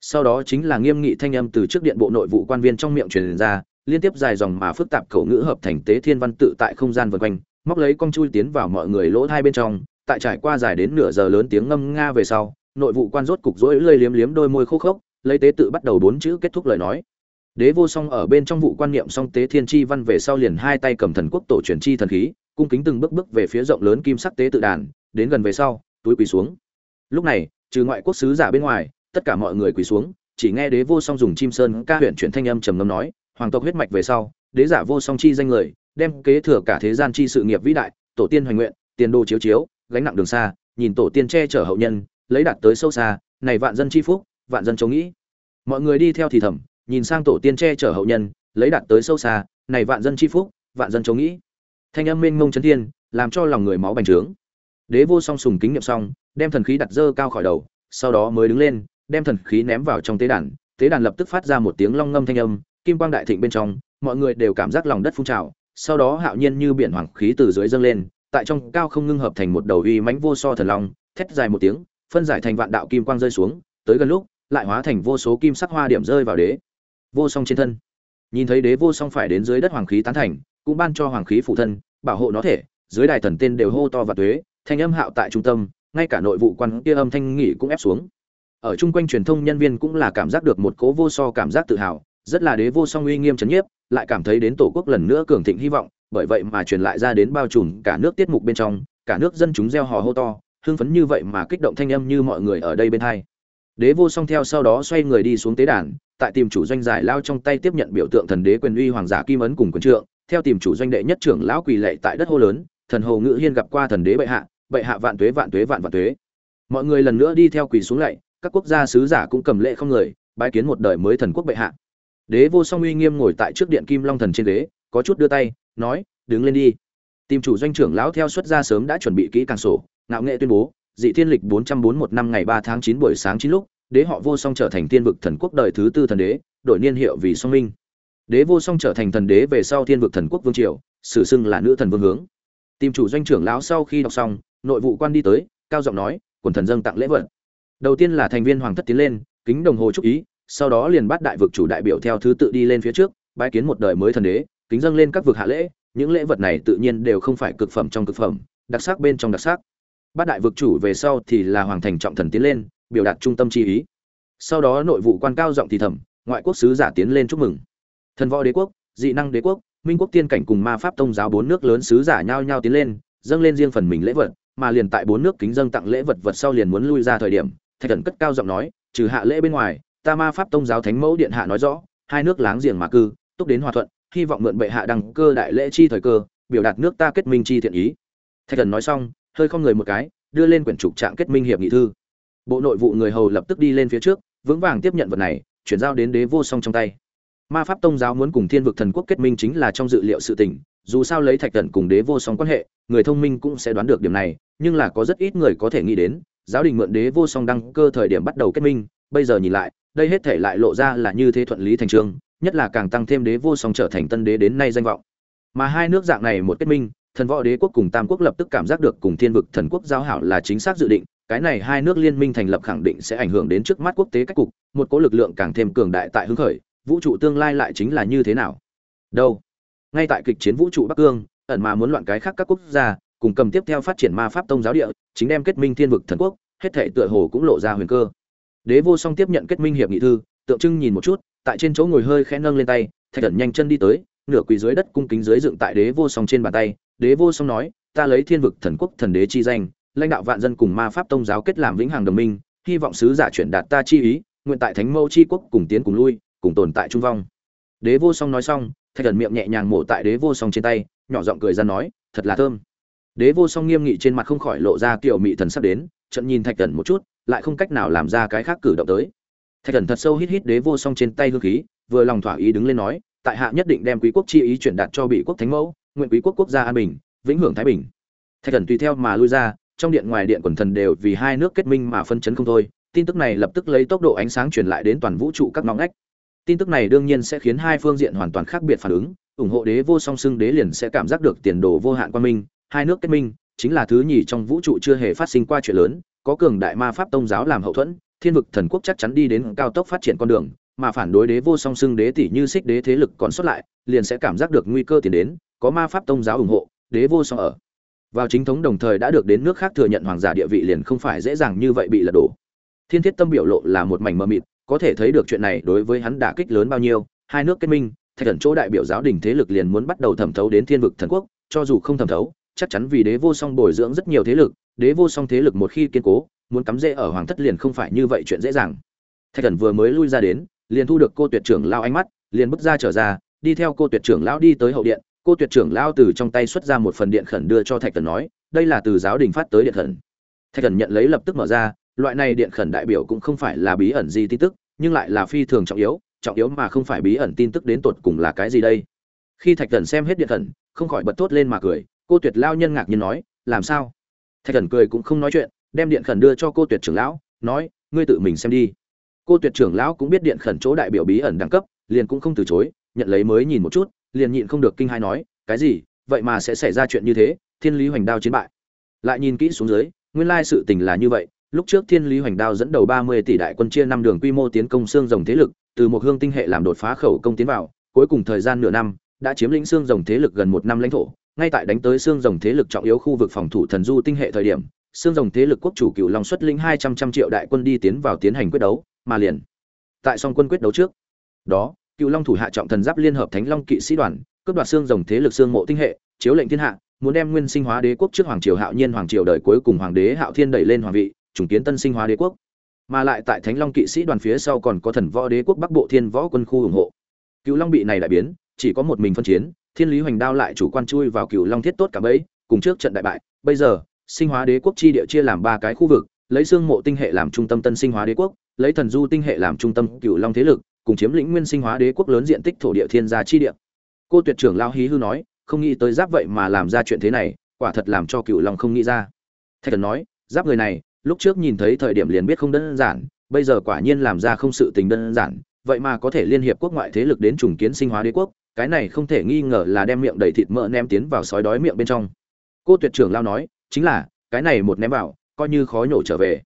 S1: Sau đó chính là nghiêm nghị thanh âm từ trước điện bộ nội vụ quan viên trong miệng truyền ra, liên tiếp dài dòng mà phức tạp khẩu ngữ hợp thành tế thiên văn tự tại không gian vần quanh, móc lấy con chui tiến vào mọi người lỗ hai bên trong, tại trải qua dài đến nửa giờ lớn tiếng ngâm nga về sau, nội vụ quan rốt cục rỗi lơi liếm liếm đôi môi khô khốc, lấy tế tự bắt đầu bốn chữ kết thúc lời nói đế vô song ở bên trong vụ quan niệm song tế thiên chi văn về sau liền hai tay cầm thần quốc tổ truyền chi thần khí, cung kính từng bước bước về phía rộng lớn kim sắc tế tự đàn, đến gần về sau, túi quỳ xuống. Lúc này, trừ ngoại quốc sứ giả bên ngoài, tất cả mọi người quỳ xuống, chỉ nghe đế vô song dùng chim sơn ca huyện chuyển thanh âm trầm ngâm nói, hoàng tộc huyết mạch về sau, đế giả vô song chi danh người, đem kế thừa cả thế gian chi sự nghiệp vĩ đại, tổ tiên hoành nguyện, tiền đồ chiếu chiếu, gánh nặng đường xa, nhìn tổ tiên che chở hậu nhân, lấy đạt tới sâu xa, này vạn dân chi phúc, vạn dân chống nghĩ. Mọi người đi theo thì thầm nhìn sang tổ tiên che chở hậu nhân, lấy đạt tới sâu xa, này vạn dân chi phúc, vạn dân chống nghĩ. Thanh âm mênh mông chấn thiên, làm cho lòng người máu bành trướng. Đế vô song sùng kính nghiệm xong, đem thần khí đặt dơ cao khỏi đầu, sau đó mới đứng lên, đem thần khí ném vào trong tế đàn. Tế đàn lập tức phát ra một tiếng long ngâm thanh âm, kim quang đại thịnh bên trong, mọi người đều cảm giác lòng đất phun trào, sau đó hạo nhiên như biển hoàng khí từ dưới dâng lên, tại trong cao không ngưng hợp thành một đầu uy mãnh vô so thần long, thét dài một tiếng, phân giải thành vạn đạo kim quang rơi xuống, tới gần lúc, lại hóa thành vô số kim sắc hoa điểm rơi vào đế vô song trên thân. Nhìn thấy đế vô song phải đến dưới đất hoàng khí tán thành, cũng ban cho hoàng khí phụ thân, bảo hộ nó thể, dưới đài thần tên đều hô to và tuế, thanh âm hạo tại trung tâm, ngay cả nội vụ quan kia âm thanh nghỉ cũng ép xuống. Ở chung quanh truyền thông nhân viên cũng là cảm giác được một cố vô so cảm giác tự hào, rất là đế vô song uy nghiêm chấn nhiếp, lại cảm thấy đến tổ quốc lần nữa cường thịnh hy vọng, bởi vậy mà truyền lại ra đến bao trùm cả nước tiết mục bên trong, cả nước dân chúng gieo hò hô to, hưng phấn như vậy mà kích động thanh âm như mọi người ở đây bên hai đế vô song theo sau đó xoay người đi xuống tế đàn, tại tìm chủ doanh giải lao trong tay tiếp nhận biểu tượng thần đế quyền uy hoàng giả kim ấn cùng quyền trượng, theo tìm chủ doanh đệ nhất trưởng lão quỳ lạy tại đất hô lớn, thần hồ ngự hiên gặp qua thần đế bệ hạ bệ hạ vạn tuế vạn tuế, vạn vạn tuế. Mọi người lần nữa đi theo quỳ xuống lạy, các quốc gia sứ giả cũng cầm lệ không người, bái kiến một đời mới thần quốc bệ hạ. Đế vô song uy nghiêm ngồi tại trước điện kim long thần trên đế, có chút đưa tay, nói, đứng lên đi. Tìm chủ doanh trưởng lão theo xuất ra sớm đã chuẩn bị kỹ càng sổ, ngạo nghệ tuyên bố dị thiên lịch bốn trăm bốn một năm ngày ba tháng chín buổi sáng chín lúc, đế họ vô song trở thành thiên vực thần quốc đời thứ tư thần đế, đổi niên hiệu vì song minh. Đế vô song trở thành thần đế về sau thiên vực thần quốc vương triều, sử xưng là nữ thần vương hướng. Tìm chủ doanh trưởng lão sau khi đọc xong, nội vụ quan đi tới, cao giọng nói, quần thần dâng tặng lễ vật. Đầu tiên là thành viên hoàng thất tiến lên, kính đồng hồ chúc ý, sau đó liền bắt đại vực chủ đại biểu theo thứ tự đi lên phía trước, bái kiến một đời mới thần đế, kính dâng lên các vực hạ lễ, những lễ vật này tự nhiên đều không phải cực phẩm trong cực phẩm, đặc sắc bên trong đặc sắc bát đại vực chủ về sau thì là hoàng thành trọng thần tiến lên, biểu đạt trung tâm chi ý. Sau đó nội vụ quan cao giọng thì thầm, ngoại quốc sứ giả tiến lên chúc mừng. Thần võ đế quốc, dị năng đế quốc, minh quốc tiên cảnh cùng ma pháp tông giáo bốn nước lớn sứ giả nhao nhao tiến lên, dâng lên riêng phần mình lễ vật, mà liền tại bốn nước kính dâng tặng lễ vật vật sau liền muốn lui ra thời điểm, thạch thần cất cao giọng nói, trừ hạ lễ bên ngoài, ta ma pháp tông giáo thánh mẫu điện hạ nói rõ, hai nước láng giềng mà cư, túc đến hòa thuận, hy vọng mượn bệ hạ đăng cơ đại lễ chi thời cơ, biểu đạt nước ta kết minh chi thiện ý. Thạch thần nói xong hơi không người một cái, đưa lên quyển trục trạng kết minh hiệp nghị thư. Bộ nội vụ người hầu lập tức đi lên phía trước, vững vàng tiếp nhận vật này, chuyển giao đến đế vô song trong tay. Ma pháp tông giáo muốn cùng thiên vực thần quốc kết minh chính là trong dự liệu sự tình, dù sao lấy thạch thần cùng đế vô song quan hệ, người thông minh cũng sẽ đoán được điểm này, nhưng là có rất ít người có thể nghĩ đến, giáo đình mượn đế vô song đăng cơ thời điểm bắt đầu kết minh, bây giờ nhìn lại, đây hết thể lại lộ ra là như thế thuận lý thành trương, nhất là càng tăng thêm đế vô song trở thành tân đế đến nay danh vọng. Mà hai nước dạng này một kết minh thần võ đế quốc cùng tam quốc lập tức cảm giác được cùng thiên vực thần quốc giao hảo là chính xác dự định, cái này hai nước liên minh thành lập khẳng định sẽ ảnh hưởng đến trước mắt quốc tế cách cục, một cố lực lượng càng thêm cường đại tại hưng khởi, vũ trụ tương lai lại chính là như thế nào? Đâu? Ngay tại kịch chiến vũ trụ bắc cương, ẩn mà muốn loạn cái khác các quốc gia, cùng cầm tiếp theo phát triển ma pháp tông giáo địa, chính đem kết minh thiên vực thần quốc, hết thể tựa hồ cũng lộ ra huyền cơ. Đế vô song tiếp nhận kết minh hiệp nghị thư, tượng trưng nhìn một chút, tại trên chỗ ngồi hơi khẽ nâng lên tay, thạch thần nhanh chân đi tới, nửa quỳ dưới đất cung kính dưới dựng tại đế vô song trên bàn tay đế vô song nói, ta lấy thiên vực thần quốc thần đế chi danh, lãnh đạo vạn dân cùng ma pháp tông giáo kết làm vĩnh hằng đồng minh, hy vọng sứ giả chuyển đạt ta chi ý, nguyện tại thánh mẫu chi quốc cùng tiến cùng lui, cùng tồn tại trung vong. Đế vô song nói xong, thạch thần miệng nhẹ nhàng mổ tại đế vô song trên tay, nhỏ giọng cười ra nói, thật là thơm. Đế vô song nghiêm nghị trên mặt không khỏi lộ ra kiểu mị thần sắp đến trận nhìn thạch thần một chút, lại không cách nào làm ra cái khác cử động tới. Thạch thần thật sâu hít hít đế vô song trên tay hương khí, vừa lòng thỏa ý đứng lên nói, tại hạ nhất định đem quý quốc chi ý chuyển đạt cho bị quốc thánh mẫu nguyện quý quốc quốc gia an bình, vĩnh hưởng thái bình. Thạch thần tùy theo mà lui ra, trong điện ngoài điện quần thần đều vì hai nước kết minh mà phân chấn không thôi. Tin tức này lập tức lấy tốc độ ánh sáng truyền lại đến toàn vũ trụ các ngõ ngách. Tin tức này đương nhiên sẽ khiến hai phương diện hoàn toàn khác biệt phản ứng. Ủng hộ đế vô song xưng đế liền sẽ cảm giác được tiền đồ vô hạn quan minh, hai nước kết minh chính là thứ nhì trong vũ trụ chưa hề phát sinh qua chuyện lớn, có cường đại ma pháp tông giáo làm hậu thuẫn, thiên vực thần quốc chắc chắn đi đến cao tốc phát triển con đường, mà phản đối đế vô song xưng đế tỷ như xích đế thế lực còn xuất lại, liền sẽ cảm giác được nguy cơ tiến đến có ma pháp tông giáo ủng hộ, đế vô song ở. Vào chính thống đồng thời đã được đến nước khác thừa nhận hoàng giả địa vị liền không phải dễ dàng như vậy bị lật đổ. Thiên thiết tâm biểu lộ là một mảnh mờ mịt, có thể thấy được chuyện này đối với hắn đả kích lớn bao nhiêu, hai nước kết minh, thạch thần chỗ đại biểu giáo đình thế lực liền muốn bắt đầu thẩm thấu đến thiên vực thần quốc, cho dù không thẩm thấu, chắc chắn vì đế vô song bồi dưỡng rất nhiều thế lực, đế vô song thế lực một khi kiên cố, muốn cắm rễ ở hoàng thất liền không phải như vậy chuyện dễ dàng. Thạch thần vừa mới lui ra đến, liền thu được cô tuyệt trưởng lao ánh mắt, liền bước ra trở ra, đi theo cô tuyệt trưởng lão đi tới hậu điện cô tuyệt trưởng lao từ trong tay xuất ra một phần điện khẩn đưa cho thạch thần nói, đây là từ giáo đình phát tới điện khẩn. Thạch thần nhận lấy lập tức mở ra, loại này điện khẩn đại biểu cũng không phải là bí ẩn gì tin tức, nhưng lại là phi thường trọng yếu trọng yếu mà không phải bí ẩn tin tức đến tột cùng là cái gì đây. Khi thạch thần xem hết điện khẩn, không khỏi bật thốt lên mà cười, cô tuyệt lao nhân ngạc nhiên nói, làm sao? Thạch thần cười cũng không nói chuyện, đem điện khẩn đưa cho cô tuyệt trưởng lão, nói, ngươi tự mình xem đi. Cô tuyệt trưởng lão cũng biết điện khẩn chỗ đại biểu bí ẩn đẳng cấp, liền cũng không từ chối, nhận lấy mới nhìn một chút liền nhịn không được kinh hai nói, cái gì? Vậy mà sẽ xảy ra chuyện như thế, thiên lý hoành đao chiến bại. Lại nhìn kỹ xuống dưới, nguyên lai sự tình là như vậy. Lúc trước thiên lý hoành đao dẫn đầu ba mươi tỷ đại quân chia năm đường quy mô tiến công xương rồng thế lực, từ một hương tinh hệ làm đột phá khẩu công tiến vào, cuối cùng thời gian nửa năm, đã chiếm lĩnh xương rồng thế lực gần một năm lãnh thổ. Ngay tại đánh tới xương rồng thế lực trọng yếu khu vực phòng thủ thần du tinh hệ thời điểm, xương rồng thế lực quốc chủ cựu long xuất lĩnh hai trăm trăm triệu đại quân đi tiến vào tiến hành quyết đấu, mà liền tại song quân quyết đấu trước đó cựu long thủ hạ trọng thần giáp liên hợp thánh long kỵ sĩ đoàn, cướp đoạt xương rồng thế lực xương mộ tinh hệ, chiếu lệnh thiên hạ, muốn đem nguyên sinh hóa đế quốc trước hoàng triều hạo nhiên hoàng triều đời cuối cùng hoàng đế hạo thiên đẩy lên hoàng vị, trùng kiến tân sinh hóa đế quốc. Mà lại tại thánh long kỵ sĩ đoàn phía sau còn có thần võ đế quốc bắc bộ thiên võ quân khu ủng hộ. Cựu long bị này đại biến, chỉ có một mình phân chiến, thiên lý hoành đao lại chủ quan chui vào cựu long thiết tốt cả bấy cùng trước trận đại bại. Bây giờ, sinh hóa đế quốc chi địa chia làm ba cái khu vực, lấy xương mộ tinh hệ làm trung tâm tân sinh hóa đế quốc, lấy thần du tinh hệ làm trung tâm cựu long thế lực cùng chiếm lĩnh nguyên sinh hóa đế quốc lớn diện tích thổ địa thiên gia chi địa. Cô tuyệt trưởng lao hí hư nói, không nghĩ tới giáp vậy mà làm ra chuyện thế này, quả thật làm cho cựu long không nghĩ ra. Thạch thần nói, giáp người này, lúc trước nhìn thấy thời điểm liền biết không đơn giản, bây giờ quả nhiên làm ra không sự tình đơn giản, vậy mà có thể liên hiệp quốc ngoại thế lực đến trùng kiến sinh hóa đế quốc, cái này không thể nghi ngờ là đem miệng đầy thịt mỡ ném tiến vào sói đói miệng bên trong. Cô tuyệt trưởng lao nói, chính là, cái này một ném vào, coi như khó nhổ trở về.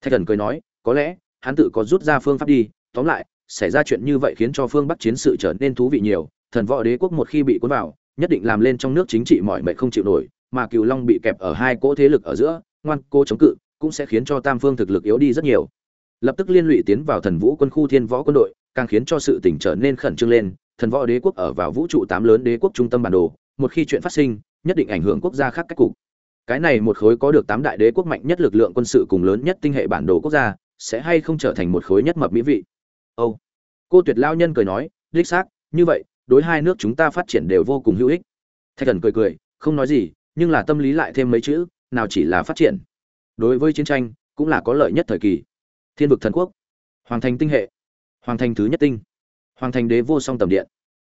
S1: Thạch thần cười nói, có lẽ, hắn tự có rút ra phương pháp đi, tóm lại xảy ra chuyện như vậy khiến cho phương bắc chiến sự trở nên thú vị nhiều, thần võ đế quốc một khi bị cuốn vào, nhất định làm lên trong nước chính trị mọi mệnh không chịu nổi, mà cựu long bị kẹp ở hai cỗ thế lực ở giữa, ngoan cô chống cự, cũng sẽ khiến cho tam phương thực lực yếu đi rất nhiều. Lập tức liên lụy tiến vào thần vũ quân khu thiên võ quân đội, càng khiến cho sự tỉnh trở nên khẩn trương lên, thần võ đế quốc ở vào vũ trụ tám lớn đế quốc trung tâm bản đồ, một khi chuyện phát sinh, nhất định ảnh hưởng quốc gia khác cách cục. Cái này một khối có được tám đại đế quốc mạnh nhất lực lượng quân sự cùng lớn nhất tinh hệ bản đồ quốc gia, sẽ hay không trở thành một khối nhất mập mỹ vị? Âu. Cô tuyệt lao nhân cười nói, đích xác, như vậy, đối hai nước chúng ta phát triển đều vô cùng hữu ích. Thạch thần cười cười, không nói gì, nhưng là tâm lý lại thêm mấy chữ, nào chỉ là phát triển. Đối với chiến tranh, cũng là có lợi nhất thời kỳ. Thiên vực thần quốc. Hoàng thành tinh hệ. Hoàng thành thứ nhất tinh. Hoàng thành đế vô song tầm điện.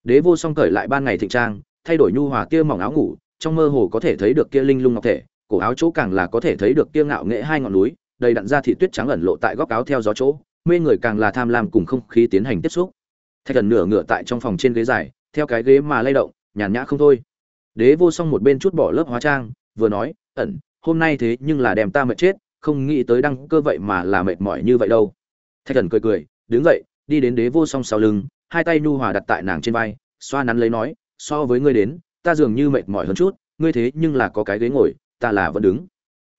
S1: Đế vô song cởi lại ban ngày thịnh trang, thay đổi nhu hòa kia mỏng áo ngủ, trong mơ hồ có thể thấy được kia linh lung ngọc thể, cổ áo chỗ càng là có thể thấy được kia ngạo nghệ hai ngọn núi, đầy đặn ra thị tuyết trắng ẩn lộ tại góc áo theo gió chỗ mê người càng là tham lam cùng không khí tiến hành tiếp xúc. Thạch thần nửa ngựa tại trong phòng trên ghế dài, theo cái ghế mà lay động, nhàn nhã không thôi. Đế vô song một bên chút bỏ lớp hóa trang, vừa nói, ẩn, hôm nay thế nhưng là đem ta mệt chết, không nghĩ tới đăng cơ vậy mà là mệt mỏi như vậy đâu. Thạch thần cười cười, đứng dậy, đi đến đế vô song sau lưng, hai tay nhu hòa đặt tại nàng trên vai, xoa nắn lấy nói, so với ngươi đến, ta dường như mệt mỏi hơn chút, ngươi thế nhưng là có cái ghế ngồi, ta là vẫn đứng.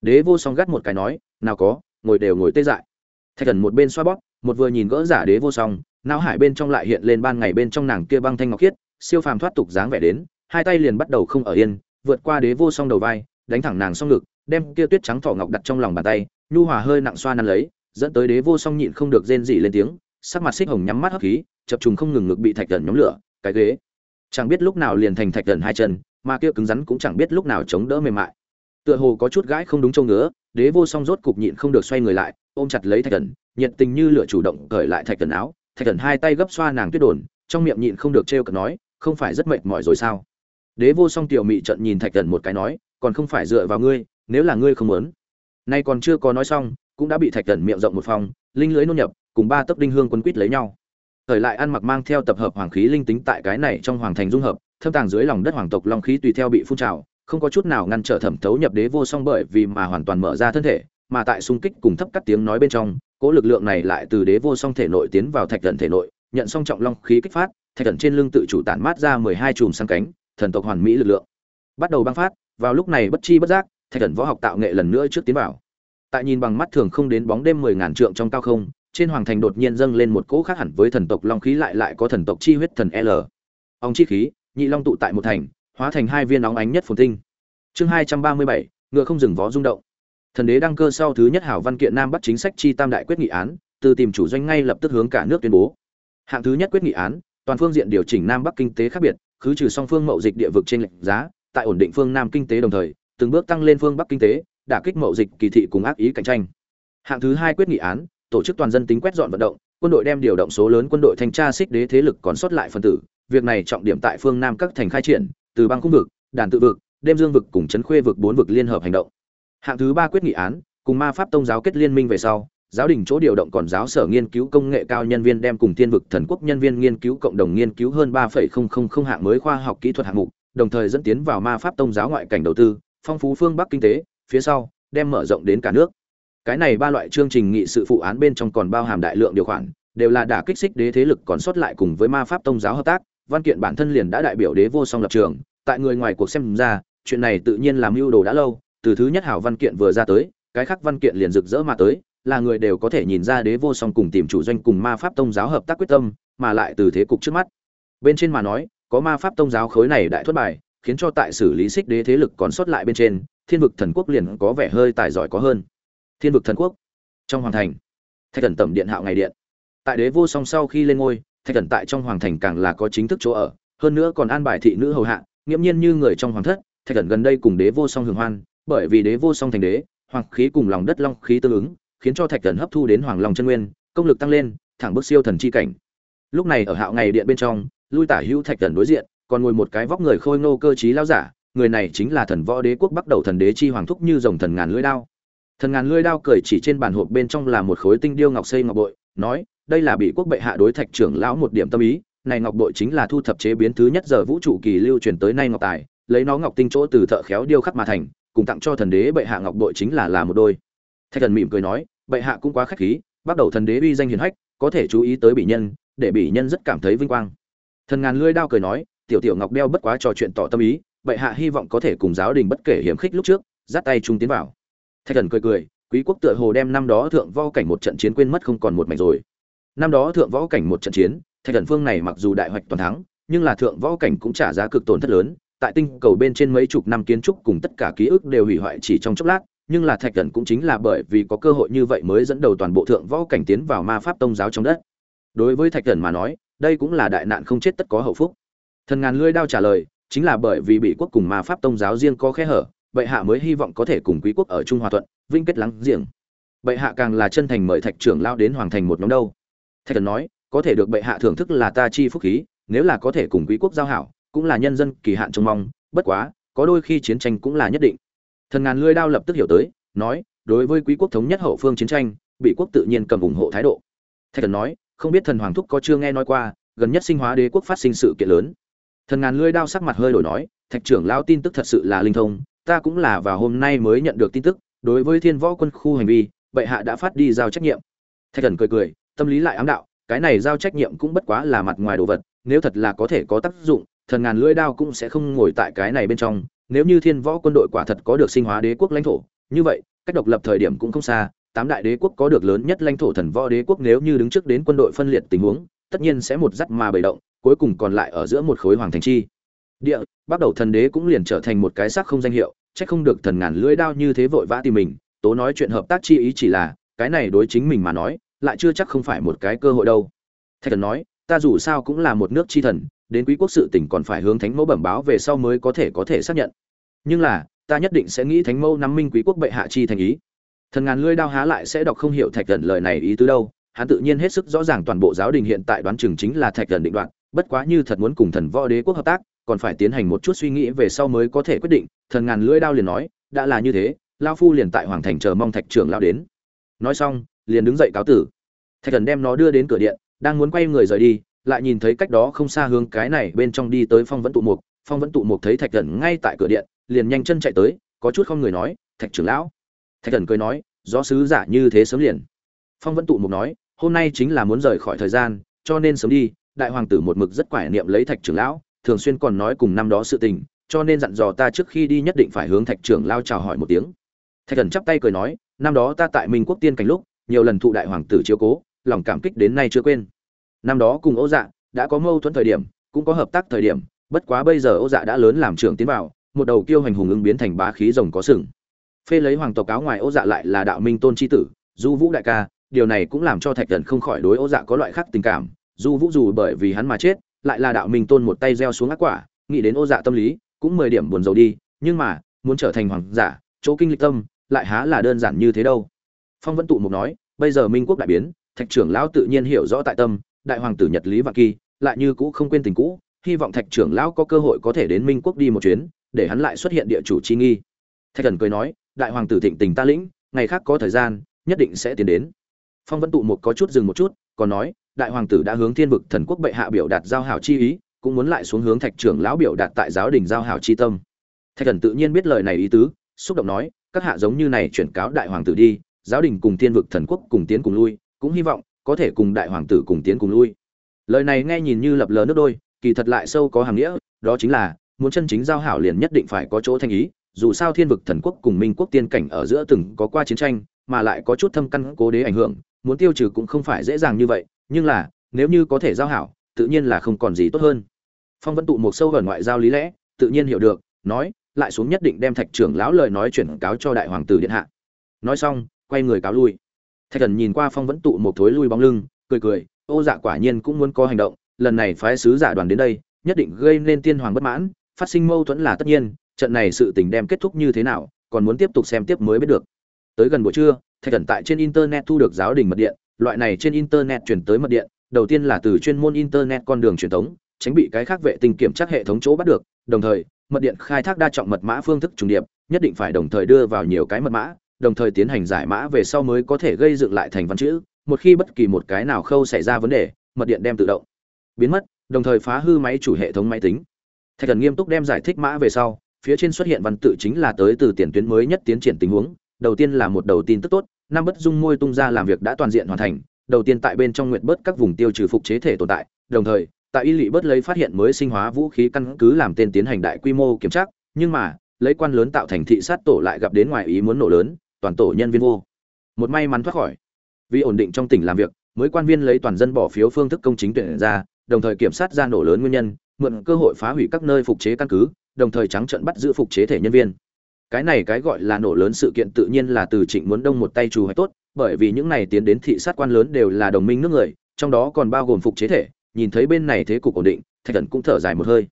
S1: Đế vô song gắt một cái nói, nào có, ngồi đều ngồi tê dại thạch thần một bên xoa bóp, một vừa nhìn gỡ giả đế vô song, não hải bên trong lại hiện lên ban ngày bên trong nàng kia băng thanh ngọc khiết, siêu phàm thoát tục dáng vẻ đến, hai tay liền bắt đầu không ở yên, vượt qua đế vô song đầu vai, đánh thẳng nàng xong ngực, đem kia tuyết trắng thỏ ngọc đặt trong lòng bàn tay, nhu hòa hơi nặng xoa năn lấy, dẫn tới đế vô song nhịn không được rên rỉ lên tiếng, sắc mặt xích hồng nhắm mắt hấp khí, chập trùng không ngừng ngực bị thạch thần nhóm lửa, cái ghế. Chẳng biết lúc nào liền thành thạch thần hai chân, mà kia cứng rắn cũng chẳng biết lúc nào chống đỡ mềm mại. Tựa hồ có chút gãi không đúng trông ngứa, đế vô song rốt cục nhịn không được xoay người lại ôm chặt lấy thạch thần, nhiệt tình như lửa chủ động cởi lại thạch thần áo. Thạch thần hai tay gấp xoa nàng tuyết đồn, trong miệng nhịn không được trêu cợt nói, không phải rất mệt mỏi rồi sao? Đế vô song tiểu mị trận nhìn thạch thần một cái nói, còn không phải dựa vào ngươi, nếu là ngươi không muốn. Nay còn chưa có nói xong, cũng đã bị thạch thần miệng rộng một phòng linh lưới nôn nhập, cùng ba tấc đinh hương quân quýt lấy nhau. Thời lại ăn mặc mang theo tập hợp hoàng khí linh tính tại cái này trong hoàng thành dung hợp, thâm tàng dưới lòng đất hoàng tộc long khí tùy theo bị phun trào, không có chút nào ngăn trở thẩm thấu nhập đế vô song bởi vì mà hoàn toàn mở ra thân thể mà tại xung kích cùng thấp cắt tiếng nói bên trong, cỗ lực lượng này lại từ đế vô song thể nội tiến vào thạch thần thể nội, nhận song trọng long khí kích phát, thạch thần trên lưng tự chủ tản mát ra mười hai chùm sáng cánh, thần tộc hoàn mỹ lực lượng. Bắt đầu băng phát, vào lúc này bất chi bất giác, thạch thần võ học tạo nghệ lần nữa trước tiến vào. Tại nhìn bằng mắt thường không đến bóng đêm mười ngàn trượng trong cao không, trên hoàng thành đột nhiên dâng lên một cỗ khác hẳn với thần tộc long khí lại lại có thần tộc chi huyết thần l. Ông chi khí, nhị long tụ tại một thành, hóa thành hai viên óng ánh nhất phồn tinh. Chương hai trăm ba mươi bảy, ngựa không dừng vó rung động thần đế đăng cơ sau thứ nhất hảo văn kiện nam bắc chính sách chi tam đại quyết nghị án, từ tìm chủ doanh ngay lập tức hướng cả nước tuyên bố. Hạng thứ nhất quyết nghị án, toàn phương diện điều chỉnh nam bắc kinh tế khác biệt, khứ trừ song phương mậu dịch địa vực trên lệnh giá, tại ổn định phương nam kinh tế đồng thời, từng bước tăng lên phương bắc kinh tế, đả kích mậu dịch kỳ thị cùng ác ý cạnh tranh. Hạng thứ hai quyết nghị án, tổ chức toàn dân tính quét dọn vận động, quân đội đem điều động số lớn quân đội thanh tra xích đế thế lực còn sót lại phần tử, việc này trọng điểm tại phương nam các thành khai triển, từ băng cung vực, đàn tự vực, đêm dương vực cùng trấn khuê vực bốn vực liên hợp hành động hạng thứ ba quyết nghị án, cùng ma pháp tông giáo kết liên minh về sau, giáo đình chỗ điều động còn giáo sở nghiên cứu công nghệ cao nhân viên đem cùng thiên vực thần quốc nhân viên nghiên cứu cộng đồng nghiên cứu hơn ba hạng mới khoa học kỹ thuật hạng mục, đồng thời dẫn tiến vào ma pháp tông giáo ngoại cảnh đầu tư, phong phú phương bắc kinh tế, phía sau, đem mở rộng đến cả nước. Cái này ba loại chương trình nghị sự phụ án bên trong còn bao hàm đại lượng điều khoản, đều là đả kích xích đế thế lực còn sót lại cùng với ma pháp tông giáo hợp tác, văn kiện bản thân liền đã đại biểu đế vô song lập trường, tại người ngoài cuộc xem ra, chuyện này tự nhiên làm mưu đồ đã lâu từ thứ nhất hảo văn kiện vừa ra tới, cái khác văn kiện liền rực rỡ mà tới, là người đều có thể nhìn ra đế vô song cùng tìm chủ doanh cùng ma pháp tông giáo hợp tác quyết tâm, mà lại từ thế cục trước mắt. Bên trên mà nói, có ma pháp tông giáo khối này đại thất bài, khiến cho tại xử lý xích đế thế lực còn sót lại bên trên, thiên vực thần quốc liền có vẻ hơi tài giỏi có hơn. Thiên vực thần quốc, trong hoàng thành, thạch thần tẩm điện hạo ngày điện. Tại đế vô song sau khi lên ngôi, thạch thần tại trong hoàng thành càng là có chính thức chỗ ở, hơn nữa còn an bài thị nữ hầu hạ, nghiễm nhiên như người trong hoàng thất, thạch thần gần đây cùng đế vô song hưởng hoan bởi vì đế vô song thành đế, hoàng khí cùng lòng đất long khí tương ứng, khiến cho thạch thần hấp thu đến hoàng long chân nguyên, công lực tăng lên, thẳng bước siêu thần chi cảnh. Lúc này ở hạo ngày điện bên trong, lui tả hữu thạch thần đối diện, còn ngồi một cái vóc người khôi ngô cơ trí lao giả, người này chính là thần võ đế quốc bắt đầu thần đế chi hoàng thúc như dòng thần ngàn lưỡi đao. Thần ngàn lưỡi đao cười chỉ trên bàn hộp bên trong là một khối tinh điêu ngọc xây ngọc bội, nói, đây là bị quốc bệ hạ đối thạch trưởng lão một điểm tâm ý, này ngọc bội chính là thu thập chế biến thứ nhất giờ vũ trụ kỳ lưu truyền tới nay ngọc tài, lấy nó ngọc tinh chỗ từ thợ khéo điêu khắc mà thành cùng tặng cho thần đế bệ hạ ngọc bội chính là là một đôi. Thạch thần mỉm cười nói, bệ hạ cũng quá khách khí, bắt đầu thần đế uy danh hiền hách, có thể chú ý tới bị nhân, để bị nhân rất cảm thấy vinh quang. Thần ngàn lưỡi đao cười nói, tiểu tiểu ngọc đeo bất quá trò chuyện tỏ tâm ý, bệ hạ hy vọng có thể cùng giáo đình bất kể hiểm khích lúc trước, dắt tay chung tiến vào. Thạch thần cười cười, quý quốc tựa hồ đem năm đó thượng võ cảnh một trận chiến quên mất không còn một mảnh rồi. Năm đó thượng võ cảnh một trận chiến, thạch thần phương này mặc dù đại hoạch toàn thắng, nhưng là thượng võ cảnh cũng trả giá cực tổn thất lớn tại tinh cầu bên trên mấy chục năm kiến trúc cùng tất cả ký ức đều hủy hoại chỉ trong chốc lát, nhưng là thạch thần cũng chính là bởi vì có cơ hội như vậy mới dẫn đầu toàn bộ thượng võ cảnh tiến vào ma pháp tông giáo trong đất. Đối với thạch thần mà nói, đây cũng là đại nạn không chết tất có hậu phúc. Thần ngàn lưỡi đao trả lời, chính là bởi vì bị quốc cùng ma pháp tông giáo riêng có khe hở, bệ hạ mới hy vọng có thể cùng quý quốc ở trung hòa thuận, vinh kết lắng giềng. Bệ hạ càng là chân thành mời thạch trưởng lao đến hoàng thành một nhóm đâu. Thạch thần nói, có thể được bệ hạ thưởng thức là ta chi phúc khí, nếu là có thể cùng quý quốc giao hảo cũng là nhân dân kỳ hạn trông mong, bất quá, có đôi khi chiến tranh cũng là nhất định. Thần ngàn lưỡi đao lập tức hiểu tới, nói, đối với quý quốc thống nhất hậu phương chiến tranh, bị quốc tự nhiên cầm ủng hộ thái độ. Thạch thần nói, không biết thần hoàng thúc có chưa nghe nói qua, gần nhất sinh hóa đế quốc phát sinh sự kiện lớn. Thần ngàn lưỡi đao sắc mặt hơi đổi nói, thạch trưởng lao tin tức thật sự là linh thông, ta cũng là vào hôm nay mới nhận được tin tức, đối với thiên võ quân khu hành vi, bệ hạ đã phát đi giao trách nhiệm. Thạch thần cười cười, tâm lý lại ám đạo, cái này giao trách nhiệm cũng bất quá là mặt ngoài đồ vật, nếu thật là có thể có tác dụng thần ngàn lưỡi đao cũng sẽ không ngồi tại cái này bên trong, nếu như thiên võ quân đội quả thật có được sinh hóa đế quốc lãnh thổ, như vậy, cách độc lập thời điểm cũng không xa, tám đại đế quốc có được lớn nhất lãnh thổ thần võ đế quốc nếu như đứng trước đến quân đội phân liệt tình huống, tất nhiên sẽ một dắt mà bầy động, cuối cùng còn lại ở giữa một khối hoàng thành chi. Địa, bắt đầu thần đế cũng liền trở thành một cái xác không danh hiệu, chắc không được thần ngàn lưỡi đao như thế vội vã tìm mình, tố nói chuyện hợp tác chi ý chỉ là, cái này đối chính mình mà nói, lại chưa chắc không phải một cái cơ hội đâu. Thạch thần nói ta dù sao cũng là một nước chi thần, đến quý quốc sự tỉnh còn phải hướng thánh mẫu bẩm báo về sau mới có thể có thể xác nhận. Nhưng là, ta nhất định sẽ nghĩ thánh mẫu nắm minh quý quốc bệ hạ chi thành ý. Thần ngàn lưỡi đao há lại sẽ đọc không hiểu thạch thần lời này ý tứ đâu, hắn tự nhiên hết sức rõ ràng toàn bộ giáo đình hiện tại đoán chừng chính là thạch thần định đoạn bất quá như thật muốn cùng thần võ đế quốc hợp tác, còn phải tiến hành một chút suy nghĩ về sau mới có thể quyết định, thần ngàn lưỡi đao liền nói, đã là như thế lao phu liền tại hoàng thành chờ mong thạch trưởng lao đến. Nói xong, liền đứng dậy cáo tử. Thạch thần đem nó đưa đến cửa điện đang muốn quay người rời đi, lại nhìn thấy cách đó không xa hướng cái này bên trong đi tới phong vẫn tụ mục. Phong vẫn tụ mục thấy thạch thần ngay tại cửa điện, liền nhanh chân chạy tới, có chút không người nói, thạch trưởng lão. Thạch thần cười nói do sứ giả như thế sớm liền. Phong vẫn tụ mục nói, hôm nay chính là muốn rời khỏi thời gian, cho nên sớm đi, đại hoàng tử một mực rất quải niệm lấy thạch trưởng lão, thường xuyên còn nói cùng năm đó sự tình, cho nên dặn dò ta trước khi đi nhất định phải hướng thạch trưởng lao chào hỏi một tiếng. Thạch thần chắp tay cười nói, năm đó ta tại minh quốc tiên cảnh lúc, nhiều lần thụ đại hoàng tử chiếu cố, lòng cảm kích đến nay chưa quên năm đó cùng ô dạ đã có mâu thuẫn thời điểm, cũng có hợp tác thời điểm, bất quá bây giờ ô dạ đã lớn làm trưởng tiến vào, một đầu kiêu hành hùng ứng biến thành bá khí rồng có sừng. Phê lấy hoàng tộc cáo ngoài ô dạ lại là đạo minh tôn chi tử, du vũ đại ca, điều này cũng làm cho thạch thần không khỏi đối ô dạ có loại khác tình cảm. Du vũ dù bởi vì hắn mà chết, lại là đạo minh tôn một tay gieo xuống ác quả, nghĩ đến ô dạ tâm lý, cũng mười điểm buồn rầu đi, nhưng mà, muốn trở thành hoàng giả, chỗ kinh lịch tâm, lại há là đơn giản như thế đâu. Phong vẫn tụ mục nói, bây giờ minh quốc đại biến, thạch trưởng lão tự nhiên hiểu rõ tại tâm đại hoàng tử nhật lý Vạn kỳ, lại như cũ không quên tình cũ, hy vọng thạch trưởng lão có cơ hội có thể đến minh quốc đi một chuyến, để hắn lại xuất hiện địa chủ chi nghi. Thạch thần cười nói, đại hoàng tử thịnh tình ta lĩnh, ngày khác có thời gian, nhất định sẽ tiến đến. Phong vẫn tụ một có chút dừng một chút, còn nói, đại hoàng tử đã hướng thiên vực thần quốc bệ hạ biểu đạt giao hảo chi ý, cũng muốn lại xuống hướng thạch trưởng lão biểu đạt tại giáo đình giao hảo chi tâm. Thạch thần tự nhiên biết lời này ý tứ, xúc động nói, các hạ giống như này chuyển cáo đại hoàng tử đi, giáo đình cùng thiên vực thần quốc cùng tiến cùng lui, cũng hy vọng có thể cùng đại hoàng tử cùng tiến cùng lui. Lời này nghe nhìn như lập lờ nước đôi, kỳ thật lại sâu có hàm nghĩa, đó chính là, muốn chân chính giao hảo liền nhất định phải có chỗ thanh ý, dù sao thiên vực thần quốc cùng minh quốc tiên cảnh ở giữa từng có qua chiến tranh, mà lại có chút thâm căn cố đế ảnh hưởng, muốn tiêu trừ cũng không phải dễ dàng như vậy, nhưng là, nếu như có thể giao hảo, tự nhiên là không còn gì tốt hơn. Phong vẫn tụ một sâu gần ngoại giao lý lẽ, tự nhiên hiểu được, nói, lại xuống nhất định đem thạch trưởng lão lời nói chuyển cáo cho đại hoàng tử điện hạ. Nói xong, quay người cáo lui thạch thần nhìn qua phong vẫn tụ một thối lui bóng lưng, cười cười, ô dạ quả nhiên cũng muốn có hành động, lần này phái sứ giả đoàn đến đây, nhất định gây nên tiên hoàng bất mãn, phát sinh mâu thuẫn là tất nhiên, trận này sự tình đem kết thúc như thế nào, còn muốn tiếp tục xem tiếp mới biết được. Tới gần buổi trưa, thạch thần tại trên internet thu được giáo đình mật điện, loại này trên internet chuyển tới mật điện, đầu tiên là từ chuyên môn internet con đường truyền thống, tránh bị cái khác vệ tinh kiểm tra hệ thống chỗ bắt được, đồng thời, mật điện khai thác đa trọng mật mã phương thức trùng điệp, nhất định phải đồng thời đưa vào nhiều cái mật mã đồng thời tiến hành giải mã về sau mới có thể gây dựng lại thành văn chữ, một khi bất kỳ một cái nào khâu xảy ra vấn đề, mật điện đem tự động biến mất, đồng thời phá hư máy chủ hệ thống máy tính. Thạch thần nghiêm túc đem giải thích mã về sau, phía trên xuất hiện văn tự chính là tới từ tiền tuyến mới nhất tiến triển tình huống, đầu tiên là một đầu tin tức tốt, năm bất dung môi tung ra làm việc đã toàn diện hoàn thành, đầu tiên tại bên trong nguyện bớt các vùng tiêu trừ phục chế thể tồn tại, đồng thời, tại y lỵ bớt lấy phát hiện mới sinh hóa vũ khí căn cứ làm tên tiến hành đại quy mô kiểm tra, nhưng mà, lấy quan lớn tạo thành thị sát tổ lại gặp đến ngoài ý muốn nổ lớn toàn tổ nhân viên vô. Một may mắn thoát khỏi. Vì ổn định trong tỉnh làm việc, mới quan viên lấy toàn dân bỏ phiếu phương thức công chính tuyển ra, đồng thời kiểm sát ra nổ lớn nguyên nhân, mượn cơ hội phá hủy các nơi phục chế căn cứ, đồng thời trắng trận bắt giữ phục chế thể nhân viên. Cái này cái gọi là nổ lớn sự kiện tự nhiên là từ trịnh muốn đông một tay trù hay tốt, bởi vì những này tiến đến thị sát quan lớn đều là đồng minh nước người, trong đó còn bao gồm phục chế thể, nhìn thấy bên này thế cục ổn định, thạch thần cũng thở dài một hơi.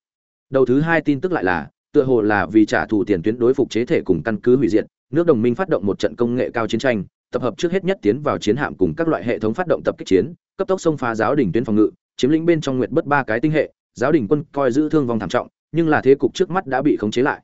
S1: Đầu thứ hai tin tức lại là, tựa hồ là vì trả thù tiền tuyến đối phục chế thể cùng căn cứ hủy diệt nước đồng minh phát động một trận công nghệ cao chiến tranh, tập hợp trước hết nhất tiến vào chiến hạm cùng các loại hệ thống phát động tập kích chiến, cấp tốc xông phá giáo đình tuyến phòng ngự, chiếm lĩnh bên trong nguyệt bất ba cái tinh hệ, giáo đình quân coi giữ thương vong thảm trọng, nhưng là thế cục trước mắt đã bị khống chế lại.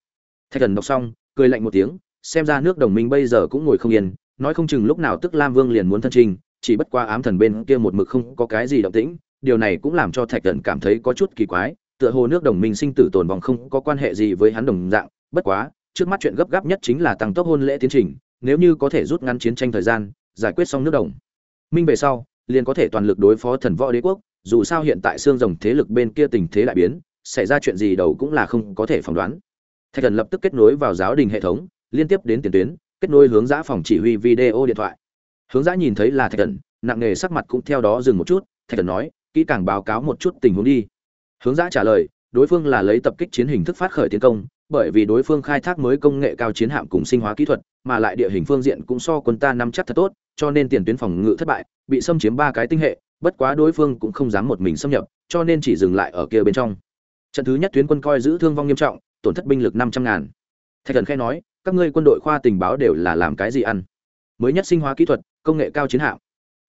S1: Thạch thần đọc xong, cười lạnh một tiếng, xem ra nước đồng minh bây giờ cũng ngồi không yên, nói không chừng lúc nào tức lam vương liền muốn thân trình, chỉ bất qua ám thần bên kia một mực không có cái gì động tĩnh, điều này cũng làm cho thạch thần cảm thấy có chút kỳ quái, tựa hồ nước đồng minh sinh tử tồn vong không có quan hệ gì với hắn đồng dạng, bất quá trước mắt chuyện gấp gáp nhất chính là tăng tốc hôn lễ tiến trình, nếu như có thể rút ngắn chiến tranh thời gian, giải quyết xong nước đồng. Minh về sau, liền có thể toàn lực đối phó thần võ đế quốc, dù sao hiện tại xương rồng thế lực bên kia tình thế đại biến, xảy ra chuyện gì đầu cũng là không có thể phỏng đoán. Thạch thần lập tức kết nối vào giáo đình hệ thống, liên tiếp đến tiền tuyến, kết nối hướng giã phòng chỉ huy video điện thoại. Hướng giã nhìn thấy là thạch thần, nặng nề sắc mặt cũng theo đó dừng một chút, thạch thần nói, kỹ càng báo cáo một chút tình huống đi. Hướng giã trả lời, đối phương là lấy tập kích chiến hình thức phát khởi tiến công bởi vì đối phương khai thác mới công nghệ cao chiến hạm cùng sinh hóa kỹ thuật, mà lại địa hình phương diện cũng so quân ta nắm chắc thật tốt, cho nên tiền tuyến phòng ngự thất bại, bị xâm chiếm ba cái tinh hệ, bất quá đối phương cũng không dám một mình xâm nhập, cho nên chỉ dừng lại ở kia bên trong. Trận thứ nhất tuyến quân coi giữ thương vong nghiêm trọng, tổn thất binh lực năm trăm ngàn. Thạch thần khẽ nói, các ngươi quân đội khoa tình báo đều là làm cái gì ăn? Mới nhất sinh hóa kỹ thuật, công nghệ cao chiến hạm.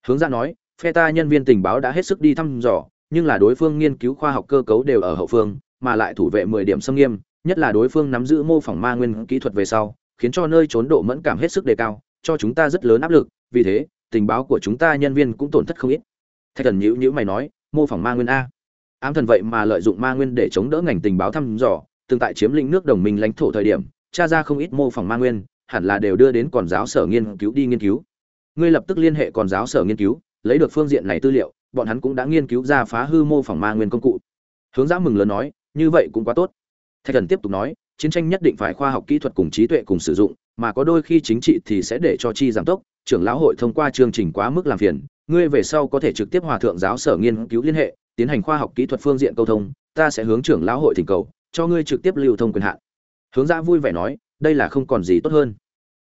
S1: Hướng ra nói, phe ta nhân viên tình báo đã hết sức đi thăm dò, nhưng là đối phương nghiên cứu khoa học cơ cấu đều ở hậu phương, mà lại thủ vệ mười điểm xâm nghiêm nhất là đối phương nắm giữ mô phỏng ma nguyên kỹ thuật về sau, khiến cho nơi trốn độ mẫn cảm hết sức đề cao, cho chúng ta rất lớn áp lực, vì thế, tình báo của chúng ta nhân viên cũng tổn thất không ít. Thạch thần nhíu nhíu mày nói, mô phỏng ma nguyên a. Ám thần vậy mà lợi dụng ma nguyên để chống đỡ ngành tình báo thăm dò, tương tại chiếm lĩnh nước đồng minh lãnh thổ thời điểm, tra ra không ít mô phỏng ma nguyên, hẳn là đều đưa đến còn giáo sở nghiên cứu đi nghiên cứu. Ngươi lập tức liên hệ còn giáo sở nghiên cứu, lấy được phương diện này tư liệu, bọn hắn cũng đã nghiên cứu ra phá hư mô phỏng ma nguyên công cụ. Hướng Giã mừng lớn nói, như vậy cũng quá tốt thạch thần tiếp tục nói, chiến tranh nhất định phải khoa học kỹ thuật cùng trí tuệ cùng sử dụng, mà có đôi khi chính trị thì sẽ để cho chi giảm tốc. Trưởng lão hội thông qua chương trình quá mức làm phiền, ngươi về sau có thể trực tiếp hòa thượng giáo sở nghiên cứu liên hệ, tiến hành khoa học kỹ thuật phương diện câu thông, ta sẽ hướng trưởng lão hội thỉnh cầu, cho ngươi trực tiếp lưu thông quyền hạn. Hướng ra vui vẻ nói, đây là không còn gì tốt hơn.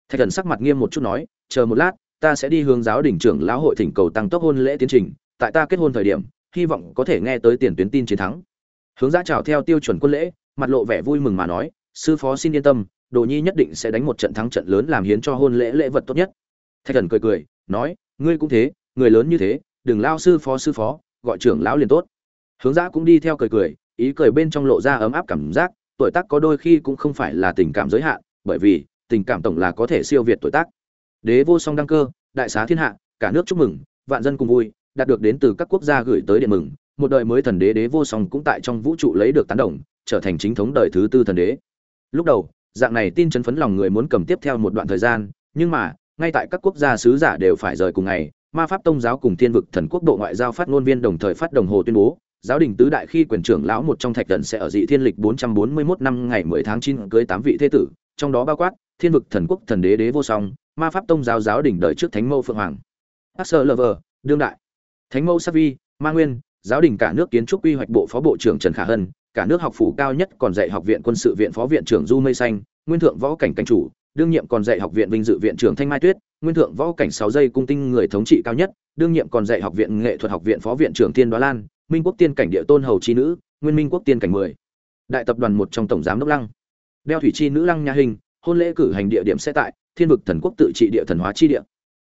S1: Thạch thần sắc mặt nghiêm một chút nói, chờ một lát, ta sẽ đi hướng giáo đỉnh trưởng lão hội thỉnh cầu tăng tốc hôn lễ tiến trình, tại ta kết hôn thời điểm, hy vọng có thể nghe tới tiền tuyến tin chiến thắng. Hướng Dã chào theo tiêu chuẩn quân lễ mặt lộ vẻ vui mừng mà nói, sư phó xin yên tâm, đồ nhi nhất định sẽ đánh một trận thắng trận lớn làm hiến cho hôn lễ lễ vật tốt nhất. Thạch thần cười cười, nói, ngươi cũng thế, người lớn như thế, đừng lao sư phó sư phó, gọi trưởng lão liền tốt. Hướng giã cũng đi theo cười cười, ý cười bên trong lộ ra ấm áp cảm giác, tuổi tác có đôi khi cũng không phải là tình cảm giới hạn, bởi vì, tình cảm tổng là có thể siêu việt tuổi tác. Đế vô song đăng cơ, đại xá thiên hạ, cả nước chúc mừng, vạn dân cùng vui, đạt được đến từ các quốc gia gửi tới điện mừng một đời mới thần đế đế vô song cũng tại trong vũ trụ lấy được tán đồng trở thành chính thống đời thứ tư thần đế lúc đầu dạng này tin chấn phấn lòng người muốn cầm tiếp theo một đoạn thời gian nhưng mà ngay tại các quốc gia sứ giả đều phải rời cùng ngày ma pháp tông giáo cùng thiên vực thần quốc độ ngoại giao phát ngôn viên đồng thời phát đồng hồ tuyên bố giáo đình tứ đại khi quyền trưởng lão một trong thạch thần sẽ ở dị thiên lịch 441 năm ngày 10 tháng 9 cưới tám vị thế tử trong đó bao quát thiên vực thần quốc thần đế đế vô song ma pháp tông giáo giáo đình đời trước thánh mẫu phượng hoàng Asser Lover, đương đại. Thánh mẫu Savi, Ma Nguyên, giáo đình cả nước kiến trúc quy hoạch bộ phó bộ trưởng Trần Khả Hân, cả nước học phủ cao nhất còn dạy học viện quân sự viện phó viện trưởng Du Mây Xanh, nguyên thượng võ cảnh cảnh chủ, đương nhiệm còn dạy học viện vinh dự viện trưởng Thanh Mai Tuyết, nguyên thượng võ cảnh sáu giây cung tinh người thống trị cao nhất, đương nhiệm còn dạy học viện nghệ thuật học viện phó viện trưởng Tiên Đoá Lan, Minh Quốc tiên cảnh địa tôn hầu chi nữ, nguyên Minh Quốc tiên cảnh 10. Đại tập đoàn một trong tổng giám đốc Lăng. Đeo thủy chi nữ Lăng nhà Hình, hôn lễ cử hành địa điểm sẽ tại Thiên vực thần quốc tự trị địa thần hóa chi địa.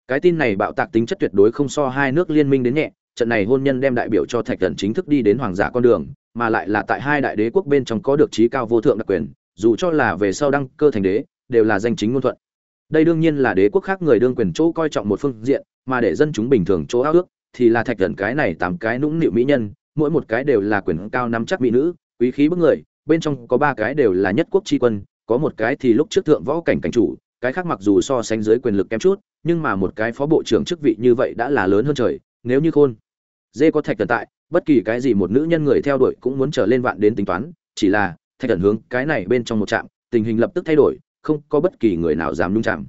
S1: Cái tin này bạo tạc tính chất tuyệt đối không so hai nước liên minh đến nhẹ, trận này hôn nhân đem đại biểu cho Thạch Thần chính thức đi đến hoàng giả con đường, mà lại là tại hai đại đế quốc bên trong có được trí cao vô thượng đặc quyền, dù cho là về sau đăng cơ thành đế, đều là danh chính ngôn thuận. Đây đương nhiên là đế quốc khác người đương quyền chỗ coi trọng một phương diện, mà để dân chúng bình thường chỗ ao ước, thì là Thạch Thần cái này tám cái nũng nịu mỹ nhân, mỗi một cái đều là quyền cao năm chắc mỹ nữ, quý khí bức người, bên trong có ba cái đều là nhất quốc chi quân, có một cái thì lúc trước thượng võ cảnh cảnh chủ, cái khác mặc dù so sánh dưới quyền lực kém chút, nhưng mà một cái phó bộ trưởng chức vị như vậy đã là lớn hơn trời, nếu như khôn. Dê có thạch thần tại, bất kỳ cái gì một nữ nhân người theo đuổi cũng muốn trở lên vạn đến tính toán, chỉ là thạch thần hướng cái này bên trong một trạm, tình hình lập tức thay đổi, không có bất kỳ người nào dám nhung chạm.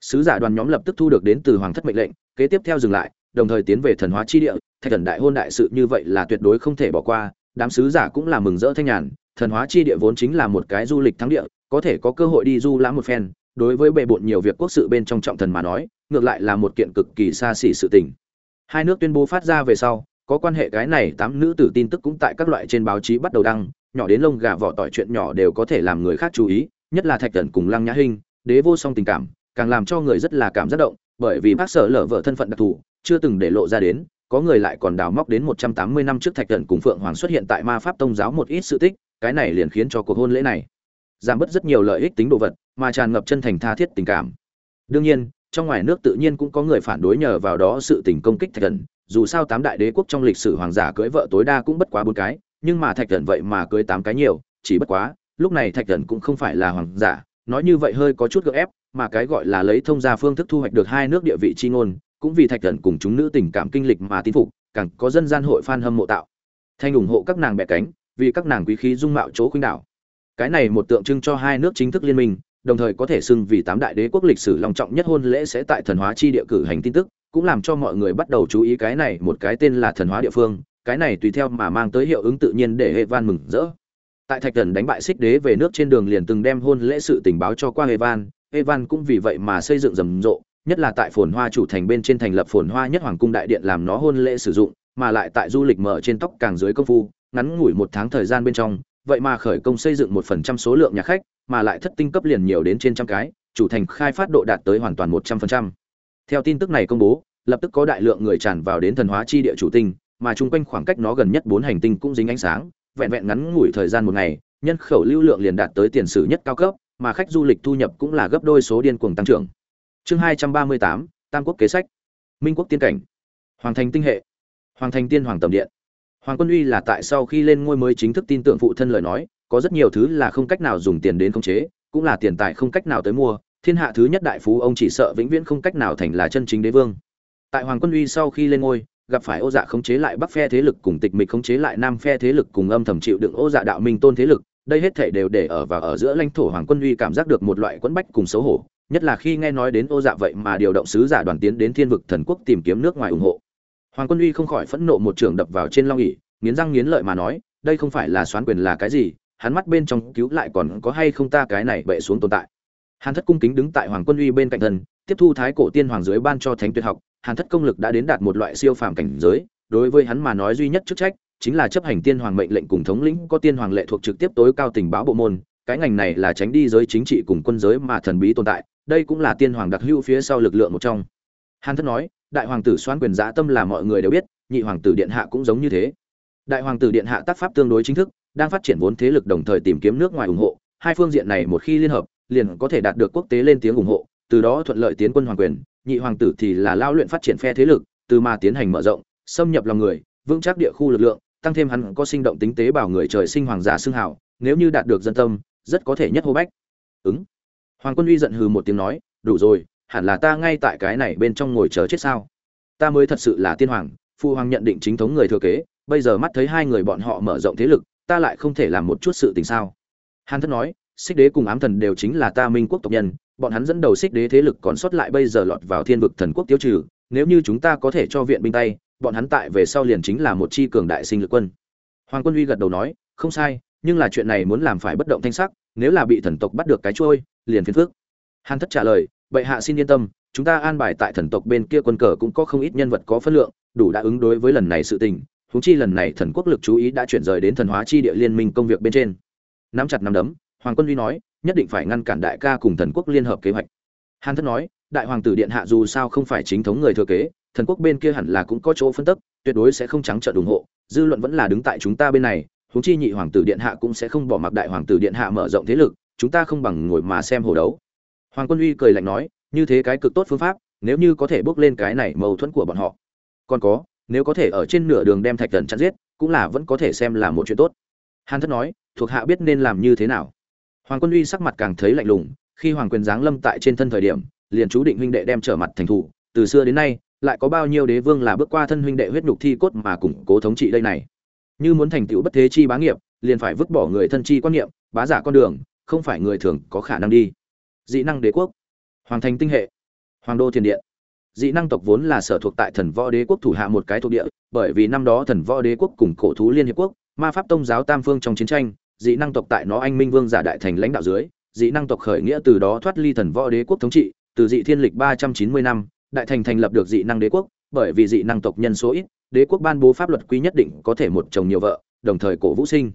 S1: Sứ giả đoàn nhóm lập tức thu được đến từ hoàng thất mệnh lệnh, kế tiếp theo dừng lại, đồng thời tiến về thần hóa chi địa, thạch thần đại hôn đại sự như vậy là tuyệt đối không thể bỏ qua, đám sứ giả cũng là mừng rỡ thanh nhàn, thần hóa chi địa vốn chính là một cái du lịch thắng địa, có thể có cơ hội đi du lãm một phen, đối với bệ bộn nhiều việc quốc sự bên trong trọng thần mà nói, ngược lại là một kiện cực kỳ xa xỉ sự tình. Hai nước tuyên bố phát ra về sau, có quan hệ cái này tám nữ tử tin tức cũng tại các loại trên báo chí bắt đầu đăng, nhỏ đến lông gà vỏ tỏi chuyện nhỏ đều có thể làm người khác chú ý, nhất là Thạch Cẩn cùng Lăng Nhã Hinh, đế vô song tình cảm, càng làm cho người rất là cảm giác động, bởi vì bác sở lở vợ thân phận đặc thù, chưa từng để lộ ra đến, có người lại còn đào móc đến 180 năm trước Thạch Cẩn cùng Phượng Hoàng xuất hiện tại Ma Pháp Tông giáo một ít sự tích, cái này liền khiến cho cuộc hôn lễ này giảm bớt rất nhiều lợi ích tính đồ vật, mà tràn ngập chân thành tha thiết tình cảm. Đương nhiên, trong ngoài nước tự nhiên cũng có người phản đối nhờ vào đó sự tình công kích Thạch Thần, dù sao tám đại đế quốc trong lịch sử hoàng giả cưới vợ tối đa cũng bất quá bốn cái, nhưng mà Thạch Thần vậy mà cưới tám cái nhiều, chỉ bất quá, lúc này Thạch Thần cũng không phải là hoàng giả, nói như vậy hơi có chút gợ ép, mà cái gọi là lấy thông gia phương thức thu hoạch được hai nước địa vị chi ngôn, cũng vì Thạch Thần cùng chúng nữ tình cảm kinh lịch mà tín phục, càng có dân gian hội fan hâm mộ tạo. Thanh ủng hộ các nàng bẻ cánh, vì các nàng quý khí dung mạo chỗ khuynh đảo. Cái này một tượng trưng cho hai nước chính thức liên minh, đồng thời có thể xưng vì tám đại đế quốc lịch sử long trọng nhất hôn lễ sẽ tại thần hóa chi địa cử hành tin tức, cũng làm cho mọi người bắt đầu chú ý cái này một cái tên là thần hóa địa phương, cái này tùy theo mà mang tới hiệu ứng tự nhiên để Evan mừng rỡ. Tại Thạch Thần đánh bại Xích Đế về nước trên đường liền từng đem hôn lễ sự tình báo cho qua Evan, Evan cũng vì vậy mà xây dựng rầm rộ, nhất là tại Phồn Hoa chủ thành bên trên thành lập Phồn Hoa nhất hoàng cung đại điện làm nó hôn lễ sử dụng, mà lại tại du lịch mở trên tóc càng dưới công phu, ngắn ngủi một tháng thời gian bên trong, vậy mà khởi công xây dựng một phần trăm số lượng nhà khách, mà lại thất tinh cấp liền nhiều đến trên trăm cái, chủ thành khai phát độ đạt tới hoàn toàn một trăm phần trăm. Theo tin tức này công bố, lập tức có đại lượng người tràn vào đến thần hóa chi địa chủ tinh, mà chung quanh khoảng cách nó gần nhất bốn hành tinh cũng dính ánh sáng, vẹn vẹn ngắn ngủi thời gian một ngày, nhân khẩu lưu lượng liền đạt tới tiền sử nhất cao cấp, mà khách du lịch thu nhập cũng là gấp đôi số điên cuồng tăng trưởng. Chương hai trăm ba mươi tám Tam quốc kế sách. Minh quốc tiên cảnh. Hoàng thành tinh hệ. Hoàng thành tiên hoàng tầm điện. Hoàng Quân Uy là tại sau khi lên ngôi mới chính thức tin tưởng phụ thân lời nói, có rất nhiều thứ là không cách nào dùng tiền đến khống chế, cũng là tiền tài không cách nào tới mua, thiên hạ thứ nhất đại phú ông chỉ sợ vĩnh viễn không cách nào thành là chân chính đế vương. Tại Hoàng Quân Uy sau khi lên ngôi, gặp phải Ô Dạ khống chế lại Bắc phe thế lực cùng tịch mịch khống chế lại Nam phe thế lực cùng âm thầm chịu đựng Ô Dạ đạo minh tôn thế lực, đây hết thảy đều để ở và ở giữa lãnh thổ Hoàng Quân Uy cảm giác được một loại quẫn bách cùng xấu hổ, nhất là khi nghe nói đến Ô Dạ vậy mà điều động sứ giả đoàn tiến đến Thiên vực thần quốc tìm kiếm nước ngoài ủng hộ. Hoàng Quân Uy không khỏi phẫn nộ một trường đập vào trên long ỷ, nghiến răng nghiến lợi mà nói, đây không phải là xoán quyền là cái gì, hắn mắt bên trong cứu lại còn có hay không ta cái này bệ xuống tồn tại. Hàn Thất cung kính đứng tại Hoàng Quân Uy bên cạnh thân, tiếp thu thái cổ tiên hoàng dưới ban cho thánh tuyệt học hàn thất công lực đã đến đạt một loại siêu phàm cảnh giới đối với hắn mà nói duy nhất chức trách chính là chấp hành tiên hoàng mệnh lệnh cùng thống lĩnh có tiên hoàng lệ thuộc trực tiếp tối cao tình báo bộ môn cái ngành này là tránh đi giới chính trị cùng quân giới mà thần bí tồn tại đây cũng là tiên hoàng đặc hữu phía sau lực lượng một trong hàn thất nói đại hoàng tử xoan quyền giã tâm là mọi người đều biết nhị hoàng tử điện hạ cũng giống như thế đại hoàng tử điện hạ tác pháp tương đối chính thức đang phát triển vốn thế lực đồng thời tìm kiếm nước ngoài ủng hộ, hai phương diện này một khi liên hợp, liền có thể đạt được quốc tế lên tiếng ủng hộ, từ đó thuận lợi tiến quân hoàng quyền, nhị hoàng tử thì là lao luyện phát triển phe thế lực, từ mà tiến hành mở rộng, xâm nhập lòng người, vững chắc địa khu lực lượng, tăng thêm hắn có sinh động tính tế bảo người trời sinh hoàng giả xưng hảo nếu như đạt được dân tâm, rất có thể nhất hô bách. Ứng. Hoàng quân uy giận hừ một tiếng nói, đủ rồi, hẳn là ta ngay tại cái này bên trong ngồi chờ chết sao? Ta mới thật sự là tiên hoàng, phu hoàng nhận định chính thống người thừa kế, bây giờ mắt thấy hai người bọn họ mở rộng thế lực ta lại không thể làm một chút sự tình sao? Hàn thất nói, xích đế cùng ám thần đều chính là ta minh quốc tộc nhân, bọn hắn dẫn đầu xích đế thế lực còn sót lại bây giờ lọt vào thiên vực thần quốc tiêu trừ, nếu như chúng ta có thể cho viện binh tay, bọn hắn tại về sau liền chính là một chi cường đại sinh lực quân. Hoàng quân uy gật đầu nói, không sai, nhưng là chuyện này muốn làm phải bất động thanh sắc, nếu là bị thần tộc bắt được cái trôi liền phiền phước hàn thất trả lời, bệ hạ xin yên tâm, chúng ta an bài tại thần tộc bên kia quân cờ cũng có không ít nhân vật có phân lượng, đủ đã ứng đối với lần này sự tình huống chi lần này thần quốc lực chú ý đã chuyển rời đến thần hóa chi địa liên minh công việc bên trên. Nắm chặt nắm đấm, hoàng quân uy nói, nhất định phải ngăn cản đại ca cùng thần quốc liên hợp kế hoạch. Hàn thất nói, đại hoàng tử điện hạ dù sao không phải chính thống người thừa kế, thần quốc bên kia hẳn là cũng có chỗ phân tức tuyệt đối sẽ không trắng trợn ủng hộ, dư luận vẫn là đứng tại chúng ta bên này, huống chi nhị hoàng tử điện hạ cũng sẽ không bỏ mặc đại hoàng tử điện hạ mở rộng thế lực, chúng ta không bằng ngồi mà xem hồ đấu. Hoàng quân uy cười lạnh nói, như thế cái cực tốt phương pháp, nếu như có thể bước lên cái này mâu thuẫn của bọn họ. Còn có nếu có thể ở trên nửa đường đem thạch thần chặn giết, cũng là vẫn có thể xem là một chuyện tốt. Hàn thất nói, thuộc hạ biết nên làm như thế nào. Hoàng quân uy sắc mặt càng thấy lạnh lùng, khi hoàng quyền giáng lâm tại trên thân thời điểm, liền chú định huynh đệ đem trở mặt thành thủ, từ xưa đến nay, lại có bao nhiêu đế vương là bước qua thân huynh đệ huyết nhục thi cốt mà củng cố thống trị đây này. Như muốn thành tựu bất thế chi bá nghiệp, liền phải vứt bỏ người thân chi quan niệm, bá giả con đường, không phải người thường có khả năng đi. Dị năng đế quốc. Hoàng thành tinh hệ. Hoàng đô thiền điện dị năng tộc vốn là sở thuộc tại thần võ đế quốc thủ hạ một cái thuộc địa, bởi vì năm đó thần võ đế quốc cùng cổ thú liên hiệp quốc, ma pháp tông giáo tam phương trong chiến tranh, dị năng tộc tại nó anh minh vương giả đại thành lãnh đạo dưới, dị năng tộc khởi nghĩa từ đó thoát ly thần võ đế quốc thống trị, từ dị thiên lịch ba trăm chín mươi năm, đại thành thành lập được dị năng đế quốc, bởi vì dị năng tộc nhân số ít, đế quốc ban bố pháp luật quy nhất định có thể một chồng nhiều vợ, đồng thời cổ vũ sinh.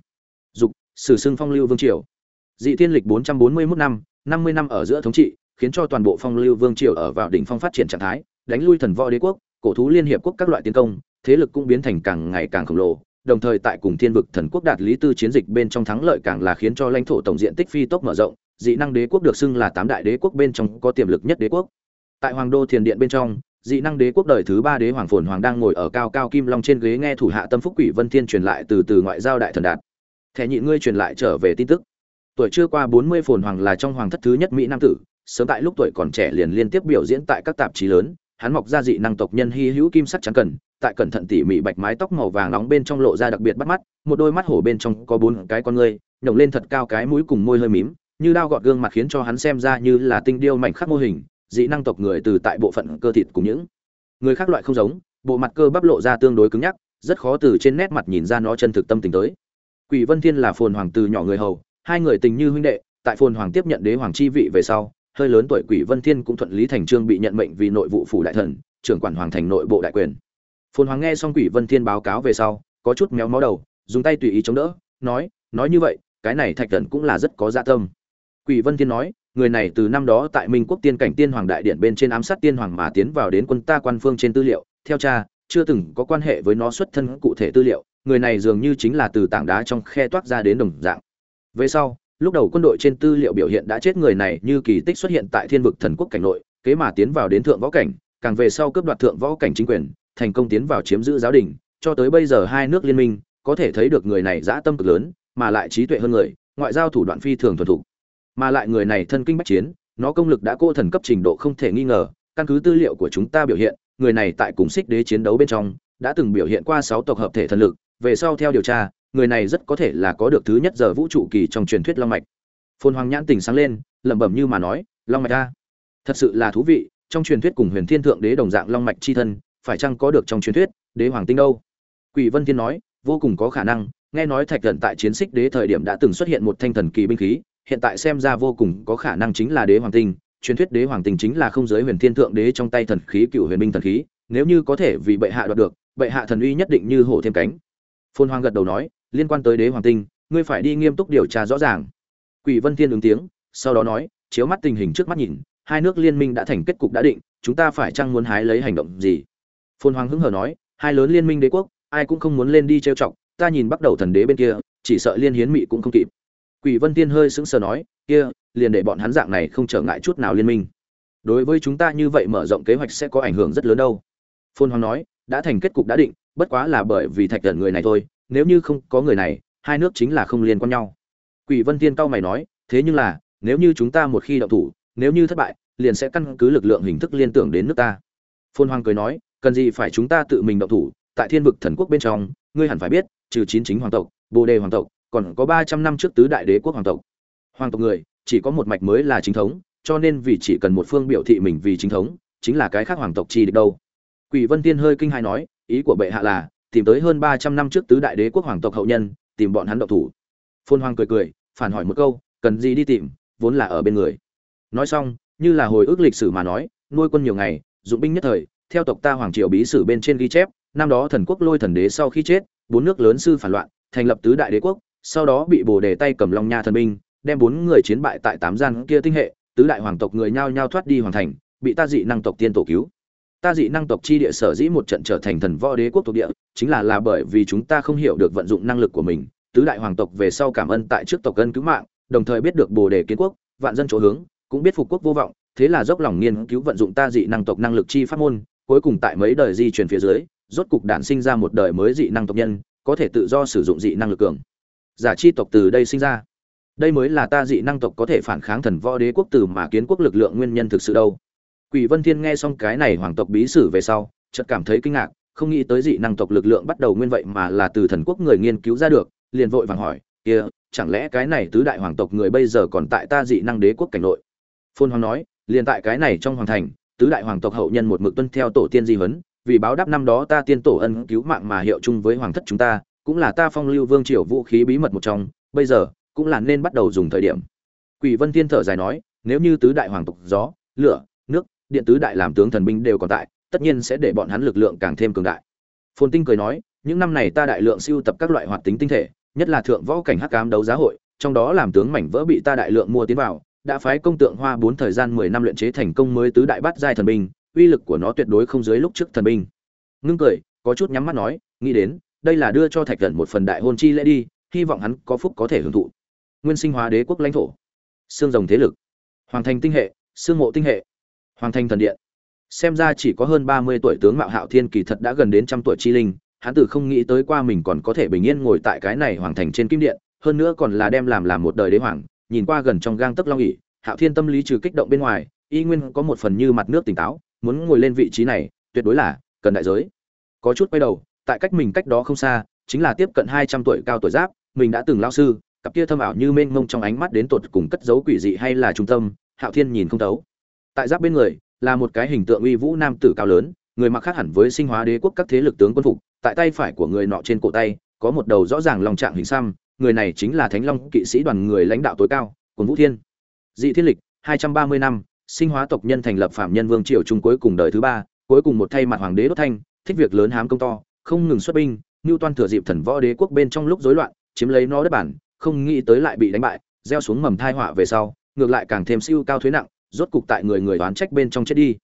S1: Dục, sử xưng phong lưu vương triều. Dị thiên lịch bốn trăm bốn mươi mốt năm năm mươi năm ở giữa thống trị khiến cho toàn bộ phong lưu vương triều ở vào đỉnh phong phát triển trạng thái, đánh lui thần võ đế quốc, cổ thú liên hiệp quốc các loại tiến công, thế lực cũng biến thành càng ngày càng khổng lồ, đồng thời tại cùng thiên vực thần quốc đạt lý tư chiến dịch bên trong thắng lợi càng là khiến cho lãnh thổ tổng diện tích phi tốc mở rộng, dị năng đế quốc được xưng là tám đại đế quốc bên trong có tiềm lực nhất đế quốc. Tại hoàng đô thiền điện bên trong, dị năng đế quốc đời thứ ba đế hoàng phồn hoàng đang ngồi ở cao cao kim long trên ghế nghe thủ hạ tâm phúc quỷ vân thiên truyền lại từ từ ngoại giao đại thần đạt. Thẻ nhị ngươi truyền lại trở về tin tức. Tuổi chưa qua bốn mươi phồn hoàng là trong hoàng thất thứ nhất mỹ nam tử sớm tại lúc tuổi còn trẻ liền liên tiếp biểu diễn tại các tạp chí lớn, hắn mọc ra dị năng tộc nhân hy hữu kim sắc trắng cần, tại cẩn thận tỉ mỉ bạch mái tóc màu vàng nóng bên trong lộ ra đặc biệt bắt mắt, một đôi mắt hổ bên trong có bốn cái con ngươi, nhổng lên thật cao cái mũi cùng môi hơi mím, như đao gọt gương mặt khiến cho hắn xem ra như là tinh điêu mảnh khắc mô hình, dị năng tộc người từ tại bộ phận cơ thịt cùng những người khác loại không giống, bộ mặt cơ bắp lộ ra tương đối cứng nhắc, rất khó từ trên nét mặt nhìn ra nó chân thực tâm tình tới. Quỷ vân thiên là phồn hoàng từ nhỏ người hầu, hai người tình như huynh đệ, tại phồn hoàng tiếp nhận đế hoàng chi vị về sau hơi lớn tuổi quỷ vân thiên cũng thuận lý thành trương bị nhận mệnh vì nội vụ phủ đại thần, trưởng quản hoàng thành nội bộ đại quyền. Phồn hoàng nghe xong quỷ vân thiên báo cáo về sau, có chút méo mó đầu, dùng tay tùy ý chống đỡ, nói nói như vậy, cái này thạch thần cũng là rất có dạ tâm. Quỷ vân thiên nói, người này từ năm đó tại minh quốc tiên cảnh tiên hoàng đại điện bên trên ám sát tiên hoàng mà tiến vào đến quân ta quan phương trên tư liệu. Theo cha, chưa từng có quan hệ với nó xuất thân cụ thể tư liệu, người này dường như chính là từ tảng đá trong khe toát ra đến đồng dạng. Về sau lúc đầu quân đội trên tư liệu biểu hiện đã chết người này như kỳ tích xuất hiện tại thiên vực thần quốc cảnh nội, kế mà tiến vào đến thượng võ cảnh, càng về sau cướp đoạt thượng võ cảnh chính quyền, thành công tiến vào chiếm giữ giáo đình, cho tới bây giờ hai nước liên minh, có thể thấy được người này dã tâm cực lớn, mà lại trí tuệ hơn người, ngoại giao thủ đoạn phi thường thuần thục. Mà lại người này thân kinh bách chiến, nó công lực đã cô thần cấp trình độ không thể nghi ngờ, căn cứ tư liệu của chúng ta biểu hiện, người này tại cùng xích đế chiến đấu bên trong, đã từng biểu hiện qua sáu tộc hợp thể thần lực, về sau theo điều tra người này rất có thể là có được thứ nhất giờ vũ trụ kỳ trong truyền thuyết long mạch. Phồn hoàng nhãn tình sáng lên, lẩm bẩm như mà nói, long mạch ta thật sự là thú vị, trong truyền thuyết cùng huyền thiên thượng đế đồng dạng long mạch chi thân, phải chăng có được trong truyền thuyết, đế hoàng tinh đâu? Quỷ vân thiên nói, vô cùng có khả năng, nghe nói thạch thần tại chiến xích đế thời điểm đã từng xuất hiện một thanh thần kỳ binh khí, hiện tại xem ra vô cùng có khả năng chính là đế hoàng tinh, truyền thuyết đế hoàng tinh chính là không giới huyền thiên thượng đế trong tay thần khí cựu huyền binh thần khí, nếu như có thể vì bệ hạ đoạt được, bệ hạ thần uy nhất định như hổ thêm cánh. Phôn hoàng gật đầu nói liên quan tới đế hoàng tinh, ngươi phải đi nghiêm túc điều tra rõ ràng. Quỷ vân thiên ứng tiếng, sau đó nói, chiếu mắt tình hình trước mắt nhìn, hai nước liên minh đã thành kết cục đã định, chúng ta phải chăng muốn hái lấy hành động gì? Phôn hoàng hứng hở nói, hai lớn liên minh đế quốc, ai cũng không muốn lên đi trêu chọc, ta nhìn bắt đầu thần đế bên kia, chỉ sợ liên hiến mị cũng không kịp. Quỷ vân tiên hơi sững sờ nói, kia, liền để bọn hắn dạng này không trở ngại chút nào liên minh. Đối với chúng ta như vậy mở rộng kế hoạch sẽ có ảnh hưởng rất lớn đâu. Phôn hoàng nói, đã thành kết cục đã định, bất quá là bởi vì thạch thần người này thôi nếu như không có người này, hai nước chính là không liên quan nhau. Quỷ vân tiên cao mày nói, thế nhưng là, nếu như chúng ta một khi động thủ, nếu như thất bại, liền sẽ căn cứ lực lượng hình thức liên tưởng đến nước ta. Phôn hoàng cười nói, cần gì phải chúng ta tự mình động thủ, tại thiên vực thần quốc bên trong, ngươi hẳn phải biết, trừ chín chính hoàng tộc, bồ đề hoàng tộc, còn có ba trăm năm trước tứ đại đế quốc hoàng tộc. Hoàng tộc người, chỉ có một mạch mới là chính thống, cho nên vì chỉ cần một phương biểu thị mình vì chính thống, chính là cái khác hoàng tộc chi được đâu. Quỷ vân tiên hơi kinh hãi nói, ý của bệ hạ là tìm tới hơn ba trăm năm trước tứ đại đế quốc hoàng tộc hậu nhân, tìm bọn hắn động thủ. Phôn hoàng cười cười, phản hỏi một câu, cần gì đi tìm, vốn là ở bên người. Nói xong, như là hồi ức lịch sử mà nói, nuôi quân nhiều ngày, dụng binh nhất thời, theo tộc ta hoàng triều bí sử bên trên ghi chép, năm đó thần quốc lôi thần đế sau khi chết, bốn nước lớn sư phản loạn, thành lập tứ đại đế quốc, sau đó bị bồ đề tay cầm long nha thần binh, đem bốn người chiến bại tại tám gian kia tinh hệ, tứ đại hoàng tộc người nhao nhao thoát đi hoàng thành, bị ta dị năng tộc tiên tổ cứu ta dị năng tộc chi địa sở dĩ một trận trở thành thần võ đế quốc thuộc địa, chính là là bởi vì chúng ta không hiểu được vận dụng năng lực của mình. Tứ đại hoàng tộc về sau cảm ơn tại trước tộc ân cứu mạng, đồng thời biết được bồ đề kiến quốc, vạn dân chỗ hướng, cũng biết phục quốc vô vọng, thế là dốc lòng nghiên cứu vận dụng ta dị năng tộc năng lực chi pháp môn, cuối cùng tại mấy đời di truyền phía dưới, rốt cục đản sinh ra một đời mới dị năng tộc nhân, có thể tự do sử dụng dị năng lực cường. Giả chi tộc từ đây sinh ra. Đây mới là ta dị năng tộc có thể phản kháng thần võ đế quốc từ mà kiến quốc lực lượng nguyên nhân thực sự đâu quỷ vân thiên nghe xong cái này hoàng tộc bí sử về sau, chợt cảm thấy kinh ngạc, không nghĩ tới dị năng tộc lực lượng bắt đầu nguyên vậy mà là từ thần quốc người nghiên cứu ra được, liền vội vàng hỏi, kia, chẳng lẽ cái này tứ đại hoàng tộc người bây giờ còn tại ta dị năng đế quốc cảnh nội? Phôn hoàng nói, liền tại cái này trong hoàng thành, tứ đại hoàng tộc hậu nhân một mực tuân theo tổ tiên di huấn, vì báo đáp năm đó ta tiên tổ ân cứu mạng mà hiệu chung với hoàng thất chúng ta, cũng là ta phong lưu vương triều vũ khí bí mật một trong, bây giờ, cũng là nên bắt đầu dùng thời điểm. Quỷ vân Thiên thở dài nói, nếu như tứ đại hoàng tộc gió, lửa, nước điện tứ đại làm tướng thần binh đều còn tại, tất nhiên sẽ để bọn hắn lực lượng càng thêm cường đại. Phồn tinh cười nói, những năm này ta đại lượng siêu tập các loại hoạt tính tinh thể, nhất là thượng võ cảnh hắc cám đấu giá hội, trong đó làm tướng mảnh vỡ bị ta đại lượng mua tiến vào, đã phái công tượng hoa bốn thời gian mười năm luyện chế thành công mới tứ đại bát giai thần binh, uy lực của nó tuyệt đối không dưới lúc trước thần binh. Ngưng cười, có chút nhắm mắt nói, nghĩ đến, đây là đưa cho thạch thần một phần đại hôn chi lễ đi, hy vọng hắn có phúc có thể hưởng thụ. Nguyên sinh hóa đế quốc lãnh thổ. Xương rồng thế lực. Hoàng thành tinh hệ, xương mộ tinh hệ hoàng thành thần điện. Xem ra chỉ có hơn ba mươi tuổi tướng mạo hạo thiên kỳ thật đã gần đến trăm tuổi chi linh, hắn tử không nghĩ tới qua mình còn có thể bình yên ngồi tại cái này hoàng thành trên kim điện, hơn nữa còn là đem làm làm một đời đế hoàng, nhìn qua gần trong gang tấc long ỉ hạo thiên tâm lý trừ kích động bên ngoài, y nguyên có một phần như mặt nước tỉnh táo, muốn ngồi lên vị trí này, tuyệt đối là cần đại giới. Có chút quay đầu, tại cách mình cách đó không xa, chính là tiếp cận hai trăm tuổi cao tuổi giáp, mình đã từng lao sư, cặp kia thâm ảo như mênh mông trong ánh mắt đến tột cùng cất giấu quỷ dị hay là trung tâm, hạo thiên nhìn không thấu tại giáp bên người, là một cái hình tượng uy vũ nam tử cao lớn, người mặc khác hẳn với sinh hóa đế quốc các thế lực tướng quân phục, tại tay phải của người nọ trên cổ tay, có một đầu rõ ràng lòng trạng hình xăm, người này chính là thánh long kỵ sĩ đoàn người lãnh đạo tối cao, quân vũ thiên. Dị thiên lịch, hai trăm ba mươi năm, sinh hóa tộc nhân thành lập phạm nhân vương triều trung cuối cùng đời thứ ba, cuối cùng một thay mặt hoàng đế đốt thanh, thích việc lớn hám công to, không ngừng xuất binh ngưu toan thừa dịp thần võ đế quốc bên trong lúc rối loạn, chiếm lấy nó đất bản, không nghĩ tới lại bị đánh bại, gieo xuống mầm thai họa về sau, ngược lại càng thêm siêu cao thuế nặng rốt cục tại người người đoán trách bên trong chết đi.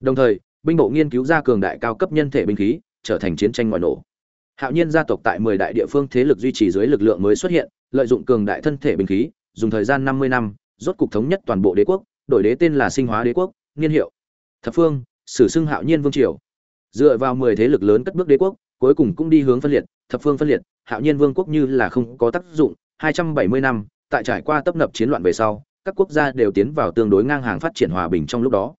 S1: Đồng thời, binh bộ nghiên cứu ra cường đại cao cấp nhân thể binh khí, trở thành chiến tranh ngoại nổ. Hạo nhiên gia tộc tại mười đại địa phương thế lực duy trì dưới lực lượng mới xuất hiện, lợi dụng cường đại thân thể binh khí, dùng thời gian năm mươi năm, rốt cục thống nhất toàn bộ đế quốc, đổi đế tên là sinh hóa đế quốc, niên hiệu. Thập phương, sử xưng hạo nhiên vương triều. Dựa vào mười thế lực lớn cất bước đế quốc, cuối cùng cũng đi hướng phân liệt, thập phương phân liệt, hạo nhiên vương quốc như là không có tác dụng, hai trăm bảy mươi năm, tại trải qua tấp nập chiến loạn về sau các quốc gia đều tiến vào tương đối ngang hàng phát triển hòa bình trong lúc đó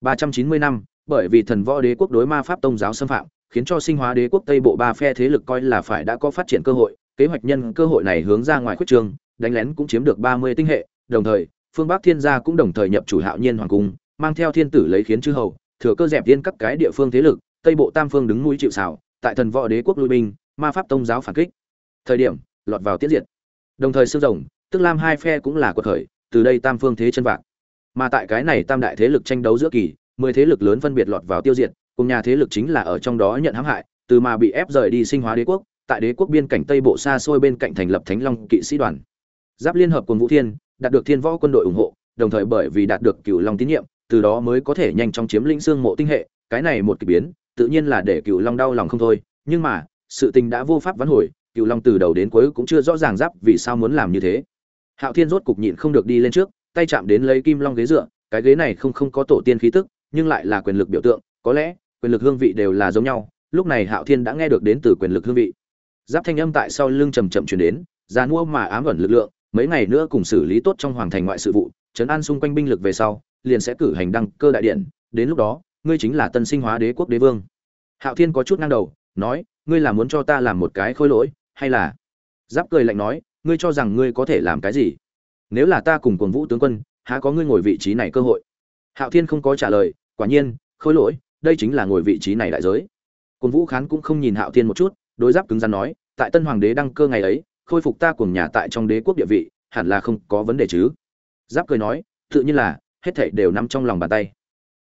S1: ba trăm chín mươi năm bởi vì thần võ đế quốc đối ma pháp tông giáo xâm phạm khiến cho sinh hóa đế quốc tây bộ ba phe thế lực coi là phải đã có phát triển cơ hội kế hoạch nhân cơ hội này hướng ra ngoài khuyết trường, đánh lén cũng chiếm được ba mươi tinh hệ đồng thời phương bắc thiên gia cũng đồng thời nhập chủ hạo nhiên hoàng cung mang theo thiên tử lấy khiến chư hầu thừa cơ dẹp tiên các cái địa phương thế lực tây bộ tam phương đứng núi chịu sào. tại thần võ đế quốc lui binh ma pháp tông giáo phản kích thời điểm lọt vào tiết diệt đồng thời sư rồng tức lam hai phe cũng là quật khởi từ đây tam phương thế chân vạc. Mà tại cái này tam đại thế lực tranh đấu giữa kỳ, mười thế lực lớn phân biệt lọt vào tiêu diệt, cùng nhà thế lực chính là ở trong đó nhận hãm hại, từ mà bị ép rời đi sinh hóa đế quốc, tại đế quốc biên cảnh tây bộ xa xôi bên cạnh thành lập thánh long kỵ sĩ đoàn. Giáp liên hợp cùng vũ thiên, đạt được thiên võ quân đội ủng hộ, đồng thời bởi vì đạt được cựu long tín nhiệm, từ đó mới có thể nhanh chóng chiếm lĩnh xương mộ tinh hệ, cái này một kỳ biến, tự nhiên là để cựu long đau lòng không thôi, nhưng mà, sự tình đã vô pháp vãn hồi cựu long từ đầu đến cuối cũng chưa rõ ràng giáp vì sao muốn làm như thế hạo thiên rốt cục nhịn không được đi lên trước, tay chạm đến lấy kim long ghế dựa, cái ghế này không không có tổ tiên khí tức, nhưng lại là quyền lực biểu tượng, có lẽ, quyền lực hương vị đều là giống nhau. Lúc này hạo thiên đã nghe được đến từ quyền lực hương vị. Giáp thanh âm tại sau lưng trầm chậm chuyển đến, già mua mà ám ẩn lực lượng, mấy ngày nữa cùng xử lý tốt trong hoàng thành ngoại sự vụ, trấn an xung quanh binh lực về sau, liền sẽ cử hành đăng cơ đại điện. Đến lúc đó, ngươi chính là tân sinh hóa đế quốc đế vương. Hạo thiên có chút ngang đầu, nói, ngươi là muốn cho ta làm một cái khôi lỗi, hay là? Giáp cười lạnh nói ngươi cho rằng ngươi có thể làm cái gì? Nếu là ta cùng cuồng vũ tướng quân, há có ngươi ngồi vị trí này cơ hội? Hạo thiên không có trả lời, quả nhiên, khôi lỗi, đây chính là ngồi vị trí này đại giới. Cuồng vũ khán cũng không nhìn hạo thiên một chút, đối giáp cứng rắn nói, tại tân hoàng đế đăng cơ ngày ấy, khôi phục ta cùng nhà tại trong đế quốc địa vị, hẳn là không có vấn đề chứ? Giáp cười nói, tự nhiên là, hết thảy đều nằm trong lòng bàn tay.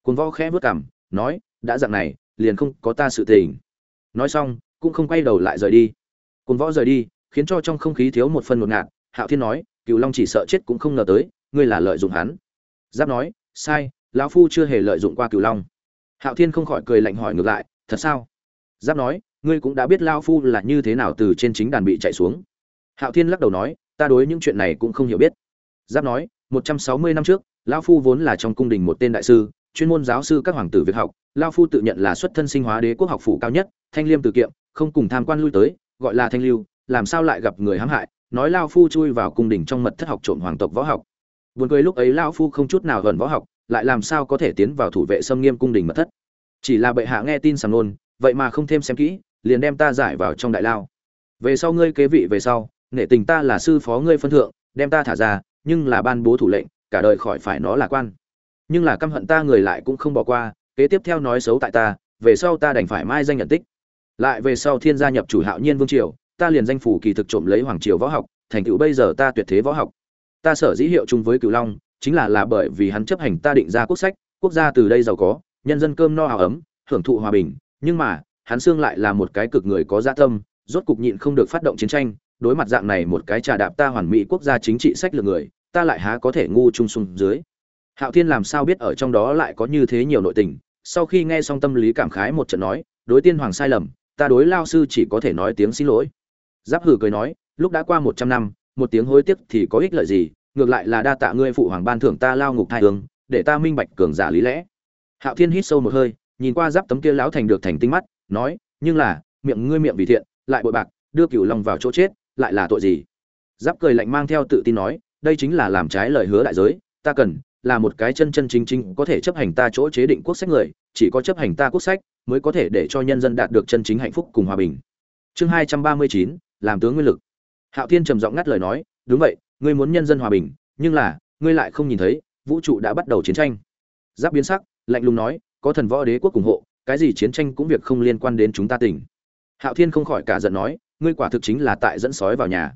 S1: Cuồng võ khẽ vớt cảm nói, đã dạng này, liền không có ta sự tình. Nói xong, cũng không quay đầu lại rời đi. Cuồng võ rời đi khiến cho trong không khí thiếu một phần ngột ngạt, hạo thiên nói cựu long chỉ sợ chết cũng không ngờ tới, ngươi là lợi dụng hắn. Giáp nói, sai, lão phu chưa hề lợi dụng qua cựu long. Hạo thiên không khỏi cười lạnh hỏi ngược lại, thật sao? Giáp nói, ngươi cũng đã biết lao phu là như thế nào từ trên chính đàn bị chạy xuống. Hạo thiên lắc đầu nói, ta đối những chuyện này cũng không hiểu biết. Giáp nói, một trăm sáu mươi năm trước lao phu vốn là trong cung đình một tên đại sư, chuyên môn giáo sư các hoàng tử việc học lao phu tự nhận là xuất thân sinh hóa đế quốc học phủ cao nhất, thanh liêm từ kiệm, không cùng tham quan lui tới, gọi là thanh lưu làm sao lại gặp người hãm hại, nói lao phu chui vào cung đình trong mật thất học trộm hoàng tộc võ học. Buồn cười lúc ấy lao phu không chút nào gần võ học, lại làm sao có thể tiến vào thủ vệ xâm nghiêm cung đình mật thất? Chỉ là bệ hạ nghe tin sầm nôn, vậy mà không thêm xem kỹ, liền đem ta giải vào trong đại lao. Về sau ngươi kế vị về sau, nể tình ta là sư phó ngươi phân thượng, đem ta thả ra, nhưng là ban bố thủ lệnh, cả đời khỏi phải nó là quan. Nhưng là căm hận ta người lại cũng không bỏ qua, kế tiếp theo nói xấu tại ta, về sau ta đành phải mai danh nhận tích. Lại về sau thiên gia nhập chủ hạo nhiên vương triều ta liền danh phủ kỳ thực trộm lấy hoàng triều võ học, thành tựu bây giờ ta tuyệt thế võ học. Ta sở dĩ hiệu chung với cửu long, chính là là bởi vì hắn chấp hành ta định ra quốc sách, quốc gia từ đây giàu có, nhân dân cơm no áo ấm, hưởng thụ hòa bình, nhưng mà, hắn xương lại là một cái cực người có dạ tâm, rốt cục nhịn không được phát động chiến tranh, đối mặt dạng này một cái trà đạp ta hoàn mỹ quốc gia chính trị sách lược người, ta lại há có thể ngu trung sung dưới. Hạo thiên làm sao biết ở trong đó lại có như thế nhiều nội tình? Sau khi nghe xong tâm lý cảm khái một trận nói, đối tiên hoàng sai lầm, ta đối lao sư chỉ có thể nói tiếng xin lỗi giáp hử cười nói, lúc đã qua một trăm năm, một tiếng hối tiếc thì có ích lợi gì? Ngược lại là đa tạ ngươi phụ hoàng ban thưởng ta lao ngục thai hướng để ta minh bạch cường giả lý lẽ. Hạo thiên hít sâu một hơi, nhìn qua giáp tấm kia lão thành được thành tinh mắt, nói, nhưng là, miệng ngươi miệng vì thiện, lại bội bạc, đưa cửu long vào chỗ chết, lại là tội gì? Giáp cười lạnh mang theo tự tin nói, đây chính là làm trái lời hứa đại giới, ta cần là một cái chân chân chính chính có thể chấp hành ta chỗ chế định quốc sách người, chỉ có chấp hành ta quốc sách, mới có thể để cho nhân dân đạt được chân chính hạnh phúc cùng hòa bình. Chương hai trăm ba mươi chín làm tướng nguyên lực. Hạo thiên trầm giọng ngắt lời nói, đúng vậy, ngươi muốn nhân dân hòa bình, nhưng là, ngươi lại không nhìn thấy, vũ trụ đã bắt đầu chiến tranh. Giáp biến sắc, lạnh lùng nói, có thần võ đế quốc ủng hộ, cái gì chiến tranh cũng việc không liên quan đến chúng ta tỉnh hạo thiên không khỏi cả giận nói, ngươi quả thực chính là tại dẫn sói vào nhà.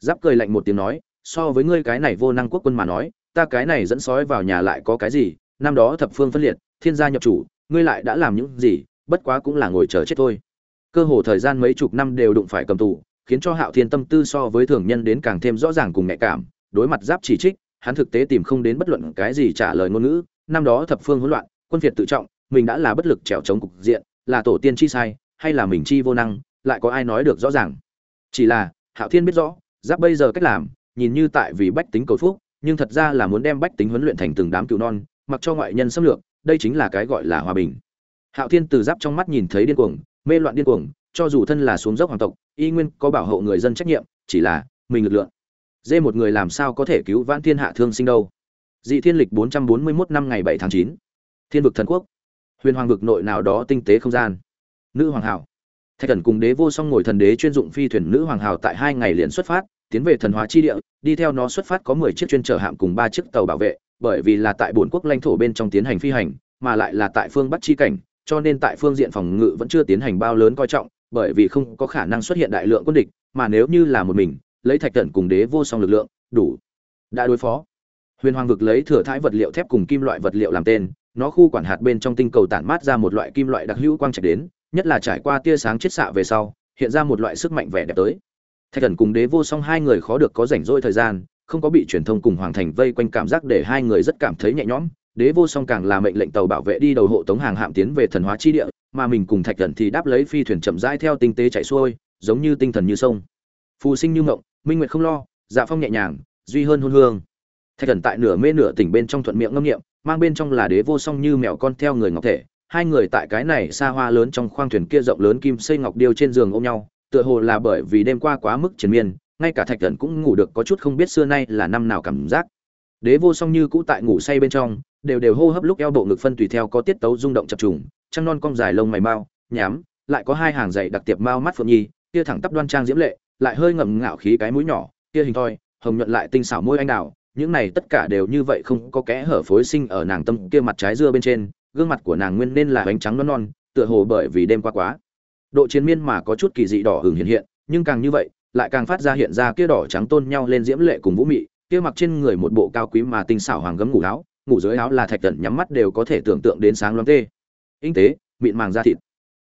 S1: Giáp cười lạnh một tiếng nói, so với ngươi cái này vô năng quốc quân mà nói, ta cái này dẫn sói vào nhà lại có cái gì? Năm đó thập phương phân liệt, thiên gia nhập chủ, ngươi lại đã làm những gì, bất quá cũng là ngồi chờ chết thôi. Cơ hồ thời gian mấy chục năm đều đụng phải cầm tù khiến cho hạo thiên tâm tư so với thường nhân đến càng thêm rõ ràng cùng nhạy cảm, đối mặt giáp chỉ trích, hắn thực tế tìm không đến bất luận cái gì trả lời ngôn ngữ, năm đó thập phương hỗn loạn, quân việt tự trọng, mình đã là bất lực trèo chống cục diện, là tổ tiên chi sai, hay là mình chi vô năng, lại có ai nói được rõ ràng? Chỉ là, hạo thiên biết rõ, giáp bây giờ cách làm, nhìn như tại vì bách tính cầu phúc, nhưng thật ra là muốn đem bách tính huấn luyện thành từng đám cừu non, mặc cho ngoại nhân xâm lược, đây chính là cái gọi là hòa bình. Hạo thiên từ giáp trong mắt nhìn thấy điên cuồng, mê loạn điên cuồng, cho dù thân là xuống dốc hoàng tộc y nguyên có bảo hộ người dân trách nhiệm, chỉ là mình lực lượng. Dê một người làm sao có thể cứu vãn thiên hạ thương sinh đâu? Dị thiên lịch bốn trăm bốn mươi mốt năm ngày bảy tháng chín. Thiên vực thần quốc. Huyền hoàng vực nội nào đó tinh tế không gian. Nữ hoàng hảo. Thạch thần cùng đế vô song ngồi thần đế chuyên dụng phi thuyền nữ hoàng Hảo tại hai ngày liền xuất phát, tiến về thần hóa chi địa, đi theo nó xuất phát có mười chiếc chuyên chở hạm cùng ba chiếc tàu bảo vệ, bởi vì là tại bồn quốc lãnh thổ bên trong tiến hành phi hành, mà lại là tại phương bắc chi cảnh, cho nên tại phương diện phòng ngự vẫn chưa tiến hành bao lớn coi trọng bởi vì không có khả năng xuất hiện đại lượng quân địch, mà nếu như là một mình, lấy thạch tận cùng đế vô song lực lượng, đủ. Đã đối phó. Huyền hoàng vực lấy thừa thãi vật liệu thép cùng kim loại vật liệu làm tên, nó khu quản hạt bên trong tinh cầu tản mát ra một loại kim loại đặc hữu quang trạch đến, nhất là trải qua tia sáng chiết xạ về sau, hiện ra một loại sức mạnh vẻ đẹp tới. Thạch tận cùng đế vô song hai người khó được có rảnh rỗi thời gian, không có bị truyền thông cùng hoàng thành vây quanh cảm giác để hai người rất cảm thấy nhẹ nhõm. Đế vô song càng là mệnh lệnh tàu bảo vệ đi đầu hộ tống hàng hạm tiến về thần hóa chi địa mà mình cùng thạch thần thì đáp lấy phi thuyền chậm rãi theo tinh tế chạy xuôi, giống như tinh thần như sông. Phù sinh như ngộng minh nguyệt không lo dạ phong nhẹ nhàng, duy hơn hôn hương. Thạch thần tại nửa mê nửa tỉnh bên trong thuận miệng ngâm nghiệm mang bên trong là đế vô song như mèo con theo người ngọc thể. Hai người tại cái này xa hoa lớn trong khoang thuyền kia rộng lớn kim xây ngọc điêu trên giường ôm nhau, tựa hồ là bởi vì đêm qua quá mức triền miên, ngay cả thạch thần cũng ngủ được có chút không biết xưa nay là năm nào cảm giác. Đế vô song như cũ tại ngủ say bên trong, đều đều hô hấp lúc eo bộ ngực phân tùy theo có tiết tấu rung động chập trùng trăng non cong dài lông mày mao, nhám lại có hai hàng dày đặc tiệp mao mắt phượng nhi kia thẳng tắp đoan trang diễm lệ lại hơi ngậm ngạo khí cái mũi nhỏ kia hình thoi hồng nhuận lại tinh xảo môi anh đào những này tất cả đều như vậy không có kẽ hở phối sinh ở nàng tâm kia mặt trái dưa bên trên gương mặt của nàng nguyên nên là bánh trắng non non tựa hồ bởi vì đêm qua quá. Độ chiến miên mà có chút kỳ dị đỏ hừng hiện hiện nhưng càng như vậy lại càng phát ra hiện ra kia đỏ trắng tôn nhau lên diễm lệ cùng vũ mị kia mặc trên người một bộ cao quý mà tinh xảo hoàng gấm ngủ áo ngủ dưới áo là thạch tận nhắm mắt đều có thể tưởng tượng đến sáng loáng tê tinh tế, mịn màng da thịt.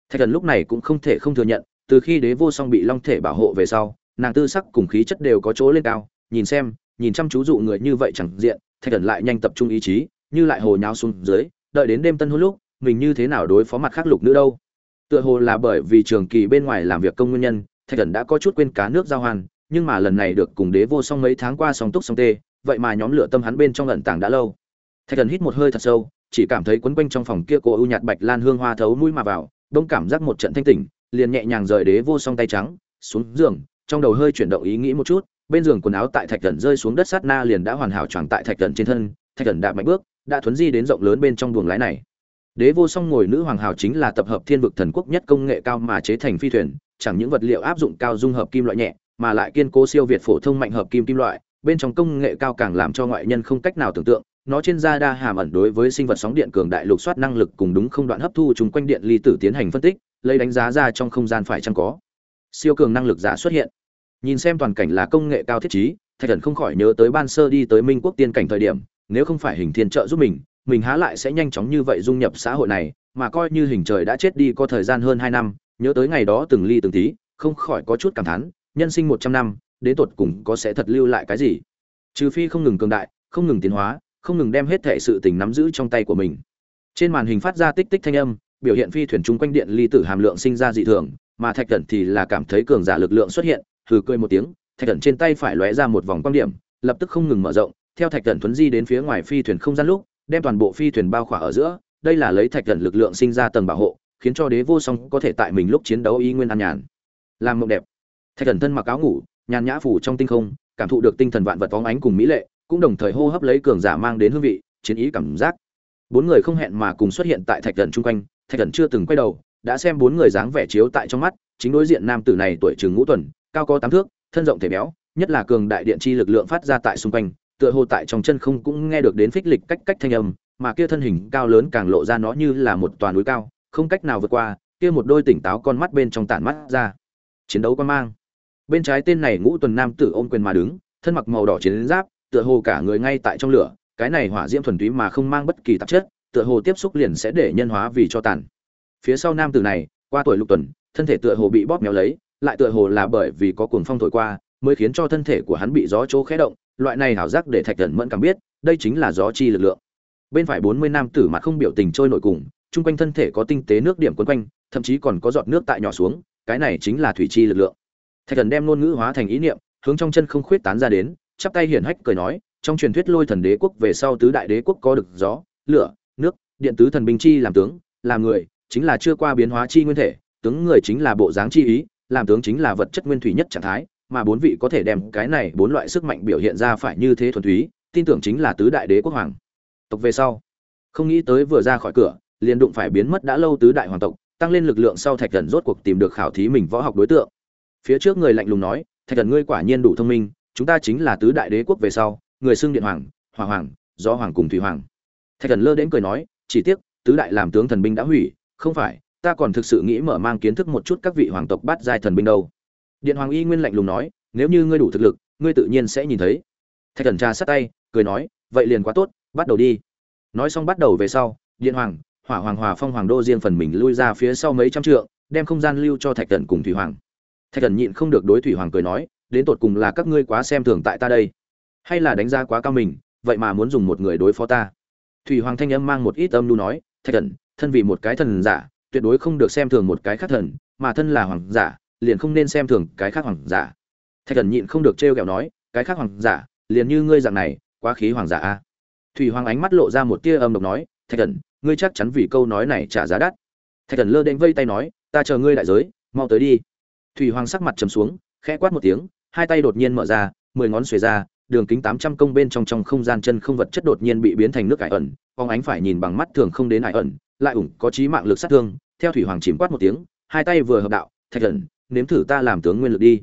S1: Thạch thần lúc này cũng không thể không thừa nhận, từ khi đế vô song bị long thể bảo hộ về sau, nàng tư sắc cùng khí chất đều có chỗ lên cao. Nhìn xem, nhìn chăm chú dụ người như vậy chẳng diện, thạch thần lại nhanh tập trung ý chí, như lại hồ nháo xuống dưới, đợi đến đêm tân hôn lúc, mình như thế nào đối phó mặt khác lục nữ đâu? Tựa hồ là bởi vì trường kỳ bên ngoài làm việc công nguyên nhân, thạch thần đã có chút quên cá nước giao hoàn, nhưng mà lần này được cùng đế vô song mấy tháng qua song túc song tê, vậy mà nhóm lửa tâm hắn bên trong ẩn tàng đã lâu. Thạch thần hít một hơi thật sâu chỉ cảm thấy quấn quanh trong phòng kia cô ưu nhạt bạch lan hương hoa thấu mũi mà vào, đông cảm giác một trận thanh tỉnh, liền nhẹ nhàng rời đế vô song tay trắng, xuống giường, trong đầu hơi chuyển động ý nghĩ một chút, bên giường quần áo tại thạch thần rơi xuống đất sát na liền đã hoàn hảo choàng tại thạch thần trên thân, thạch thần đạp mạnh bước, đã thuấn di đến rộng lớn bên trong buồng lái này. Đế vô song ngồi nữ hoàng hào chính là tập hợp thiên vực thần quốc nhất công nghệ cao mà chế thành phi thuyền, chẳng những vật liệu áp dụng cao dung hợp kim loại nhẹ, mà lại kiên cố siêu việt phổ thông mạnh hợp kim kim loại, bên trong công nghệ cao càng làm cho ngoại nhân không cách nào tưởng tượng nó trên da đa hàm ẩn đối với sinh vật sóng điện cường đại lục soát năng lực cùng đúng không đoạn hấp thu chúng quanh điện ly tử tiến hành phân tích, lấy đánh giá ra trong không gian phải chăng có siêu cường năng lực giả xuất hiện. Nhìn xem toàn cảnh là công nghệ cao thiết trí, thạch thần không khỏi nhớ tới ban sơ đi tới minh quốc tiên cảnh thời điểm, nếu không phải hình thiên trợ giúp mình mình há lại sẽ nhanh chóng như vậy dung nhập xã hội này, mà coi như hình trời đã chết đi có thời gian hơn hai năm, nhớ tới ngày đó từng ly từng tí, không khỏi có chút cảm thán, nhân sinh một trăm năm, đến tột cùng có sẽ thật lưu lại cái gì? Trừ phi không ngừng cường đại, không ngừng tiến hóa không ngừng đem hết thể sự tình nắm giữ trong tay của mình. Trên màn hình phát ra tích tích thanh âm, biểu hiện phi thuyền chung quanh điện ly tử hàm lượng sinh ra dị thường, mà thạch Cẩn thì là cảm thấy cường giả lực lượng xuất hiện, hừ cười một tiếng, thạch Cẩn trên tay phải lóe ra một vòng quang điểm, lập tức không ngừng mở rộng, theo thạch Cẩn tuấn di đến phía ngoài phi thuyền không gian lúc, đem toàn bộ phi thuyền bao khỏa ở giữa, đây là lấy thạch Cẩn lực lượng sinh ra tầng bảo hộ, khiến cho đế vô song có thể tại mình lúc chiến đấu ý nguyên an nhàn. Làm mộng đẹp. Thạch Cẩn thân mặc áo ngủ, nhàn nhã phủ trong tinh không, cảm thụ được tinh thần vạn vật phóng ánh cùng mỹ lệ cũng đồng thời hô hấp lấy cường giả mang đến hương vị, chiến ý cảm giác. Bốn người không hẹn mà cùng xuất hiện tại thạch thần chung quanh, thạch thần chưa từng quay đầu, đã xem bốn người dáng vẻ chiếu tại trong mắt, chính đối diện nam tử này tuổi chừng ngũ tuần, cao có tám thước, thân rộng thể béo, nhất là cường đại điện chi lực lượng phát ra tại xung quanh, tựa hồ tại trong chân không cũng nghe được đến phích lịch cách cách thanh âm, mà kia thân hình cao lớn càng lộ ra nó như là một toàn núi cao, không cách nào vượt qua, kia một đôi tỉnh táo con mắt bên trong tản mắt ra. Chiến đấu quan mang. Bên trái tên này ngũ tuần nam tử ôm quyền mà đứng, thân mặc màu đỏ chiến giáp tựa hồ cả người ngay tại trong lửa, cái này hỏa diễm thuần túy mà không mang bất kỳ tạp chất, tựa hồ tiếp xúc liền sẽ để nhân hóa vì cho tàn. Phía sau nam tử này, qua tuổi lục tuần, thân thể tựa hồ bị bóp méo lấy, lại tựa hồ là bởi vì có cuồng phong thổi qua, mới khiến cho thân thể của hắn bị gió chỗ khẽ động, loại này hảo giác để thạch thần mẫn cảm biết, đây chính là gió chi lực lượng. Bên phải bốn mươi nam tử mặt không biểu tình trôi nổi cùng, chung quanh thân thể có tinh tế nước điểm quấn quanh, thậm chí còn có giọt nước tại nhỏ xuống, cái này chính là thủy chi lực lượng. Thạch thần đem ngôn ngữ hóa thành ý niệm, hướng trong chân không khuyết tán ra đến chắp tay hiển hách cười nói, trong truyền thuyết lôi thần đế quốc về sau tứ đại đế quốc có được gió, lửa, nước, điện tứ thần binh chi làm tướng, làm người, chính là chưa qua biến hóa chi nguyên thể, tướng người chính là bộ dáng chi ý, làm tướng chính là vật chất nguyên thủy nhất trạng thái, mà bốn vị có thể đem cái này bốn loại sức mạnh biểu hiện ra phải như thế thuần túy, tin tưởng chính là tứ đại đế quốc hoàng. Tộc về sau, không nghĩ tới vừa ra khỏi cửa, liền đụng phải biến mất đã lâu tứ đại hoàng tộc, tăng lên lực lượng sau thạch thần rốt cuộc tìm được khảo thí mình võ học đối tượng. Phía trước người lạnh lùng nói, thạch thần ngươi quả nhiên đủ thông minh chúng ta chính là tứ đại đế quốc về sau, người xưng điện hoàng, hỏa hoàng do hoàng cùng thủy hoàng. Thạch thần lơ đến cười nói, chỉ tiếc, tứ đại làm tướng thần binh đã hủy, không phải, ta còn thực sự nghĩ mở mang kiến thức một chút các vị hoàng tộc bắt giai thần binh đâu. Điện hoàng y nguyên lạnh lùng nói, nếu như ngươi đủ thực lực, ngươi tự nhiên sẽ nhìn thấy. Thạch thần tra sát tay, cười nói, vậy liền quá tốt, bắt đầu đi. Nói xong bắt đầu về sau, điện hoàng, hỏa hoàng, hòa phong hoàng đô riêng phần mình lui ra phía sau mấy trăm trượng, đem không gian lưu cho thạch thần cùng thủy hoàng. Thạch thần nhịn không được đối thủy hoàng cười nói đến tột cùng là các ngươi quá xem thường tại ta đây, hay là đánh giá quá cao mình, vậy mà muốn dùng một người đối phó ta? Thủy hoàng thanh âm mang một ít âm lưu nói, thạch thần, thân vì một cái thần giả, tuyệt đối không được xem thường một cái khác thần, mà thân là hoàng giả, liền không nên xem thường cái khác hoàng giả. Thạch thần nhịn không được trêu ghẹo nói, cái khác hoàng giả, liền như ngươi dạng này, quá khí hoàng giả a. Thủy hoàng ánh mắt lộ ra một tia âm độc nói, thạch thần, ngươi chắc chắn vì câu nói này trả giá đắt. Thạch thần lơ đễnh vây tay nói, ta chờ ngươi đại giới, mau tới đi. Thủy hoàng sắc mặt trầm xuống, khẽ quát một tiếng hai tay đột nhiên mở ra, mười ngón xuề ra, đường kính tám trăm công bên trong trong không gian chân không vật chất đột nhiên bị biến thành nước ải ẩn phóng ánh phải nhìn bằng mắt thường không đến ải ẩn, lại ủng có trí mạng lực sát thương, theo thủy hoàng chìm quát một tiếng, hai tay vừa hợp đạo, thạch ẩn, nếm thử ta làm tướng nguyên lực đi.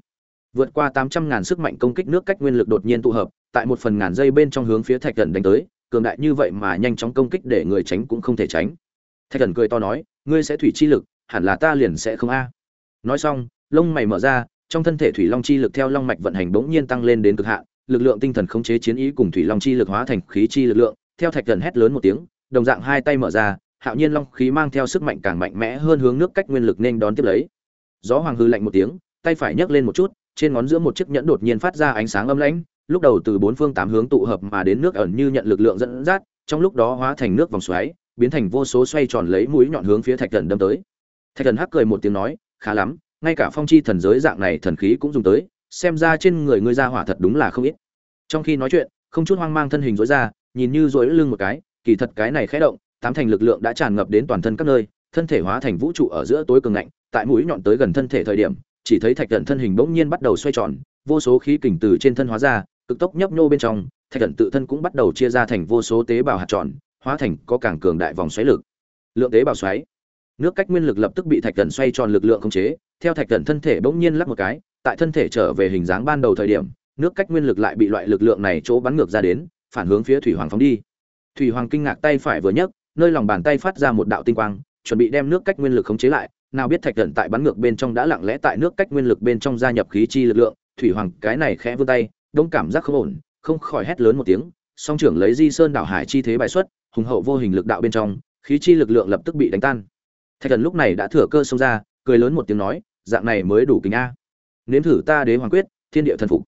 S1: Vượt qua tám trăm ngàn sức mạnh công kích nước cách nguyên lực đột nhiên tụ hợp, tại một phần ngàn giây bên trong hướng phía thạch ẩn đánh tới, cường đại như vậy mà nhanh chóng công kích để người tránh cũng không thể tránh. Thạch ẩn cười to nói, ngươi sẽ thủy chi lực, hẳn là ta liền sẽ không a. Nói xong, lông mày mở ra trong thân thể thủy long chi lực theo long mạch vận hành bỗng nhiên tăng lên đến cực hạn, lực lượng tinh thần khống chế chiến ý cùng thủy long chi lực hóa thành khí chi lực lượng, theo thạch thần hét lớn một tiếng, đồng dạng hai tay mở ra, hạo nhiên long khí mang theo sức mạnh càng mạnh mẽ hơn hướng nước cách nguyên lực nên đón tiếp lấy. Gió hoàng hư lạnh một tiếng, tay phải nhấc lên một chút, trên ngón giữa một chiếc nhẫn đột nhiên phát ra ánh sáng âm lãnh, lúc đầu từ bốn phương tám hướng tụ hợp mà đến nước ẩn như nhận lực lượng dẫn dắt, trong lúc đó hóa thành nước vòng xoáy, biến thành vô số xoay tròn lấy mũi nhọn hướng phía thạch thần đâm tới. Thạch thần hắc cười một tiếng nói, khá lắm ngay cả phong chi thần giới dạng này thần khí cũng dùng tới, xem ra trên người ngươi ra hỏa thật đúng là không ít. Trong khi nói chuyện, không chút hoang mang thân hình dối ra, nhìn như dối lưng một cái, kỳ thật cái này khẽ động, tám thành lực lượng đã tràn ngập đến toàn thân các nơi, thân thể hóa thành vũ trụ ở giữa tối cường ngạnh, tại mũi nhọn tới gần thân thể thời điểm, chỉ thấy thạch thần thân hình bỗng nhiên bắt đầu xoay tròn, vô số khí kình từ trên thân hóa ra, cực tốc nhấp nhô bên trong, thạch thần tự thân cũng bắt đầu chia ra thành vô số tế bào hạt tròn, hóa thành có càng cường đại vòng xoáy lực. Lượng tế bào xoáy nước cách nguyên lực lập tức bị thạch thần xoay tròn lực lượng khống chế, theo thạch thần thân thể bỗng nhiên lắc một cái, tại thân thể trở về hình dáng ban đầu thời điểm, nước cách nguyên lực lại bị loại lực lượng này chỗ bắn ngược ra đến, phản hướng phía thủy hoàng phóng đi. Thủy hoàng kinh ngạc tay phải vừa nhấc, nơi lòng bàn tay phát ra một đạo tinh quang, chuẩn bị đem nước cách nguyên lực khống chế lại, nào biết thạch thần tại bắn ngược bên trong đã lặng lẽ tại nước cách nguyên lực bên trong gia nhập khí chi lực lượng, thủy hoàng cái này khẽ vươn tay, đông cảm giác không ổn, không khỏi hét lớn một tiếng, song trưởng lấy di sơn đảo hải chi thế bài xuất, hùng hậu vô hình lực đạo bên trong, khí chi lực lượng lập tức bị đánh tan thạch thần lúc này đã thừa cơ xông ra, cười lớn một tiếng nói, dạng này mới đủ kính a. Nếm thử ta đế hoàng quyết, thiên địa thần phục.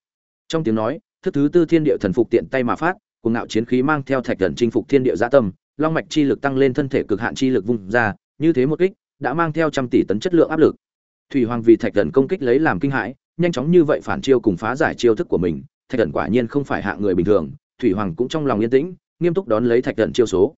S1: Trong tiếng nói, thức thứ tư thiên địa thần phục tiện tay mà phát cùng ngạo chiến khí mang theo thạch thần chinh phục thiên địa gia tâm, long mạch chi lực tăng lên thân thể cực hạn chi lực vung ra, như thế một kích, đã mang theo trăm tỷ tấn chất lượng áp lực. Thủy hoàng vì thạch thần công kích lấy làm kinh hãi, nhanh chóng như vậy phản chiêu cùng phá giải chiêu thức của mình, thạch thần quả nhiên không phải hạ người bình thường, thủy hoàng cũng trong lòng yên tĩnh, nghiêm túc đón lấy thạch thần chiêu số.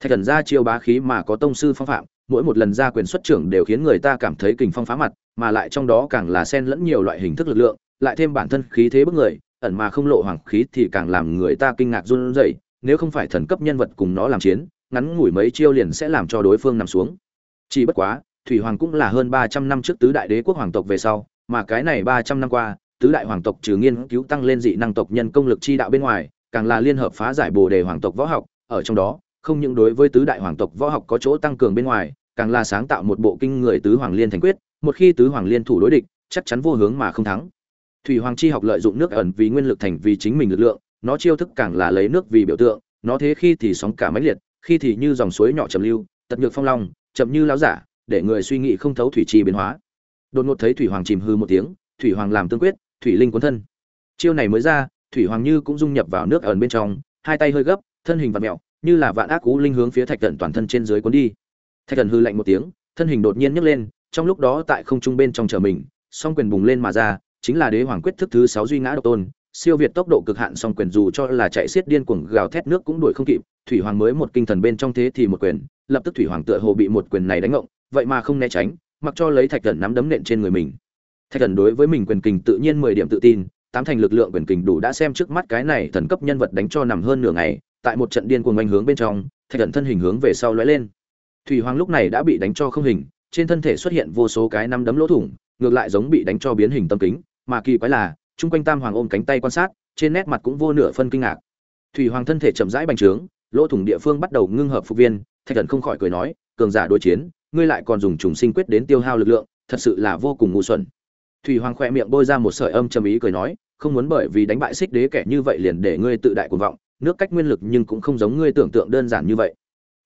S1: Thạch thần ra chiêu bá khí mà có tông sư phong phạm mỗi một lần ra quyền xuất trưởng đều khiến người ta cảm thấy kình phong phá mặt, mà lại trong đó càng là xen lẫn nhiều loại hình thức lực lượng, lại thêm bản thân khí thế bức người, ẩn mà không lộ hoàng khí thì càng làm người ta kinh ngạc run rẩy, nếu không phải thần cấp nhân vật cùng nó làm chiến, ngắn ngủi mấy chiêu liền sẽ làm cho đối phương nằm xuống. Chỉ bất quá, thủy hoàng cũng là hơn ba trăm năm trước tứ đại đế quốc hoàng tộc về sau, mà cái này ba trăm năm qua, tứ đại hoàng tộc trừ nghiên cứu tăng lên dị năng tộc nhân công lực chi đạo bên ngoài, càng là liên hợp phá giải bồ đề hoàng tộc võ học, ở trong đó không những đối với tứ đại hoàng tộc võ học có chỗ tăng cường bên ngoài, càng là sáng tạo một bộ kinh người tứ hoàng liên thành quyết, một khi tứ hoàng liên thủ đối địch, chắc chắn vô hướng mà không thắng thủy hoàng chi học lợi dụng nước ẩn vì nguyên lực thành vì chính mình lực lượng, nó chiêu thức càng là lấy nước vì biểu tượng, nó thế khi thì sóng cả mãnh liệt, khi thì như dòng suối nhỏ chậm lưu tật nhược phong long, chậm như lão giả, để người suy nghĩ không thấu thủy chi biến hóa đột ngột thấy thủy hoàng chìm hư một tiếng, thủy hoàng làm tương quyết, thủy linh cuốn thân chiêu này mới ra, thủy hoàng như cũng dung nhập vào nước ẩn bên trong, hai tay hơi gấp, thân hình vặn mèo như là vạn ác cú linh hướng phía thạch thần toàn thân trên dưới cuốn đi. Thạch thần hư lạnh một tiếng, thân hình đột nhiên nhấc lên, trong lúc đó tại không trung bên trong chờ mình, song quyền bùng lên mà ra, chính là đế hoàng quyết thức thứ sáu duy ngã độc tôn, siêu việt tốc độ cực hạn song quyền dù cho là chạy xiết điên cuồng gào thét nước cũng đuổi không kịp, thủy hoàng mới một kinh thần bên trong thế thì một quyền, lập tức thủy hoàng tựa hồ bị một quyền này đánh ngộng, vậy mà không né tránh, mặc cho lấy thạch thần nắm đấm nện trên người mình. Thạch thần đối với mình quyền kình tự nhiên mười điểm tự tin, tám thành lực lượng quyền kình đủ đã xem trước mắt cái này thần cấp nhân vật đánh cho nằm hơn nửa ngày tại một trận điên cuồng oanh hướng bên trong, thạch thần thân hình hướng về sau lóe lên. Thủy hoàng lúc này đã bị đánh cho không hình, trên thân thể xuất hiện vô số cái năm đấm lỗ thủng, ngược lại giống bị đánh cho biến hình tâm kính, mà kỳ quái là, chung quanh tam hoàng ôm cánh tay quan sát, trên nét mặt cũng vô nửa phân kinh ngạc. Thủy hoàng thân thể chậm rãi bành trướng, lỗ thủng địa phương bắt đầu ngưng hợp phục viên, thạch thần không khỏi cười nói, cường giả đối chiến, ngươi lại còn dùng trùng sinh quyết đến tiêu hao lực lượng, thật sự là vô cùng ngu xuẩn. Thủy hoàng khoe miệng bôi ra một sợi âm trầm ý cười nói, không muốn bởi vì đánh bại xích đế kẻ như vậy liền để ngươi tự đại cuồng vọng nước cách nguyên lực nhưng cũng không giống ngươi tưởng tượng đơn giản như vậy.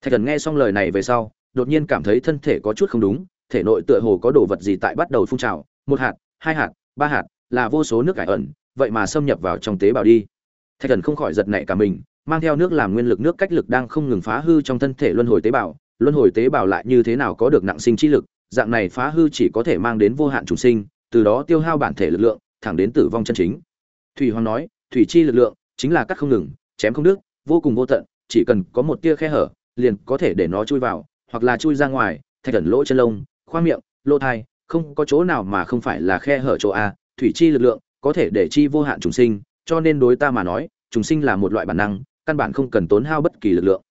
S1: Thạch thần nghe xong lời này về sau, đột nhiên cảm thấy thân thể có chút không đúng, thể nội tựa hồ có đồ vật gì tại bắt đầu phun trào, một hạt, hai hạt, ba hạt, là vô số nước cải ẩn, vậy mà xâm nhập vào trong tế bào đi. Thạch thần không khỏi giật nảy cả mình, mang theo nước làm nguyên lực, nước cách lực đang không ngừng phá hư trong thân thể luân hồi tế bào, luân hồi tế bào lại như thế nào có được nặng sinh trí lực, dạng này phá hư chỉ có thể mang đến vô hạn trùng sinh, từ đó tiêu hao bản thể lực lượng, thẳng đến tử vong chân chính. Thủy hoàng nói, thủy chi lực lượng chính là cắt không ngừng chém không đứt, vô cùng vô tận, chỉ cần có một tia khe hở, liền có thể để nó chui vào, hoặc là chui ra ngoài, thạch thần lỗ chân lông, khoang miệng, lỗ thai, không có chỗ nào mà không phải là khe hở chỗ a, thủy chi lực lượng có thể để chi vô hạn trùng sinh, cho nên đối ta mà nói, trùng sinh là một loại bản năng, căn bản không cần tốn hao bất kỳ lực lượng.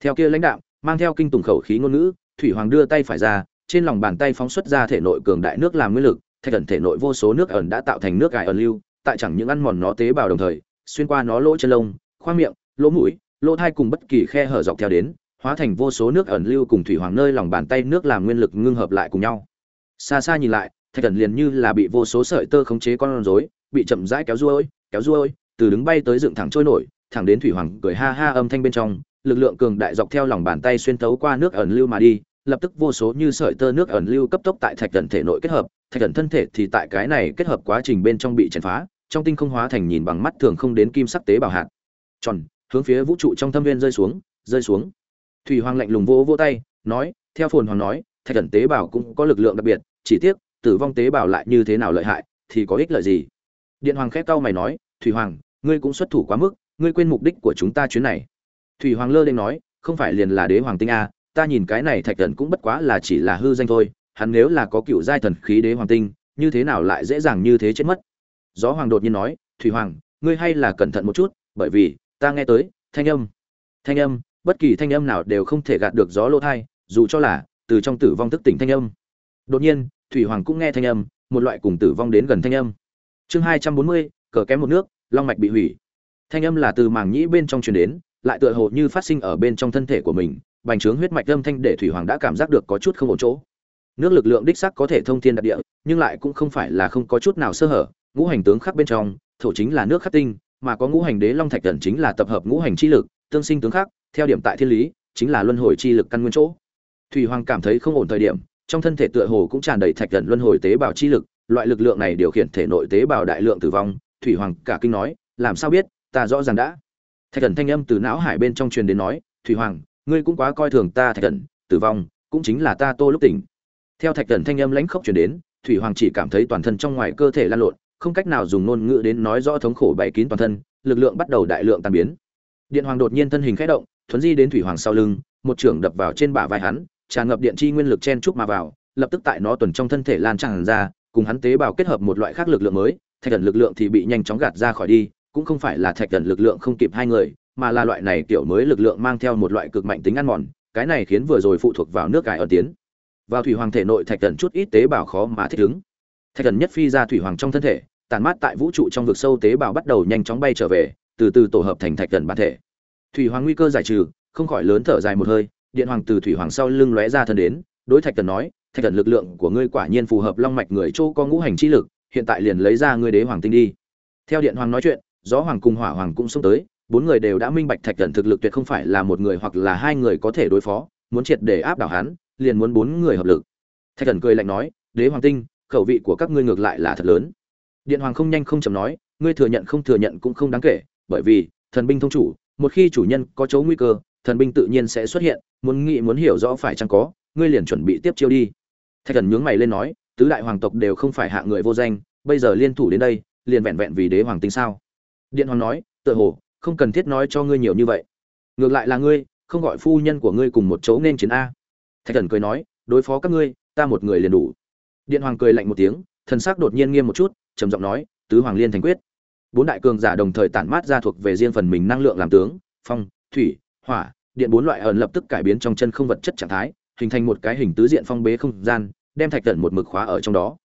S1: Theo kia lãnh đạo, mang theo kinh tùng khẩu khí ngôn ngữ, thủy hoàng đưa tay phải ra, trên lòng bàn tay phóng xuất ra thể nội cường đại nước làm nguyên lực, thạch ẩn thể nội vô số nước ẩn đã tạo thành nước gài ẩn lưu, tại chẳng những ăn mòn nó tế bào đồng thời, xuyên qua nó lỗ chân lông khoang miệng, lỗ mũi, lỗ thai cùng bất kỳ khe hở dọc theo đến, hóa thành vô số nước ẩn lưu cùng thủy hoàng nơi lòng bàn tay nước làm nguyên lực ngưng hợp lại cùng nhau. Xa xa nhìn lại, thạch ẩn liền như là bị vô số sợi tơ khống chế con rối, bị chậm rãi kéo ruôi kéo ruôi, từ đứng bay tới dựng thẳng trôi nổi, thẳng đến thủy hoàng cười ha ha âm thanh bên trong, lực lượng cường đại dọc theo lòng bàn tay xuyên thấu qua nước ẩn lưu mà đi, lập tức vô số như sợi tơ nước ẩn lưu cấp tốc tại thạch thần thể nội kết hợp, thạch thần thân thể thì tại cái này kết hợp quá trình bên trong bị chèn phá, trong tinh không hóa thành nhìn bằng mắt thường không đến kim sắc tế bào hạt tròn, hướng phía vũ trụ trong thâm viên rơi xuống rơi xuống. Thủy hoàng lạnh lùng vỗ vỗ tay, nói, theo phồn hoàng nói, thạch thần tế bào cũng có lực lượng đặc biệt, chỉ tiếc, tử vong tế bào lại như thế nào lợi hại, thì có ích lợi gì? Điện hoàng khét cau mày nói, thủy hoàng, ngươi cũng xuất thủ quá mức, ngươi quên mục đích của chúng ta chuyến này. Thủy hoàng lơ lên nói, không phải liền là đế hoàng tinh a, ta nhìn cái này thạch thần cũng bất quá là chỉ là hư danh thôi, hắn nếu là có cựu giai thần khí đế hoàng tinh, như thế nào lại dễ dàng như thế chết mất? Gió hoàng đột nhiên nói, thủy hoàng, ngươi hay là cẩn thận một chút, bởi vì ta nghe tới, thanh âm thanh âm, bất kỳ thanh âm nào đều không thể gạt được gió lỗ thai, dù cho là, từ trong tử vong thức tỉnh thanh âm. Đột nhiên, thủy hoàng cũng nghe thanh âm, một loại cùng tử vong đến gần thanh âm. Chương hai trăm bốn mươi, cờ kém một nước, long mạch bị hủy. Thanh âm là từ màng nhĩ bên trong truyền đến, lại tựa hồ như phát sinh ở bên trong thân thể của mình, bành trướng huyết mạch âm thanh để thủy hoàng đã cảm giác được có chút không ổn chỗ. Nước lực lượng đích sắc có thể thông thiên đặc địa, nhưng lại cũng không phải là không có chút nào sơ hở, ngũ hành tướng khắc bên trong, thổ chính là nước khắc tinh mà có ngũ hành đế long thạch thần chính là tập hợp ngũ hành chi lực, tương sinh tướng khác theo điểm tại thiên lý, chính là luân hồi chi lực căn nguyên chỗ. Thủy hoàng cảm thấy không ổn thời điểm, trong thân thể tựa hồ cũng tràn đầy thạch thần luân hồi tế bào chi lực, loại lực lượng này điều khiển thể nội tế bào đại lượng tử vong, thủy hoàng cả kinh nói, làm sao biết, ta rõ ràng đã. Thạch thần thanh âm từ não hải bên trong truyền đến nói, thủy hoàng, ngươi cũng quá coi thường ta thạch thần, tử vong, cũng chính là ta tô lúc tỉnh. Theo thạch thần thanh âm lãnh khốc truyền đến, thủy hoàng chỉ cảm thấy toàn thân trong ngoài cơ thể lan lộn không cách nào dùng ngôn ngữ đến nói rõ thống khổ bày kín toàn thân, lực lượng bắt đầu đại lượng tan biến. Điện hoàng đột nhiên thân hình khẽ động, thuấn di đến thủy hoàng sau lưng, một trưởng đập vào trên bả vai hắn, tràn ngập điện chi nguyên lực chen chúc mà vào, lập tức tại nó tuần trong thân thể lan tràn ra, cùng hắn tế bào kết hợp một loại khác lực lượng mới, thạch thần lực lượng thì bị nhanh chóng gạt ra khỏi đi, cũng không phải là thạch thần lực lượng không kịp hai người, mà là loại này kiểu mới lực lượng mang theo một loại cực mạnh tính ăn mòn, cái này khiến vừa rồi phụ thuộc vào nước cải ở tiến. Vào thủy hoàng thể nội thạch thần chút ít tế bào khó mà thích ứng. Thạch thần nhất phi ra thủy hoàng trong thân thể tàn mát tại vũ trụ trong vực sâu tế bào bắt đầu nhanh chóng bay trở về, từ từ tổ hợp thành thạch gần bản thể. Thủy hoàng nguy cơ giải trừ, không khỏi lớn thở dài một hơi, điện hoàng từ thủy hoàng sau lưng lóe ra thân đến, đối thạch thần nói, thạch thần lực lượng của ngươi quả nhiên phù hợp long mạch người châu có ngũ hành chi lực, hiện tại liền lấy ra ngươi đế hoàng tinh đi. Theo điện hoàng nói chuyện, gió hoàng cùng hỏa hoàng cũng xông tới, bốn người đều đã minh bạch thạch thần thực lực tuyệt không phải là một người hoặc là hai người có thể đối phó, muốn triệt để áp đảo hắn, liền muốn bốn người hợp lực. Thạch thần cười lạnh nói, đế hoàng tinh, khẩu vị của các ngươi ngược lại là thật lớn điện hoàng không nhanh không chậm nói, ngươi thừa nhận không thừa nhận cũng không đáng kể, bởi vì, thần binh thông chủ, một khi chủ nhân có chấu nguy cơ, thần binh tự nhiên sẽ xuất hiện, muốn nghĩ muốn hiểu rõ phải chăng có, ngươi liền chuẩn bị tiếp chiêu đi. Thạch thần nhướng mày lên nói, tứ đại hoàng tộc đều không phải hạ người vô danh, bây giờ liên thủ đến đây, liền vẹn vẹn vì đế hoàng tinh sao? Điện hoàng nói, tựa hồ, không cần thiết nói cho ngươi nhiều như vậy. Ngược lại là ngươi, không gọi phu nhân của ngươi cùng một chỗ nên chiến a. Thạch thần cười nói, đối phó các ngươi, ta một người liền đủ. Điện hoàng cười lạnh một tiếng, thần sắc đột nhiên nghiêm một chút trầm giọng nói, tứ hoàng liên thành quyết. Bốn đại cường giả đồng thời tản mát ra thuộc về riêng phần mình năng lượng làm tướng, phong, thủy, hỏa, điện bốn loại ẩn lập tức cải biến trong chân không vật chất trạng thái, hình thành một cái hình tứ diện phong bế không gian, đem thạch tận một mực khóa ở trong đó.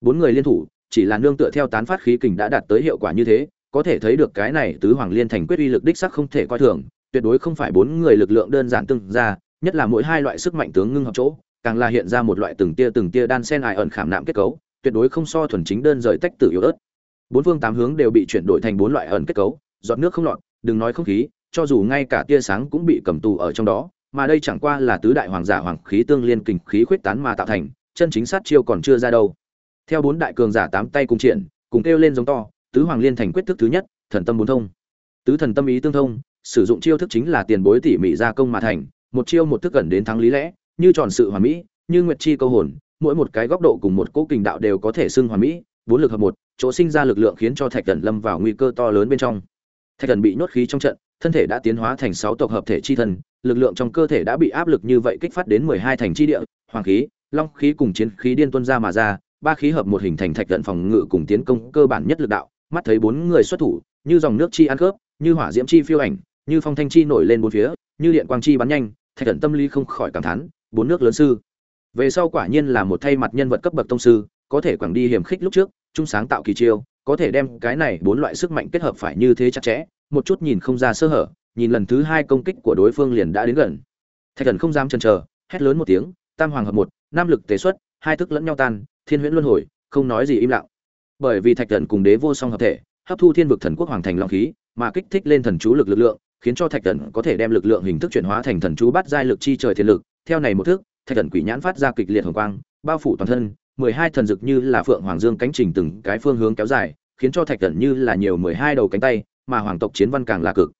S1: Bốn người liên thủ, chỉ là nương tựa theo tán phát khí kình đã đạt tới hiệu quả như thế, có thể thấy được cái này tứ hoàng liên thành quyết uy lực đích sắc không thể coi thường, tuyệt đối không phải bốn người lực lượng đơn giản tương ra, nhất là mỗi hai loại sức mạnh tướng ngưng hợp chỗ, càng là hiện ra một loại từng tia từng tia đan sen ải ẩn khảm nạm kết cấu tuyệt đối không so thuần chính đơn rời tách tử yếu ớt. Bốn phương tám hướng đều bị chuyển đổi thành bốn loại ẩn kết cấu, giọt nước không lọt, đừng nói không khí, cho dù ngay cả tia sáng cũng bị cầm tù ở trong đó, mà đây chẳng qua là tứ đại hoàng giả hoàng khí tương liên kình khí khuyết tán mà tạo thành, chân chính sát chiêu còn chưa ra đâu. Theo bốn đại cường giả tám tay cùng triển, cùng kêu lên giống to, tứ hoàng liên thành quyết thức thứ nhất, thần tâm bốn thông. Tứ thần tâm ý tương thông, sử dụng chiêu thức chính là tiền bối tỉ mỉ gia công mà thành, một chiêu một thức gần đến thắng lý lẽ, như tròn sự hoàn mỹ, như nguyệt chi câu hồn mỗi một cái góc độ cùng một cố kình đạo đều có thể xưng hoàn mỹ bốn lực hợp một chỗ sinh ra lực lượng khiến cho thạch Cẩn lâm vào nguy cơ to lớn bên trong. Thạch Cẩn bị nhốt khí trong trận thân thể đã tiến hóa thành sáu tộc hợp thể chi thần lực lượng trong cơ thể đã bị áp lực như vậy kích phát đến mười hai thành chi địa hoàng khí long khí cùng chiến khí điên tuân ra mà ra ba khí hợp một hình thành thạch thần phòng ngự cùng tiến công cơ bản nhất lực đạo mắt thấy bốn người xuất thủ như dòng nước chi ăn cướp, như hỏa diễm chi phiêu ảnh như phong thanh chi nổi lên bốn phía như điện quang chi bắn nhanh thạch thần tâm lý không khỏi cảm thán bốn nước lớn sư về sau quả nhiên là một thay mặt nhân vật cấp bậc tông sư, có thể quẳng đi hiểm khích lúc trước, trung sáng tạo kỳ chiêu, có thể đem cái này bốn loại sức mạnh kết hợp phải như thế chặt chẽ, một chút nhìn không ra sơ hở, nhìn lần thứ hai công kích của đối phương liền đã đến gần. Thạch thần không dám chần chờ, hét lớn một tiếng, tam hoàng hợp một, nam lực tế xuất, hai thức lẫn nhau tan, thiên huyễn luân hồi, không nói gì im lặng. Bởi vì thạch thần cùng đế vô song hợp thể, hấp thu thiên vực thần quốc hoàng thành long khí, mà kích thích lên thần chú lực lực lượng, khiến cho thạch thần có thể đem lực lượng hình thức chuyển hóa thành thần chú bắt giai lực chi trời thiên lực, theo này một thức thạch thần quỷ nhãn phát ra kịch liệt hồng quang, bao phủ toàn thân, mười hai thần dực như là phượng hoàng dương cánh trình từng cái phương hướng kéo dài, khiến cho thạch thần như là nhiều mười hai đầu cánh tay, mà hoàng tộc chiến văn càng là cực.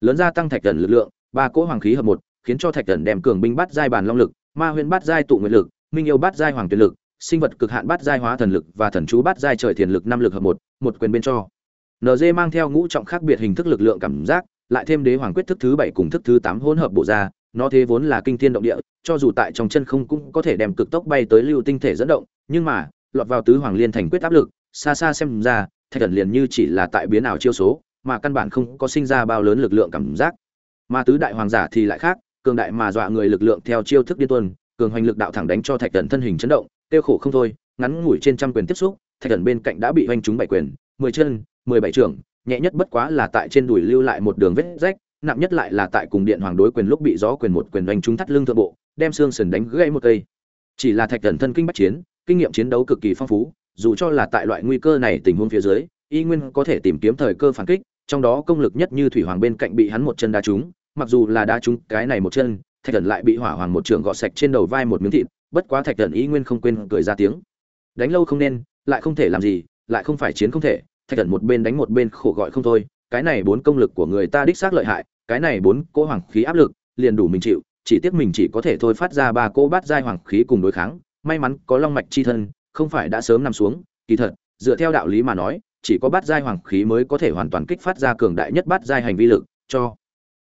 S1: Lớn gia tăng thạch thần lực lượng, ba cỗ hoàng khí hợp một, khiến cho thạch thần đem cường binh bắt giai bàn long lực, ma huyền bắt giai tụ nguyện lực, minh yêu bắt giai hoàng tuyệt lực, sinh vật cực hạn bắt giai hóa thần lực và thần chú bắt giai trời thiền lực năm lực hợp một một quyền bên cho. Nd mang theo ngũ trọng khác biệt hình thức lực lượng cảm giác, lại thêm đế hoàng quyết thức thứ bảy cùng thức thứ tám hỗn hợp bộ ra nó thế vốn là kinh thiên động địa cho dù tại trong chân không cũng có thể đem cực tốc bay tới lưu tinh thể dẫn động nhưng mà lọt vào tứ hoàng liên thành quyết áp lực xa xa xem ra thạch thần liền như chỉ là tại biến ảo chiêu số mà căn bản không có sinh ra bao lớn lực lượng cảm giác. Mà tứ đại hoàng giả thì lại khác cường đại mà dọa người lực lượng theo chiêu thức điên tuần, cường hoành lực đạo thẳng đánh cho thạch thần thân hình chấn động tiêu khổ không thôi ngắn ngủi trên trăm quyền tiếp xúc thạch thần bên cạnh đã bị hoành trúng bảy quyền mười chân mười bảy trưởng nhẹ nhất bất quá là tại trên đùi lưu lại một đường vết rách nặng nhất lại là tại cùng điện hoàng đối quyền lúc bị gió quyền một quyền đánh trúng thắt lưng thượng bộ, đem xương sườn đánh gãy một cây. Chỉ là thạch thần thân kinh bách chiến, kinh nghiệm chiến đấu cực kỳ phong phú, dù cho là tại loại nguy cơ này tình huống phía dưới, y nguyên có thể tìm kiếm thời cơ phản kích, trong đó công lực nhất như thủy hoàng bên cạnh bị hắn một chân đá trúng, mặc dù là đá trúng cái này một chân, thạch thần lại bị hỏa hoàng một trường gọt sạch trên đầu vai một miếng thịt, bất quá thạch thần y nguyên không quên cười ra tiếng. Đánh lâu không nên, lại không thể làm gì, lại không phải chiến không thể, thạch thần một bên đánh một bên khổ gọi không thôi cái này bốn công lực của người ta đích xác lợi hại, cái này bốn cỗ hoàng khí áp lực liền đủ mình chịu, chỉ tiếc mình chỉ có thể thôi phát ra ba cỗ bát giai hoàng khí cùng đối kháng. May mắn có long mạch chi thân, không phải đã sớm nằm xuống. Kỳ thật, dựa theo đạo lý mà nói, chỉ có bát giai hoàng khí mới có thể hoàn toàn kích phát ra cường đại nhất bát giai hành vi lực cho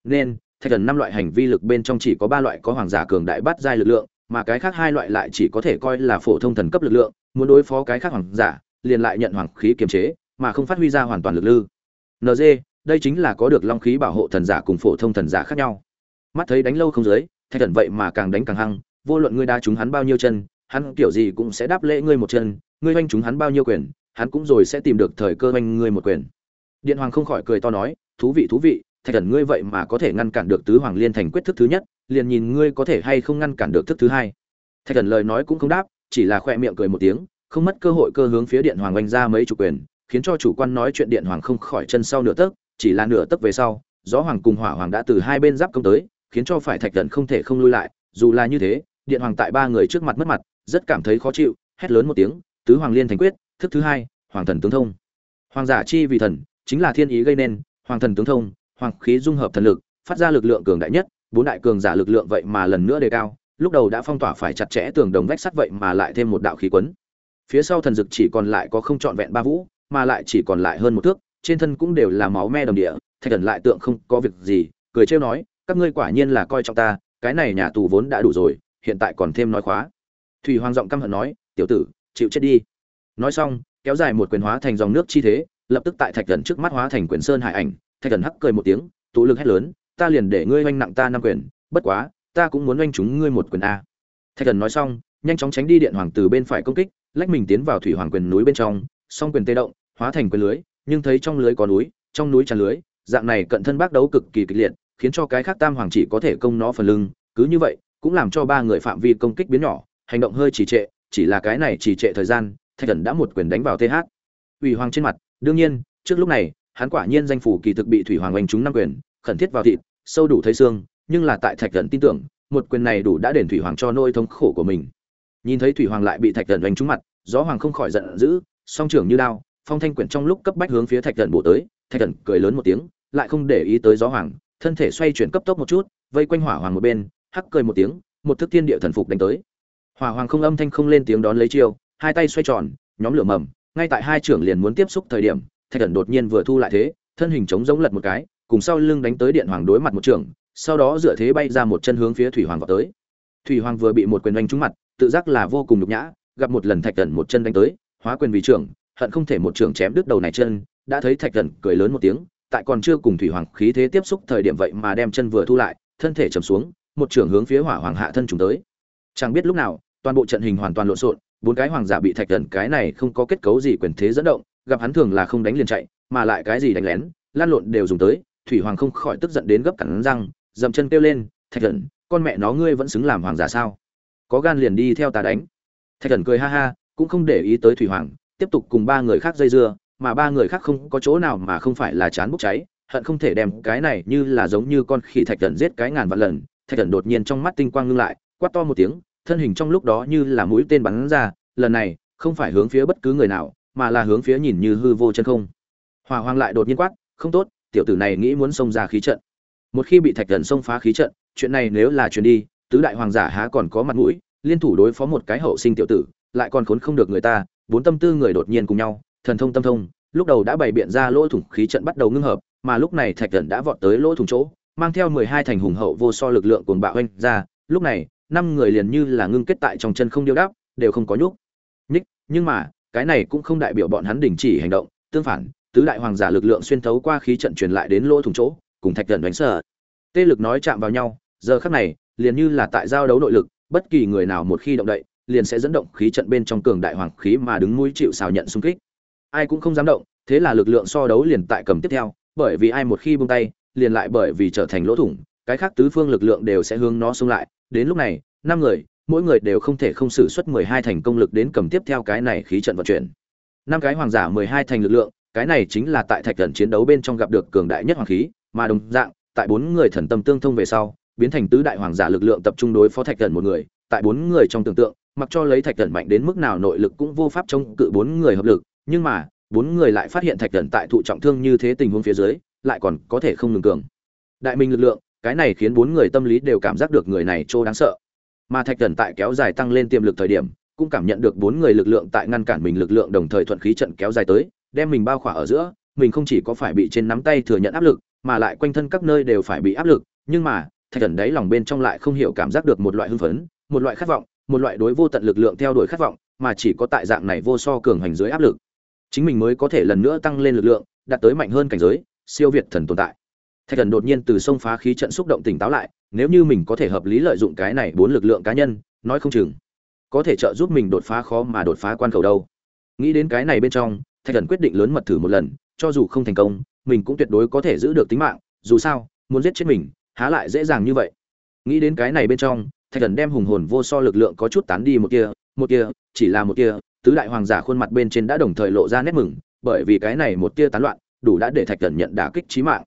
S1: nên, thạch thần năm loại hành vi lực bên trong chỉ có ba loại có hoàng giả cường đại bát giai lực lượng, mà cái khác hai loại lại chỉ có thể coi là phổ thông thần cấp lực lượng, muốn đối phó cái khác hoàng giả, liền lại nhận hoàng khí kiềm chế, mà không phát huy ra hoàn toàn lực lư. NG, đây chính là có được long khí bảo hộ thần giả cùng phổ thông thần giả khác nhau. Mắt thấy đánh lâu không dưới thạch thần vậy mà càng đánh càng hăng vô luận ngươi đá chúng hắn bao nhiêu chân hắn kiểu gì cũng sẽ đáp lễ ngươi một chân ngươi oanh chúng hắn bao nhiêu quyền hắn cũng rồi sẽ tìm được thời cơ oanh ngươi một quyền. Điện hoàng không khỏi cười to nói thú vị thú vị thạch thần ngươi vậy mà có thể ngăn cản được tứ hoàng liên thành quyết thức thứ nhất liền nhìn ngươi có thể hay không ngăn cản được thức thứ hai. Thạch thần lời nói cũng không đáp chỉ là khoe miệng cười một tiếng không mất cơ hội cơ hướng phía điện hoàng oanh ra mấy chục quyền khiến cho chủ quan nói chuyện điện hoàng không khỏi chân sau nửa tấc, chỉ là nửa tấc về sau, gió hoàng cùng hỏa hoàng đã từ hai bên giáp công tới, khiến cho phải thạch thần không thể không lui lại. Dù là như thế, điện hoàng tại ba người trước mặt mất mặt, rất cảm thấy khó chịu, hét lớn một tiếng, tứ hoàng liên thành quyết, thức thứ hai, hoàng thần tướng thông. Hoàng giả chi vì thần, chính là thiên ý gây nên, hoàng thần tướng thông, hoàng khí dung hợp thần lực, phát ra lực lượng cường đại nhất, bốn đại cường giả lực lượng vậy mà lần nữa đề cao, lúc đầu đã phong tỏa phải chặt chẽ tường đồng vách sắt vậy mà lại thêm một đạo khí quấn. Phía sau thần dực chỉ còn lại có không trọn vẹn ba vũ mà lại chỉ còn lại hơn một thước, trên thân cũng đều là máu me đồng địa, thạch thần lại tượng không có việc gì, cười trêu nói, các ngươi quả nhiên là coi trọng ta, cái này nhà tù vốn đã đủ rồi, hiện tại còn thêm nói khóa. Thủy hoàng giọng căm hận nói, tiểu tử, chịu chết đi. Nói xong, kéo dài một quyền hóa thành dòng nước chi thế, lập tức tại thạch thần trước mắt hóa thành quyền sơn hải ảnh, thạch thần hắc cười một tiếng, tụ lực hét lớn, ta liền để ngươi oanh nặng ta năm quyền, bất quá, ta cũng muốn oanh chúng ngươi một quyền a. Thạch thần nói xong, nhanh chóng tránh đi điện hoàng từ bên phải công kích, lách mình tiến vào thủy hoàng quyền núi bên trong song quyền tê động, hóa thành quyền lưới, nhưng thấy trong lưới có núi, trong núi tràn lưới, dạng này cận thân bác đấu cực kỳ kịch liệt, khiến cho cái khác tam hoàng chỉ có thể công nó phần lưng, cứ như vậy, cũng làm cho ba người phạm vi công kích biến nhỏ, hành động hơi trì trệ, chỉ là cái này trì trệ thời gian, thạch Cẩn đã một quyền đánh vào th ủy hoàng trên mặt, đương nhiên, trước lúc này, hắn quả nhiên danh phủ kỳ thực bị thủy hoàng oanh trúng năm quyền, khẩn thiết vào thịt, sâu đủ thấy xương, nhưng là tại thạch Cẩn tin tưởng, một quyền này đủ đã đền thủy hoàng cho nỗi thống khổ của mình. Nhìn thấy thủy hoàng lại bị thạch Cẩn đánh trúng mặt, gió hoàng không khỏi giận dữ song trưởng như đao, phong thanh quyển trong lúc cấp bách hướng phía thạch thần bổ tới, thạch thần cười lớn một tiếng, lại không để ý tới gió hoàng, thân thể xoay chuyển cấp tốc một chút, vây quanh hỏa hoàng một bên, hắc cười một tiếng, một thức thiên địa thần phục đánh tới. Hỏa hoàng không âm thanh không lên tiếng đón lấy chiêu, hai tay xoay tròn, nhóm lửa mầm, ngay tại hai trưởng liền muốn tiếp xúc thời điểm, thạch thần đột nhiên vừa thu lại thế, thân hình chống giống lật một cái, cùng sau lưng đánh tới điện hoàng đối mặt một trưởng, sau đó dựa thế bay ra một chân hướng phía thủy hoàng vào tới. Thủy hoàng vừa bị một quyền đánh trúng mặt, tự giác là vô cùng nhục nhã, gặp một lần thạch thần một chân đánh tới hóa quyền vì trưởng, hận không thể một trưởng chém đứt đầu này chân, đã thấy thạch thần cười lớn một tiếng, tại còn chưa cùng thủy hoàng khí thế tiếp xúc thời điểm vậy mà đem chân vừa thu lại, thân thể trầm xuống, một trưởng hướng phía hỏa hoàng hạ thân trùng tới. Chẳng biết lúc nào, toàn bộ trận hình hoàn toàn lộn xộn, bốn cái hoàng giả bị thạch thần cái này không có kết cấu gì quyền thế dẫn động, gặp hắn thường là không đánh liền chạy, mà lại cái gì đánh lén, lan lộn đều dùng tới, thủy hoàng không khỏi tức giận đến gấp cẳng răng, dậm chân kêu lên, thạch thần, con mẹ nó ngươi vẫn xứng làm hoàng giả sao? Có gan liền đi theo ta đánh. Thạch thần cười ha ha cũng không để ý tới thủy hoàng, tiếp tục cùng ba người khác dây dưa, mà ba người khác không có chỗ nào mà không phải là chán bốc cháy, hận không thể đem cái này như là giống như con khỉ thạch thần giết cái ngàn vạn lần, thạch thần đột nhiên trong mắt tinh quang ngưng lại, quát to một tiếng, thân hình trong lúc đó như là mũi tên bắn ra, lần này không phải hướng phía bất cứ người nào, mà là hướng phía nhìn như hư vô chân không. Hỏa hoàng lại đột nhiên quát, không tốt, tiểu tử này nghĩ muốn xông ra khí trận. Một khi bị thạch thần xông phá khí trận, chuyện này nếu là chuyện đi, tứ đại hoàng giả há còn có mặt mũi, liên thủ đối phó một cái hậu sinh tiểu tử lại còn khốn không được người ta, bốn tâm tư người đột nhiên cùng nhau, thần thông tâm thông, lúc đầu đã bày biện ra lỗ thủng khí trận bắt đầu ngưng hợp, mà lúc này thạch thần đã vọt tới lỗ thủng chỗ, mang theo mười hai thành hùng hậu vô so lực lượng cuồng bạo oanh ra, lúc này, năm người liền như là ngưng kết tại trong chân không điêu đáp, đều không có nhúc, nhích, nhưng mà, cái này cũng không đại biểu bọn hắn đình chỉ hành động, tương phản, tứ đại hoàng giả lực lượng xuyên thấu qua khí trận truyền lại đến lỗ thủng chỗ, cùng thạch thần đánh sợ tê lực nói chạm vào nhau, giờ khắc này, liền như là tại giao đấu nội lực, bất kỳ người nào một khi động đậy liền sẽ dẫn động khí trận bên trong cường đại hoàng khí mà đứng mũi chịu xào nhận xung kích. Ai cũng không dám động, thế là lực lượng so đấu liền tại cầm tiếp theo, bởi vì ai một khi buông tay, liền lại bởi vì trở thành lỗ thủng, cái khác tứ phương lực lượng đều sẽ hướng nó xung lại. Đến lúc này, năm người, mỗi người đều không thể không sử xuất mười hai thành công lực đến cầm tiếp theo cái này khí trận vận chuyển. Năm cái hoàng giả mười hai thành lực lượng, cái này chính là tại thạch thần chiến đấu bên trong gặp được cường đại nhất hoàng khí, mà đồng dạng, tại bốn người thần tâm tương thông về sau, biến thành tứ đại hoàng giả lực lượng tập trung đối phó thạch thần một người, tại bốn người trong tưởng tượng mặc cho lấy thạch thần mạnh đến mức nào nội lực cũng vô pháp chống cự bốn người hợp lực, nhưng mà, bốn người lại phát hiện thạch thần tại thụ trọng thương như thế tình huống phía dưới, lại còn có thể không ngừng cường. Đại minh lực lượng, cái này khiến bốn người tâm lý đều cảm giác được người này trô đáng sợ. Mà thạch thần tại kéo dài tăng lên tiềm lực thời điểm, cũng cảm nhận được bốn người lực lượng tại ngăn cản mình lực lượng đồng thời thuận khí trận kéo dài tới, đem mình bao khỏa ở giữa, mình không chỉ có phải bị trên nắm tay thừa nhận áp lực, mà lại quanh thân các nơi đều phải bị áp lực, nhưng mà, thạch thần đấy lòng bên trong lại không hiểu cảm giác được một loại hưng phấn, một loại khát vọng một loại đối vô tận lực lượng theo đuổi khát vọng, mà chỉ có tại dạng này vô so cường hành dưới áp lực. Chính mình mới có thể lần nữa tăng lên lực lượng, đạt tới mạnh hơn cảnh giới, siêu việt thần tồn tại. Thạch thần đột nhiên từ sông phá khí trận xúc động tỉnh táo lại, nếu như mình có thể hợp lý lợi dụng cái này bốn lực lượng cá nhân, nói không chừng, có thể trợ giúp mình đột phá khó mà đột phá quan cầu đâu. Nghĩ đến cái này bên trong, thạch thần quyết định lớn mật thử một lần, cho dù không thành công, mình cũng tuyệt đối có thể giữ được tính mạng, dù sao, muốn giết chết mình, há lại dễ dàng như vậy. Nghĩ đến cái này bên trong thạch thần đem hùng hồn vô so lực lượng có chút tán đi một kia một kia, chỉ là một kia, tứ đại hoàng giả khuôn mặt bên trên đã đồng thời lộ ra nét mừng, bởi vì cái này một tia tán loạn, đủ đã để thạch thần nhận đả kích trí mạng.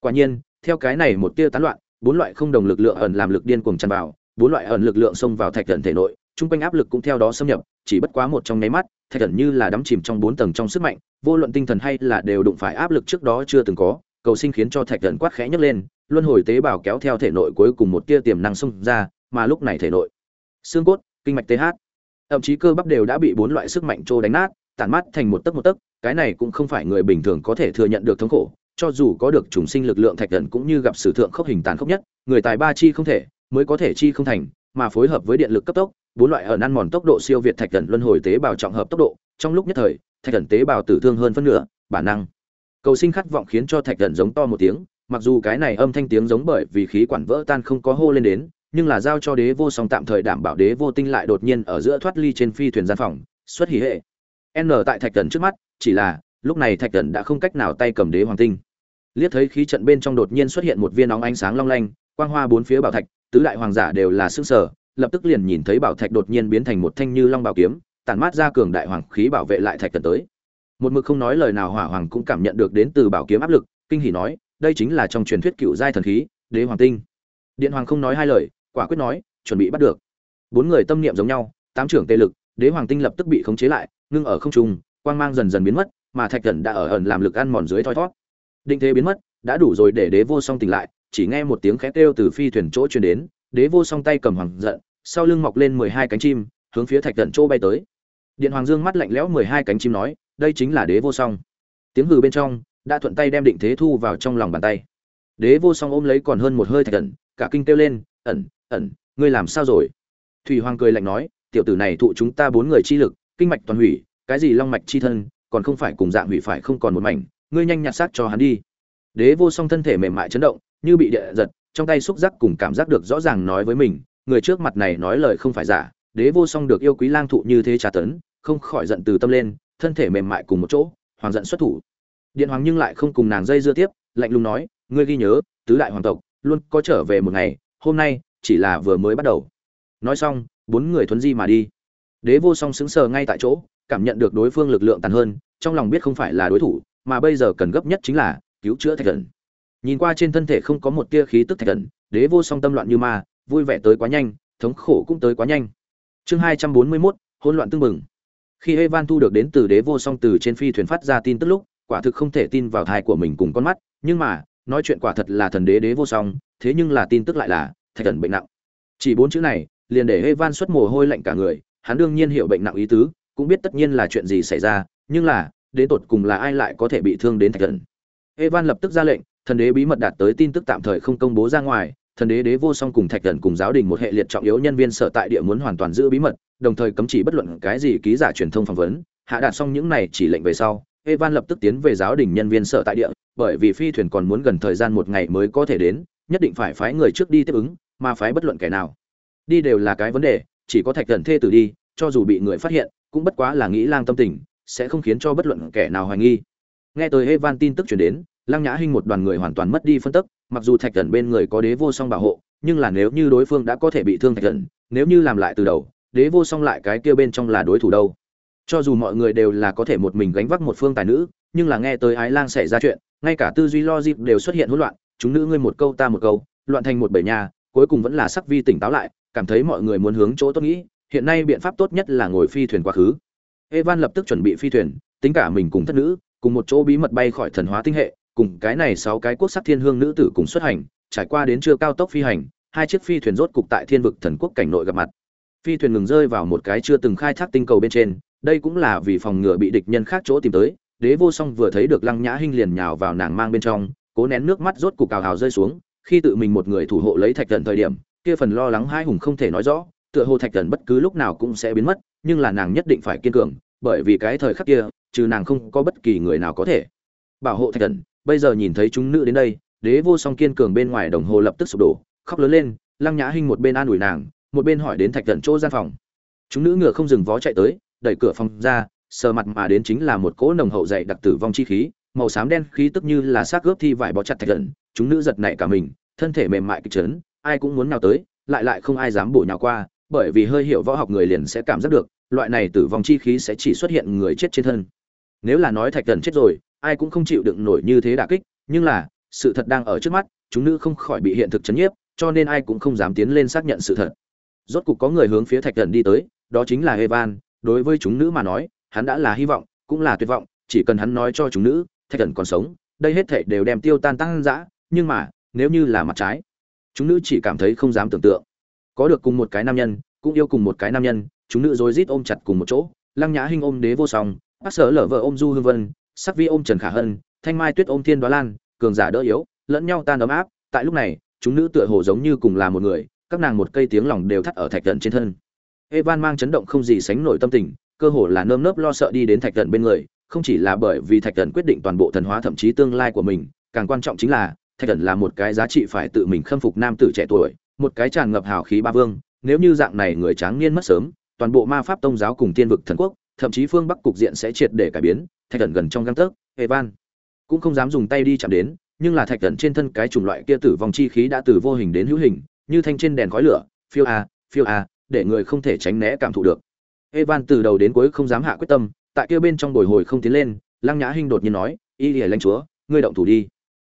S1: Quả nhiên, theo cái này một tia tán loạn, bốn loại không đồng lực lượng ẩn làm lực điên cuồng tràn vào, bốn loại ẩn lực lượng xông vào thạch thần thể nội trung quanh áp lực cũng theo đó xâm nhập, chỉ bất quá một trong nháy mắt, thạch thần như là đắm chìm trong bốn tầng trong sức mạnh, vô luận tinh thần hay là đều đụng phải áp lực trước đó chưa từng có, cầu sinh khiến cho thạch thần quát khẽ nhấc lên, luân hồi tế bào kéo theo thể nội cuối cùng một tia tiềm năng xông ra mà lúc này thể nội. Xương cốt, kinh mạch th thậm chí cơ bắp đều đã bị bốn loại sức mạnh trô đánh nát, tản mát thành một tấc một tấc, cái này cũng không phải người bình thường có thể thừa nhận được thống khổ, cho dù có được trùng sinh lực lượng thạch thần cũng như gặp sử thượng khốc hình tàn khốc nhất, người tài ba chi không thể, mới có thể chi không thành, mà phối hợp với điện lực cấp tốc, bốn loại ở ăn mòn tốc độ siêu việt thạch thần luân hồi tế bào trọng hợp tốc độ, trong lúc nhất thời, thạch thần tế bào tử thương hơn phân nửa, bản năng. Cầu sinh khát vọng khiến cho thạch thần giống to một tiếng, mặc dù cái này âm thanh tiếng giống bởi vì khí quản vỡ tan không có hô lên đến nhưng là giao cho đế vô song tạm thời đảm bảo đế vô tinh lại đột nhiên ở giữa thoát ly trên phi thuyền gian phòng, xuất hỉ hệ. N tại thạch thần trước mắt, chỉ là, lúc này thạch thần đã không cách nào tay cầm đế hoàng tinh. Liếc thấy khí trận bên trong đột nhiên xuất hiện một viên nóng ánh sáng long lanh, quang hoa bốn phía bảo thạch, tứ đại hoàng giả đều là xương sở lập tức liền nhìn thấy bảo thạch đột nhiên biến thành một thanh như long bảo kiếm, tản mát ra cường đại hoàng khí bảo vệ lại thạch thần tới. Một mực không nói lời nào hỏa hoàng cũng cảm nhận được đến từ bảo kiếm áp lực, kinh hỉ nói, đây chính là trong truyền thuyết cựu giai thần khí, đế hoàng tinh. Điện hoàng không nói hai lời quả quyết nói, chuẩn bị bắt được. Bốn người tâm niệm giống nhau, tám trưởng tê lực, đế hoàng tinh lập tức bị khống chế lại, ngưng ở không trung, quang mang dần dần biến mất, mà thạch thần đã ở ẩn làm lực ăn mòn dưới thoi thót định thế biến mất, đã đủ rồi để đế vô song tỉnh lại, chỉ nghe một tiếng khét kêu từ phi thuyền chỗ truyền đến, đế vô song tay cầm hoàng giận, sau lưng mọc lên mười hai cánh chim, hướng phía thạch thần chỗ bay tới. Điện hoàng dương mắt lạnh lẽo mười hai cánh chim nói, đây chính là đế vô song. Tiếng hừ bên trong, đã thuận tay đem định thế thu vào trong lòng bàn tay. Đế vô song ôm lấy còn hơn một hơi thạch thần, cả kinh kêu lên, ẩn ẩn, ngươi làm sao rồi? Thủy hoàng cười lạnh nói, tiểu tử này thụ chúng ta bốn người chi lực, kinh mạch toàn hủy, cái gì long mạch chi thân, còn không phải cùng dạng hủy phải không còn một mảnh, ngươi nhanh nhặt xác cho hắn đi. Đế vô song thân thể mềm mại chấn động, như bị địa giật, trong tay xúc giác cùng cảm giác được rõ ràng nói với mình, người trước mặt này nói lời không phải giả, đế vô song được yêu quý lang thụ như thế trà tấn, không khỏi giận từ tâm lên, thân thể mềm mại cùng một chỗ, hoàng giận xuất thủ. Điện hoàng nhưng lại không cùng nàng dây dưa tiếp, lạnh lùng nói, ngươi ghi nhớ, tứ đại hoàng tộc, luôn có trở về một ngày, hôm nay chỉ là vừa mới bắt đầu. Nói xong, bốn người thuấn di mà đi. Đế vô song sững sờ ngay tại chỗ, cảm nhận được đối phương lực lượng tàn hơn, trong lòng biết không phải là đối thủ, mà bây giờ cần gấp nhất chính là cứu chữa thạch thần nhìn qua trên thân thể không có một tia khí tức thạch thần đế vô song tâm loạn như ma, vui vẻ tới quá nhanh, thống khổ cũng tới quá nhanh. Chương hai trăm bốn mươi mốt, hỗn loạn tương mừng khi evan thu được đến từ đế vô song từ trên phi thuyền phát ra tin tức lúc, quả thực không thể tin vào thai của mình cùng con mắt, nhưng mà, nói chuyện quả thật là thần đế đế vô song, thế nhưng là tin tức lại là thạch thần bệnh nặng. Chỉ bốn chữ này, liền để evan xuất mồ hôi lạnh cả người, hắn đương nhiên hiểu bệnh nặng ý tứ, cũng biết tất nhiên là chuyện gì xảy ra, nhưng là, đến tột cùng là ai lại có thể bị thương đến thạch thần. Evan lập tức ra lệnh, thần đế bí mật đạt tới tin tức tạm thời không công bố ra ngoài, thần đế đế vô song cùng thạch thần cùng giáo đình một hệ liệt trọng yếu nhân viên sở tại địa muốn hoàn toàn giữ bí mật, đồng thời cấm chỉ bất luận cái gì ký giả truyền thông phỏng vấn. Hạ đạt xong những này chỉ lệnh về sau evan lập tức tiến về giáo đình nhân viên sở tại địa, bởi vì phi thuyền còn muốn gần thời gian một ngày mới có thể đến, nhất định phải phái người trước đi tiếp ứng mà phái bất luận kẻ nào. Đi đều là cái vấn đề, chỉ có thạch thần thê tử đi, cho dù bị người phát hiện, cũng bất quá là nghĩ lang tâm tình, sẽ không khiến cho bất luận kẻ nào hoài nghi. Nghe tới evan tin tức chuyển đến, lăng nhã hinh một đoàn người hoàn toàn mất đi phân tức, mặc dù thạch thần bên người có đế vô song bảo hộ, nhưng là nếu như đối phương đã có thể bị thương thạch thần, nếu như làm lại từ đầu, đế vô song lại cái kia bên trong là đối thủ đâu? Cho dù mọi người đều là có thể một mình gánh vác một phương tài nữ, nhưng là nghe tới ái lang xảy ra chuyện, ngay cả tư duy logic đều xuất hiện hỗn loạn, chúng nữ ngươi một câu ta một câu, loạn thành một bể nhà cuối cùng vẫn là sắc vi tỉnh táo lại, cảm thấy mọi người muốn hướng chỗ tốt nghĩ, hiện nay biện pháp tốt nhất là ngồi phi thuyền quá khứ. Evan lập tức chuẩn bị phi thuyền, tính cả mình cùng thất nữ, cùng một chỗ bí mật bay khỏi thần hóa tinh hệ, cùng cái này sáu cái quốc sắc thiên hương nữ tử cùng xuất hành, trải qua đến chưa cao tốc phi hành, hai chiếc phi thuyền rốt cục tại thiên vực thần quốc cảnh nội gặp mặt. Phi thuyền ngừng rơi vào một cái chưa từng khai thác tinh cầu bên trên, đây cũng là vì phòng ngừa bị địch nhân khác chỗ tìm tới, đế vô song vừa thấy được lăng nhã hinh liền nhào vào nàng mang bên trong, cố nén nước mắt rốt cục cào hào rơi xuống khi tự mình một người thủ hộ lấy thạch thần thời điểm, kia phần lo lắng hai hùng không thể nói rõ, tựa hồ thạch thần bất cứ lúc nào cũng sẽ biến mất, nhưng là nàng nhất định phải kiên cường, bởi vì cái thời khắc kia, trừ nàng không có bất kỳ người nào có thể bảo hộ thạch thần. Bây giờ nhìn thấy chúng nữ đến đây, đế vô song kiên cường bên ngoài đồng hồ lập tức sụp đổ, khóc lớn lên, lăng nhã hinh một bên an ủi nàng, một bên hỏi đến thạch thần chỗ gian phòng. Chúng nữ ngựa không dừng vó chạy tới, đẩy cửa phòng ra, sờ mặt mà đến chính là một cỗ nồng hậu dày đặc tử vong chi khí, màu xám đen khí tức như là xác ướp thi vải bó chặt thạch thần chúng nữ giật nảy cả mình, thân thể mềm mại kịch trấn ai cũng muốn nào tới, lại lại không ai dám bổ nhào qua, bởi vì hơi hiểu võ học người liền sẽ cảm giác được, loại này tử vong chi khí sẽ chỉ xuất hiện người chết trên thân. Nếu là nói thạch thần chết rồi, ai cũng không chịu đựng nổi như thế đả kích, nhưng là, sự thật đang ở trước mắt, chúng nữ không khỏi bị hiện thực chấn nhiếp, cho nên ai cũng không dám tiến lên xác nhận sự thật. Rốt cục có người hướng phía thạch thần đi tới, đó chính là evan, đối với chúng nữ mà nói, hắn đã là hy vọng, cũng là tuyệt vọng, chỉ cần hắn nói cho chúng nữ, thạch thần còn sống, đây hết thảy đều đem tiêu tan tăng dã nhưng mà, nếu như là mặt trái, chúng nữ chỉ cảm thấy không dám tưởng tượng. Có được cùng một cái nam nhân, cũng yêu cùng một cái nam nhân, chúng nữ rối rít ôm chặt cùng một chỗ, lăng nhã hinh ôm đế vô song, bác sở lở vợ ôm du hương vân, sắc vi ôm trần khả hân, thanh mai tuyết ôm thiên đoá lan, cường giả đỡ yếu, lẫn nhau tan ấm áp. Tại lúc này, chúng nữ tựa hồ giống như cùng là một người, các nàng một cây tiếng lòng đều thắt ở thạch tận trên thân. Evan mang chấn động không gì sánh nổi tâm tình, cơ hồ là nơm nớp lo sợ đi đến thạch tận bên người, không chỉ là bởi vì thạch tận quyết định toàn bộ thần hóa thậm chí tương lai của mình, càng quan trọng chính là thạch thần là một cái giá trị phải tự mình khâm phục nam tử trẻ tuổi, một cái tràn ngập hào khí ba vương, nếu như dạng này người tráng niên mất sớm, toàn bộ ma pháp tông giáo cùng tiên vực thần quốc, thậm chí phương bắc cục diện sẽ triệt để cải biến, thạch thần gần trong găng tấc, evan cũng không dám dùng tay đi chạm đến, nhưng là thạch thần trên thân cái chủng loại kia tử vong chi khí đã từ vô hình đến hữu hình, như thanh trên đèn khói lửa, phiêu a phiêu a, để người không thể tránh né cảm thụ được. Evan từ đầu đến cuối không dám hạ quyết tâm, tại kia bên trong bồi hồi không tiến lên, lăng nhã hinh đột nhiên nói, y lìa lãnh chúa, ngươi động thủ đi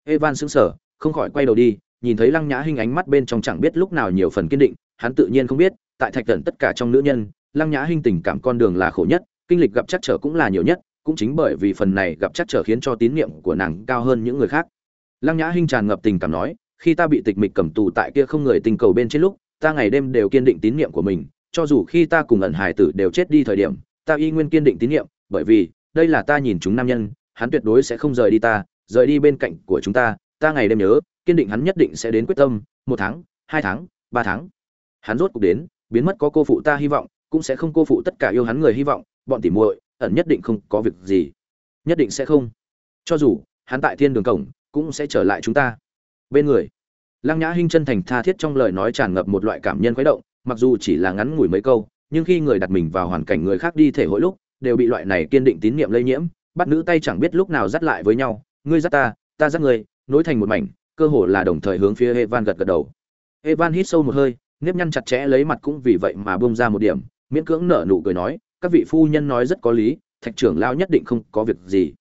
S1: evan sững sờ không khỏi quay đầu đi nhìn thấy lăng nhã hinh ánh mắt bên trong chẳng biết lúc nào nhiều phần kiên định hắn tự nhiên không biết tại thạch tận tất cả trong nữ nhân lăng nhã hinh tình cảm con đường là khổ nhất kinh lịch gặp chắc trở cũng là nhiều nhất cũng chính bởi vì phần này gặp chắc trở khiến cho tín niệm của nàng cao hơn những người khác. Lăng nhã hinh tràn ngập tình cảm nói khi ta bị tịch mịch cầm tù tại kia không người tình cầu bên trên lúc ta ngày đêm đều kiên định tín niệm của mình cho dù khi ta cùng ẩn hải tử đều chết đi thời điểm ta y nguyên kiên định tín niệm, bởi vì đây là ta nhìn chúng nam nhân hắn tuyệt đối sẽ không rời đi ta rời đi bên cạnh của chúng ta ta ngày đêm nhớ, kiên định hắn nhất định sẽ đến quyết tâm, một tháng, hai tháng, ba tháng. Hắn rốt cuộc đến, biến mất có cô phụ ta hy vọng, cũng sẽ không cô phụ tất cả yêu hắn người hy vọng, bọn tỉ muội, ẩn nhất định không có việc gì. Nhất định sẽ không. Cho dù, hắn tại thiên đường cổng, cũng sẽ trở lại chúng ta. Bên người, lăng nhã hinh chân thành tha thiết trong lời nói tràn ngập một loại cảm nhân khuấy động, mặc dù chỉ là ngắn ngủi mấy câu, nhưng khi người đặt mình vào hoàn cảnh người khác đi thể hội lúc, đều bị loại này kiên định tín nhiệm lây nhiễm, bắt nữ tay chẳng biết lúc nào dắt lại với nhau ngươi dắt ta ta dắt ngươi, nối thành một mảnh, cơ hồ là đồng thời hướng phía evan gật gật đầu. Evan hít sâu một hơi, nếp nhăn chặt chẽ lấy mặt cũng vì vậy mà bông ra một điểm, miễn cưỡng nở nụ cười nói, các vị phu nhân nói rất có lý, thạch trưởng lao nhất định không có việc gì.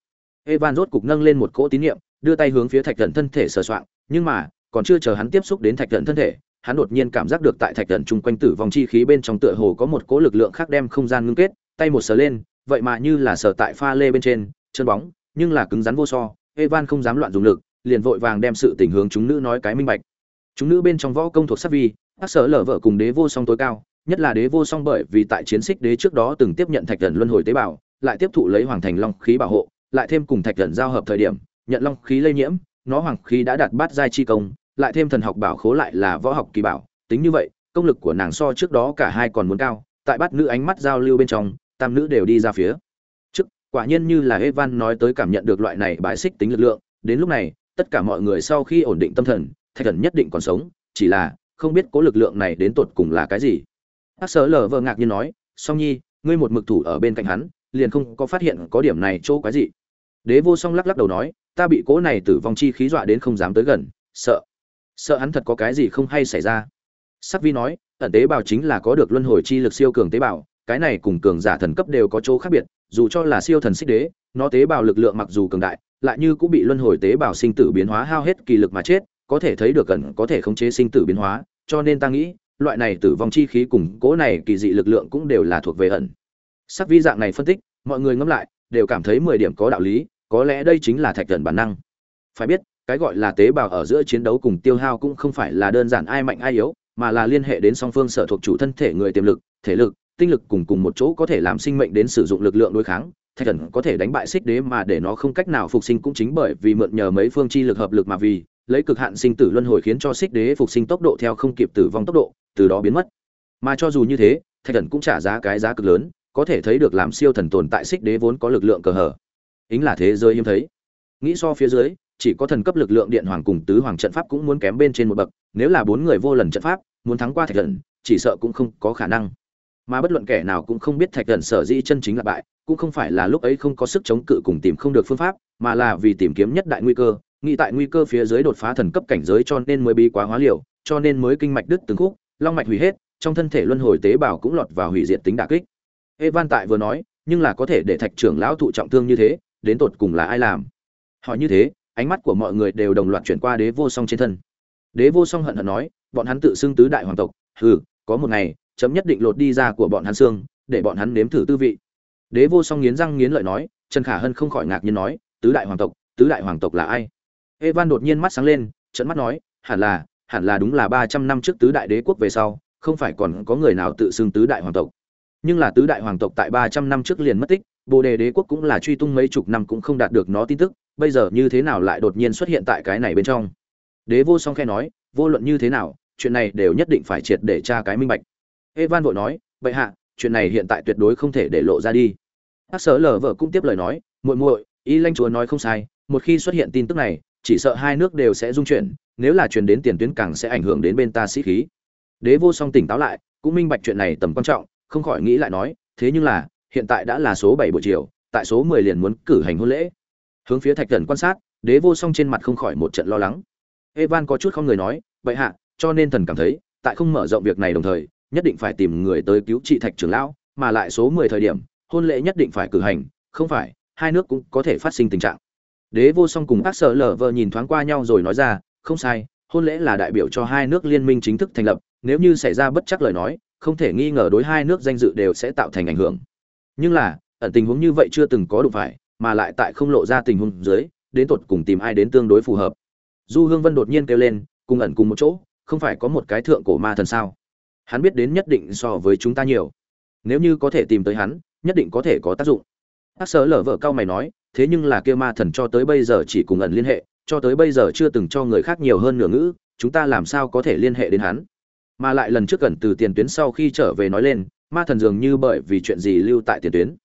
S1: Evan rốt cục nâng lên một cỗ tín niệm, đưa tay hướng phía thạch thần thân thể sờ soạng, nhưng mà, còn chưa chờ hắn tiếp xúc đến thạch thần thân thể, hắn đột nhiên cảm giác được tại thạch thần chung quanh tử vong chi khí bên trong tựa hồ có một cỗ lực lượng khác đem không gian ngưng kết, tay một sờ lên, vậy mà như là sờ tại pha lê bên trên, chân bóng, nhưng là cứng rắn vô so evan không dám loạn dùng lực, liền vội vàng đem sự tình hướng chúng nữ nói cái minh bạch. Chúng nữ bên trong võ công thuộc sắc vi các sở lở vợ cùng đế vô song tối cao, nhất là đế vô song bởi vì tại chiến xích đế trước đó từng tiếp nhận thạch thần luân hồi tế bào, lại tiếp thụ lấy hoàng thành long khí bảo hộ, lại thêm cùng thạch thần giao hợp thời điểm, nhận long khí lây nhiễm, nó hoàng khí đã đạt bát giai chi công, lại thêm thần học bảo khố lại là võ học kỳ bảo, tính như vậy, công lực của nàng so trước đó cả hai còn muốn cao, tại bát nữ ánh mắt giao lưu bên trong, tam nữ đều đi ra phía quả nhiên như là evan nói tới cảm nhận được loại này bãi xích tính lực lượng, đến lúc này, tất cả mọi người sau khi ổn định tâm thần, thạch thần nhất định còn sống, chỉ là, không biết cố lực lượng này đến tột cùng là cái gì. Hắc sở lở vợ ngạc nhiên nói, song nhi, ngươi một mực thủ ở bên cạnh hắn, liền không có phát hiện có điểm này chỗ quái gì đế vô song lắc lắc đầu nói, ta bị cố này tử vong chi khí dọa đến không dám tới gần, sợ sợ hắn thật có cái gì không hay xảy ra. Sắc vi nói, ẩn tế bào chính là có được luân hồi chi lực siêu cường tế bào, cái này cùng cường giả thần cấp đều có chỗ khác biệt dù cho là siêu thần xích đế, nó tế bào lực lượng mặc dù cường đại, lại như cũng bị luân hồi tế bào sinh tử biến hóa hao hết kỳ lực mà chết, có thể thấy được gần, có thể khống chế sinh tử biến hóa, cho nên ta nghĩ, loại này tử vong chi khí cùng cố này kỳ dị lực lượng cũng đều là thuộc về ẩn. Sắc vi dạng này phân tích, mọi người ngẫm lại, đều cảm thấy mười điểm có đạo lý, có lẽ đây chính là thạch thần bản năng. Phải biết, cái gọi là tế bào ở giữa chiến đấu cùng tiêu hao cũng không phải là đơn giản ai mạnh ai yếu, mà là liên hệ đến song phương sở thuộc chủ thân thể người tiềm lực, thể lực tinh lực cùng cùng một chỗ có thể làm sinh mệnh đến sử dụng lực lượng đối kháng, thạch thần có thể đánh bại xích đế mà để nó không cách nào phục sinh cũng chính bởi vì mượn nhờ mấy phương chi lực hợp lực mà vì, lấy cực hạn sinh tử luân hồi khiến cho xích đế phục sinh tốc độ theo không kịp tử vong tốc độ, từ đó biến mất. Mà cho dù như thế, thạch thần cũng trả giá cái giá cực lớn, có thể thấy được làm siêu thần tồn tại xích đế vốn có lực lượng cờ hở. Ính là thế giới hiếm thấy. Nghĩ so phía dưới, chỉ có thần cấp lực lượng điện hoàng cùng tứ hoàng trận pháp cũng muốn kém bên trên một bậc, nếu là bốn người vô lần trận pháp, muốn thắng qua thạch thần, chỉ sợ cũng không có khả năng mà bất luận kẻ nào cũng không biết thạch thần sở dĩ chân chính là bại, cũng không phải là lúc ấy không có sức chống cự cùng tìm không được phương pháp, mà là vì tìm kiếm nhất đại nguy cơ, nghĩ tại nguy cơ phía dưới đột phá thần cấp cảnh giới cho nên mới bí quá hóa liều, cho nên mới kinh mạch đứt từng khúc, long mạch hủy hết, trong thân thể luân hồi tế bào cũng lọt vào hủy diệt tính đả kích. Evan tại vừa nói, nhưng là có thể để thạch trưởng lão thụ trọng thương như thế, đến tột cùng là ai làm? Họ như thế, ánh mắt của mọi người đều đồng loạt chuyển qua đế vô song trên thân. Đế vô song hận hận nói, bọn hắn tự xưng tứ đại hoàng tộc, hừ, có một ngày chấm nhất định lột đi ra của bọn hắn xương, để bọn hắn nếm thử tư vị. Đế vô song nghiến răng nghiến lợi nói, trần khả hân không khỏi ngạc nhiên nói, tứ đại hoàng tộc, tứ đại hoàng tộc là ai? Evan đột nhiên mắt sáng lên trận mắt nói, hẳn là hẳn là đúng là ba trăm năm trước tứ đại đế quốc về sau, không phải còn có người nào tự xưng tứ đại hoàng tộc. Nhưng là tứ đại hoàng tộc tại ba trăm năm trước liền mất tích, bồ đề đế quốc cũng là truy tung mấy chục năm cũng không đạt được nó tin tức, bây giờ như thế nào lại đột nhiên xuất hiện tại cái này bên trong? Đế vô song khe nói, vô luận như thế nào, chuyện này đều nhất định phải triệt để tra cái minh bạch evan vội nói vậy hạ, chuyện này hiện tại tuyệt đối không thể để lộ ra đi. Hắc sở lở vợ cũng tiếp lời nói, muội muội y lanh chúa nói không sai, một khi xuất hiện tin tức này, chỉ sợ hai nước đều sẽ dung chuyển, nếu là truyền đến tiền tuyến càng sẽ ảnh hưởng đến bên ta sĩ khí. Đế vô song tỉnh táo lại, cũng minh bạch chuyện này tầm quan trọng, không khỏi nghĩ lại nói, thế nhưng là, hiện tại đã là số bảy buổi chiều, tại số mười liền muốn cử hành hôn lễ. Hướng phía thạch thần quan sát, đế vô song trên mặt không khỏi một trận lo lắng. Evan có chút không người nói vậy hạ, cho nên thần cảm thấy, tại không mở rộng việc này đồng thời nhất định phải tìm người tới cứu trị thạch trưởng lão, mà lại số mười thời điểm, hôn lễ nhất định phải cử hành, không phải, hai nước cũng có thể phát sinh tình trạng. Đế vô song cùng các sở lở vợ nhìn thoáng qua nhau rồi nói ra, không sai, hôn lễ là đại biểu cho hai nước liên minh chính thức thành lập, nếu như xảy ra bất chắc lời nói, không thể nghi ngờ đối hai nước danh dự đều sẽ tạo thành ảnh hưởng. Nhưng là, ẩn tình huống như vậy chưa từng có đủ phải, mà lại tại không lộ ra tình huống dưới, đến tột cùng tìm ai đến tương đối phù hợp. Du hương vân đột nhiên kêu lên, cùng ẩn cùng một chỗ, không phải có một cái thượng cổ ma thần sao? Hắn biết đến nhất định so với chúng ta nhiều. Nếu như có thể tìm tới hắn, nhất định có thể có tác dụng. Bác sở lở vợ cao mày nói, thế nhưng là kia ma thần cho tới bây giờ chỉ cùng ẩn liên hệ, cho tới bây giờ chưa từng cho người khác nhiều hơn nửa ngữ, chúng ta làm sao có thể liên hệ đến hắn? Mà lại lần trước gần từ tiền tuyến sau khi trở về nói lên, ma thần dường như bởi vì chuyện gì lưu tại tiền tuyến.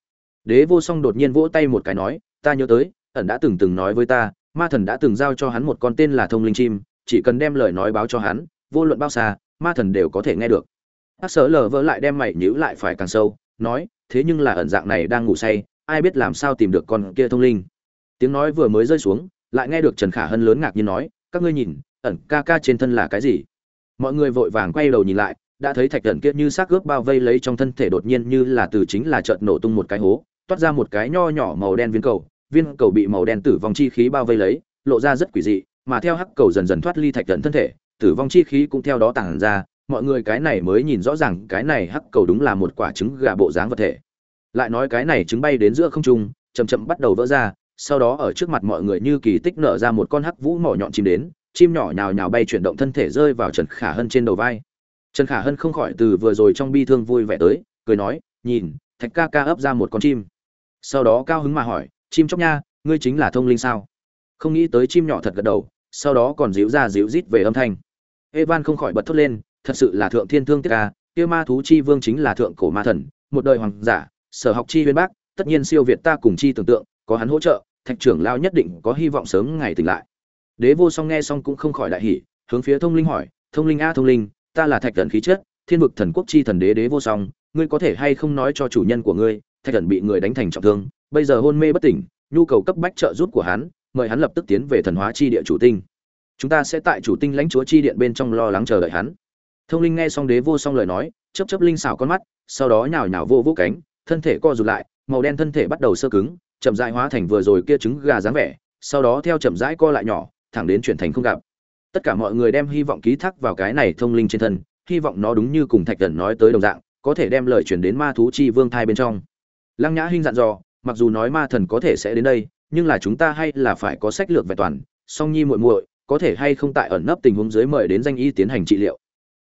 S1: Đế vô song đột nhiên vỗ tay một cái nói, ta nhớ tới, ẩn đã từng từng nói với ta, ma thần đã từng giao cho hắn một con tên là thông linh chim, chỉ cần đem lời nói báo cho hắn, vô luận bao xa ma thần đều có thể nghe được. Hát sở lờ vỡ lại đem mày nhữ lại phải càng sâu, nói, thế nhưng là ẩn dạng này đang ngủ say, ai biết làm sao tìm được con kia thông linh? Tiếng nói vừa mới rơi xuống, lại nghe được trần khả hân lớn ngạc nhiên nói, các ngươi nhìn, ẩn ca ca trên thân là cái gì? Mọi người vội vàng quay đầu nhìn lại, đã thấy thạch thần kia như xác ướp bao vây lấy trong thân thể đột nhiên như là từ chính là chợt nổ tung một cái hố, toát ra một cái nho nhỏ màu đen viên cầu viên cầu bị màu đen tử vong chi khí bao vây lấy, lộ ra rất quỷ dị, mà theo hắc cầu dần dần thoát ly thạch thần thân thể tử vong chi khí cũng theo đó tản ra, mọi người cái này mới nhìn rõ ràng cái này hắc cầu đúng là một quả trứng gà bộ dáng vật thể. Lại nói cái này trứng bay đến giữa không trung, chậm chậm bắt đầu vỡ ra, sau đó ở trước mặt mọi người như kỳ tích nở ra một con hắc vũ mỏ nhọn chim đến, chim nhỏ nhào nhào bay chuyển động thân thể rơi vào trần khả hân trên đầu vai. Trần khả hân không khỏi từ vừa rồi trong bi thương vui vẻ tới, cười nói, nhìn, thạch ca ca ấp ra một con chim. Sau đó cao hứng mà hỏi, chim chóc nha, ngươi chính là thông linh sao? Không nghĩ tới chim nhỏ thật gật đầu, sau đó còn díu ra díu rít về âm thanh evan không khỏi bật thốt lên thật sự là thượng thiên thương tiếc a, kia ma thú chi vương chính là thượng cổ ma thần một đời hoàng giả sở học chi uyên bác tất nhiên siêu việt ta cùng chi tưởng tượng có hắn hỗ trợ thạch trưởng lao nhất định có hy vọng sớm ngày tỉnh lại. Đế vô song nghe xong cũng không khỏi đại hỉ hướng phía thông linh hỏi thông linh a thông linh ta là thạch thần khí chất thiên vực thần quốc chi thần đế đế vô song ngươi có thể hay không nói cho chủ nhân của ngươi thạch thần bị người đánh thành trọng thương bây giờ hôn mê bất tỉnh nhu cầu cấp bách trợ giúp của hắn mời hắn lập tức tiến về thần hóa chi địa chủ tinh chúng ta sẽ tại chủ tinh lãnh chúa chi điện bên trong lo lắng chờ đợi hắn. Thông linh nghe xong đế vô song lời nói chấp chấp linh xào con mắt, sau đó nhào nhào vô vô cánh, thân thể co rụt lại, màu đen thân thể bắt đầu sơ cứng, chậm rãi hóa thành vừa rồi kia trứng gà dáng vẻ, sau đó theo chậm rãi co lại nhỏ, thẳng đến chuyển thành không gặp. Tất cả mọi người đem hy vọng ký thác vào cái này thông linh trên thân, hy vọng nó đúng như cùng thạch thần nói tới đồng dạng, có thể đem lời chuyển đến ma thú chi vương thai bên trong. Lăng nhã hinh dặn dò, mặc dù nói ma thần có thể sẽ đến đây, nhưng là chúng ta hay là phải có sách lược vẹn toàn, song nhi muội muội có thể hay không tại ẩn nấp tình huống dưới mời đến danh y tiến hành trị liệu.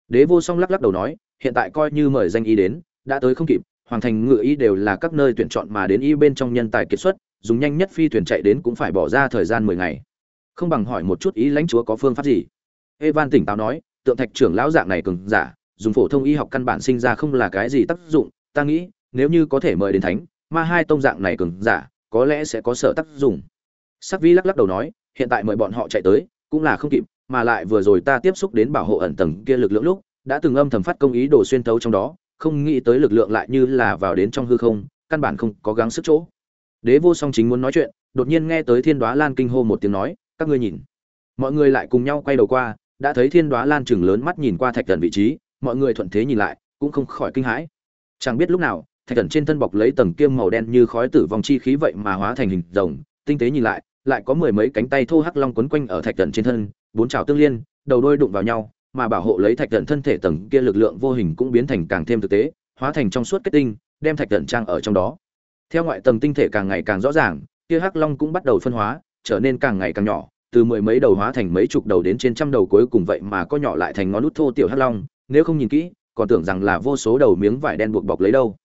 S1: Đế vô song lắc lắc đầu nói, hiện tại coi như mời danh y đến, đã tới không kịp, hoàng thành ngự y đều là các nơi tuyển chọn mà đến y bên trong nhân tài kiệt xuất, dùng nhanh nhất phi thuyền chạy đến cũng phải bỏ ra thời gian mười ngày. Không bằng hỏi một chút ý lãnh chúa có phương pháp gì? Evan tỉnh táo nói, tượng thạch trưởng lão dạng này cường giả, dùng phổ thông y học căn bản sinh ra không là cái gì tác dụng, ta nghĩ, nếu như có thể mời đến thánh, ma hai tông dạng này cường giả, có lẽ sẽ có sở tác dụng. Sắc vi lắc lắc đầu nói, hiện tại mời bọn họ chạy tới cũng là không kịp, mà lại vừa rồi ta tiếp xúc đến bảo hộ ẩn tầng kia lực lượng lúc, đã từng âm thầm phát công ý đồ xuyên tấu trong đó, không nghĩ tới lực lượng lại như là vào đến trong hư không, căn bản không có gắng sức chỗ. Đế vô song chính muốn nói chuyện, đột nhiên nghe tới thiên Đóa lan kinh hô một tiếng nói, các ngươi nhìn. Mọi người lại cùng nhau quay đầu qua, đã thấy thiên Đóa lan trừng lớn mắt nhìn qua thạch thần vị trí, mọi người thuận thế nhìn lại, cũng không khỏi kinh hãi. Chẳng biết lúc nào, thạch thần trên thân bọc lấy tầng kiêm màu đen như khói tử vong chi khí vậy mà hóa thành hình rồng, tinh tế nhìn lại lại có mười mấy cánh tay thô hắc long quấn quanh ở thạch thần trên thân, bốn trào tương liên, đầu đôi đụng vào nhau, mà bảo hộ lấy thạch thần thân thể tầng kia lực lượng vô hình cũng biến thành càng thêm thực tế, hóa thành trong suốt kết tinh, đem thạch thần trang ở trong đó. Theo ngoại tầng tinh thể càng ngày càng rõ ràng, kia hắc long cũng bắt đầu phân hóa, trở nên càng ngày càng nhỏ, từ mười mấy đầu hóa thành mấy chục đầu đến trên trăm đầu cuối cùng vậy mà có nhỏ lại thành ngón nút thô tiểu hắc long, nếu không nhìn kỹ, còn tưởng rằng là vô số đầu miếng vải đen buộc bọc lấy đâu.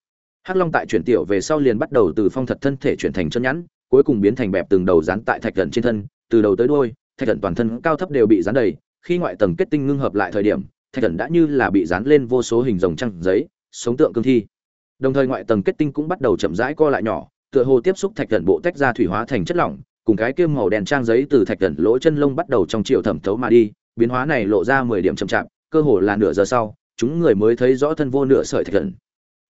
S1: Hắc long tại chuyển tiểu về sau liền bắt đầu từ phong thật thân thể chuyển thành chân nhẵn cuối cùng biến thành bẹp từng đầu dán tại thạch thần trên thân, từ đầu tới đuôi, thạch thần toàn thân cao thấp đều bị dán đầy, khi ngoại tầng kết tinh ngưng hợp lại thời điểm, thạch thần đã như là bị dán lên vô số hình rồng trăng giấy, sống tượng cương thi. Đồng thời ngoại tầng kết tinh cũng bắt đầu chậm rãi co lại nhỏ, tựa hồ tiếp xúc thạch thần bộ tách ra thủy hóa thành chất lỏng, cùng cái kiêm màu đen trang giấy từ thạch thần lỗ chân lông bắt đầu trong triệu thẩm thấu mà đi, biến hóa này lộ ra mười điểm chậm chạp, cơ hồ là nửa giờ sau, chúng người mới thấy rõ thân vô nửa sợi thạch thần.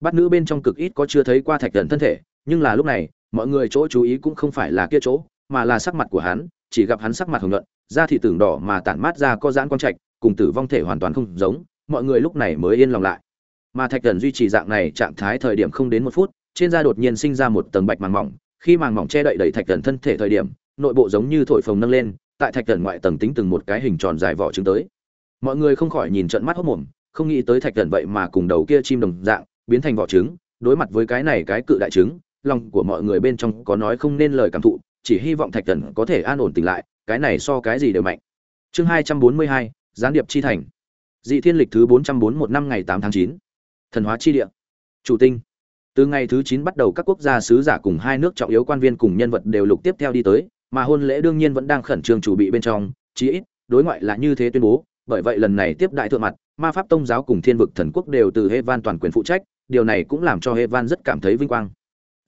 S1: Bắt nữ bên trong cực ít có chưa thấy qua thạch thần thân thể, nhưng là lúc này mọi người chỗ chú ý cũng không phải là kia chỗ, mà là sắc mặt của hắn, chỉ gặp hắn sắc mặt hồng nhuận, da thị tưởng đỏ mà tản mát ra có giãn quang trạch, cùng tử vong thể hoàn toàn không giống, mọi người lúc này mới yên lòng lại. Mà thạch thần duy trì dạng này trạng thái thời điểm không đến một phút, trên da đột nhiên sinh ra một tầng bạch màng mỏng, khi màng mỏng che đậy đầy thạch thần thân thể thời điểm, nội bộ giống như thổi phồng nâng lên, tại thạch thần ngoại tầng tính từng một cái hình tròn dài vỏ trứng tới. Mọi người không khỏi nhìn trận mắt hốc mồm, không nghĩ tới thạch thần vậy mà cùng đầu kia chim đồng dạng, biến thành vỏ trứng, đối mặt với cái này cái cự đại trứng lòng của mọi người bên trong có nói không nên lời cảm thụ, chỉ hy vọng thạch thần có thể an ổn tỉnh lại, cái này so cái gì đều mạnh. Chương hai trăm bốn mươi hai, gián điệp chi thành. Dị thiên lịch thứ bốn trăm bốn một năm ngày tám tháng chín. Thần hóa chi địa. Chủ tinh. Từ ngày thứ chín bắt đầu các quốc gia sứ giả cùng hai nước trọng yếu quan viên cùng nhân vật đều lục tiếp theo đi tới, mà hôn lễ đương nhiên vẫn đang khẩn trương chuẩn bị bên trong, chí ít, đối ngoại là như thế tuyên bố, bởi vậy lần này tiếp đại thượng mặt, ma pháp tông giáo cùng thiên vực thần quốc đều từ Hevan toàn quyền phụ trách, điều này cũng làm cho Hevan rất cảm thấy vinh quang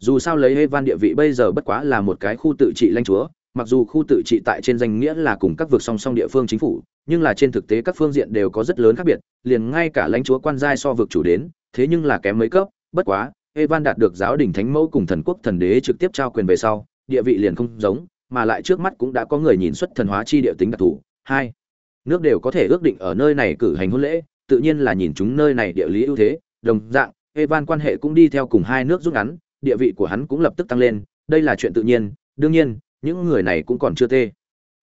S1: dù sao lấy Evan địa vị bây giờ bất quá là một cái khu tự trị lãnh chúa mặc dù khu tự trị tại trên danh nghĩa là cùng các vực song song địa phương chính phủ nhưng là trên thực tế các phương diện đều có rất lớn khác biệt liền ngay cả lãnh chúa quan giai so vực chủ đến thế nhưng là kém mấy cấp bất quá Evan đạt được giáo đình thánh mẫu cùng thần quốc thần đế trực tiếp trao quyền về sau, địa vị liền không giống, mà lại trước mắt cũng đã có người nhìn xuất thần hóa chi địa tính đặc thù. Hai, nước đều có thể ước định ở nơi này cử hành hôn lễ, tự nhiên là nhìn chúng nơi này địa lý ưu thế, đồng dạng, Evan quan hệ cũng đi theo cùng hai nước rút ngắn, địa vị của hắn cũng lập tức tăng lên, đây là chuyện tự nhiên, đương nhiên, những người này cũng còn chưa tê.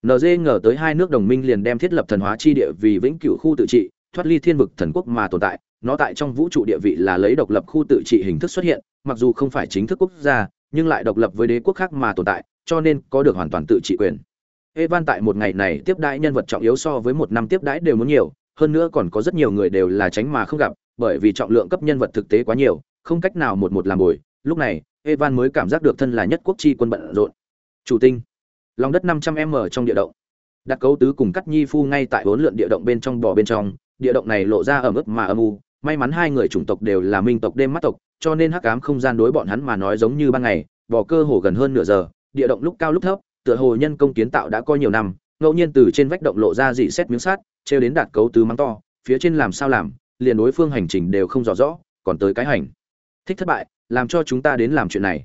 S1: NG ngờ tới hai nước đồng minh liền đem thiết lập thần hóa chi địa vì vĩnh cửu khu tự trị, thoát ly thiên vực thần quốc mà tồn tại, nó tại trong vũ trụ địa vị là lấy độc lập khu tự trị hình thức xuất hiện, mặc dù không phải chính thức quốc gia, nhưng lại độc lập với đế quốc khác mà tồn tại, cho nên có được hoàn toàn tự trị quyền. Evan tại một ngày này tiếp đãi nhân vật trọng yếu so với một năm tiếp đãi đều muốn nhiều, hơn nữa còn có rất nhiều người đều là tránh mà không gặp, bởi vì trọng lượng cấp nhân vật thực tế quá nhiều, không cách nào một một làm bồi. Lúc này, Evan mới cảm giác được thân là nhất quốc chi quân bận rộn. Chủ tinh, lòng đất 500m trong địa động. Đặt cấu tứ cùng Cắt Nhi Phu ngay tại bốn lượn địa động bên trong bò bên trong, địa động này lộ ra ở mức mà âm u, may mắn hai người chủng tộc đều là minh tộc đêm mắt tộc cho nên hắc ám không gian đối bọn hắn mà nói giống như ban ngày bò cơ hồ gần hơn nửa giờ địa động lúc cao lúc thấp tựa hồ nhân công kiến tạo đã coi nhiều năm ngẫu nhiên từ trên vách động lộ ra dị xét miếng sắt treo đến đạt cấu tứ mắng to phía trên làm sao làm liền đối phương hành trình đều không rõ rõ còn tới cái hành thích thất bại làm cho chúng ta đến làm chuyện này.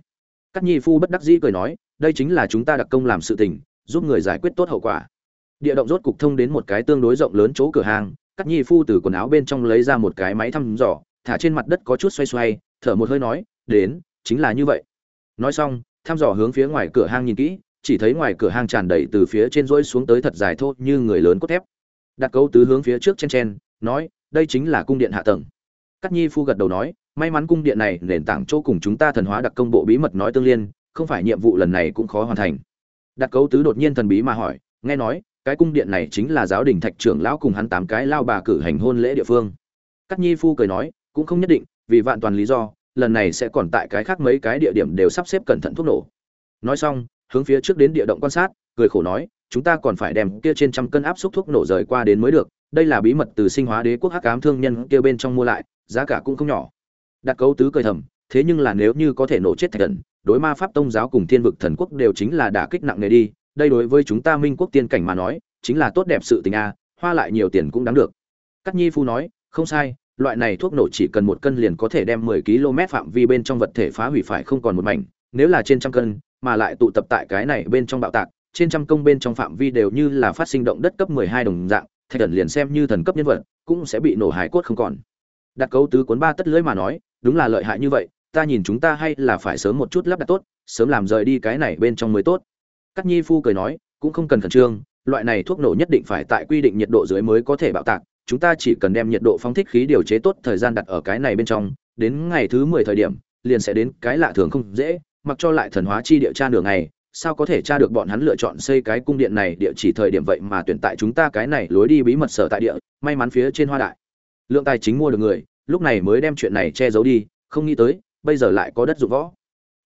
S1: Các nhi phu bất đắc dĩ cười nói, đây chính là chúng ta đặc công làm sự tình, giúp người giải quyết tốt hậu quả. Địa động rốt cục thông đến một cái tương đối rộng lớn chỗ cửa hàng các nhi phu từ quần áo bên trong lấy ra một cái máy thăm dò, thả trên mặt đất có chút xoay xoay, thở một hơi nói, đến, chính là như vậy. Nói xong, thăm dò hướng phía ngoài cửa hang nhìn kỹ, chỉ thấy ngoài cửa hang tràn đầy từ phía trên rỗi xuống tới thật dài thô như người lớn cốt thép. Đặt câu tứ hướng phía trước chen chen, nói, đây chính là cung điện hạ tầng. Cắt nhi phu gật đầu nói may mắn cung điện này, nền tảng chỗ cùng chúng ta thần hóa đặc công bộ bí mật nói tương liên, không phải nhiệm vụ lần này cũng khó hoàn thành. Đặt cấu tứ đột nhiên thần bí mà hỏi, nghe nói, cái cung điện này chính là giáo đình thạch trưởng lão cùng hắn tám cái lao bà cử hành hôn lễ địa phương. Cắt nhi phu cười nói, cũng không nhất định, vì vạn toàn lý do, lần này sẽ còn tại cái khác mấy cái địa điểm đều sắp xếp cẩn thận thuốc nổ. Nói xong, hướng phía trước đến địa động quan sát, cười khổ nói, chúng ta còn phải đem kia trên trăm cân áp suất thuốc nổ rời qua đến mới được, đây là bí mật từ sinh hóa đế quốc hắc ám thương nhân kia bên trong mua lại, giá cả cũng không nhỏ đặt cấu tứ cười thầm thế nhưng là nếu như có thể nổ chết thạch thần, đối ma pháp tông giáo cùng thiên vực thần quốc đều chính là đả kích nặng nề đi, đây đối với chúng ta minh quốc tiên cảnh mà nói, chính là tốt đẹp sự tình a, hoa lại nhiều tiền cũng đáng được. Cắt nhi phu nói, không sai, loại này thuốc nổ chỉ cần một cân liền có thể đem 10 km phạm vi bên trong vật thể phá hủy phải không còn một mảnh, nếu là trên trăm cân, mà lại tụ tập tại cái này bên trong bạo tạc, trên trăm công bên trong phạm vi đều như là phát sinh động đất cấp 12 đồng dạng, thạch thần liền xem như thần cấp nhân vật, cũng sẽ bị nổ hải cốt không còn. Đặt cấu tứ cuốn ba tất lưỡi mà nói đúng là lợi hại như vậy ta nhìn chúng ta hay là phải sớm một chút lắp đặt tốt sớm làm rời đi cái này bên trong mới tốt Cát Nhi Phu cười nói, cũng không cần khẩn trương, loại này thuốc nổ nhất định phải tại quy định nhiệt độ dưới mới có thể bạo tạc, chúng ta chỉ cần đem nhiệt độ phóng thích khí điều chế tốt thời gian đặt ở cái này bên trong, đến ngày thứ 10 thời điểm, liền sẽ đến cái lạ thường không dễ, mặc cho lại thần hóa chi địa tra nửa ngày, sao có thể tra được bọn hắn lựa chọn xây cái cung điện này địa chỉ thời điểm vậy mà tuyển tại chúng ta cái này lối đi bí mật sở tại địa, may mắn phía trên hoa đại. Lượng tài chính mua được người, lúc này mới đem chuyện này che giấu đi, không nghĩ tới, bây giờ lại có đất dụng võ.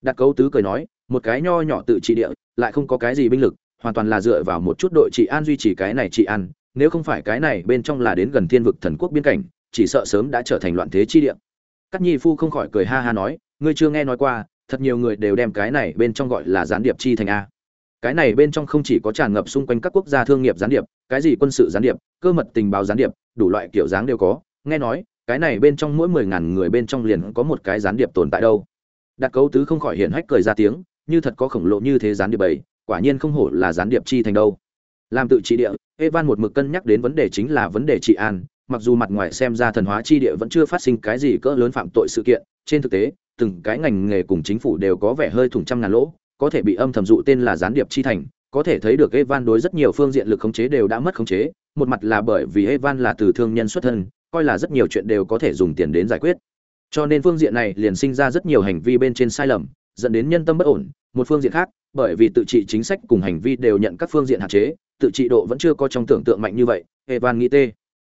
S1: Đặt cấu tứ cười nói, một cái nho nhỏ tự trị địa, lại không có cái gì binh lực hoàn toàn là dựa vào một chút đội trị an duy trì cái này trị an nếu không phải cái này bên trong là đến gần thiên vực thần quốc biên cảnh chỉ sợ sớm đã trở thành loạn thế chi địa các nhi phu không khỏi cười ha ha nói ngươi chưa nghe nói qua thật nhiều người đều đem cái này bên trong gọi là gián điệp chi thành a cái này bên trong không chỉ có tràn ngập xung quanh các quốc gia thương nghiệp gián điệp cái gì quân sự gián điệp cơ mật tình báo gián điệp đủ loại kiểu dáng đều có nghe nói cái này bên trong mỗi mười ngàn người bên trong liền có một cái gián điệp tồn tại đâu. Đặt cấu tứ không khỏi hiện hách cười ra tiếng như thật có khổng lồ như thế gián điệp bảy quả nhiên không hổ là gián điệp chi thành đâu. Làm tự trị địa evan một mực cân nhắc đến vấn đề chính là vấn đề trị an mặc dù mặt ngoài xem ra thần hóa chi địa vẫn chưa phát sinh cái gì cỡ lớn phạm tội sự kiện trên thực tế từng cái ngành nghề cùng chính phủ đều có vẻ hơi thủng trăm ngàn lỗ có thể bị âm thầm dụ tên là gián điệp chi thành có thể thấy được Evan đối rất nhiều phương diện lực khống chế đều đã mất khống chế, một mặt là bởi vì Evan là từ thương nhân xuất thân, coi là rất nhiều chuyện đều có thể dùng tiền đến giải quyết. Cho nên phương diện này liền sinh ra rất nhiều hành vi bên trên sai lầm, dẫn đến nhân tâm bất ổn. Một phương diện khác, bởi vì tự trị chính sách cùng hành vi đều nhận các phương diện hạn chế, tự trị độ vẫn chưa có trong tưởng tượng mạnh như vậy. Evan nghĩ tê.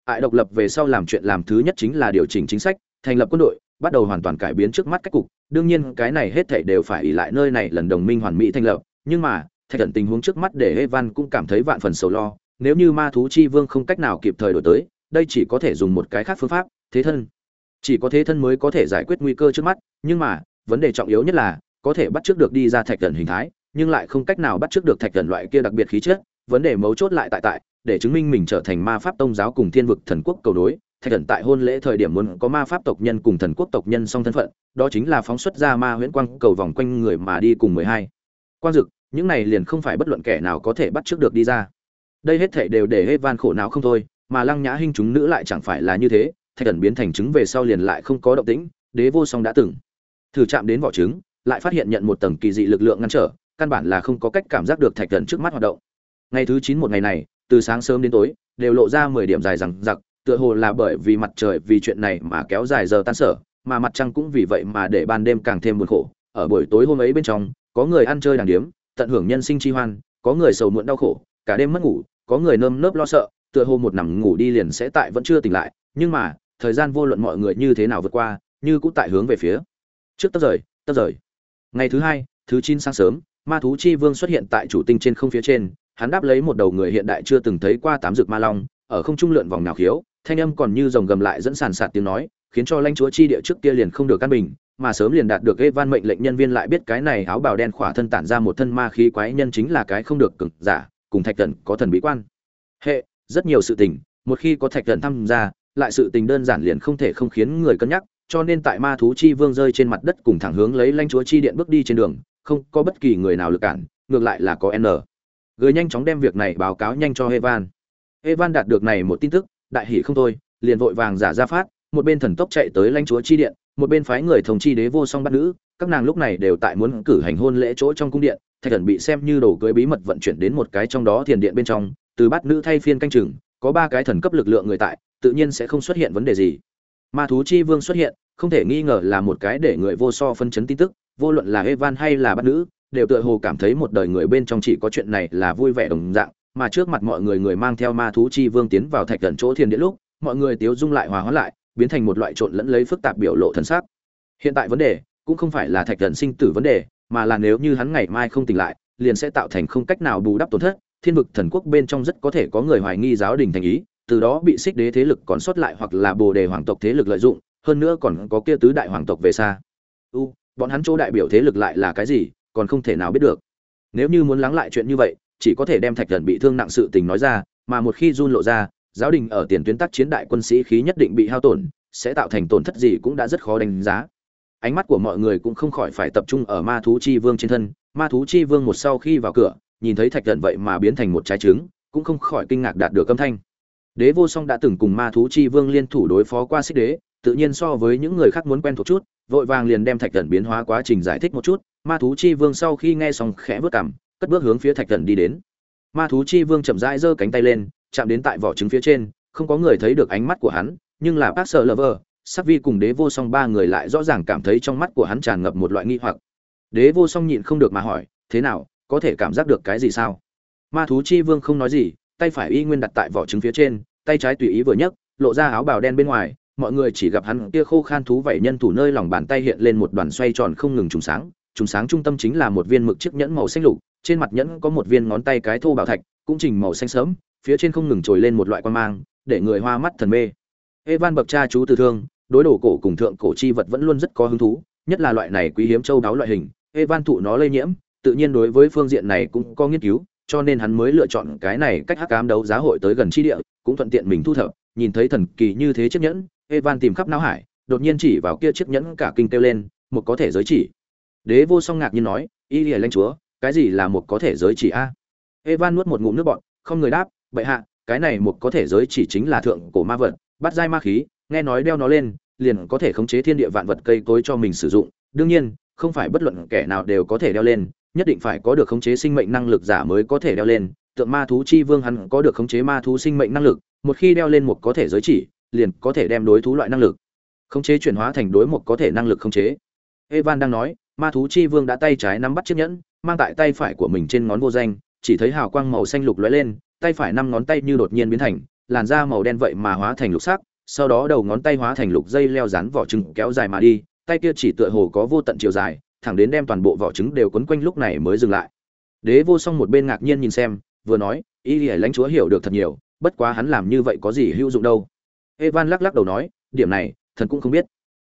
S1: Ai độc lập về sau làm chuyện làm thứ nhất chính là điều chỉnh chính sách, thành lập quân đội, bắt đầu hoàn toàn cải biến trước mắt cách cục. Đương nhiên, cái này hết thảy đều phải ỷ lại nơi này lần đồng minh hoàn mỹ thành lập, nhưng mà, thạch thần tình huống trước mắt để Evan cũng cảm thấy vạn phần sầu lo, nếu như ma thú chi vương không cách nào kịp thời đổi tới, đây chỉ có thể dùng một cái khác phương pháp, thế thân. Chỉ có thế thân mới có thể giải quyết nguy cơ trước mắt, nhưng mà, vấn đề trọng yếu nhất là có thể bắt trước được đi ra thạch thần hình thái, nhưng lại không cách nào bắt trước được thạch thần loại kia đặc biệt khí chất, vấn đề mấu chốt lại tại tại, để chứng minh mình trở thành ma pháp tông giáo cùng thiên vực thần quốc cầu đối, thạch thần tại hôn lễ thời điểm muốn có ma pháp tộc nhân cùng thần quốc tộc nhân song thân phận, đó chính là phóng xuất ra ma huyễn quang cầu vòng quanh người mà đi cùng mười hai. Quang dực, những này liền không phải bất luận kẻ nào có thể bắt trước được đi ra. Đây hết thảy đều để hết van khổ não không thôi mà lăng nhã hinh chúng nữ lại chẳng phải là như thế thạch thần biến thành trứng về sau liền lại không có động tĩnh đế vô song đã từng. Thử chạm đến vỏ trứng lại phát hiện nhận một tầng kỳ dị lực lượng ngăn trở căn bản là không có cách cảm giác được thạch thần trước mắt hoạt động. Ngày thứ chín một ngày này từ sáng sớm đến tối đều lộ ra mười điểm dài rằng giặc tựa hồ là bởi vì mặt trời vì chuyện này mà kéo dài giờ tan sở mà mặt trăng cũng vì vậy mà để ban đêm càng thêm buồn khổ. Ở buổi tối hôm ấy bên trong có người ăn chơi đàng điếm tận hưởng nhân sinh chi hoan, có người sầu muộn đau khổ, cả đêm mất ngủ, có người nơm nớp lo sợ, tựa hồ một nằm ngủ đi liền sẽ tại vẫn chưa tỉnh lại, nhưng mà, thời gian vô luận mọi người như thế nào vượt qua, như cũng tại hướng về phía trước tấp rời, tấp rời. Ngày thứ hai, thứ chín sáng sớm, ma thú chi vương xuất hiện tại chủ tinh trên không phía trên, hắn đáp lấy một đầu người hiện đại chưa từng thấy qua tám dược ma long, ở không trung lượn vòng nào khiếu, thanh âm còn như rồng gầm lại dẫn sàn sạt tiếng nói, khiến cho lãnh chúa chi địa trước kia liền không được căn bình, mà sớm liền đạt được Evan mệnh lệnh nhân viên lại biết cái này áo bào đen khỏa thân tản ra một thân ma khí quái nhân chính là cái không được cực giả, cùng Thạch Thần có thần bí quan. Hệ, rất nhiều sự tình, một khi có Thạch Thần tham gia, lại sự tình đơn giản liền không thể không khiến người cân nhắc, cho nên tại ma thú chi vương rơi trên mặt đất cùng thẳng hướng lấy lãnh chúa chi điện bước đi trên đường, không có bất kỳ người nào lực cản, ngược lại là có N. Người nhanh chóng đem việc này báo cáo nhanh cho Evan. Evan đạt được này một tin tức, đại hỉ không thôi, liền vội vàng giả ra phát, một bên thần tốc chạy tới lãnh chúa chi điện, một bên phái người thông chi đế vô song bắt nữ các nàng lúc này đều tại muốn cử hành hôn lễ chỗ trong cung điện thạch thần bị xem như đồ cưới bí mật vận chuyển đến một cái trong đó thiền điện bên trong từ bát nữ thay phiên canh chừng có ba cái thần cấp lực lượng người tại tự nhiên sẽ không xuất hiện vấn đề gì ma thú chi vương xuất hiện không thể nghi ngờ là một cái để người vô so phân chấn tin tức vô luận là evan hay là bát nữ đều tựa hồ cảm thấy một đời người bên trong chỉ có chuyện này là vui vẻ đồng dạng mà trước mặt mọi người người mang theo ma thú chi vương tiến vào thạch gần chỗ thiên địa lúc mọi người tiếu dung lại hòa hóa lại biến thành một loại trộn lẫn lấy phức tạp biểu lộ thần sắc. Hiện tại vấn đề cũng không phải là Thạch gần sinh tử vấn đề, mà là nếu như hắn ngày mai không tỉnh lại, liền sẽ tạo thành không cách nào bù đắp tổn thất. Thiên vực thần quốc bên trong rất có thể có người hoài nghi giáo đình thành ý, từ đó bị xích đế thế lực còn sót lại hoặc là bồ đề hoàng tộc thế lực lợi dụng, hơn nữa còn có kia tứ đại hoàng tộc về xa. U, bọn hắn chỗ đại biểu thế lực lại là cái gì, còn không thể nào biết được. Nếu như muốn lắng lại chuyện như vậy, chỉ có thể đem Thạch Thần bị thương nặng sự tình nói ra, mà một khi run lộ ra, giáo đình ở tiền tuyến tác chiến đại quân sĩ khí nhất định bị hao tổn, sẽ tạo thành tổn thất gì cũng đã rất khó đánh giá. Ánh mắt của mọi người cũng không khỏi phải tập trung ở ma thú chi vương trên thân, ma thú chi vương một sau khi vào cửa, nhìn thấy thạch thần vậy mà biến thành một trái trứng, cũng không khỏi kinh ngạc đạt được âm thanh. Đế vô song đã từng cùng ma thú chi vương liên thủ đối phó qua xích đế, tự nhiên so với những người khác muốn quen thuộc chút, vội vàng liền đem thạch thần biến hóa quá trình giải thích một chút. Ma thú chi vương sau khi nghe xong khẽ vớt cảm cất bước hướng phía thạch thần đi đến. Ma thú chi vương chậm rãi giơ cánh tay lên, chạm đến tại vỏ trứng phía trên không có người thấy được ánh mắt của hắn nhưng là bác sợ lờ vờ sắc vi cùng đế vô song ba người lại rõ ràng cảm thấy trong mắt của hắn tràn ngập một loại nghi hoặc đế vô song nhịn không được mà hỏi thế nào có thể cảm giác được cái gì sao ma thú chi vương không nói gì tay phải y nguyên đặt tại vỏ trứng phía trên tay trái tùy ý vừa nhấc lộ ra áo bào đen bên ngoài mọi người chỉ gặp hắn kia khô khan thú vậy nhân thủ nơi lòng bàn tay hiện lên một đoàn xoay tròn không ngừng trùng sáng trùng sáng trung tâm chính là một viên mực chiếc nhẫn màu xanh lục trên mặt nhẫn có một viên ngón tay cái thô bảo thạch cũng trình màu xanh sớm phía trên không ngừng trồi lên một loại quan mang, để người hoa mắt thần mê. Evan bậc cha chú từ thương, đối đồ cổ cùng thượng cổ chi vật vẫn luôn rất có hứng thú, nhất là loại này quý hiếm châu đáo loại hình, Evan thụ nó lây nhiễm, tự nhiên đối với phương diện này cũng có nghiên cứu, cho nên hắn mới lựa chọn cái này cách hắc ám đấu giá hội tới gần chi địa, cũng thuận tiện mình thu thập, nhìn thấy thần kỳ như thế chiếc nhẫn, Evan tìm khắp não hải, đột nhiên chỉ vào kia chiếc nhẫn cả kinh kêu lên, một có thể giới chỉ. Đế vô song ngạc nhiên nói, "Y Liễu lãnh chúa, cái gì là một có thể giới chỉ a?" Evan nuốt một ngụm nước bọt, không người đáp, bệ hạ cái này một có thể giới chỉ chính là thượng cổ ma vật bắt giai ma khí nghe nói đeo nó lên liền có thể khống chế thiên địa vạn vật cây cối cho mình sử dụng đương nhiên không phải bất luận kẻ nào đều có thể đeo lên nhất định phải có được khống chế sinh mệnh năng lực giả mới có thể đeo lên, tượng ma thú chi vương hắn có được khống chế ma thú sinh mệnh năng lực, một khi đeo lên một có thể giới chỉ, liền có thể đem đối thú loại năng lực. Khống chế chuyển hóa thành đối một có thể năng lực khống chế. Evan đang nói, ma thú chi vương đã tay trái nắm bắt chiếc nhẫn, mang tại tay phải của mình trên ngón vô danh, chỉ thấy hào quang màu xanh lục lóe lên, tay phải năm ngón tay như đột nhiên biến thành, làn da màu đen vậy mà hóa thành lục sắc, sau đó đầu ngón tay hóa thành lục dây leo rán vỏ trứng kéo dài mà đi, tay kia chỉ tựa hồ có vô tận chiều dài thẳng đến đem toàn bộ vỏ trứng đều quấn quanh lúc này mới dừng lại. Đế vô song một bên ngạc nhiên nhìn xem, vừa nói ý lìa lãnh chúa hiểu được thật nhiều, bất quá hắn làm như vậy có gì hữu dụng đâu? Evan lắc lắc đầu nói, điểm này, thần cũng không biết.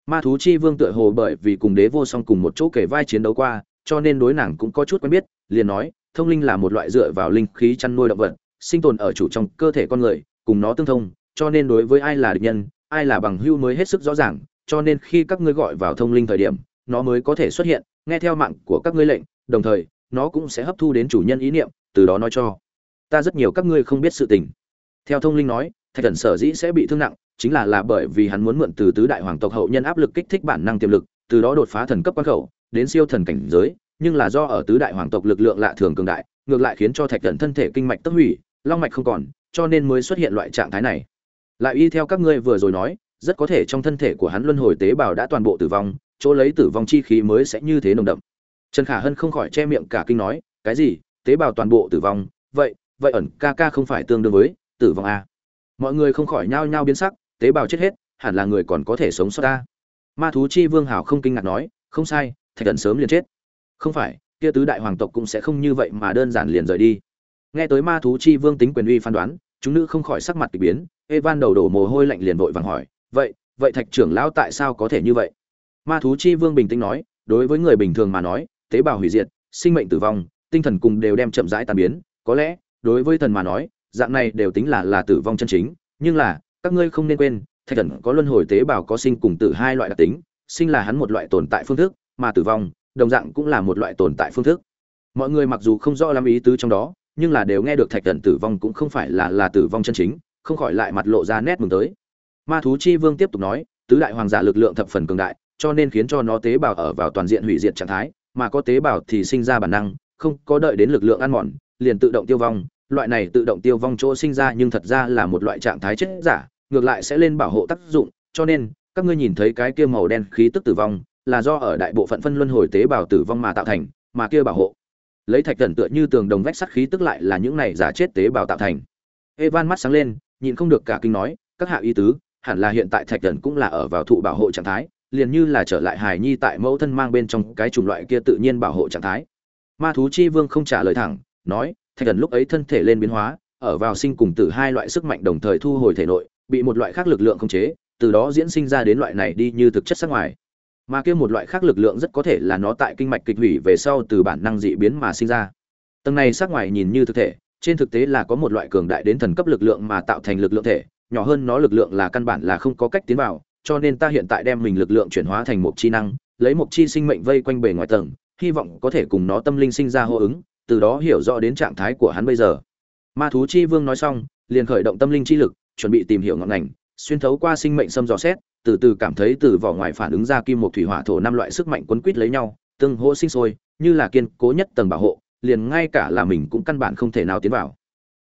S1: Ma thú chi vương tựa hồ bởi vì cùng đế vô song cùng một chỗ kể vai chiến đấu qua, cho nên đối nàng cũng có chút quen biết, liền nói, thông linh là một loại dựa vào linh khí chăn nuôi động vật, sinh tồn ở chủ trong cơ thể con người, cùng nó tương thông, cho nên đối với ai là địch nhân, ai là bằng hưu mới hết sức rõ ràng, cho nên khi các ngươi gọi vào thông linh thời điểm nó mới có thể xuất hiện, nghe theo mạng của các ngươi lệnh, đồng thời, nó cũng sẽ hấp thu đến chủ nhân ý niệm, từ đó nói cho ta rất nhiều các ngươi không biết sự tình. Theo thông linh nói, thạch thần sở dĩ sẽ bị thương nặng, chính là là bởi vì hắn muốn mượn từ tứ đại hoàng tộc hậu nhân áp lực kích thích bản năng tiềm lực, từ đó đột phá thần cấp quan khẩu, đến siêu thần cảnh giới, nhưng là do ở tứ đại hoàng tộc lực lượng lạ thường cường đại, ngược lại khiến cho thạch thần thân thể kinh mạch tức hủy, long mạch không còn, cho nên mới xuất hiện loại trạng thái này. Lại y theo các ngươi vừa rồi nói, rất có thể trong thân thể của hắn luân hồi tế bào đã toàn bộ tử vong chỗ lấy tử vong chi khí mới sẽ như thế nồng đậm. Trần khả hân không khỏi che miệng cả kinh nói, cái gì? Tế bào toàn bộ tử vong? Vậy vậy ẩn ca ca không phải tương đương với tử vong à? mọi người không khỏi nhao nhao biến sắc, tế bào chết hết, hẳn là người còn có thể sống sót ta. Ma thú chi vương hảo không kinh ngạc nói, không sai, thạch thần sớm liền chết. Không phải, kia tứ đại hoàng tộc cũng sẽ không như vậy mà đơn giản liền rời đi. Nghe tới ma thú chi vương tính quyền uy phán đoán, chúng nữ không khỏi sắc mặt kỳ biến, evan đầu đổ mồ hôi lạnh liền vội vàng hỏi, vậy vậy thạch trưởng lão tại sao có thể như vậy? Ma thú chi vương bình tĩnh nói, đối với người bình thường mà nói, tế bào hủy diệt, sinh mệnh tử vong, tinh thần cùng đều đem chậm rãi tan biến. Có lẽ, đối với thần mà nói, dạng này đều tính là là tử vong chân chính. Nhưng là, các ngươi không nên quên, thạch thần có luân hồi tế bào có sinh cùng tử hai loại đặc tính, sinh là hắn một loại tồn tại phương thức, mà tử vong, đồng dạng cũng là một loại tồn tại phương thức. Mọi người mặc dù không rõ lắm ý tứ trong đó, nhưng là đều nghe được thạch thần tử vong cũng không phải là là tử vong chân chính, không khỏi lại mặt lộ ra nét mừng tới. Ma thú chi vương tiếp tục nói, tứ đại hoàng giả lực lượng thập phần cường đại cho nên khiến cho nó tế bào ở vào toàn diện hủy diệt trạng thái, mà có tế bào thì sinh ra bản năng, không có đợi đến lực lượng ăn mòn, liền tự động tiêu vong. Loại này tự động tiêu vong chỗ sinh ra nhưng thật ra là một loại trạng thái chết giả, ngược lại sẽ lên bảo hộ tác dụng. Cho nên, các ngươi nhìn thấy cái kia màu đen khí tức tử vong là do ở đại bộ phận phân luân hồi tế bào tử vong mà tạo thành, mà kia bảo hộ. Lấy thạch thần tựa như tường đồng vách sắt khí tức lại là những này giả chết tế bào tạo thành. Evan mắt sáng lên, nhịn không được cả kinh nói, các hạ y tứ, hẳn là hiện tại thạch thần cũng là ở vào thụ bảo hộ trạng thái liền như là trở lại hài nhi tại mẫu thân mang bên trong cái chủng loại kia tự nhiên bảo hộ trạng thái. Ma thú chi vương không trả lời thẳng, nói, thạch thần lúc ấy thân thể lên biến hóa, ở vào sinh cùng tử hai loại sức mạnh đồng thời thu hồi thể nội, bị một loại khác lực lượng khống chế, từ đó diễn sinh ra đến loại này đi như thực chất sắc ngoài. Mà kia một loại khác lực lượng rất có thể là nó tại kinh mạch kịch hủy về sau từ bản năng dị biến mà sinh ra. Tầng này sắc ngoài nhìn như thực thể, trên thực tế là có một loại cường đại đến thần cấp lực lượng mà tạo thành lực lượng thể, nhỏ hơn nó lực lượng là căn bản là không có cách tiến vào cho nên ta hiện tại đem mình lực lượng chuyển hóa thành một chi năng, lấy một chi sinh mệnh vây quanh bề ngoài tầng, hy vọng có thể cùng nó tâm linh sinh ra hô ứng, từ đó hiểu rõ đến trạng thái của hắn bây giờ. Ma thú chi vương nói xong, liền khởi động tâm linh chi lực, chuẩn bị tìm hiểu ngọn ngành, xuyên thấu qua sinh mệnh xâm dò xét, từ từ cảm thấy từ vỏ ngoài phản ứng ra kim một thủy hỏa thổ năm loại sức mạnh quấn quýt lấy nhau tương hỗ sinh sôi, như là kiên cố nhất tầng bảo hộ, liền ngay cả là mình cũng căn bản không thể nào tiến vào.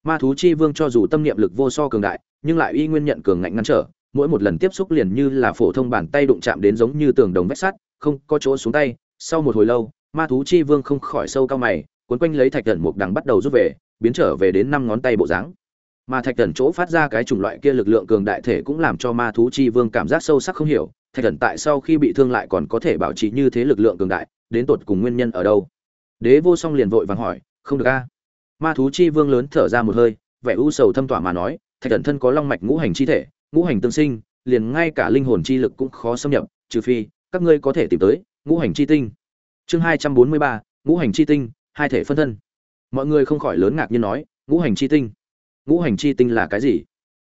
S1: Ma thú chi vương cho dù tâm niệm lực vô so cường đại, nhưng lại y nguyên nhận cường ngạnh ngăn trở mỗi một lần tiếp xúc liền như là phổ thông bàn tay đụng chạm đến giống như tường đồng vách sắt, không có chỗ xuống tay, sau một hồi lâu, ma thú chi vương không khỏi sâu cao mày, cuốn quanh lấy thạch thần mục đằng bắt đầu rút về, biến trở về đến năm ngón tay bộ dáng. Mà thạch thần chỗ phát ra cái chủng loại kia lực lượng cường đại thể cũng làm cho ma thú chi vương cảm giác sâu sắc không hiểu, thạch thần tại sau khi bị thương lại còn có thể bảo trì như thế lực lượng cường đại, đến tột cùng nguyên nhân ở đâu? Đế vô song liền vội vàng hỏi, không được a. Ma thú chi vương lớn thở ra một hơi, vẻ u sầu thâm tỏa mà nói, thạch thần thân có long mạch ngũ hành chi thể ngũ hành tương sinh, liền ngay cả linh hồn chi lực cũng khó xâm nhập, trừ phi, các ngươi có thể tìm tới ngũ hành chi tinh. Chương hai trăm bốn mươi ba, ngũ hành chi tinh, hai thể phân thân. Mọi người không khỏi lớn ngạc nhiên nói, ngũ hành chi tinh? Ngũ hành chi tinh là cái gì?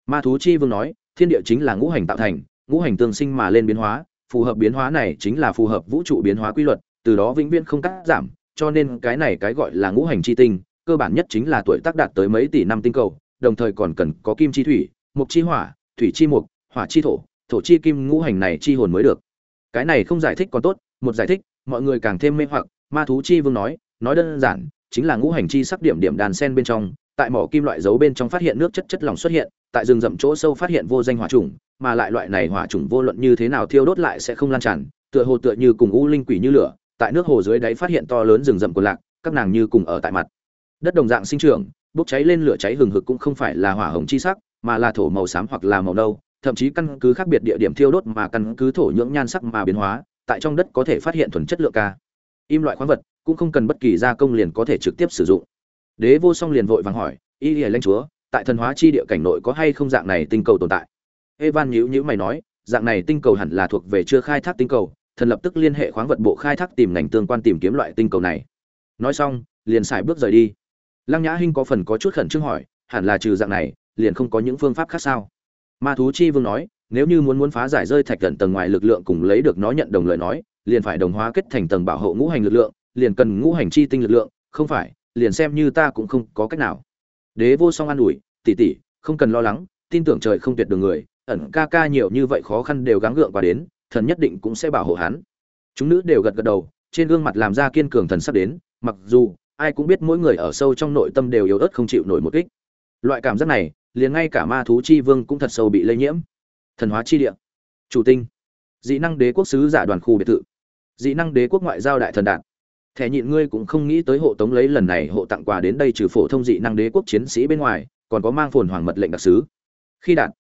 S1: Ma thú chi vương nói, thiên địa chính là ngũ hành tạo thành, ngũ hành tương sinh mà lên biến hóa, phù hợp biến hóa này chính là phù hợp vũ trụ biến hóa quy luật, từ đó vĩnh viễn không cắt giảm, cho nên cái này cái gọi là ngũ hành chi tinh, cơ bản nhất chính là tuổi tác đạt tới mấy tỷ năm tinh cầu, đồng thời còn cần có kim chi thủy, mộc chi hỏa thủy chi mục, hỏa chi thổ thổ chi kim ngũ hành này chi hồn mới được. Cái này không giải thích còn tốt, một giải thích, mọi người càng thêm mê hoặc, ma thú chi vương nói nói đơn giản, chính là ngũ hành chi sắc điểm điểm đàn sen bên trong, tại mỏ kim loại dấu bên trong phát hiện nước chất chất lỏng xuất hiện, tại rừng rậm chỗ sâu phát hiện vô danh hỏa trùng mà lại loại này hỏa trùng vô luận như thế nào thiêu đốt lại sẽ không lan tràn, tựa hồ tựa như cùng u linh quỷ như lửa, tại nước hồ dưới đáy phát hiện to lớn rừng rậm của lạc, các nàng như cùng ở tại mặt. Đất đồng dạng sinh trưởng, bốc cháy lên lửa cháy hừng hực cũng không phải là hỏa hồng chi sắc mà là thổ màu xám hoặc là màu nâu, thậm chí căn cứ khác biệt địa điểm thiêu đốt mà căn cứ thổ nhưỡng nhan sắc mà biến hóa, tại trong đất có thể phát hiện thuần chất lượng ca. Im loại khoáng vật cũng không cần bất kỳ gia công liền có thể trực tiếp sử dụng. Đế vô song liền vội vàng hỏi, y Liễu lãnh chúa, tại thần hóa chi địa cảnh nội có hay không dạng này tinh cầu tồn tại? Evan nhíu nhíu mày nói, dạng này tinh cầu hẳn là thuộc về chưa khai thác tinh cầu, thần lập tức liên hệ khoáng vật bộ khai thác tìm ngành tương quan tìm kiếm loại tinh cầu này. Nói xong, liền xài bước rời đi. Lăng nhã hinh có phần có chút khẩn trương hỏi, hẳn là trừ dạng này liền không có những phương pháp khác sao? Ma thú chi vương nói, nếu như muốn muốn phá giải rơi thạch gần tầng ngoài lực lượng cùng lấy được nó nhận đồng lời nói, liền phải đồng hóa kết thành tầng bảo hộ ngũ hành lực lượng, liền cần ngũ hành chi tinh lực lượng, không phải, liền xem như ta cũng không có cách nào. Đế vô song an ủi, tỷ tỷ, không cần lo lắng, tin tưởng trời không tuyệt đường người, ẩn ca ca nhiều như vậy khó khăn đều gắng gượng qua đến, thần nhất định cũng sẽ bảo hộ hắn. Chúng nữ đều gật gật đầu, trên gương mặt làm ra kiên cường thần sắp đến, mặc dù, ai cũng biết mỗi người ở sâu trong nội tâm đều yếu ớt không chịu nổi một kích. Loại cảm giác này liền ngay cả ma thú chi vương cũng thật sâu bị lây nhiễm. Thần hóa chi địa. Chủ tinh. Dị năng đế quốc sứ giả đoàn khu biệt thự. Dị năng đế quốc ngoại giao đại thần đạn thẻ nhịn ngươi cũng không nghĩ tới hộ tống lấy lần này hộ tặng quà đến đây trừ phổ thông dị năng đế quốc chiến sĩ bên ngoài, còn có mang phồn hoàng mật lệnh đặc sứ. Khi đạt,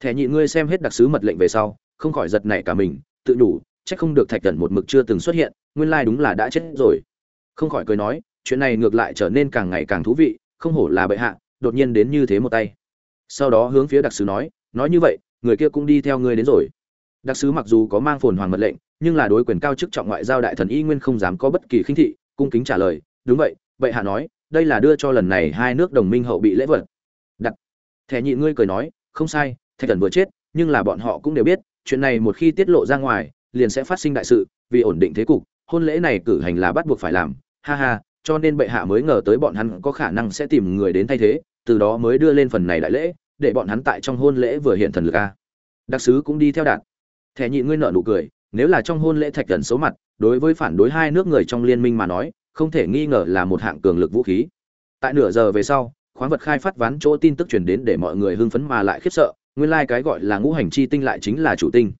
S1: thẻ nhịn ngươi xem hết đặc sứ mật lệnh về sau, không khỏi giật nảy cả mình, tự đủ, chắc không được thạch thần một mực chưa từng xuất hiện, nguyên lai đúng là đã chết rồi. Không khỏi cười nói, chuyện này ngược lại trở nên càng ngày càng thú vị, không hổ là bệ hạ, đột nhiên đến như thế một tay sau đó hướng phía đặc sứ nói nói như vậy, người kia cũng đi theo ngươi đến rồi. Đặc sứ mặc dù có mang phồn hoàng mật lệnh, nhưng là đối quyền cao chức trọng ngoại giao đại thần y nguyên không dám có bất kỳ khinh thị, cung kính trả lời, đúng vậy vậy hạ nói, đây là đưa cho lần này hai nước đồng minh hậu bị lễ vật. Đặc, thẻ nhị ngươi cười nói, không sai, thạch thần vừa chết, nhưng là bọn họ cũng đều biết, chuyện này một khi tiết lộ ra ngoài, liền sẽ phát sinh đại sự, vì ổn định thế cục, hôn lễ này cử hành là bắt buộc phải làm, ha ha, cho nên bệ hạ mới ngờ tới bọn hắn có khả năng sẽ tìm người đến thay thế từ đó mới đưa lên phần này đại lễ, để bọn hắn tại trong hôn lễ vừa hiện thần lực a. Đặc sứ cũng đi theo đạt thẻ nhị ngươi nợ nụ cười, nếu là trong hôn lễ thạch thần số mặt, đối với phản đối hai nước người trong liên minh mà nói, không thể nghi ngờ là một hạng cường lực vũ khí. Tại nửa giờ về sau, khoáng vật khai phát ván chỗ tin tức truyền đến để mọi người hưng phấn mà lại khiếp sợ, nguyên lai cái gọi là ngũ hành chi tinh lại chính là chủ tinh.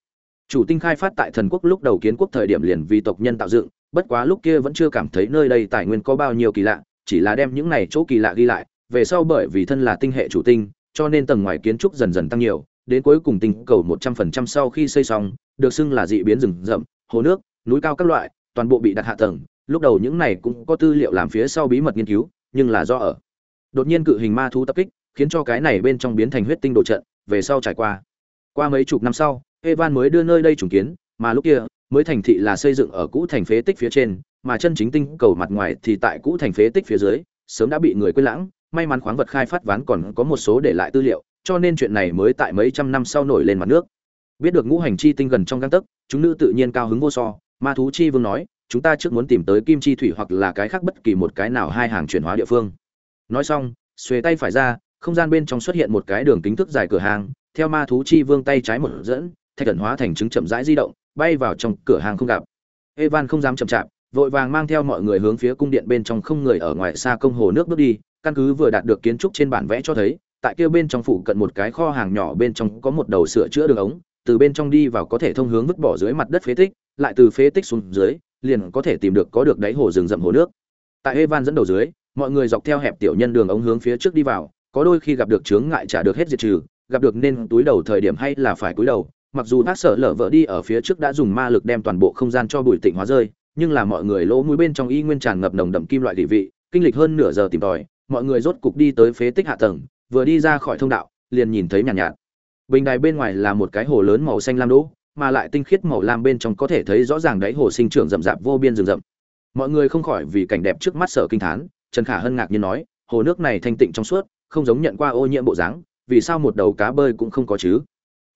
S1: Chủ tinh khai phát tại thần quốc lúc đầu kiến quốc thời điểm liền vì tộc nhân tạo dựng, bất quá lúc kia vẫn chưa cảm thấy nơi đây tài nguyên có bao nhiêu kỳ lạ, chỉ là đem những này chỗ kỳ lạ ghi lại về sau bởi vì thân là tinh hệ chủ tinh, cho nên tầng ngoài kiến trúc dần dần tăng nhiều, đến cuối cùng tinh cầu một trăm phần trăm sau khi xây xong, được xưng là dị biến rừng rậm, hồ nước, núi cao các loại, toàn bộ bị đặt hạ tầng. Lúc đầu những này cũng có tư liệu làm phía sau bí mật nghiên cứu, nhưng là do ở. Đột nhiên cự hình ma thú tập kích, khiến cho cái này bên trong biến thành huyết tinh đồ trận, về sau trải qua. Qua mấy chục năm sau, evan mới đưa nơi đây trùng kiến, mà lúc kia, mới thành thị là xây dựng ở cũ thành phế tích phía trên, mà chân chính tinh cầu mặt ngoài thì tại cũ thành phế tích phía dưới, sớm đã bị người quên lãng may mắn khoáng vật khai phát ván còn có một số để lại tư liệu, cho nên chuyện này mới tại mấy trăm năm sau nổi lên mặt nước. Biết được ngũ hành chi tinh gần trong gang tấc, chúng nữ tự nhiên cao hứng vô so. Ma thú chi vương nói, chúng ta trước muốn tìm tới kim chi thủy hoặc là cái khác bất kỳ một cái nào hai hàng chuyển hóa địa phương. Nói xong, xuề tay phải ra, không gian bên trong xuất hiện một cái đường kính thước dài cửa hàng. Theo ma thú chi vương tay trái một dẫn, thạch thần hóa thành trứng chậm rãi di động, bay vào trong cửa hàng không gặp. Evan không dám chậm chạp, vội vàng mang theo mọi người hướng phía cung điện bên trong không người ở ngoài xa công hồ nước bước đi căn cứ vừa đạt được kiến trúc trên bản vẽ cho thấy, tại kia bên trong phủ cận một cái kho hàng nhỏ bên trong có một đầu sửa chữa đường ống, từ bên trong đi vào có thể thông hướng vứt bỏ dưới mặt đất phế tích, lại từ phế tích xuống dưới, liền có thể tìm được có được đáy hồ rừng rậm hồ nước. Tại evan dẫn đầu dưới, mọi người dọc theo hẹp tiểu nhân đường ống hướng phía trước đi vào, có đôi khi gặp được chướng ngại trả được hết diệt trừ, gặp được nên túi đầu thời điểm hay là phải cúi đầu, mặc dù bác sở lở vỡ đi ở phía trước đã dùng ma lực đem toàn bộ không gian cho bụi tịnh hóa rơi, nhưng là mọi người lỗ mũi bên trong y nguyên tràn ngập nồng đậm kim loại địa vị, kinh lịch hơn nửa giờ tìm tòi mọi người rốt cục đi tới phế tích hạ tầng vừa đi ra khỏi thông đạo liền nhìn thấy nhàn nhạt, nhạt. Bình đài bên ngoài là một cái hồ lớn màu xanh lam đỗ mà lại tinh khiết màu lam bên trong có thể thấy rõ ràng đáy hồ sinh trưởng rậm rạp vô biên rừng rậm. Mọi người không khỏi vì cảnh đẹp trước mắt sở kinh thán trần khả hân ngạc nhiên nói hồ nước này thanh tịnh trong suốt không giống nhận qua ô nhiễm bộ dáng vì sao một đầu cá bơi cũng không có chứ?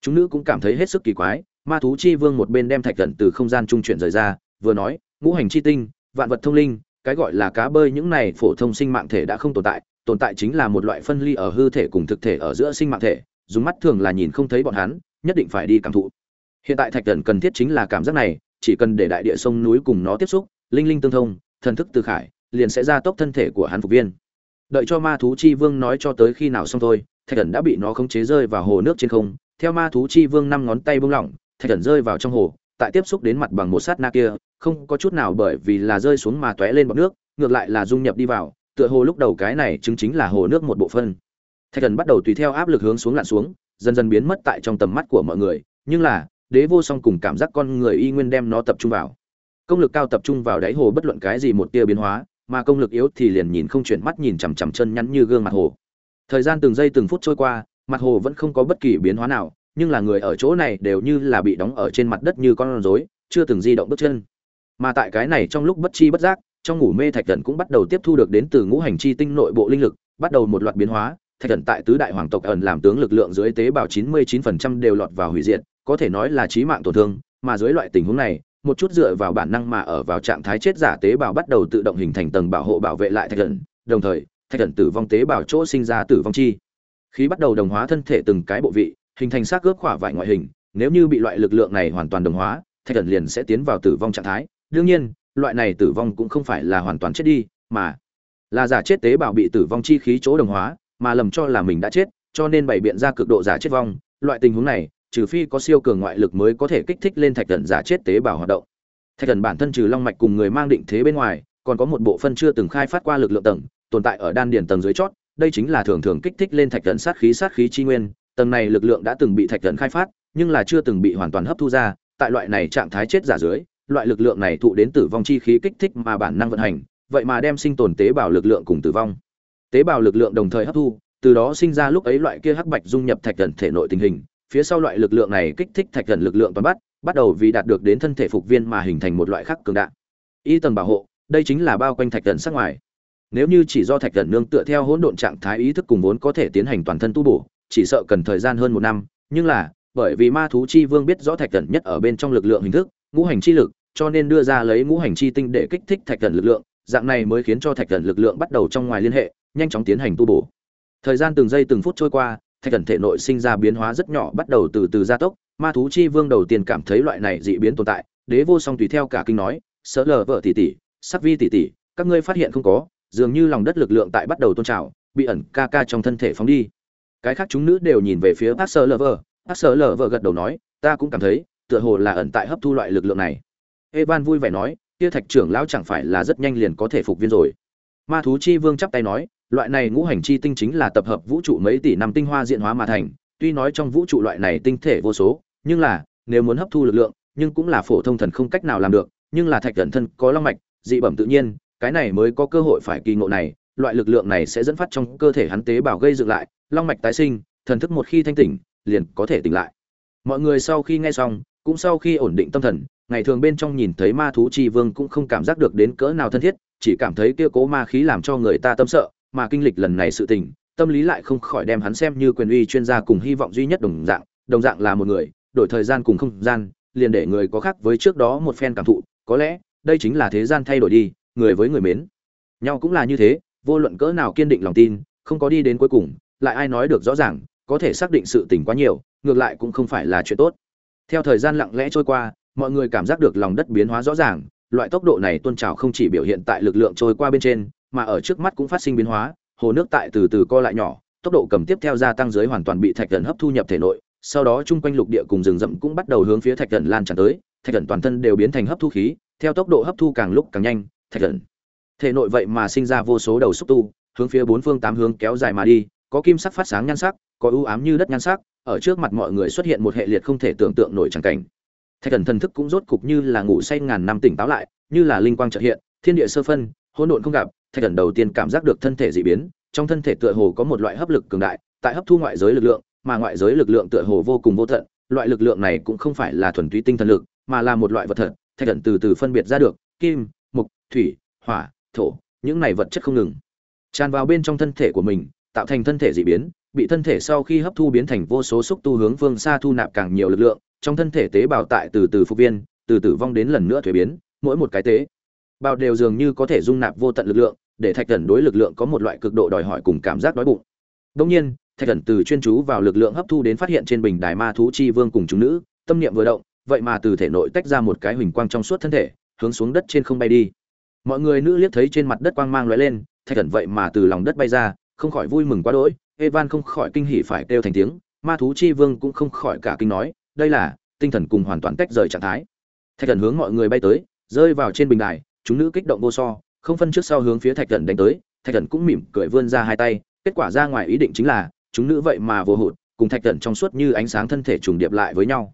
S1: Chúng nữ cũng cảm thấy hết sức kỳ quái ma thú chi vương một bên đem thạch gần từ không gian trung chuyển rời ra vừa nói ngũ hành chi tinh vạn vật thông linh cái gọi là cá bơi những này phổ thông sinh mạng thể đã không tồn tại tồn tại chính là một loại phân ly ở hư thể cùng thực thể ở giữa sinh mạng thể, dùng mắt thường là nhìn không thấy bọn hắn, nhất định phải đi cảm thụ. Hiện tại thạch thần cần thiết chính là cảm giác này, chỉ cần để đại địa sông núi cùng nó tiếp xúc, linh linh tương thông, thần thức từ khải, liền sẽ gia tốc thân thể của hắn phục viên. Đợi cho ma thú chi vương nói cho tới khi nào xong thôi, thạch thần đã bị nó khống chế rơi vào hồ nước trên không, theo ma thú chi vương năm ngón tay bung lỏng, thạch thần rơi vào trong hồ tại tiếp xúc đến mặt bằng một sát na kia, không có chút nào bởi vì là rơi xuống mà tóe lên bọt nước, ngược lại là dung nhập đi vào, tựa hồ lúc đầu cái này chứng chính là hồ nước một bộ phận. thạch thần bắt đầu tùy theo áp lực hướng xuống lặn xuống, dần dần biến mất tại trong tầm mắt của mọi người, nhưng là, đế vô song cùng cảm giác con người y nguyên đem nó tập trung vào công lực cao tập trung vào đáy hồ bất luận cái gì một tia biến hóa, mà công lực yếu thì liền nhìn không chuyển mắt nhìn chằm chằm chân nhắn như gương mặt hồ thời gian từng giây từng phút trôi qua, mặt hồ vẫn không có bất kỳ biến hóa nào nhưng là người ở chỗ này đều như là bị đóng ở trên mặt đất như con rối, chưa từng di động bước chân. Mà tại cái này trong lúc bất chi bất giác, trong ngủ mê thạch thần cũng bắt đầu tiếp thu được đến từ ngũ hành chi tinh nội bộ linh lực, bắt đầu một loạt biến hóa. Thạch thần tại tứ đại hoàng tộc ẩn làm tướng lực lượng dưới tế bào 99% đều lọt vào hủy diệt, có thể nói là chí mạng tổn thương. Mà dưới loại tình huống này, một chút dựa vào bản năng mà ở vào trạng thái chết giả tế bào bắt đầu tự động hình thành tầng bảo hộ bảo vệ lại thạch thần đồng thời, thạch thần tử vong tế bào chỗ sinh ra tử vong chi. Khí bắt đầu đồng hóa thân thể từng cái bộ vị hình thành xác gớp khỏa vải ngoại hình, nếu như bị loại lực lượng này hoàn toàn đồng hóa, thạch thần liền sẽ tiến vào tử vong trạng thái. Đương nhiên, loại này tử vong cũng không phải là hoàn toàn chết đi, mà là giả chết tế bào bị tử vong chi khí chỗ đồng hóa, mà lầm cho là mình đã chết, cho nên bày biện ra cực độ giả chết vong. Loại tình huống này, trừ phi có siêu cường ngoại lực mới có thể kích thích lên thạch thần giả chết tế bào hoạt động. Thạch thần bản thân trừ long mạch cùng người mang định thế bên ngoài, còn có một bộ phân chưa từng khai phát qua lực lượng tầng, tồn tại ở đan điền tầng dưới chót, đây chính là thường thường kích thích lên thạch thần sát khí sát khí chi nguyên tầng này lực lượng đã từng bị thạch thần khai phát, nhưng là chưa từng bị hoàn toàn hấp thu ra, tại loại này trạng thái chết giả dưới, loại lực lượng này thụ đến tử vong chi khí kích thích mà bản năng vận hành, vậy mà đem sinh tồn tế bào lực lượng cùng tử vong. Tế bào lực lượng đồng thời hấp thu, từ đó sinh ra lúc ấy loại kia hắc bạch dung nhập thạch thần thể nội tình hình, phía sau loại lực lượng này kích thích thạch thần lực lượng toàn bắt bắt đầu vì đạt được đến thân thể phục viên mà hình thành một loại khắc cường đạn y tầng bảo hộ, đây chính là bao quanh thạch thần sắc ngoài. Nếu như chỉ do thạch thần nương tựa theo hỗn độn trạng thái ý thức cùng vốn có thể tiến hành toàn thân tu bổ chỉ sợ cần thời gian hơn một năm, nhưng là, bởi vì ma thú chi vương biết rõ thạch thần nhất ở bên trong lực lượng hình thức, ngũ hành chi lực, cho nên đưa ra lấy ngũ hành chi tinh để kích thích thạch thần lực lượng, dạng này mới khiến cho thạch thần lực lượng bắt đầu trong ngoài liên hệ, nhanh chóng tiến hành tu bổ. Thời gian từng giây từng phút trôi qua, thạch thần thể nội sinh ra biến hóa rất nhỏ bắt đầu từ từ gia tốc, ma thú chi vương đầu tiên cảm thấy loại này dị biến tồn tại, đế vô song tùy theo cả kinh nói, sợ lờ vợ tỷ tỷ sắc vi tỷ tỷ các ngươi phát hiện không có, dường như lòng đất lực lượng tại bắt đầu tôn trào, bị ẩn ca ca trong thân thể phóng đi cái khác chúng nữ đều nhìn về phía bác sơ lờ vợ bác sơ lờ vợ gật đầu nói, ta cũng cảm thấy, tựa hồ là ẩn tại hấp thu loại lực lượng này. Evan vui vẻ nói, kia thạch trưởng lão chẳng phải là rất nhanh liền có thể phục viên rồi. Ma thú chi vương chắp tay nói, loại này ngũ hành chi tinh chính là tập hợp vũ trụ mấy tỷ năm tinh hoa diện hóa mà thành. Tuy nói trong vũ trụ loại này tinh thể vô số, nhưng là, nếu muốn hấp thu lực lượng, nhưng cũng là phổ thông thần không cách nào làm được. Nhưng là thạch thần thân có long mạch, dị bẩm tự nhiên, cái này mới có cơ hội phải kỳ ngộ này. Loại lực lượng này sẽ dẫn phát trong cơ thể hắn tế bào gây dựng lại long mạch tái sinh, thần thức một khi thanh tỉnh, liền có thể tỉnh lại. Mọi người sau khi nghe xong, cũng sau khi ổn định tâm thần, ngày thường bên trong nhìn thấy ma thú chi vương cũng không cảm giác được đến cỡ nào thân thiết, chỉ cảm thấy kia cố ma khí làm cho người ta tâm sợ, mà kinh lịch lần này sự tình, tâm lý lại không khỏi đem hắn xem như quyền uy chuyên gia cùng hy vọng duy nhất đồng dạng đồng dạng là một người, đổi thời gian cùng không gian, liền để người có khác với trước đó một phen cảm thụ, có lẽ, đây chính là thế gian thay đổi đi, người với người mến. Nhau cũng là như thế, vô luận cỡ nào kiên định lòng tin, không có đi đến cuối cùng lại ai nói được rõ ràng, có thể xác định sự tình quá nhiều, ngược lại cũng không phải là chuyện tốt. Theo thời gian lặng lẽ trôi qua, mọi người cảm giác được lòng đất biến hóa rõ ràng, loại tốc độ này tôn trào không chỉ biểu hiện tại lực lượng trôi qua bên trên, mà ở trước mắt cũng phát sinh biến hóa, hồ nước tại từ từ co lại nhỏ, tốc độ cầm tiếp theo gia tăng dưới hoàn toàn bị thạch thần hấp thu nhập thể nội, sau đó chung quanh lục địa cùng rừng rậm cũng bắt đầu hướng phía thạch thần lan tràn tới, thạch thần toàn thân đều biến thành hấp thu khí, theo tốc độ hấp thu càng lúc càng nhanh, thạch thần. Thể nội vậy mà sinh ra vô số đầu xúc tu, hướng phía bốn phương tám hướng kéo dài mà đi có kim sắc phát sáng nhan sắc có ưu ám như đất nhan sắc ở trước mặt mọi người xuất hiện một hệ liệt không thể tưởng tượng nổi chẳng cảnh. Thạch thần thần thức cũng rốt cục như là ngủ say ngàn năm tỉnh táo lại như là linh quang chợt hiện thiên địa sơ phân hỗn độn không gặp thạch thần đầu tiên cảm giác được thân thể dị biến trong thân thể tựa hồ có một loại hấp lực cường đại tại hấp thu ngoại giới lực lượng mà ngoại giới lực lượng tựa hồ vô cùng vô tận loại lực lượng này cũng không phải là thuần túy tinh thần lực mà là một loại vật thật thạch thần từ từ phân biệt ra được kim mộc, thủy hỏa thổ những này vật chất không ngừng. Tràn vào bên trong thân thể của mình tạo thành thân thể dị biến, bị thân thể sau khi hấp thu biến thành vô số xúc tu hướng phương xa thu nạp càng nhiều lực lượng, trong thân thể tế bào tại từ từ phục viên, từ tử vong đến lần nữa thuế biến, mỗi một cái tế bào đều dường như có thể dung nạp vô tận lực lượng, để thạch thần đối lực lượng có một loại cực độ đòi hỏi cùng cảm giác đói bụng. Đương nhiên, thạch thần từ chuyên chú vào lực lượng hấp thu đến phát hiện trên bình đài ma thú chi vương cùng chúng nữ, tâm niệm vừa động, vậy mà từ thể nội tách ra một cái huỳnh quang trong suốt thân thể, hướng xuống đất trên không bay đi. Mọi người nữ liếc thấy trên mặt đất quang mang lóe lên, thạch thần vậy mà từ lòng đất bay ra không khỏi vui mừng quá đỗi, evan không khỏi kinh hỉ phải kêu thành tiếng, ma thú chi vương cũng không khỏi cả kinh nói, đây là, tinh thần cùng hoàn toàn tách rời trạng thái. Thạch thần hướng mọi người bay tới, rơi vào trên bình đài, chúng nữ kích động vô so, không phân trước sau hướng phía thạch thần đánh tới, thạch thần cũng mỉm cười vươn ra hai tay, kết quả ra ngoài ý định chính là, chúng nữ vậy mà vô hụt, cùng thạch thần trong suốt như ánh sáng thân thể trùng điệp lại với nhau.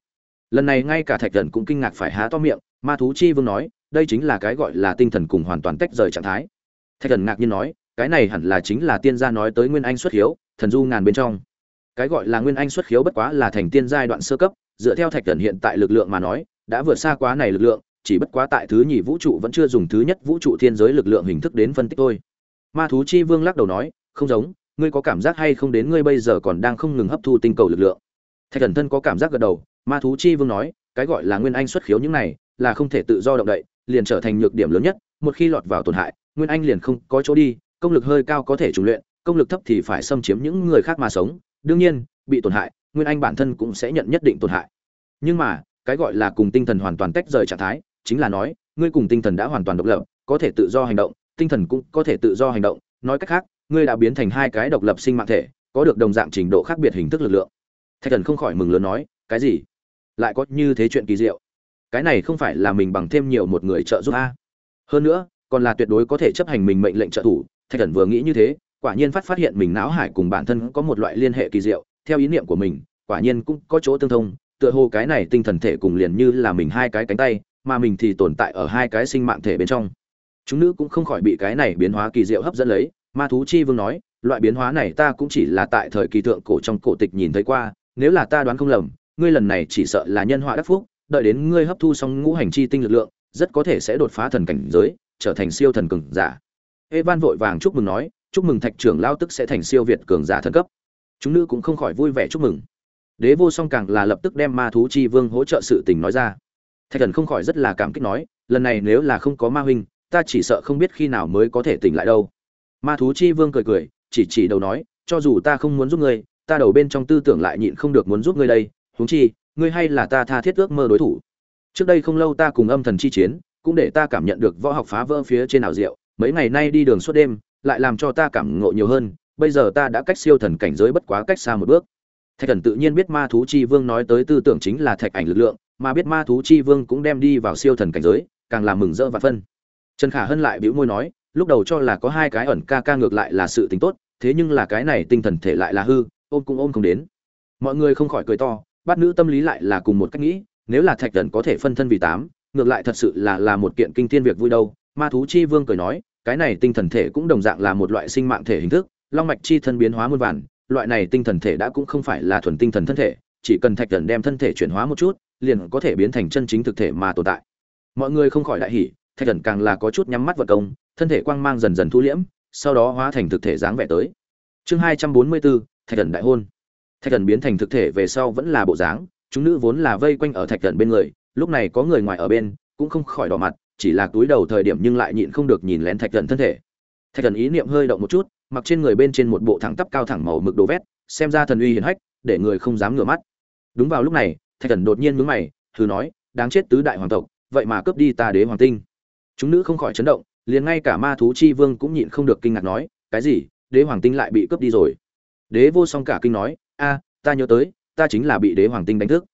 S1: Lần này ngay cả thạch thần cũng kinh ngạc phải há to miệng, ma thú chi vương nói, đây chính là cái gọi là tinh thần cùng hoàn toàn tách rời trạng thái. Thạch thần ngạc nhiên nói cái này hẳn là chính là tiên gia nói tới nguyên anh xuất hiếu thần du ngàn bên trong. Cái gọi là nguyên anh xuất khiếu bất quá là thành tiên giai đoạn sơ cấp, dựa theo thạch thần hiện tại lực lượng mà nói, đã vượt xa quá này lực lượng, chỉ bất quá tại thứ nhì vũ trụ vẫn chưa dùng thứ nhất vũ trụ thiên giới lực lượng hình thức đến phân tích thôi. Ma thú chi vương lắc đầu nói, không giống, ngươi có cảm giác hay không đến ngươi bây giờ còn đang không ngừng hấp thu tinh cầu lực lượng? Thạch thần thân có cảm giác gật đầu, ma thú chi vương nói, cái gọi là nguyên anh xuất khiếu những này, là không thể tự do động đậy, liền trở thành nhược điểm lớn nhất, một khi lọt vào tổn hại, nguyên anh liền không có chỗ đi công lực hơi cao có thể trùng luyện, công lực thấp thì phải xâm chiếm những người khác mà sống. Đương nhiên, bị tổn hại, nguyên anh bản thân cũng sẽ nhận nhất định tổn hại. Nhưng mà, cái gọi là cùng tinh thần hoàn toàn tách rời trạng thái, chính là nói, ngươi cùng tinh thần đã hoàn toàn độc lập, có thể tự do hành động, tinh thần cũng có thể tự do hành động. Nói cách khác, ngươi đã biến thành hai cái độc lập sinh mạng thể, có được đồng dạng trình độ khác biệt hình thức lực lượng. Thạch thần không khỏi mừng lớn nói, cái gì? Lại có như thế chuyện kỳ diệu? Cái này không phải là mình bằng thêm nhiều một người trợ giúp a? Hơn nữa, còn là tuyệt đối có thể chấp hành mình mệnh lệnh trợ thủ thạch thần vừa nghĩ như thế, quả nhiên phát phát hiện mình não hải cùng bản thân có một loại liên hệ kỳ diệu, theo ý niệm của mình, quả nhiên cũng có chỗ tương thông, tựa hồ cái này tinh thần thể cùng liền như là mình hai cái cánh tay, mà mình thì tồn tại ở hai cái sinh mạng thể bên trong. Chúng nữ cũng không khỏi bị cái này biến hóa kỳ diệu hấp dẫn lấy, ma thú chi vương nói, loại biến hóa này ta cũng chỉ là tại thời kỳ thượng cổ trong cổ tịch nhìn thấy qua, nếu là ta đoán không lầm, ngươi lần này chỉ sợ là nhân họa đắc phúc, đợi đến ngươi hấp thu xong ngũ hành chi tinh lực lượng, rất có thể sẽ đột phá thần cảnh giới, trở thành siêu thần cường giả evan vội vàng chúc mừng nói, chúc mừng thạch trưởng lao tức sẽ thành siêu việt cường giả thần cấp. Chúng nữ cũng không khỏi vui vẻ chúc mừng. Đế vô song càng là lập tức đem ma thú chi vương hỗ trợ sự tình nói ra. Thạch thần không khỏi rất là cảm kích nói, lần này nếu là không có ma huynh, ta chỉ sợ không biết khi nào mới có thể tỉnh lại đâu. Ma thú chi vương cười cười, chỉ chỉ đầu nói, cho dù ta không muốn giúp ngươi, ta đầu bên trong tư tưởng lại nhịn không được muốn giúp ngươi đây, huống chi, ngươi hay là ta tha thiết ước mơ đối thủ. Trước đây không lâu ta cùng âm thần chi chiến, cũng để ta cảm nhận được võ học phá vỡ phía trên nào diệu mấy ngày nay đi đường suốt đêm, lại làm cho ta cảm ngộ nhiều hơn, bây giờ ta đã cách siêu thần cảnh giới bất quá cách xa một bước. Thạch thần tự nhiên biết ma thú chi vương nói tới tư tưởng chính là thạch ảnh lực lượng, mà biết ma thú chi vương cũng đem đi vào siêu thần cảnh giới, càng làm mừng rỡ và phân. Trần khả hân lại bĩu môi nói, lúc đầu cho là có hai cái ẩn ca ca ngược lại là sự tính tốt, thế nhưng là cái này tinh thần thể lại là hư, ôm cũng ôm không đến. Mọi người không khỏi cười to bắt nữ tâm lý lại là cùng một cách nghĩ, nếu là thạch thần có thể phân thân vì tám, ngược lại thật sự là là một kiện kinh thiên việc vui đâu. Ma thú chi vương cười nói cái này tinh thần thể cũng đồng dạng là một loại sinh mạng thể hình thức, long mạch chi thân biến hóa muôn vàn, loại này tinh thần thể đã cũng không phải là thuần tinh thần thân thể, chỉ cần thạch thần đem thân thể chuyển hóa một chút, liền có thể biến thành chân chính thực thể mà tồn tại. Mọi người không khỏi đại hỉ, thạch thần càng là có chút nhắm mắt vật công, thân thể quang mang dần dần thu liễm, sau đó hóa thành thực thể dáng vẻ tới. Chương hai trăm bốn mươi bốn thạch thần đại hôn. Thạch thần biến thành thực thể về sau vẫn là bộ dáng, chúng nữ vốn là vây quanh ở thạch thần bên người, lúc này có người ngoài ở bên, cũng không khỏi đỏ mặt chỉ là túi đầu thời điểm nhưng lại nhịn không được nhìn lén thạch thần thân thể. Thạch thần ý niệm hơi động một chút, mặc trên người bên trên một bộ thẳng tắp cao thẳng màu mực đồ vét, xem ra thần uy hiển hách, để người không dám ngửa mắt. Đúng vào lúc này, thạch thần đột nhiên mướn mày, thử nói, đáng chết tứ đại hoàng tộc, vậy mà cướp đi ta đế hoàng tinh. Chúng nữ không khỏi chấn động, liền ngay cả ma thú chi vương cũng nhịn không được kinh ngạc nói, cái gì? Đế hoàng tinh lại bị cướp đi rồi? Đế vô song cả kinh nói, a, ta nhớ tới, ta chính là bị đế hoàng tinh đánh thức.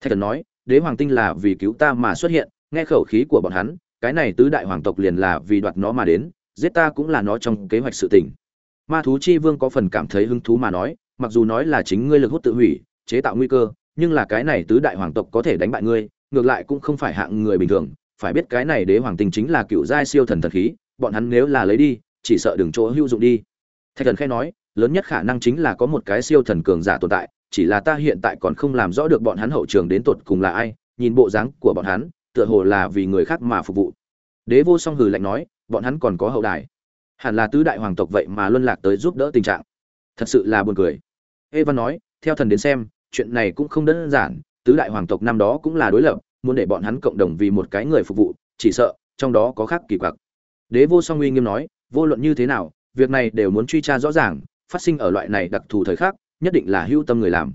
S1: Thạch thần nói, đế hoàng tinh là vì cứu ta mà xuất hiện, nghe khẩu khí của bọn hắn cái này tứ đại hoàng tộc liền là vì đoạt nó mà đến, giết ta cũng là nó trong kế hoạch sự tình. Ma thú chi vương có phần cảm thấy hứng thú mà nói, mặc dù nói là chính ngươi lực hút tự hủy, chế tạo nguy cơ, nhưng là cái này tứ đại hoàng tộc có thể đánh bại ngươi, ngược lại cũng không phải hạng người bình thường. Phải biết cái này đế hoàng tình chính là cựu giai siêu thần thần khí, bọn hắn nếu là lấy đi, chỉ sợ đừng chỗ hữu dụng đi. Thạch thần khai nói, lớn nhất khả năng chính là có một cái siêu thần cường giả tồn tại, chỉ là ta hiện tại còn không làm rõ được bọn hắn hậu trường đến tột cùng là ai, nhìn bộ dáng của bọn hắn tựa hồ là vì người khác mà phục vụ. Đế vô song hừ lạnh nói, bọn hắn còn có hậu đài. Hẳn là tứ đại hoàng tộc vậy mà luân lạc tới giúp đỡ tình trạng. Thật sự là buồn cười. Evan nói, theo thần đến xem, chuyện này cũng không đơn giản, tứ đại hoàng tộc năm đó cũng là đối lập, muốn để bọn hắn cộng đồng vì một cái người phục vụ, chỉ sợ, trong đó có khác kỳ quặc. Đế vô song uy nghiêm nói, vô luận như thế nào, việc này đều muốn truy tra rõ ràng, phát sinh ở loại này đặc thù thời khắc, nhất định là hưu tâm người làm.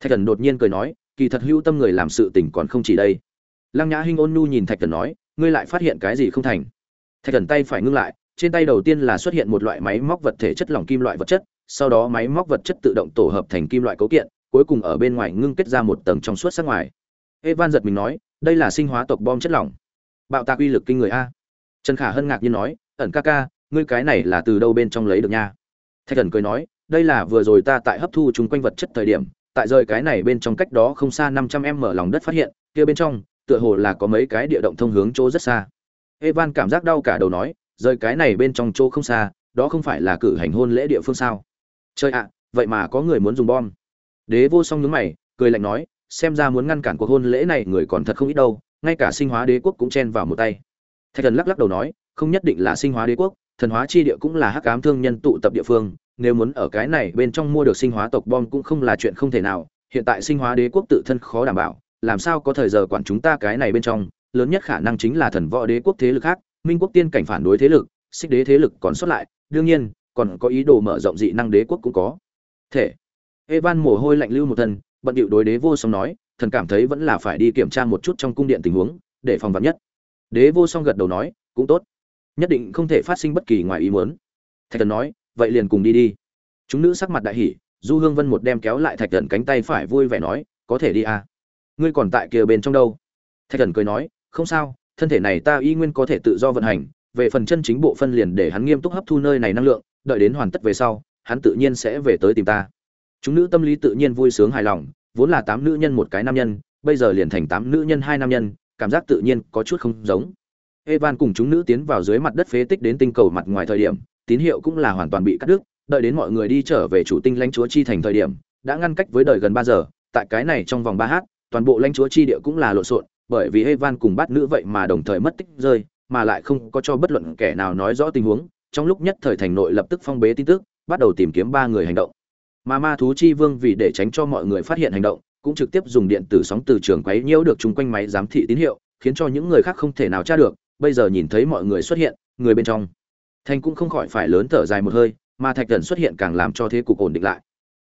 S1: Thạch thần đột nhiên cười nói, kỳ thật hưu tâm người làm sự tình còn không chỉ đây lăng nhã hinh ôn nhu nhìn thạch thần nói, ngươi lại phát hiện cái gì không thành? Thạch thần tay phải ngưng lại, trên tay đầu tiên là xuất hiện một loại máy móc vật thể chất lỏng kim loại vật chất, sau đó máy móc vật chất tự động tổ hợp thành kim loại cấu kiện, cuối cùng ở bên ngoài ngưng kết ra một tầng trong suốt sắc ngoài. Evan giật mình nói, đây là sinh hóa tộc bom chất lỏng. Bạo tạc uy lực kinh người a. Trần khả hân ngạc nhiên nói, ẩn ca ca, ngươi cái này là từ đâu bên trong lấy được nha? Thạch thần cười nói, đây là vừa rồi ta tại hấp thu chúng quanh vật chất thời điểm, tại rời cái này bên trong cách đó không xa năm trăm m lòng đất phát hiện, kia bên trong tựa hồ là có mấy cái địa động thông hướng chỗ rất xa. Evan cảm giác đau cả đầu nói, rời cái này bên trong chỗ không xa, đó không phải là cử hành hôn lễ địa phương sao? Chơi ạ, vậy mà có người muốn dùng bom. Đế vô song nhướng mày, cười lạnh nói, xem ra muốn ngăn cản cuộc hôn lễ này người còn thật không ít đâu, ngay cả sinh hóa đế quốc cũng chen vào một tay. Thạch thần lắc lắc đầu nói, không nhất định là sinh hóa đế quốc, thần hóa chi địa cũng là hắc ám thương nhân tụ tập địa phương, nếu muốn ở cái này bên trong mua được sinh hóa tộc bom cũng không là chuyện không thể nào, hiện tại sinh hóa đế quốc tự thân khó đảm bảo làm sao có thời giờ quản chúng ta cái này bên trong, lớn nhất khả năng chính là thần võ đế quốc thế lực khác, minh quốc tiên cảnh phản đối thế lực, xích đế thế lực còn xuất lại, đương nhiên, còn có ý đồ mở rộng dị năng đế quốc cũng có. Thể, evan mồ hôi lạnh lưu một thân, bận điệu đối đế vô song nói, thần cảm thấy vẫn là phải đi kiểm tra một chút trong cung điện tình huống, để phòng vắn nhất. Đế vô song gật đầu nói, cũng tốt. Nhất định không thể phát sinh bất kỳ ngoài ý muốn. Thạch thần nói, vậy liền cùng đi đi. Chúng nữ sắc mặt đại hỉ, du hương vân một đem kéo lại thạch thần cánh tay phải vui vẻ nói, có thể đi à? Ngươi còn tại kia bên trong đâu? Thạch thần cười nói, không sao, thân thể này ta y nguyên có thể tự do vận hành, về phần chân chính bộ phân liền để hắn nghiêm túc hấp thu nơi này năng lượng, đợi đến hoàn tất về sau, hắn tự nhiên sẽ về tới tìm ta. Chúng nữ tâm lý tự nhiên vui sướng hài lòng, vốn là tám nữ nhân một cái nam nhân, bây giờ liền thành tám nữ nhân hai nam nhân, cảm giác tự nhiên có chút không giống. Evan cùng chúng nữ tiến vào dưới mặt đất phế tích đến tinh cầu mặt ngoài thời điểm, tín hiệu cũng là hoàn toàn bị cắt đứt, đợi đến mọi người đi trở về chủ tinh lãnh chúa chi thành thời điểm, đã ngăn cách với đời gần ba giờ, tại cái này trong vòng ba h toàn bộ lãnh chúa chi địa cũng là lộn xộn, bởi vì evan cùng bát nữ vậy mà đồng thời mất tích rơi, mà lại không có cho bất luận kẻ nào nói rõ tình huống. Trong lúc nhất thời thành nội lập tức phong bế tin tức, bắt đầu tìm kiếm ba người hành động. Mà ma thú chi vương vì để tránh cho mọi người phát hiện hành động, cũng trực tiếp dùng điện tử sóng từ trường quấy nhiễu được chung quanh máy giám thị tín hiệu, khiến cho những người khác không thể nào tra được. Bây giờ nhìn thấy mọi người xuất hiện, người bên trong, thành cũng không khỏi phải lớn thở dài một hơi, mà thạch thần xuất hiện càng làm cho thế cục ổn định lại.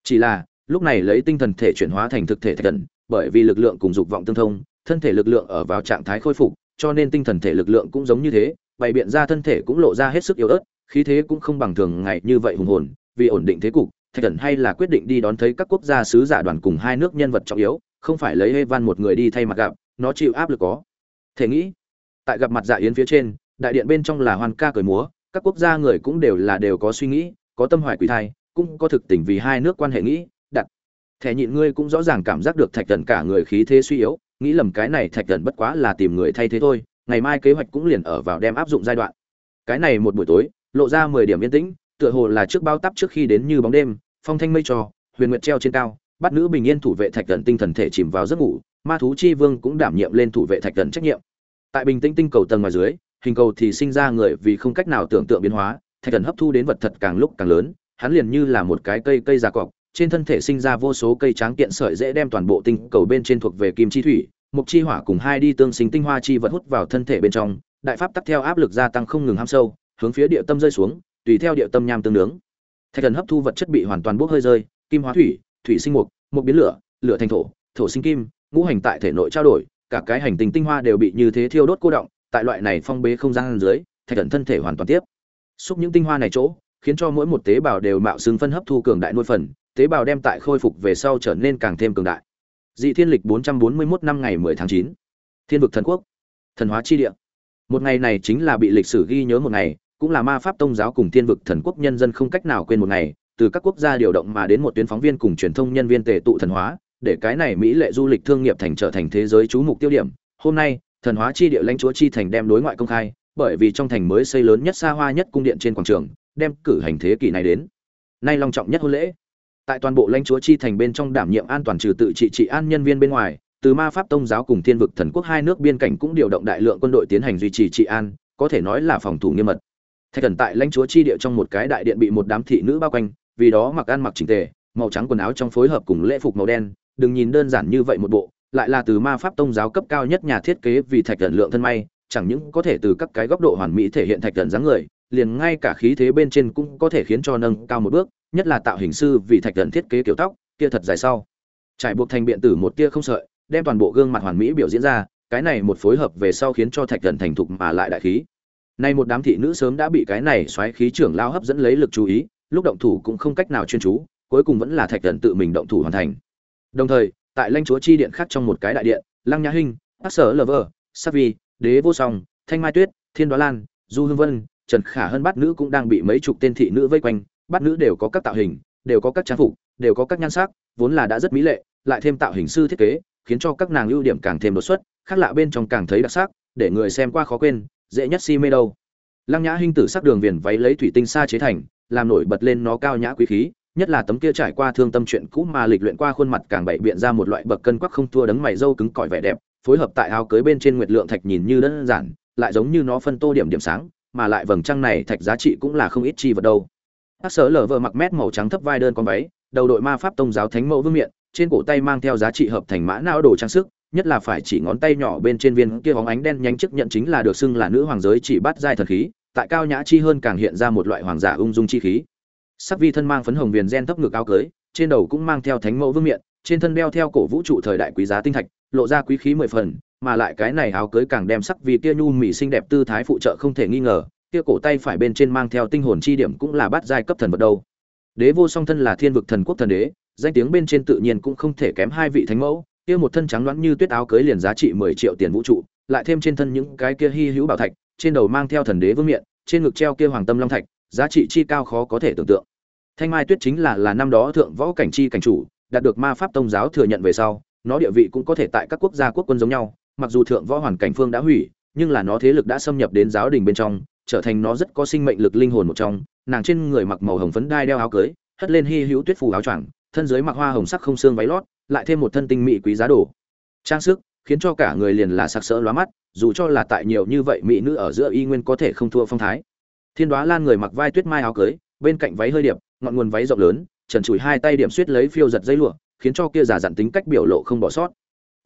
S1: Chỉ là, lúc này lấy tinh thần thể chuyển hóa thành thực thể thạch thần bởi vì lực lượng cùng dục vọng tương thông, thân thể lực lượng ở vào trạng thái khôi phục, cho nên tinh thần thể lực lượng cũng giống như thế, bày biện ra thân thể cũng lộ ra hết sức yếu ớt, khí thế cũng không bằng thường ngày như vậy hùng hồn, vì ổn định thế cục, thạch Cẩn hay là quyết định đi đón thấy các quốc gia sứ giả đoàn cùng hai nước nhân vật trọng yếu, không phải lấy Evan một người đi thay mặt gặp, nó chịu áp lực có. Thể nghĩ, tại gặp mặt dạ yến phía trên, đại điện bên trong là hoàn ca cởi múa, các quốc gia người cũng đều là đều có suy nghĩ, có tâm hoài quỷ thai, cũng có thực tình vì hai nước quan hệ nghĩ thẻ nhịn ngươi cũng rõ ràng cảm giác được thạch thần cả người khí thế suy yếu, nghĩ lầm cái này thạch thần bất quá là tìm người thay thế thôi, ngày mai kế hoạch cũng liền ở vào đem áp dụng giai đoạn. Cái này một buổi tối, lộ ra mười điểm yên tĩnh, tựa hồ là trước bao tắp trước khi đến như bóng đêm, phong thanh mây trò huyền nguyệt treo trên cao, bắt nữ bình yên thủ vệ thạch thần tinh thần thể chìm vào giấc ngủ, ma thú chi vương cũng đảm nhiệm lên thủ vệ thạch thần trách nhiệm. Tại bình tĩnh tinh cầu tầng ngoài dưới, hình cầu thì sinh ra người vì không cách nào tưởng tượng biến hóa, thạch thần hấp thu đến vật thật càng lúc càng lớn, hắn liền như là một cái cây cây già cọc trên thân thể sinh ra vô số cây tráng kiện sợi dễ đem toàn bộ tinh cầu bên trên thuộc về kim chi thủy mục chi hỏa cùng hai đi tương sinh tinh hoa chi vật hút vào thân thể bên trong, đại pháp tắc theo áp lực gia tăng không ngừng ham sâu, hướng phía địa tâm rơi xuống, tùy theo địa tâm nham tương nướng. Thạch thần hấp thu vật chất bị hoàn toàn bốc hơi rơi, kim hóa thủy thủy sinh mục mục biến lửa lửa thành thổ thổ sinh kim, ngũ hành tại thể nội trao đổi, cả cái hành tinh tinh hoa đều bị như thế thiêu đốt cô động, tại loại này phong bế không gian dưới, thạch thần thân thể hoàn toàn tiếp. Xúc những tinh hoa này chỗ, khiến cho mỗi một tế bào đều mạo xương phân hấp thu cường đại nuôi phần tế bào đem tại khôi phục về sau trở nên càng thêm cường đại. Dị thiên lịch 441 năm ngày 10 tháng 9. thiên vực thần quốc. Thần hóa chi địa. Một ngày này chính là bị lịch sử ghi nhớ một ngày, cũng là ma pháp tông giáo cùng thiên vực thần quốc nhân dân không cách nào quên một ngày, từ các quốc gia điều động mà đến một tuyến phóng viên cùng truyền thông nhân viên tề tụ thần hóa, để cái này mỹ lệ du lịch thương nghiệp thành trở thành thế giới chú mục tiêu điểm. Hôm nay, thần hóa chi địa lãnh chúa chi thành đem đối ngoại công khai, bởi vì trong thành mới xây lớn nhất xa hoa nhất cung điện trên quảng trường, đem cử hành thế kỷ này đến. Nay long trọng nhất hôn lễ tại toàn bộ lãnh chúa chi thành bên trong đảm nhiệm an toàn trừ tự trị trị an nhân viên bên ngoài, từ ma pháp tông giáo cùng thiên vực thần quốc hai nước biên cảnh cũng điều động đại lượng quân đội tiến hành duy trì trị an, có thể nói là phòng thủ nghiêm mật. Thạch thần tại lãnh chúa chi địa trong một cái đại điện bị một đám thị nữ bao quanh, vì đó mặc ăn mặc chỉnh tề, màu trắng quần áo trong phối hợp cùng lễ phục màu đen, đừng nhìn đơn giản như vậy một bộ, lại là từ ma pháp tông giáo cấp cao nhất nhà thiết kế vì thạch thần lượng thân may, chẳng những có thể từ các cái góc độ hoàn mỹ thể hiện thạch thần dáng người, liền ngay cả khí thế bên trên cũng có thể khiến cho nâng cao một bước nhất là tạo hình sư vì thạch thần thiết kế kiểu tóc kia thật dài sau trải buộc thành biện tử một tia không sợi đem toàn bộ gương mặt hoàn mỹ biểu diễn ra cái này một phối hợp về sau khiến cho thạch thần thành thục mà lại đại khí Nay một đám thị nữ sớm đã bị cái này xoáy khí trưởng lao hấp dẫn lấy lực chú ý, lúc động thủ cũng không cách nào chuyên chú, cuối cùng vẫn là Thạch thần tự mình động thủ hoàn thành. Đồng thời, tại lãnh chúa chi điện khác trong một cái đại điện, Lăng Nhã Hinh, ác Sở Lover, Savi, Đế Vô Song, Thanh Mai Tuyết, Thiên Đoá Lan, Du Hương Vân, Trần Khả hơn bắt nữ cũng đang bị mấy chục tên thị nữ vây quanh, bắt nữ đều có các tạo hình, đều có các trang phục, đều có các nhan sắc, vốn là đã rất mỹ lệ, lại thêm tạo hình sư thiết kế, khiến cho các nàng ưu điểm càng thêm đột xuất, khác lạ bên trong càng thấy đặc sắc, để người xem qua khó quên, dễ nhất si mê đâu. Lăng Nhã Hinh tử sắc đường viền váy lấy thủy tinh sa chế thành, làm nổi bật lên nó cao nhã quý khí, nhất là tấm kia trải qua thương tâm chuyện cũ mà lịch luyện qua khuôn mặt càng bậy biện ra một loại bậc cân quắc không thua đấng mày râu cứng cỏi vẻ đẹp, phối hợp tại áo cưới bên trên nguyệt lượng thạch nhìn như đơn giản, lại giống như nó phân tô điểm điểm sáng, mà lại vầng trăng này thạch giá trị cũng là không ít chi vật đâu. Hắc sở lở vợ mặc mét màu trắng thấp vai đơn con váy, đầu đội ma pháp tông giáo thánh mẫu vương miện, trên cổ tay mang theo giá trị hợp thành mã não đồ trang sức, nhất là phải chỉ ngón tay nhỏ bên trên viên kia bóng ánh đen nhánh chức nhận chính là được xưng là nữ hoàng giới chỉ bắt giai thần khí, tại cao nhã chi hơn càng hiện ra một loại hoàng giả ung dung chi khí. Sắc vi thân mang phấn hồng viền gen thấp ngực áo cưới, trên đầu cũng mang theo thánh mẫu vương miện, trên thân đeo theo cổ vũ trụ thời đại quý giá tinh thạch, lộ ra quý khí mười phần, mà lại cái này áo cưới càng đem sắc vi kia nhu mỹ xinh đẹp tư thái phụ trợ không thể nghi ngờ, kia cổ tay phải bên trên mang theo tinh hồn chi điểm cũng là bát giai cấp thần vật đâu. Đế vô song thân là thiên vực thần quốc thần đế, danh tiếng bên trên tự nhiên cũng không thể kém hai vị thánh mẫu, kia một thân trắng loãng như tuyết áo cưới liền giá trị mười triệu tiền vũ trụ, lại thêm trên thân những cái kia hi hữu bảo thạch, trên đầu mang theo thần đế vương miện, trên ngực treo kia hoàng tâm long thạch, giá trị chi cao khó có thể tưởng tượng. Thanh Mai Tuyết chính là là năm đó thượng võ cảnh chi cảnh chủ, đạt được ma pháp tông giáo thừa nhận về sau, nó địa vị cũng có thể tại các quốc gia quốc quân giống nhau, mặc dù thượng võ hoàn cảnh phương đã hủy, nhưng là nó thế lực đã xâm nhập đến giáo đình bên trong, trở thành nó rất có sinh mệnh lực linh hồn một trong, nàng trên người mặc màu hồng phấn đai đeo áo cưới, hất lên hy hữu tuyết phù áo choàng, thân dưới mặc hoa hồng sắc không xương váy lót, lại thêm một thân tinh mỹ quý giá đồ. Trang sức, khiến cho cả người liền là sắc sỡ lóa mắt, dù cho là tại nhiều như vậy mỹ nữ ở giữa y nguyên có thể không thua phong thái. Thiên đoá Lan người mặc vai tuyết mai áo cưới, bên cạnh váy hơi điệp, ngọn nguồn váy rộng lớn, trần trụi hai tay điểm suýt lấy phiêu giật dây lụa, khiến cho kia giả dặn tính cách biểu lộ không bỏ sót.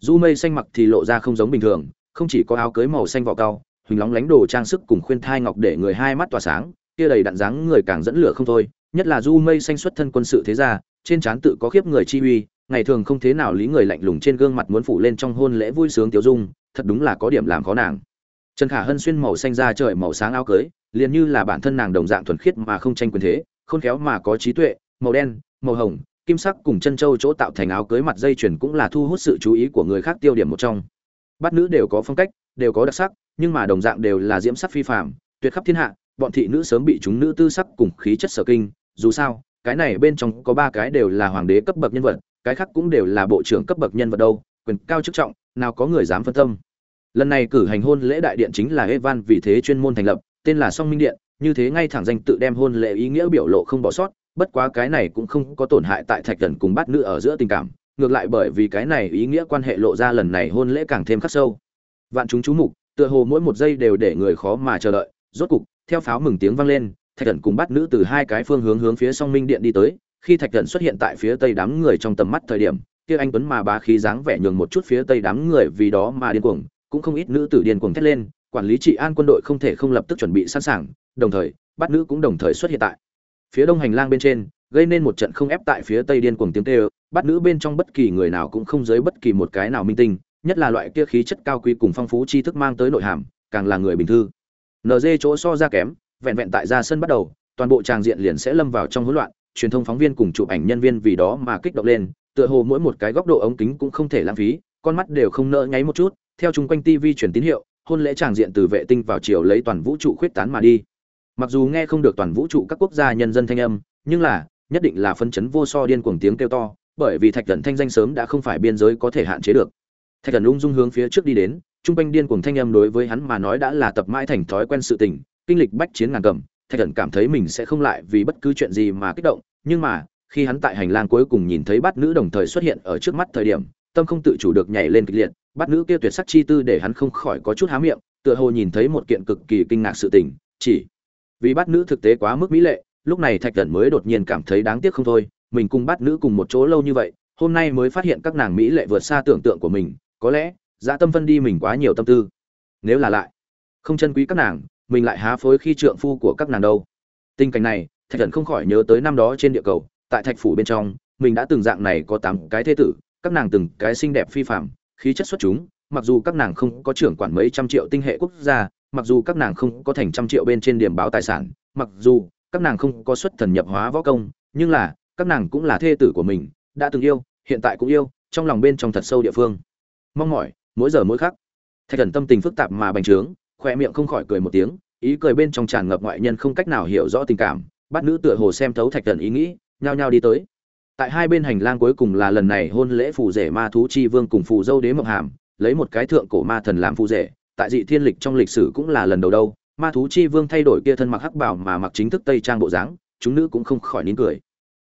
S1: Du Mây xanh mặc thì lộ ra không giống bình thường, không chỉ có áo cưới màu xanh vỏ cao, huỳnh lóng lánh đồ trang sức cùng khuyên thai ngọc để người hai mắt tỏa sáng, kia đầy đặn dáng người càng dẫn lửa không thôi, nhất là Du Mây xanh xuất thân quân sự thế gia, trên trán tự có khiếp người chi uy, ngày thường không thế nào lý người lạnh lùng trên gương mặt muốn phủ lên trong hôn lễ vui sướng tiêu dung, thật đúng là có điểm làm khó nàng. Trần Khả Hân xuyên màu xanh da trời màu sáng áo cưới, liền như là bản thân nàng đồng dạng thuần khiết mà không tranh quyền thế, khôn khéo mà có trí tuệ, màu đen, màu hồng, kim sắc cùng chân châu chỗ tạo thành áo cưới mặt dây chuyền cũng là thu hút sự chú ý của người khác tiêu điểm một trong. Bát nữ đều có phong cách, đều có đặc sắc, nhưng mà đồng dạng đều là diễm sắc phi phàm, tuyệt khắp thiên hạ, bọn thị nữ sớm bị chúng nữ tư sắc cùng khí chất sở kinh, dù sao, cái này bên trong có ba cái đều là hoàng đế cấp bậc nhân vật, cái khác cũng đều là bộ trưởng cấp bậc nhân vật đâu, quyền cao chức trọng, nào có người dám phân tâm. Lần này cử hành hôn lễ đại điện chính là Evan vì thế chuyên môn thành lập, tên là Song Minh Điện, như thế ngay thẳng danh tự đem hôn lễ ý nghĩa biểu lộ không bỏ sót, bất quá cái này cũng không có tổn hại tại Thạch Thần cùng bát nữ ở giữa tình cảm, ngược lại bởi vì cái này ý nghĩa quan hệ lộ ra lần này hôn lễ càng thêm khắc sâu. Vạn chúng chú mục, tựa hồ mỗi một giây đều để người khó mà chờ đợi, rốt cục, theo pháo mừng tiếng vang lên, Thạch Thần cùng bát nữ từ hai cái phương hướng hướng phía Song Minh Điện đi tới, khi Thạch Thần xuất hiện tại phía tây đám người trong tầm mắt thời điểm, kia anh tuấn mà bá khí dáng vẻ nhường một chút phía tây đám người vì đó mà điên cuồng, cũng không ít nữ tử điên cuồng thét lên, quản lý trị an quân đội không thể không lập tức chuẩn bị sẵn sàng, đồng thời, bát nữ cũng đồng thời xuất hiện tại phía đông hành lang bên trên gây nên một trận không ép tại phía tây điên cuồng tiếng tê bắt nữ bên trong bất kỳ người nào cũng không giới bất kỳ một cái nào minh tinh nhất là loại kia khí chất cao quý cùng phong phú tri thức mang tới nội hàm, càng là người bình thư. Nd chỗ so ra kém, vẹn vẹn tại ra sân bắt đầu, toàn bộ tràng diện liền sẽ lâm vào trong hỗn loạn, truyền thông phóng viên cùng chụp ảnh nhân viên vì đó mà kích động lên, tựa hồ mỗi một cái góc độ ống kính cũng không thể lãng phí, con mắt đều không nỡ nháy một chút, theo chung quanh tv truyền tín hiệu, hôn lễ tràng diện từ vệ tinh vào chiều lấy toàn vũ trụ khuyết tán mà đi. Mặc dù nghe không được toàn vũ trụ các quốc gia nhân dân thanh âm, nhưng là, nhất định là phân chấn vô so điên cuồng tiếng kêu to, bởi vì thạch thần thanh danh sớm đã không phải biên giới có thể hạn chế được thạch thần ung dung hướng phía trước đi đến, trung quanh điên cuồng thanh âm đối với hắn mà nói đã là tập mãi thành thói quen sự tình, kinh lịch bách chiến ngàn cầm thạch thần cảm thấy mình sẽ không lại vì bất cứ chuyện gì mà kích động, nhưng mà, khi hắn tại hành lang cuối cùng nhìn thấy bát nữ đồng thời xuất hiện ở trước mắt thời điểm, tâm không tự chủ được nhảy lên kịch liệt, bát nữ kia tuyệt sắc chi tư để hắn không khỏi có chút há miệng, tựa hồ nhìn thấy một kiện cực kỳ kinh ngạc sự tình, chỉ vì bát nữ thực tế quá mức mỹ lệ, lúc này thạch thần mới đột nhiên cảm thấy đáng tiếc không thôi, mình cùng bát nữ cùng một chỗ lâu như vậy, hôm nay mới phát hiện các nàng mỹ lệ vượt xa tưởng tượng của mình có lẽ, dã tâm phân đi mình quá nhiều tâm tư. Nếu là lại, không chân quý các nàng, mình lại há phối khi trượng phu của các nàng đâu. Tình cảnh này, thạch thần không khỏi nhớ tới năm đó trên địa cầu, tại thạch phủ bên trong, mình đã từng dạng này có tám cái thế tử, các nàng từng cái xinh đẹp phi phạm khí chất xuất chúng, mặc dù các nàng không có trưởng quản mấy trăm triệu tinh hệ quốc gia, mặc dù các nàng không có thành trăm triệu bên trên điểm báo tài sản, mặc dù các nàng không có xuất thần nhập hóa võ công, nhưng là, các nàng cũng là thê tử của mình, đã từng yêu, hiện tại cũng yêu, trong lòng bên trong thật sâu địa phương mong mỏi, mỗi giờ mỗi khắc. Thạch thần tâm tình phức tạp mà bành trướng, khoe miệng không khỏi cười một tiếng, ý cười bên trong tràn ngập ngoại nhân không cách nào hiểu rõ tình cảm, bắt nữ tựa hồ xem thấu thạch thần ý nghĩ, nhao nhao đi tới. Tại hai bên hành lang cuối cùng là lần này hôn lễ phù rể ma thú chi vương cùng phù dâu đế mộng hàm, lấy một cái thượng cổ ma thần làm phù rể, tại dị thiên lịch trong lịch sử cũng là lần đầu đâu, ma thú chi vương thay đổi kia thân mặc hắc bảo mà mặc chính thức tây trang bộ dáng, chúng nữ cũng không khỏi nín cười.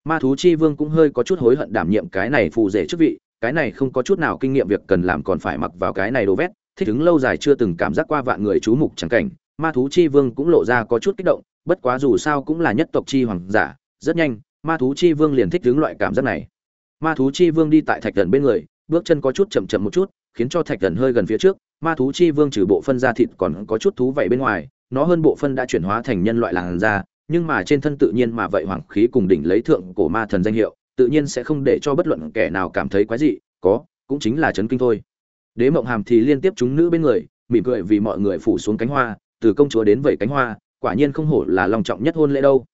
S1: Ma thú chi vương cũng hơi có chút hối hận đảm nhiệm cái này phù rể chức vị cái này không có chút nào kinh nghiệm, việc cần làm còn phải mặc vào cái này đồ vét. Thích ứng lâu dài chưa từng cảm giác qua vạn người chú mục chẳng cảnh, ma thú chi vương cũng lộ ra có chút kích động, bất quá dù sao cũng là nhất tộc chi hoàng giả, rất nhanh, ma thú chi vương liền thích ứng loại cảm giác này. Ma thú chi vương đi tại thạch thần bên người, bước chân có chút chậm chậm một chút, khiến cho thạch thần hơi gần phía trước. Ma thú chi vương trừ bộ phân da thịt còn có chút thú vậy bên ngoài, nó hơn bộ phân đã chuyển hóa thành nhân loại làn da, nhưng mà trên thân tự nhiên mà vậy hoàng khí cùng đỉnh lấy thượng cổ ma thần danh hiệu tự nhiên sẽ không để cho bất luận kẻ nào cảm thấy quái dị, có, cũng chính là chấn kinh thôi. Đế mộng hàm thì liên tiếp chúng nữ bên người, mỉm cười vì mọi người phủ xuống cánh hoa, từ công chúa đến vẩy cánh hoa, quả nhiên không hổ là long trọng nhất hôn lễ đâu.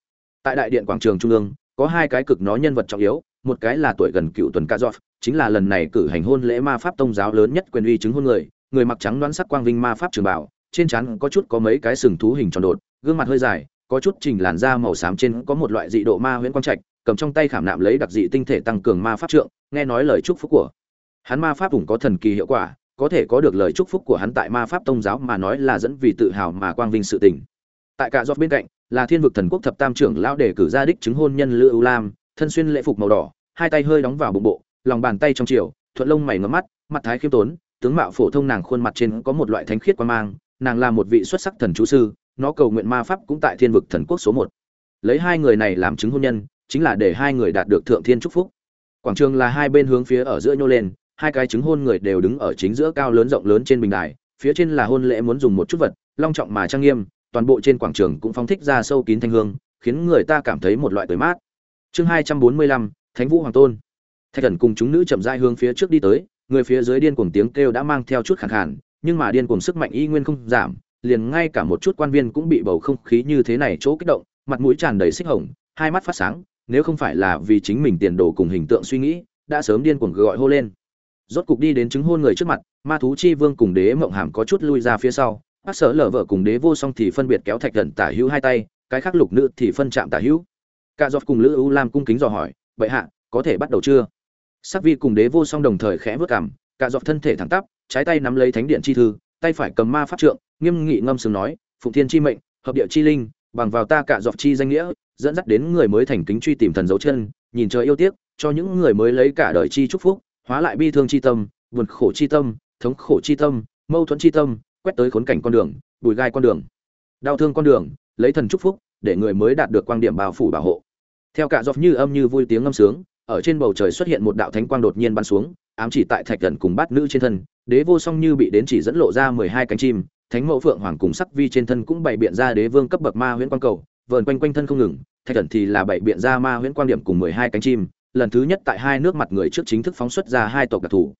S1: Tại đại điện quảng trường trung ương, có hai cái cực nó nhân vật trọng yếu, một cái là tuổi gần cựu tuần ca dọt chính là lần này cử hành hôn lễ ma pháp tông giáo lớn nhất quyền uy chứng hôn người người mặc trắng đoán sắc quang vinh ma pháp trường bảo, trên trán có chút có mấy cái sừng thú hình tròn đột, gương mặt hơi dài, có chút trình làn da màu xám trên có một loại dị độ ma huyễn quang trạch cầm trong tay khảm nạm lấy đặc dị tinh thể tăng cường ma pháp trượng, nghe nói lời chúc phúc của hắn. Ma pháp cũng có thần kỳ hiệu quả, có thể có được lời chúc phúc của hắn tại ma pháp tông giáo mà nói là dẫn vì tự hào mà quang vinh sự tình. Tại cả giọt bên cạnh, là thiên vực thần quốc thập tam trưởng lão để cử ra đích chứng hôn nhân lữ ưu lam, thân xuyên lễ phục màu đỏ, hai tay hơi đóng vào bụng bộ, lòng bàn tay trong chiều, thuận lông mày ngắm mắt, mặt thái khiêm tốn, tướng mạo phổ thông nàng khuôn mặt trên có một loại thánh khiết quan mang, nàng là một vị xuất sắc thần chú sư, nó cầu nguyện ma pháp cũng tại thiên vực thần quốc số một. Lấy hai người này làm chứng hôn nhân chính là để hai người đạt được thượng thiên chúc phúc. Quảng trường là hai bên hướng phía ở giữa nhô lên, hai cái chứng hôn người đều đứng ở chính giữa cao lớn rộng lớn trên bình đài, phía trên là hôn lễ muốn dùng một chút vật, long trọng mà trang nghiêm, toàn bộ trên quảng trường cũng phong thích ra sâu kín thanh hương, khiến người ta cảm thấy một loại tới mát. Chương hai trăm bốn mươi lăm, thánh vũ hoàng tôn. Thạch thần cùng chúng nữ chậm rãi hướng phía trước đi tới, người phía dưới điên cuồng tiếng kêu đã mang theo chút khẳng khàn, nhưng mà điên cuồng sức mạnh y nguyên không giảm, liền ngay cả một chút quan viên cũng bị bầu không khí như thế này chỗ kích động, mặt mũi tràn đầy xích hồng, hai mắt phát sáng nếu không phải là vì chính mình tiền đồ cùng hình tượng suy nghĩ, đã sớm điên cuồng gọi hô lên. Rốt cục đi đến chứng hôn người trước mặt, ma thú chi vương cùng đế mộng hàm có chút lui ra phía sau. Bác sở lở vợ cùng đế vô song thì phân biệt kéo thạch thần tả hữu hai tay, cái khác lục nữ thì phân chạm tả hữu. Cả giọt cùng lữ ưu lam cung kính dò hỏi vậy hạ, có thể bắt đầu chưa? Sắc vi cùng đế vô song đồng thời khẽ vớt cảm cả giọt thân thể thẳng tắp, trái tay nắm lấy thánh điện chi thư, tay phải cầm ma pháp trượng, nghiêm nghị ngâm sừng nói, phụng thiên chi mệnh, hợp địa chi linh, bằng vào ta cả giọt chi danh nghĩa dẫn dắt đến người mới thành kính truy tìm thần dấu chân, nhìn trời yêu tiếc, cho những người mới lấy cả đời chi chúc phúc, hóa lại bi thương chi tâm, buồn khổ chi tâm, thống khổ chi tâm, mâu thuẫn chi tâm, quét tới khốn cảnh con đường, bùi gai con đường, đau thương con đường, lấy thần chúc phúc để người mới đạt được quan điểm bao phủ bảo hộ. Theo cả dọc như âm như vui tiếng ngâm sướng, ở trên bầu trời xuất hiện một đạo thánh quang đột nhiên bắn xuống, ám chỉ tại thạch thần cùng bát nữ trên thân, đế vô song như bị đến chỉ dẫn lộ ra mười hai cánh chim, thánh mẫu phượng hoàng cùng sắc vi trên thân cũng bày biện ra đế vương cấp bậc ma huyễn quang cầu vờn quanh quanh thân không ngừng, thạch thần thì là bảy biện ra ma huyễn quang điểm cùng mười hai cánh chim, lần thứ nhất tại hai nước mặt người trước chính thức phóng xuất ra hai tộc đặc thù.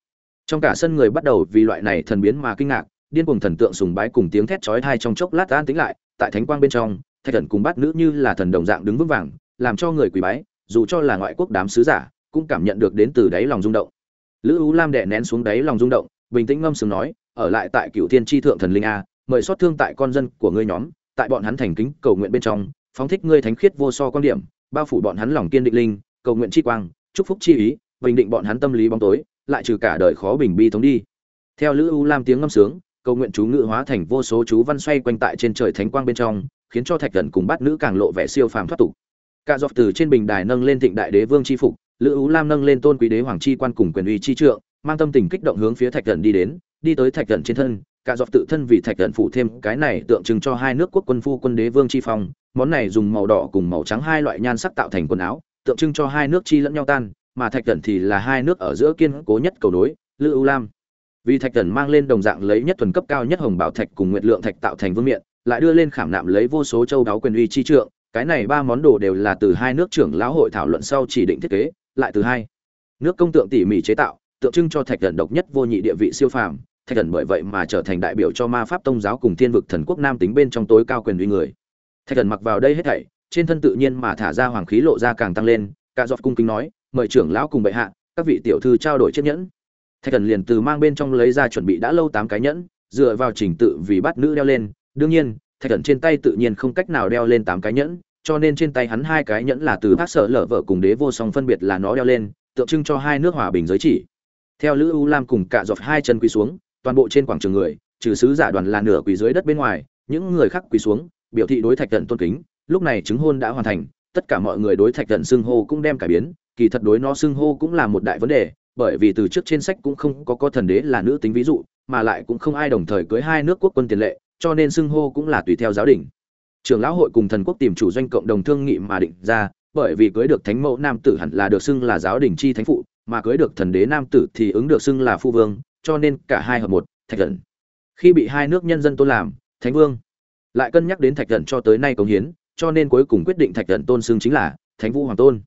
S1: Trong cả sân người bắt đầu vì loại này thần biến mà kinh ngạc, điên cuồng thần tượng sùng bái cùng tiếng thét chói tai trong chốc lát an tĩnh lại, tại thánh quang bên trong, thạch thần cùng bát nữ như là thần đồng dạng đứng vững vàng, làm cho người quỳ bái, dù cho là ngoại quốc đám sứ giả, cũng cảm nhận được đến từ đáy lòng rung động. Lữ ú lam đệ nén xuống đáy lòng rung động, bình tĩnh ngâm sướng nói, ở lại tại cựu thiên tri thượng thần linh a, mời xót thương tại con dân của ngươi nhóm, tại bọn hắn thành kính cầu nguyện bên trong phóng thích ngươi thánh khiết vô so quan điểm, bao phủ bọn hắn lòng kiên định linh, cầu nguyện chi quang, chúc phúc chi ý, bình định bọn hắn tâm lý bóng tối, lại trừ cả đời khó bình bi thống đi. Theo lữ u lam tiếng ngâm sướng, cầu nguyện chú ngự hóa thành vô số chú văn xoay quanh tại trên trời thánh quang bên trong, khiến cho thạch thần cùng bát nữ càng lộ vẻ siêu phàm thoát tục. Cả dọc từ trên bình đài nâng lên thịnh đại đế vương chi phục, lữ ú lam nâng lên tôn quý đế hoàng chi quan cùng quyền uy chi trượng, mang tâm tình kích động hướng phía thạch thần đi đến, đi tới thạch thần trên thân cả dọc tự thân vì thạch thần phụ thêm cái này tượng trưng cho hai nước quốc quân phu quân đế vương chi phong, món này dùng màu đỏ cùng màu trắng hai loại nhan sắc tạo thành quần áo, tượng trưng cho hai nước chi lẫn nhau tan, mà thạch thần thì là hai nước ở giữa kiên cố nhất cầu nối lữ ưu lam. Vì thạch thần mang lên đồng dạng lấy nhất thuần cấp cao nhất hồng bảo thạch cùng nguyệt lượng thạch tạo thành vương miện, lại đưa lên khảm nạm lấy vô số châu đáo quyền uy chi trượng, cái này ba món đồ đều là từ hai nước trưởng lão hội thảo luận sau chỉ định thiết kế, lại từ hai nước công tượng tỉ mỉ chế tạo, tượng trưng cho thạch thần độc nhất vô nhị địa vị siêu phàm thạch thần bởi vậy mà trở thành đại biểu cho ma pháp tông giáo cùng thiên vực thần quốc nam tính bên trong tối cao quyền uy người. Thạch thần mặc vào đây hết thảy, trên thân tự nhiên mà thả ra hoàng khí lộ ra càng tăng lên, cả giọt cung kính nói, mời trưởng lão cùng bệ hạ, các vị tiểu thư trao đổi chiếc nhẫn. Thạch thần liền từ mang bên trong lấy ra chuẩn bị đã lâu tám cái nhẫn, dựa vào trình tự vì bắt nữ đeo lên. Đương nhiên, thạch thần trên tay tự nhiên không cách nào đeo lên tám cái nhẫn, cho nên trên tay hắn hai cái nhẫn là từ bác sở lở vợ cùng đế vô song phân biệt là nó đeo lên, tượng trưng cho hai nước hòa bình giới chỉ. Theo lữ u lam cùng cả dọc hai chân quỳ xuống toàn bộ trên quảng trường người, trừ sứ giả đoàn là nửa quỳ dưới đất bên ngoài, những người khác quỳ xuống, biểu thị đối thạch thần tôn kính, lúc này chứng hôn đã hoàn thành, tất cả mọi người đối thạch thần xưng hô cũng đem cải biến, kỳ thật đối nó xưng hô cũng là một đại vấn đề, bởi vì từ trước trên sách cũng không có có thần đế là nữ tính ví dụ, mà lại cũng không ai đồng thời cưới hai nước quốc quân tiền lệ, cho nên xưng hô cũng là tùy theo giáo đình. Trưởng lão hội cùng thần quốc tìm chủ doanh cộng đồng thương nghị mà định ra, bởi vì cưới được thánh mẫu nam tử hẳn là được xưng là giáo đình chi thánh phụ, mà cưới được thần đế nam tử thì ứng được xưng là phu vương cho nên cả hai hợp một, thạch thần khi bị hai nước nhân dân tôn làm, thánh vương lại cân nhắc đến thạch thần cho tới nay công hiến, cho nên cuối cùng quyết định thạch thần tôn xưng chính là thánh vũ hoàng tôn.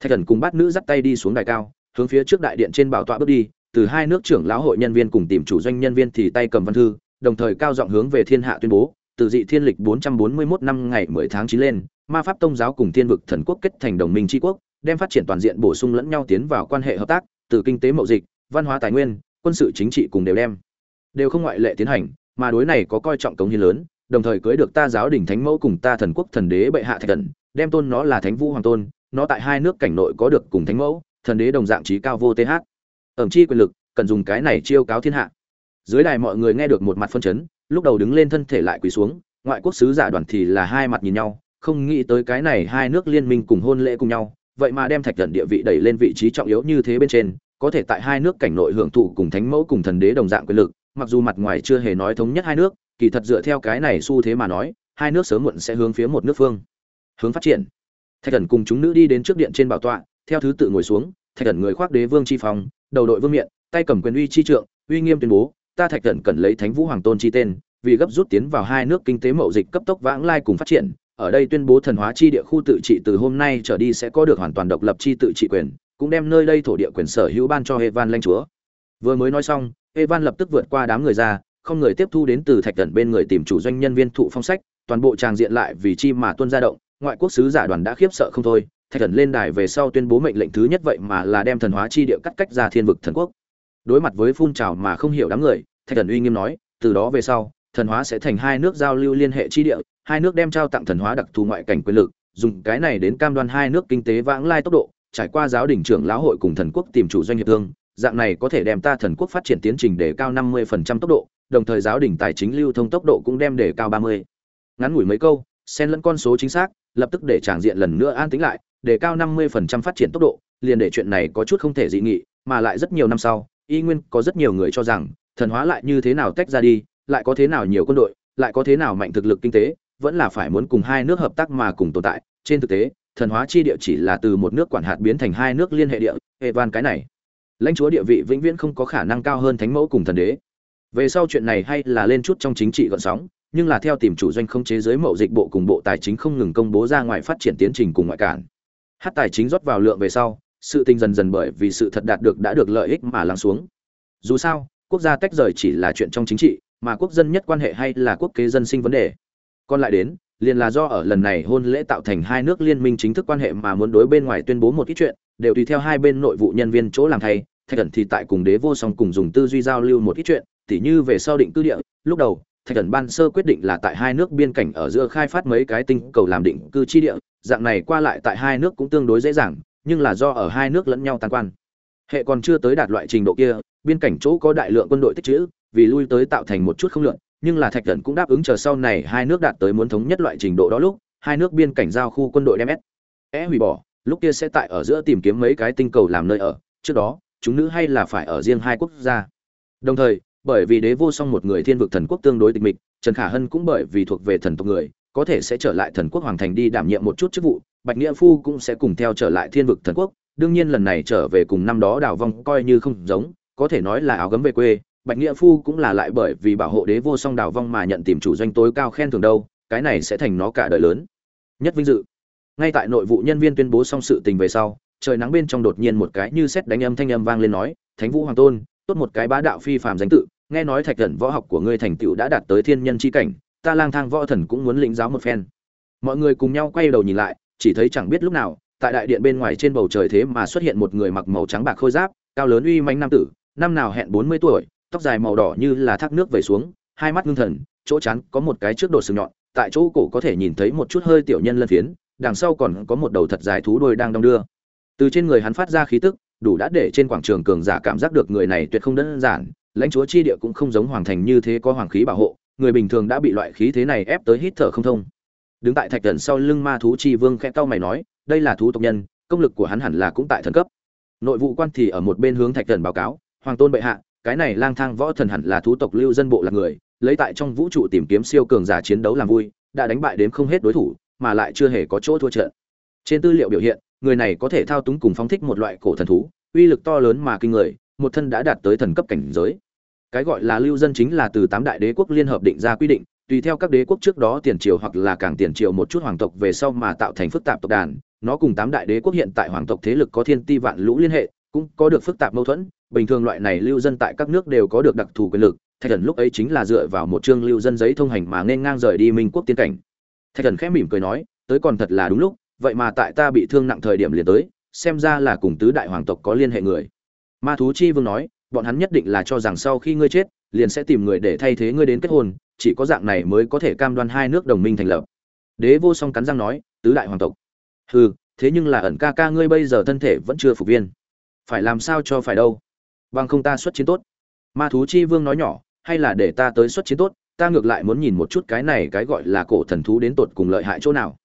S1: Thạch thần cùng bát nữ dắt tay đi xuống đài cao, hướng phía trước đại điện trên bảo tọa bước đi, từ hai nước trưởng lão hội nhân viên cùng tìm chủ doanh nhân viên thì tay cầm văn thư, đồng thời cao giọng hướng về thiên hạ tuyên bố, từ dị thiên lịch 441 năm ngày 10 tháng 9 lên, ma pháp tông giáo cùng thiên vực thần quốc kết thành đồng minh tri quốc, đem phát triển toàn diện bổ sung lẫn nhau tiến vào quan hệ hợp tác, từ kinh tế mậu dịch, văn hóa tài nguyên quân sự chính trị cùng đều đem. Đều không ngoại lệ tiến hành, mà đối này có coi trọng cống hiến lớn, đồng thời cưới được ta giáo đình thánh mẫu cùng ta thần quốc thần đế bệ hạ thạch thần, đem tôn nó là thánh vũ hoàng tôn, nó tại hai nước cảnh nội có được cùng thánh mẫu, thần đế đồng dạng trí cao vô th ẩm chi quyền lực, cần dùng cái này chiêu cáo thiên hạ. Dưới đài mọi người nghe được một mặt phân chấn, lúc đầu đứng lên thân thể lại quỳ xuống, ngoại quốc sứ giả đoàn thì là hai mặt nhìn nhau, không nghĩ tới cái này hai nước liên minh cùng hôn lễ cùng nhau, vậy mà đem thạch thần địa vị đẩy lên vị trí trọng yếu như thế bên trên có thể tại hai nước cảnh nội hưởng thụ cùng thánh mẫu cùng thần đế đồng dạng quyền lực, mặc dù mặt ngoài chưa hề nói thống nhất hai nước, kỳ thật dựa theo cái này xu thế mà nói, hai nước sớm muộn sẽ hướng phía một nước phương hướng phát triển. Thạch thần cùng chúng nữ đi đến trước điện trên bảo tọa, theo thứ tự ngồi xuống, thạch thần người khoác đế vương chi phong, đầu đội vương miện, tay cầm quyền uy chi trượng, uy nghiêm tuyên bố, ta thạch thần cần lấy thánh vũ hoàng tôn chi tên, vì gấp rút tiến vào hai nước kinh tế mậu dịch cấp tốc vãng lai cùng phát triển, ở đây tuyên bố thần hóa chi địa khu tự trị từ hôm nay trở đi sẽ có được hoàn toàn độc lập chi tự trị quyền cũng đem nơi đây thổ địa quyền sở hữu ban cho Evan lãnh chúa. Vừa mới nói xong, Evan lập tức vượt qua đám người ra, không người tiếp thu đến từ Thạch Cẩn bên người tìm chủ doanh nhân viên thụ phong sách, toàn bộ tràng diện lại vì chi mà tuân ra động, ngoại quốc sứ giả đoàn đã khiếp sợ không thôi, Thạch Cẩn lên đài về sau tuyên bố mệnh lệnh thứ nhất vậy mà là đem thần hóa chi địa cắt cách ra thiên vực thần quốc. Đối mặt với phun trào mà không hiểu đám người, Thạch Cẩn uy nghiêm nói, từ đó về sau, thần hóa sẽ thành hai nước giao lưu liên hệ chi địa, hai nước đem trao tặng thần hóa đặc thù ngoại cảnh quyền lực, dùng cái này đến cam đoan hai nước kinh tế vãng lai tốc độ, trải qua giáo đình trưởng lão hội cùng thần quốc tìm chủ doanh nghiệp thương, dạng này có thể đem ta thần quốc phát triển tiến trình để cao 50% tốc độ, đồng thời giáo đình tài chính lưu thông tốc độ cũng đem để cao 30. Ngắn ngủi mấy câu, xen lẫn con số chính xác, lập tức để tràng diện lần nữa an tĩnh lại, để cao 50% phát triển tốc độ, liền để chuyện này có chút không thể dị nghị, mà lại rất nhiều năm sau, y nguyên có rất nhiều người cho rằng, thần hóa lại như thế nào tách ra đi, lại có thế nào nhiều quân đội, lại có thế nào mạnh thực lực kinh tế, vẫn là phải muốn cùng hai nước hợp tác mà cùng tồn tại. Trên thực tế, thần hóa chi địa chỉ là từ một nước quản hạt biến thành hai nước liên hệ địa, hệ van cái này. Lãnh chúa địa vị vĩnh viễn không có khả năng cao hơn thánh mẫu cùng thần đế. Về sau chuyện này hay là lên chút trong chính trị gọn sóng, nhưng là theo tìm chủ doanh không chế giới mậu dịch bộ cùng bộ tài chính không ngừng công bố ra ngoài phát triển tiến trình cùng ngoại cản. Hát tài chính rót vào lượng về sau, sự tình dần dần bởi vì sự thật đạt được đã được lợi ích mà lắng xuống. Dù sao, quốc gia tách rời chỉ là chuyện trong chính trị, mà quốc dân nhất quan hệ hay là quốc kế dân sinh vấn đề. Còn lại đến liền là do ở lần này hôn lễ tạo thành hai nước liên minh chính thức quan hệ mà muốn đối bên ngoài tuyên bố một ít chuyện, đều tùy theo hai bên nội vụ nhân viên chỗ làm thay, thạch cẩn thì tại cùng đế vô song cùng dùng tư duy giao lưu một ít chuyện, tỉ như về sau định cư địa, lúc đầu, thạch cẩn ban sơ quyết định là tại hai nước biên cảnh ở giữa khai phát mấy cái tinh cầu làm định cư chi địa, dạng này qua lại tại hai nước cũng tương đối dễ dàng, nhưng là do ở hai nước lẫn nhau tan quan. Hệ còn chưa tới đạt loại trình độ kia, biên cảnh chỗ có đại lượng quân đội tích trữ, vì lui tới tạo thành một chút không lượng nhưng là thạch thần cũng đáp ứng chờ sau này hai nước đạt tới muốn thống nhất loại trình độ đó lúc, hai nước biên cảnh giao khu quân đội đem s e hủy bỏ, lúc kia sẽ tại ở giữa tìm kiếm mấy cái tinh cầu làm nơi ở, trước đó, chúng nữ hay là phải ở riêng hai quốc gia. Đồng thời, bởi vì đế vô song một người thiên vực thần quốc tương đối tịch mịch, trần khả hân cũng bởi vì thuộc về thần tộc người, có thể sẽ trở lại thần quốc hoàng thành đi đảm nhiệm một chút chức vụ, bạch nghĩa phu cũng sẽ cùng theo trở lại thiên vực thần quốc, đương nhiên lần này trở về cùng năm đó đào vong coi như không giống, có thể nói là áo gấm về quê bạch nghĩa phu cũng là lại bởi vì bảo hộ đế vô song đào vong mà nhận tìm chủ doanh tối cao khen thưởng đâu, cái này sẽ thành nó cả đời lớn. Nhất vinh dự. Ngay tại nội vụ nhân viên tuyên bố xong sự tình về sau, trời nắng bên trong đột nhiên một cái như xét đánh âm thanh âm vang lên nói, thánh vũ hoàng tôn, tốt một cái bá đạo phi phàm danh tự, nghe nói thạch thần võ học của ngươi thành tựu đã đạt tới thiên nhân chi cảnh, ta lang thang võ thần cũng muốn lĩnh giáo một phen. Mọi người cùng nhau quay đầu nhìn lại, chỉ thấy chẳng biết lúc nào, tại đại điện bên ngoài trên bầu trời thế mà xuất hiện một người mặc màu trắng bạc khôi giáp, cao lớn uy manh nam tử, năm nào hẹn bốn mươi tuổi tóc dài màu đỏ như là thác nước vẩy xuống, hai mắt ngưng thần, chỗ trán có một cái trước đột sừng nhọn, tại chỗ cổ có thể nhìn thấy một chút hơi tiểu nhân lân phiến, đằng sau còn có một đầu thật dài thú đuôi đang đong đưa. Từ trên người hắn phát ra khí tức, đủ đã để trên quảng trường cường giả cảm giác được người này tuyệt không đơn giản, lãnh chúa chi địa cũng không giống hoàng thành như thế có hoàng khí bảo hộ, người bình thường đã bị loại khí thế này ép tới hít thở không thông. Đứng tại thạch thần sau lưng ma thú chi vương khẽ cau mày nói, đây là thú tộc nhân, công lực của hắn hẳn là cũng tại thần cấp. Nội vụ quan thì ở một bên hướng thạch thần báo cáo, hoàng tôn bệ hạ cái này lang thang võ thần hẳn là thú tộc lưu dân bộ là người, lấy tại trong vũ trụ tìm kiếm siêu cường giả chiến đấu làm vui, đã đánh bại đến không hết đối thủ, mà lại chưa hề có chỗ thua trận. Trên tư liệu biểu hiện, người này có thể thao túng cùng phóng thích một loại cổ thần thú, uy lực to lớn mà kinh người, một thân đã đạt tới thần cấp cảnh giới. Cái gọi là lưu dân chính là từ tám đại đế quốc liên hợp định ra quy định, tùy theo các đế quốc trước đó tiền triều hoặc là càng tiền triều một chút hoàng tộc về sau mà tạo thành phức tạp tộc đàn, nó cùng tám đại đế quốc hiện tại hoàng tộc thế lực có thiên ti vạn lũ liên hệ, cũng có được phức tạp mâu thuẫn bình thường loại này lưu dân tại các nước đều có được đặc thù quyền lực, thạch thần lúc ấy chính là dựa vào một chương lưu dân giấy thông hành mà nên ngang rời đi minh quốc tiên cảnh. Thạch thần khẽ mỉm cười nói, tới còn thật là đúng lúc, vậy mà tại ta bị thương nặng thời điểm liền tới, xem ra là cùng tứ đại hoàng tộc có liên hệ người. Ma thú chi vương nói, bọn hắn nhất định là cho rằng sau khi ngươi chết, liền sẽ tìm người để thay thế ngươi đến kết hôn, chỉ có dạng này mới có thể cam đoan hai nước đồng minh thành lập. Đế vô song cắn răng nói, tứ đại hoàng tộc. Hừ, thế nhưng là ẩn ca ca ngươi bây giờ thân thể vẫn chưa phục viên. Phải làm sao cho phải đâu? Bằng không ta xuất chiến tốt. Ma thú chi vương nói nhỏ, hay là để ta tới xuất chiến tốt, ta ngược lại muốn nhìn một chút cái này cái gọi là cổ thần thú đến tột cùng lợi hại chỗ nào.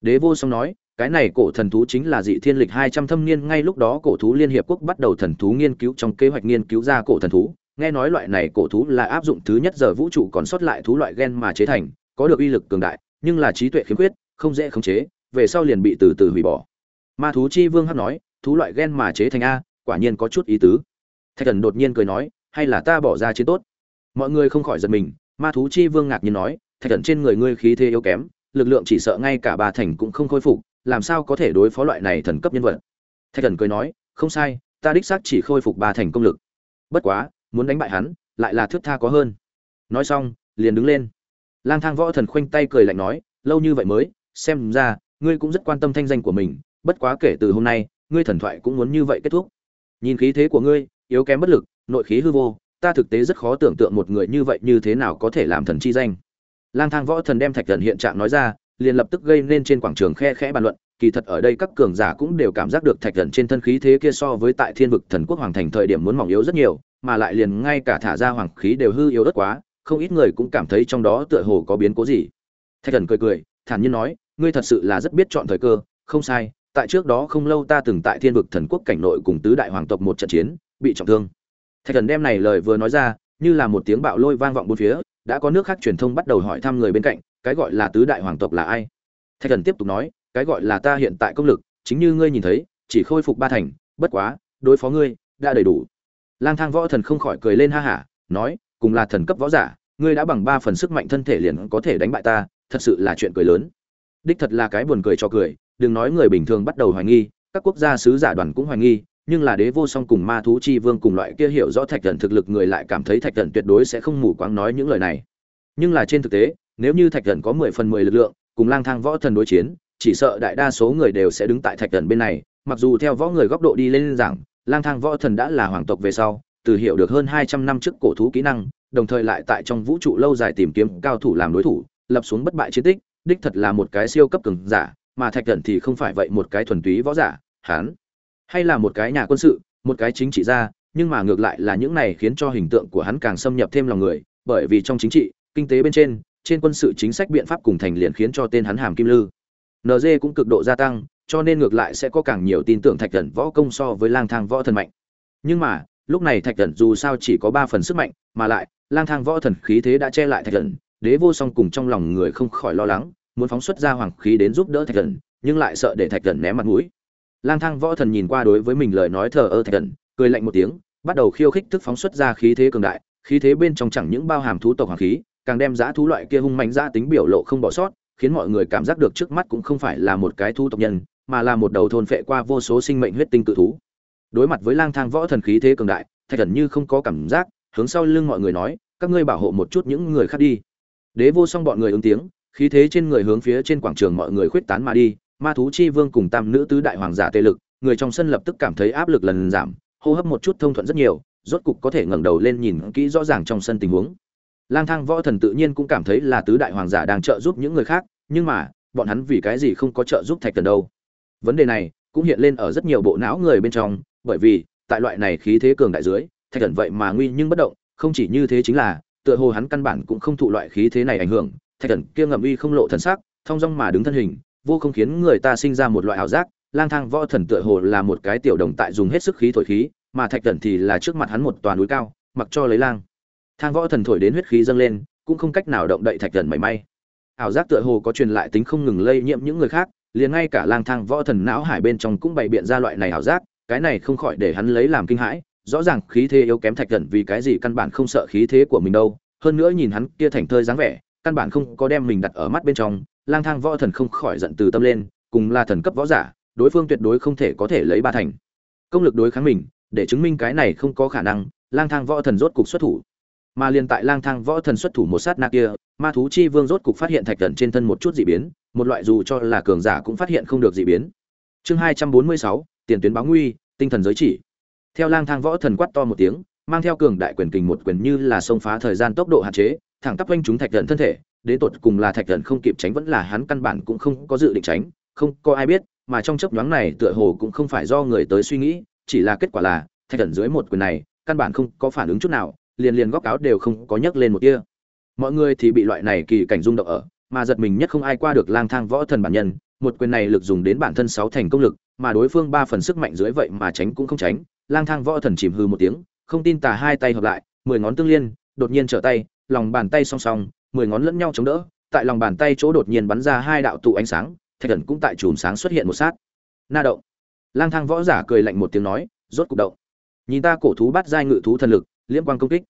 S1: Đế vô song nói, cái này cổ thần thú chính là dị thiên lịch hai trăm thâm niên, ngay lúc đó cổ thú liên hiệp quốc bắt đầu thần thú nghiên cứu trong kế hoạch nghiên cứu ra cổ thần thú. Nghe nói loại này cổ thú là áp dụng thứ nhất giờ vũ trụ còn sót lại thú loại gen mà chế thành, có được uy lực cường đại, nhưng là trí tuệ khiếm khuyết, không dễ khống chế, về sau liền bị từ từ hủy bỏ. Ma thú chi vương hắc nói, thú loại gen mà chế thành a, quả nhiên có chút ý tứ thạch thần đột nhiên cười nói, hay là ta bỏ ra chiến tốt? Mọi người không khỏi giật mình, ma thú chi vương ngạc nhiên nói, thạch thần trên người ngươi khí thế yếu kém, lực lượng chỉ sợ ngay cả bà thành cũng không khôi phục, làm sao có thể đối phó loại này thần cấp nhân vật? Thạch thần cười nói, không sai, ta đích xác chỉ khôi phục ba thành công lực. Bất quá, muốn đánh bại hắn, lại là thước tha có hơn. Nói xong, liền đứng lên. Lang thang võ thần khoanh tay cười lạnh nói, lâu như vậy mới, xem ra, ngươi cũng rất quan tâm thanh danh của mình, bất quá kể từ hôm nay, ngươi thần thoại cũng muốn như vậy kết thúc. Nhìn khí thế của ngươi yếu kém bất lực, nội khí hư vô, ta thực tế rất khó tưởng tượng một người như vậy như thế nào có thể làm thần chi danh. Lang thang võ thần đem thạch thần hiện trạng nói ra, liền lập tức gây nên trên quảng trường khe khẽ bàn luận, kỳ thật ở đây các cường giả cũng đều cảm giác được thạch thần trên thân khí thế kia so với tại thiên vực thần quốc hoàng thành thời điểm muốn mỏng yếu rất nhiều, mà lại liền ngay cả thả ra hoàng khí đều hư yếu đất quá, không ít người cũng cảm thấy trong đó tựa hồ có biến cố gì. Thạch thần cười cười, thản nhiên nói, ngươi thật sự là rất biết chọn thời cơ, không sai, tại trước đó không lâu ta từng tại thiên vực thần quốc cảnh nội cùng tứ đại hoàng tộc một trận chiến bị trọng thương. Thạch thần đem này lời vừa nói ra, như là một tiếng bạo lôi vang vọng bốn phía, đã có nước khác truyền thông bắt đầu hỏi thăm người bên cạnh, cái gọi là tứ đại hoàng tộc là ai? Thạch thần tiếp tục nói, cái gọi là ta hiện tại công lực, chính như ngươi nhìn thấy, chỉ khôi phục ba thành, bất quá, đối phó ngươi, đã đầy đủ. Lang thang võ thần không khỏi cười lên ha hả, nói, cùng là thần cấp võ giả, ngươi đã bằng ba phần sức mạnh thân thể liền có thể đánh bại ta, thật sự là chuyện cười lớn. Đích thật là cái buồn cười cho cười, đừng nói người bình thường bắt đầu hoài nghi, các quốc gia sứ giả đoàn cũng hoài nghi nhưng là đế vô song cùng ma thú chi vương cùng loại kia hiểu rõ thạch thần thực lực người lại cảm thấy thạch thần tuyệt đối sẽ không mù quáng nói những lời này. Nhưng là trên thực tế, nếu như thạch thần có mười phần mười lực lượng, cùng lang thang võ thần đối chiến, chỉ sợ đại đa số người đều sẽ đứng tại thạch thần bên này, mặc dù theo võ người góc độ đi lên rằng lang thang võ thần đã là hoàng tộc về sau, từ hiểu được hơn hai trăm năm trước cổ thú kỹ năng, đồng thời lại tại trong vũ trụ lâu dài tìm kiếm cao thủ làm đối thủ, lập xuống bất bại chiến tích, đích thật là một cái siêu cấp cường giả, mà thạch thần thì không phải vậy một cái thuần túy võ giả hán hay là một cái nhà quân sự, một cái chính trị gia, nhưng mà ngược lại là những này khiến cho hình tượng của hắn càng xâm nhập thêm lòng người, bởi vì trong chính trị, kinh tế bên trên trên quân sự chính sách biện pháp cùng thành liền khiến cho tên hắn hàm kim lư. Nd cũng cực độ gia tăng, cho nên ngược lại sẽ có càng nhiều tin tưởng thạch thần võ công so với lang thang võ thần mạnh. Nhưng mà, lúc này thạch thần dù sao chỉ có ba phần sức mạnh, mà lại, lang thang võ thần khí thế đã che lại thạch thần đế vô song cùng trong lòng người không khỏi lo lắng, muốn phóng xuất ra hoàng khí đến giúp đỡ thạch thần nhưng lại sợ để thạch thần ném mặt mũi lang thang võ thần nhìn qua đối với mình lời nói thờ ơ thạch thần, cười lạnh một tiếng, bắt đầu khiêu khích thức phóng xuất ra khí thế cường đại, khí thế bên trong chẳng những bao hàm thú tộc hoàng khí, càng đem giá thú loại kia hung mạnh ra tính biểu lộ không bỏ sót, khiến mọi người cảm giác được trước mắt cũng không phải là một cái thú tộc nhân, mà là một đầu thôn phệ qua vô số sinh mệnh huyết tinh cự thú. Đối mặt với lang thang võ thần khí thế cường đại, thạch thần như không có cảm giác, hướng sau lưng mọi người nói, các ngươi bảo hộ một chút những người khác đi. Đế vô song bọn người ứng tiếng, khí thế trên người hướng phía trên quảng trường mọi người khuyết tán mà đi ma thú chi vương cùng tam nữ tứ đại hoàng giả tê lực, người trong sân lập tức cảm thấy áp lực lần giảm, hô hấp một chút thông thuận rất nhiều, rốt cục có thể ngẩng đầu lên nhìn kỹ rõ ràng trong sân tình huống. Lang thang võ thần tự nhiên cũng cảm thấy là tứ đại hoàng giả đang trợ giúp những người khác, nhưng mà, bọn hắn vì cái gì không có trợ giúp thạch thần đâu? Vấn đề này cũng hiện lên ở rất nhiều bộ não người bên trong, bởi vì, tại loại này khí thế cường đại dưới, thạch thần vậy mà nguy nhưng bất động, không chỉ như thế chính là, tựa hồ hắn căn bản cũng không thụ loại khí thế này ảnh hưởng, thạch thần kia ngầm uy không lộ thần sắc, thong dong mà đứng thân hình vô không khiến người ta sinh ra một loại ảo giác, lang thang võ thần tựa hồ là một cái tiểu đồng tại dùng hết sức khí thổi khí, mà thạch thần thì là trước mặt hắn một toàn núi cao, mặc cho lấy lang. Thang võ thần thổi đến huyết khí dâng lên, cũng không cách nào động đậy thạch thần mảy may. Ảo giác tựa hồ có truyền lại tính không ngừng lây nhiễm những người khác, liền ngay cả lang thang võ thần não hải bên trong cũng bày biện ra loại này ảo giác, cái này không khỏi để hắn lấy làm kinh hãi, rõ ràng khí thế yếu kém thạch thần vì cái gì căn bản không sợ khí thế của mình đâu, hơn nữa nhìn hắn kia thành thơi dáng vẻ, căn bản không có đem mình đặt ở mắt bên trong lang thang võ thần không khỏi giận từ tâm lên, cùng là thần cấp võ giả, đối phương tuyệt đối không thể có thể lấy ba thành. Công lực đối kháng mình, để chứng minh cái này không có khả năng, lang thang võ thần rốt cục xuất thủ. Mà liền tại lang thang võ thần xuất thủ một sát na kia, ma thú chi vương rốt cục phát hiện thạch thần trên thân một chút dị biến, một loại dù cho là cường giả cũng phát hiện không được dị biến. Chương hai trăm bốn mươi sáu, tiền tuyến báo nguy, tinh thần giới chỉ. Theo lang thang võ thần quát to một tiếng, mang theo cường đại quyền kình một quyền như là xông phá thời gian tốc độ hạn chế, thẳng tắp quanh chúng thạch thần thân thể đến tột cùng là thạch thần không kịp tránh vẫn là hắn căn bản cũng không có dự định tránh, không có ai biết, mà trong chớp nhoáng này tựa hồ cũng không phải do người tới suy nghĩ, chỉ là kết quả là, thạch thần dưới một quyền này, căn bản không có phản ứng chút nào, liền liền góc áo đều không có nhấc lên một tia. Mọi người thì bị loại này kỳ cảnh rung động ở, mà giật mình nhất không ai qua được lang thang võ thần bản nhân, một quyền này lực dùng đến bản thân sáu thành công lực, mà đối phương ba phần sức mạnh dưới vậy mà tránh cũng không tránh, lang thang võ thần chìm hư một tiếng, không tin tà hai tay hợp lại, mười ngón tương liên, đột nhiên trở tay, lòng bàn tay song song mười ngón lẫn nhau chống đỡ, tại lòng bàn tay chỗ đột nhiên bắn ra hai đạo tụ ánh sáng, thạch thần cũng tại chùm sáng xuất hiện một sát. Na động. Lang thang võ giả cười lạnh một tiếng nói, rốt cục động. Nhìn ta cổ thú bắt giai ngự thú thần lực, liễm quang công kích.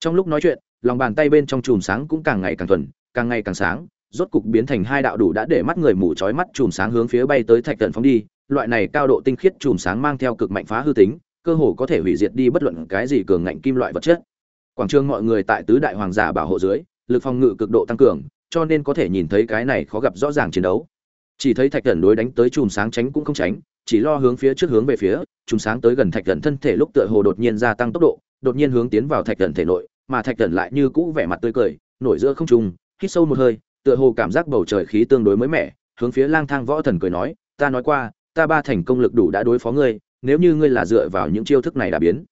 S1: Trong lúc nói chuyện, lòng bàn tay bên trong chùm sáng cũng càng ngày càng thuần, càng ngày càng sáng, rốt cục biến thành hai đạo đủ đã để mắt người mù chói mắt chùm sáng hướng phía bay tới thạch thần phóng đi. Loại này cao độ tinh khiết chùm sáng mang theo cực mạnh phá hư tính, cơ hồ có thể hủy diệt đi bất luận cái gì cường ngạnh kim loại vật chất. Quảng trường mọi người tại tứ đại hoàng giả bảo hộ dưới lực phòng ngự cực độ tăng cường, cho nên có thể nhìn thấy cái này khó gặp rõ ràng chiến đấu. Chỉ thấy thạch thần đối đánh tới chùm sáng tránh cũng không tránh, chỉ lo hướng phía trước hướng về phía, chùm sáng tới gần thạch thần thân thể lúc tựa hồ đột nhiên gia tăng tốc độ, đột nhiên hướng tiến vào thạch thần thể nội, mà thạch thần lại như cũ vẻ mặt tươi cười, nổi giữa không trung, hít sâu một hơi, tựa hồ cảm giác bầu trời khí tương đối mới mẻ, hướng phía lang thang võ thần cười nói, ta nói qua, ta ba thành công lực đủ đã đối phó ngươi, nếu như ngươi là dựa vào những chiêu thức này đã biến.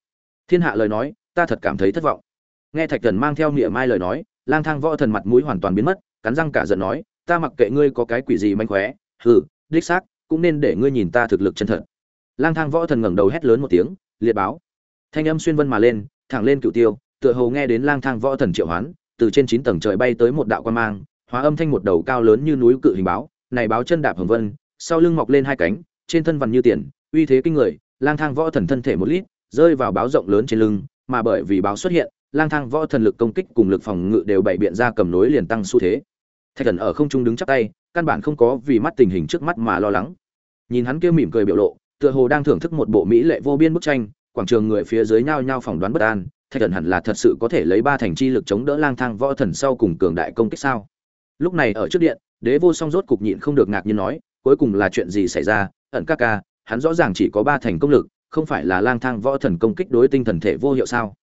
S1: Thiên hạ lời nói, ta thật cảm thấy thất vọng. Nghe thạch thần mang theo niệm mai lời nói lang thang võ thần mặt mũi hoàn toàn biến mất, cắn răng cả giận nói, ta mặc kệ ngươi có cái quỷ gì manh khóe, hừ, đích xác, cũng nên để ngươi nhìn ta thực lực chân thật. Lang thang võ thần ngẩng đầu hét lớn một tiếng, liệt báo. Thanh âm xuyên vân mà lên, thẳng lên cựu tiêu, tựa hồ nghe đến lang thang võ thần triệu hoán, từ trên chín tầng trời bay tới một đạo quan mang, hóa âm thanh một đầu cao lớn như núi cự hình báo, này báo chân đạp hồng vân, sau lưng mọc lên hai cánh, trên thân vằn như tiền, uy thế kinh người, lang thang võ thần thân thể một lít, rơi vào báo rộng lớn trên lưng, mà bởi vì báo xuất hiện lang thang võ thần lực công kích cùng lực phòng ngự đều bày biện ra cầm nối liền tăng xu thế. Thạch thần ở không trung đứng chắp tay, căn bản không có vì mắt tình hình trước mắt mà lo lắng. Nhìn hắn kia mỉm cười biểu lộ, tựa hồ đang thưởng thức một bộ mỹ lệ vô biên bức tranh, quảng trường người phía dưới nhao nhao phỏng đoán bất an, thạch thần hẳn là thật sự có thể lấy ba thành chi lực chống đỡ lang thang võ thần sau cùng cường đại công kích sao? Lúc này ở trước điện, đế vô song rốt cục nhịn không được ngạc nhiên nói, cuối cùng là chuyện gì xảy ra? Ẩn ca ca, hắn rõ ràng chỉ có ba thành công lực, không phải là lang thang võ thần công kích đối tinh thần thể vô hiệu sao?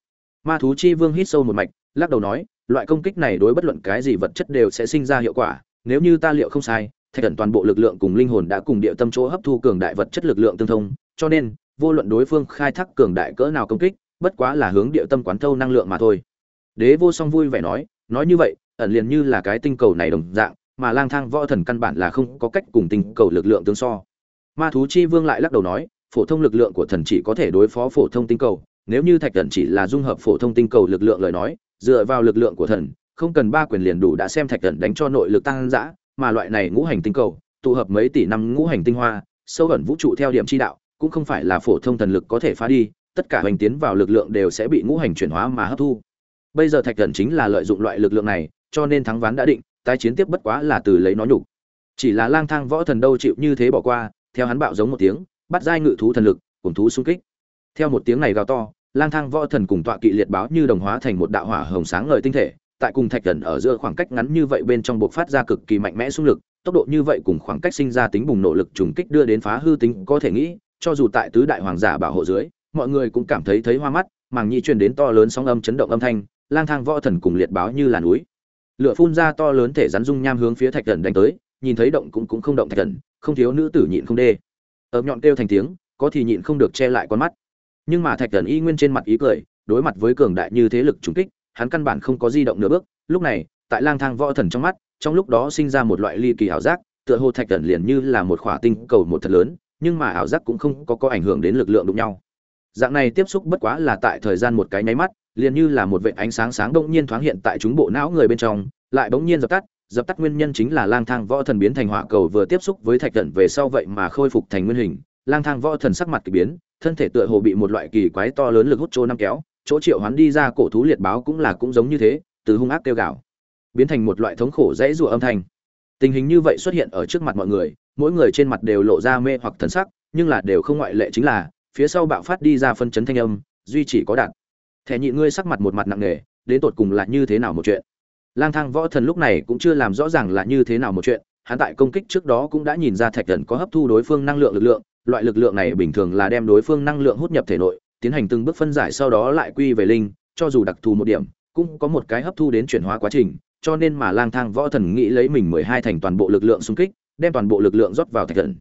S1: Ma thú chi vương hít sâu một mạch, lắc đầu nói, loại công kích này đối bất luận cái gì vật chất đều sẽ sinh ra hiệu quả, nếu như ta liệu không sai, thạch thần toàn bộ lực lượng cùng linh hồn đã cùng địa tâm chỗ hấp thu cường đại vật chất lực lượng tương thông, cho nên, vô luận đối phương khai thác cường đại cỡ nào công kích, bất quá là hướng địa tâm quán thâu năng lượng mà thôi. Đế vô song vui vẻ nói nói như vậy, ẩn liền như là cái tinh cầu này đồng dạng, mà lang thang võ thần căn bản là không có cách cùng tinh cầu lực lượng tương so. Ma thú chi vương lại lắc đầu nói, phổ thông lực lượng của thần chỉ có thể đối phó phổ thông tinh cầu nếu như thạch thần chỉ là dung hợp phổ thông tinh cầu lực lượng lời nói, dựa vào lực lượng của thần, không cần ba quyền liền đủ đã xem thạch thần đánh cho nội lực tăng dã, mà loại này ngũ hành tinh cầu, tụ hợp mấy tỷ năm ngũ hành tinh hoa, sâu ẩn vũ trụ theo điểm chi đạo, cũng không phải là phổ thông thần lực có thể phá đi, tất cả hành tiến vào lực lượng đều sẽ bị ngũ hành chuyển hóa mà hấp thu. Bây giờ thạch thần chính là lợi dụng loại lực lượng này, cho nên thắng ván đã định, tái chiến tiếp bất quá là từ lấy nó nhục. Chỉ là lang thang võ thần đâu chịu như thế bỏ qua, theo hắn bạo giống một tiếng, bắt giai ngự thú thần lực, cùng thú xung kích. Theo một tiếng này gào to lang thang võ thần cùng tọa kỵ liệt báo như đồng hóa thành một đạo hỏa hồng sáng ngời tinh thể, tại cùng thạch thần ở giữa khoảng cách ngắn như vậy bên trong buộc phát ra cực kỳ mạnh mẽ xung lực, tốc độ như vậy cùng khoảng cách sinh ra tính bùng nổ lực trùng kích đưa đến phá hư tính có thể nghĩ, cho dù tại tứ đại hoàng giả bảo hộ dưới, mọi người cũng cảm thấy thấy hoa mắt, màng nhĩ truyền đến to lớn sóng âm chấn động âm thanh, lang thang võ thần cùng liệt báo như là núi. Lửa phun ra to lớn thể rắn dung nham hướng phía thạch thần đánh tới, nhìn thấy động cũng cũng không động thạch thần, không thiếu nữ tử nhịn không đê. Ợp nhọn kêu thành tiếng, có thì nhịn không được che lại con mắt nhưng mà thạch thần y nguyên trên mặt ý cười, đối mặt với cường đại như thế lực trúng kích, hắn căn bản không có di động nửa bước. Lúc này, tại lang thang võ thần trong mắt, trong lúc đó sinh ra một loại ly kỳ ảo giác, tựa hồ thạch thần liền như là một khỏa tinh cầu một thật lớn, nhưng mà ảo giác cũng không có có ảnh hưởng đến lực lượng đụng nhau. Dạng này tiếp xúc bất quá là tại thời gian một cái nháy mắt, liền như là một vệ ánh sáng sáng đông nhiên thoáng hiện tại chúng bộ não người bên trong, lại bỗng nhiên dập tắt dập tắt nguyên nhân chính là lang thang võ thần biến thành hỏa cầu vừa tiếp xúc với thạch thần về sau vậy mà khôi phục thành nguyên hình lang thang võ thần sắc mặt kỳ biến thân thể tựa hồ bị một loại kỳ quái to lớn lực hút trô năm kéo chỗ triệu hoán đi ra cổ thú liệt báo cũng là cũng giống như thế từ hung ác kêu gạo, biến thành một loại thống khổ dãy rủa âm thanh. Tình hình như vậy xuất hiện ở trước mặt mọi người mỗi người trên mặt đều lộ ra mê hoặc thần sắc nhưng là đều không ngoại lệ chính là phía sau bạo phát đi ra phân chấn thanh âm duy chỉ có đạt thẻ nhị ngươi sắc mặt một mặt nặng nề đến tột cùng là như thế nào một chuyện? Lang thang võ thần lúc này cũng chưa làm rõ ràng là như thế nào một chuyện hắn tại công kích trước đó cũng đã nhìn ra thạch thần có hấp thu đối phương năng lượng lực lượng loại lực lượng này bình thường là đem đối phương năng lượng hút nhập thể nội, tiến hành từng bước phân giải sau đó lại quy về linh, cho dù đặc thù một điểm, cũng có một cái hấp thu đến chuyển hóa quá trình, cho nên mà lang thang võ thần nghĩ lấy mình mười hai thành toàn bộ lực lượng xung kích, đem toàn bộ lực lượng rót vào thạch thần.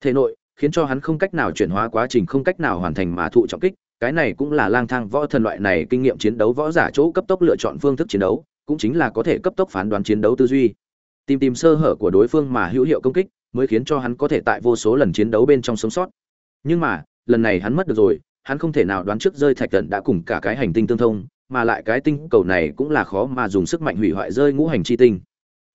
S1: Thể nội, khiến cho hắn không cách nào chuyển hóa quá trình, không cách nào hoàn thành mà thụ trọng kích, cái này cũng là lang thang võ thần loại này kinh nghiệm chiến đấu võ giả chỗ cấp tốc lựa chọn phương thức chiến đấu, cũng chính là có thể cấp tốc phán đoán chiến đấu tư duy. Tìm tìm sơ hở của đối phương mà hữu hiệu công kích mới khiến cho hắn có thể tại vô số lần chiến đấu bên trong sống sót. Nhưng mà lần này hắn mất được rồi hắn không thể nào đoán trước rơi thạch Tận đã cùng cả cái hành tinh tương thông mà lại cái tinh cầu này cũng là khó mà dùng sức mạnh hủy hoại rơi ngũ hành chi tinh.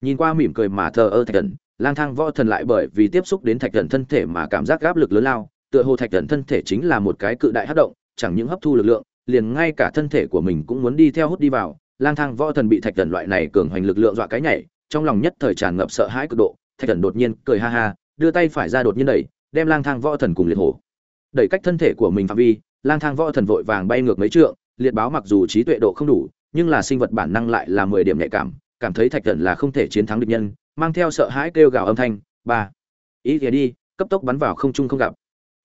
S1: Nhìn qua mỉm cười mà thờ ơ thạch Tận, lang thang võ thần lại bởi vì tiếp xúc đến thạch Tận thân thể mà cảm giác áp lực lớn lao tựa hồ thạch Tận thân thể chính là một cái cự đại hấp động chẳng những hấp thu lực lượng liền ngay cả thân thể của mình cũng muốn đi theo hút đi vào. Lang thang võ thần bị thạch Tận loại này cường hoành lực lượng dọa cái nhảy trong lòng nhất thời tràn ngập sợ hãi cực độ thạch thần đột nhiên cười ha ha, đưa tay phải ra đột nhiên đẩy, đem lang thang võ thần cùng liệt hổ. Đẩy cách thân thể của mình phạm vi, lang thang võ thần vội vàng bay ngược mấy trượng, liệt báo mặc dù trí tuệ độ không đủ, nhưng là sinh vật bản năng lại là mười điểm nhạy cảm cảm thấy thạch thần là không thể chiến thắng địch nhân, mang theo sợ hãi kêu gào âm thanh, ba, ý kìa đi, cấp tốc bắn vào không trung không gặp.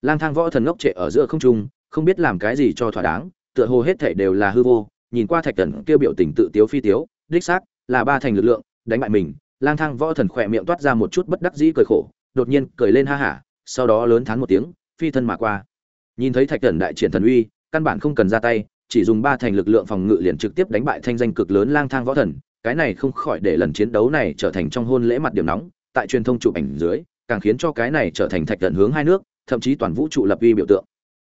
S1: Lang thang võ thần ngốc trệ ở giữa không trung, không biết làm cái gì cho thỏa đáng, tựa hồ hết thể đều là hư vô, nhìn qua thạch thần kêu biểu tình tự tiếu phi tiếu, đích xác là ba thành lực lượng, đánh bại mình lang thang võ thần khỏe miệng toát ra một chút bất đắc dĩ cười khổ, đột nhiên cười lên ha hả, sau đó lớn thán một tiếng, phi thân mà qua. Nhìn thấy thạch thần đại triển thần uy, căn bản không cần ra tay, chỉ dùng ba thành lực lượng phòng ngự liền trực tiếp đánh bại thanh danh cực lớn lang thang võ thần, cái này không khỏi để lần chiến đấu này trở thành trong hôn lễ mặt điểm nóng, tại truyền thông chụp ảnh dưới, càng khiến cho cái này trở thành thạch thần hướng hai nước, thậm chí toàn vũ trụ lập uy biểu tượng.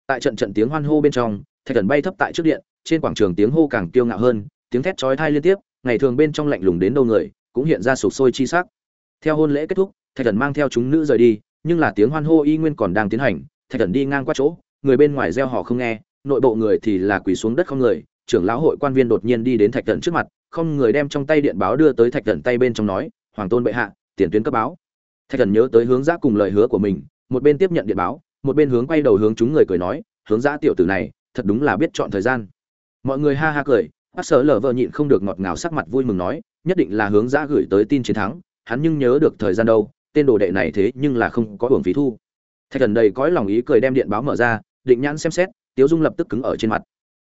S1: Tại trận trận tiếng hoan hô bên trong, thạch thần bay thấp tại trước điện, trên quảng trường tiếng hô càng kiêu ngạo hơn, tiếng thét chói tai liên tiếp, ngày thường bên trong lạnh lùng đến đâu người cũng hiện ra sụp sôi chi sắc. Theo hôn lễ kết thúc, thạch thần mang theo chúng nữ rời đi, nhưng là tiếng hoan hô y nguyên còn đang tiến hành, thạch thần đi ngang qua chỗ, người bên ngoài reo hò không nghe, nội bộ người thì là quỳ xuống đất không người, trưởng lão hội quan viên đột nhiên đi đến thạch thần trước mặt, không người đem trong tay điện báo đưa tới thạch thần tay bên trong nói, hoàng tôn bệ hạ, tiền tuyến cấp báo. Thạch thần nhớ tới hướng giá cùng lời hứa của mình, một bên tiếp nhận điện báo, một bên hướng quay đầu hướng chúng người cười nói, hướng giá tiểu tử này, thật đúng là biết chọn thời gian. Mọi người ha ha cười, bác sở lở vợ nhịn không được ngọt ngào sắc mặt vui mừng nói nhất định là hướng giã gửi tới tin chiến thắng, hắn nhưng nhớ được thời gian đâu, tên đồ đệ này thế nhưng là không có hưởng phí thu. Thạch thần đầy cõi lòng ý cười đem điện báo mở ra, định nhãn xem xét, tiếu dung lập tức cứng ở trên mặt.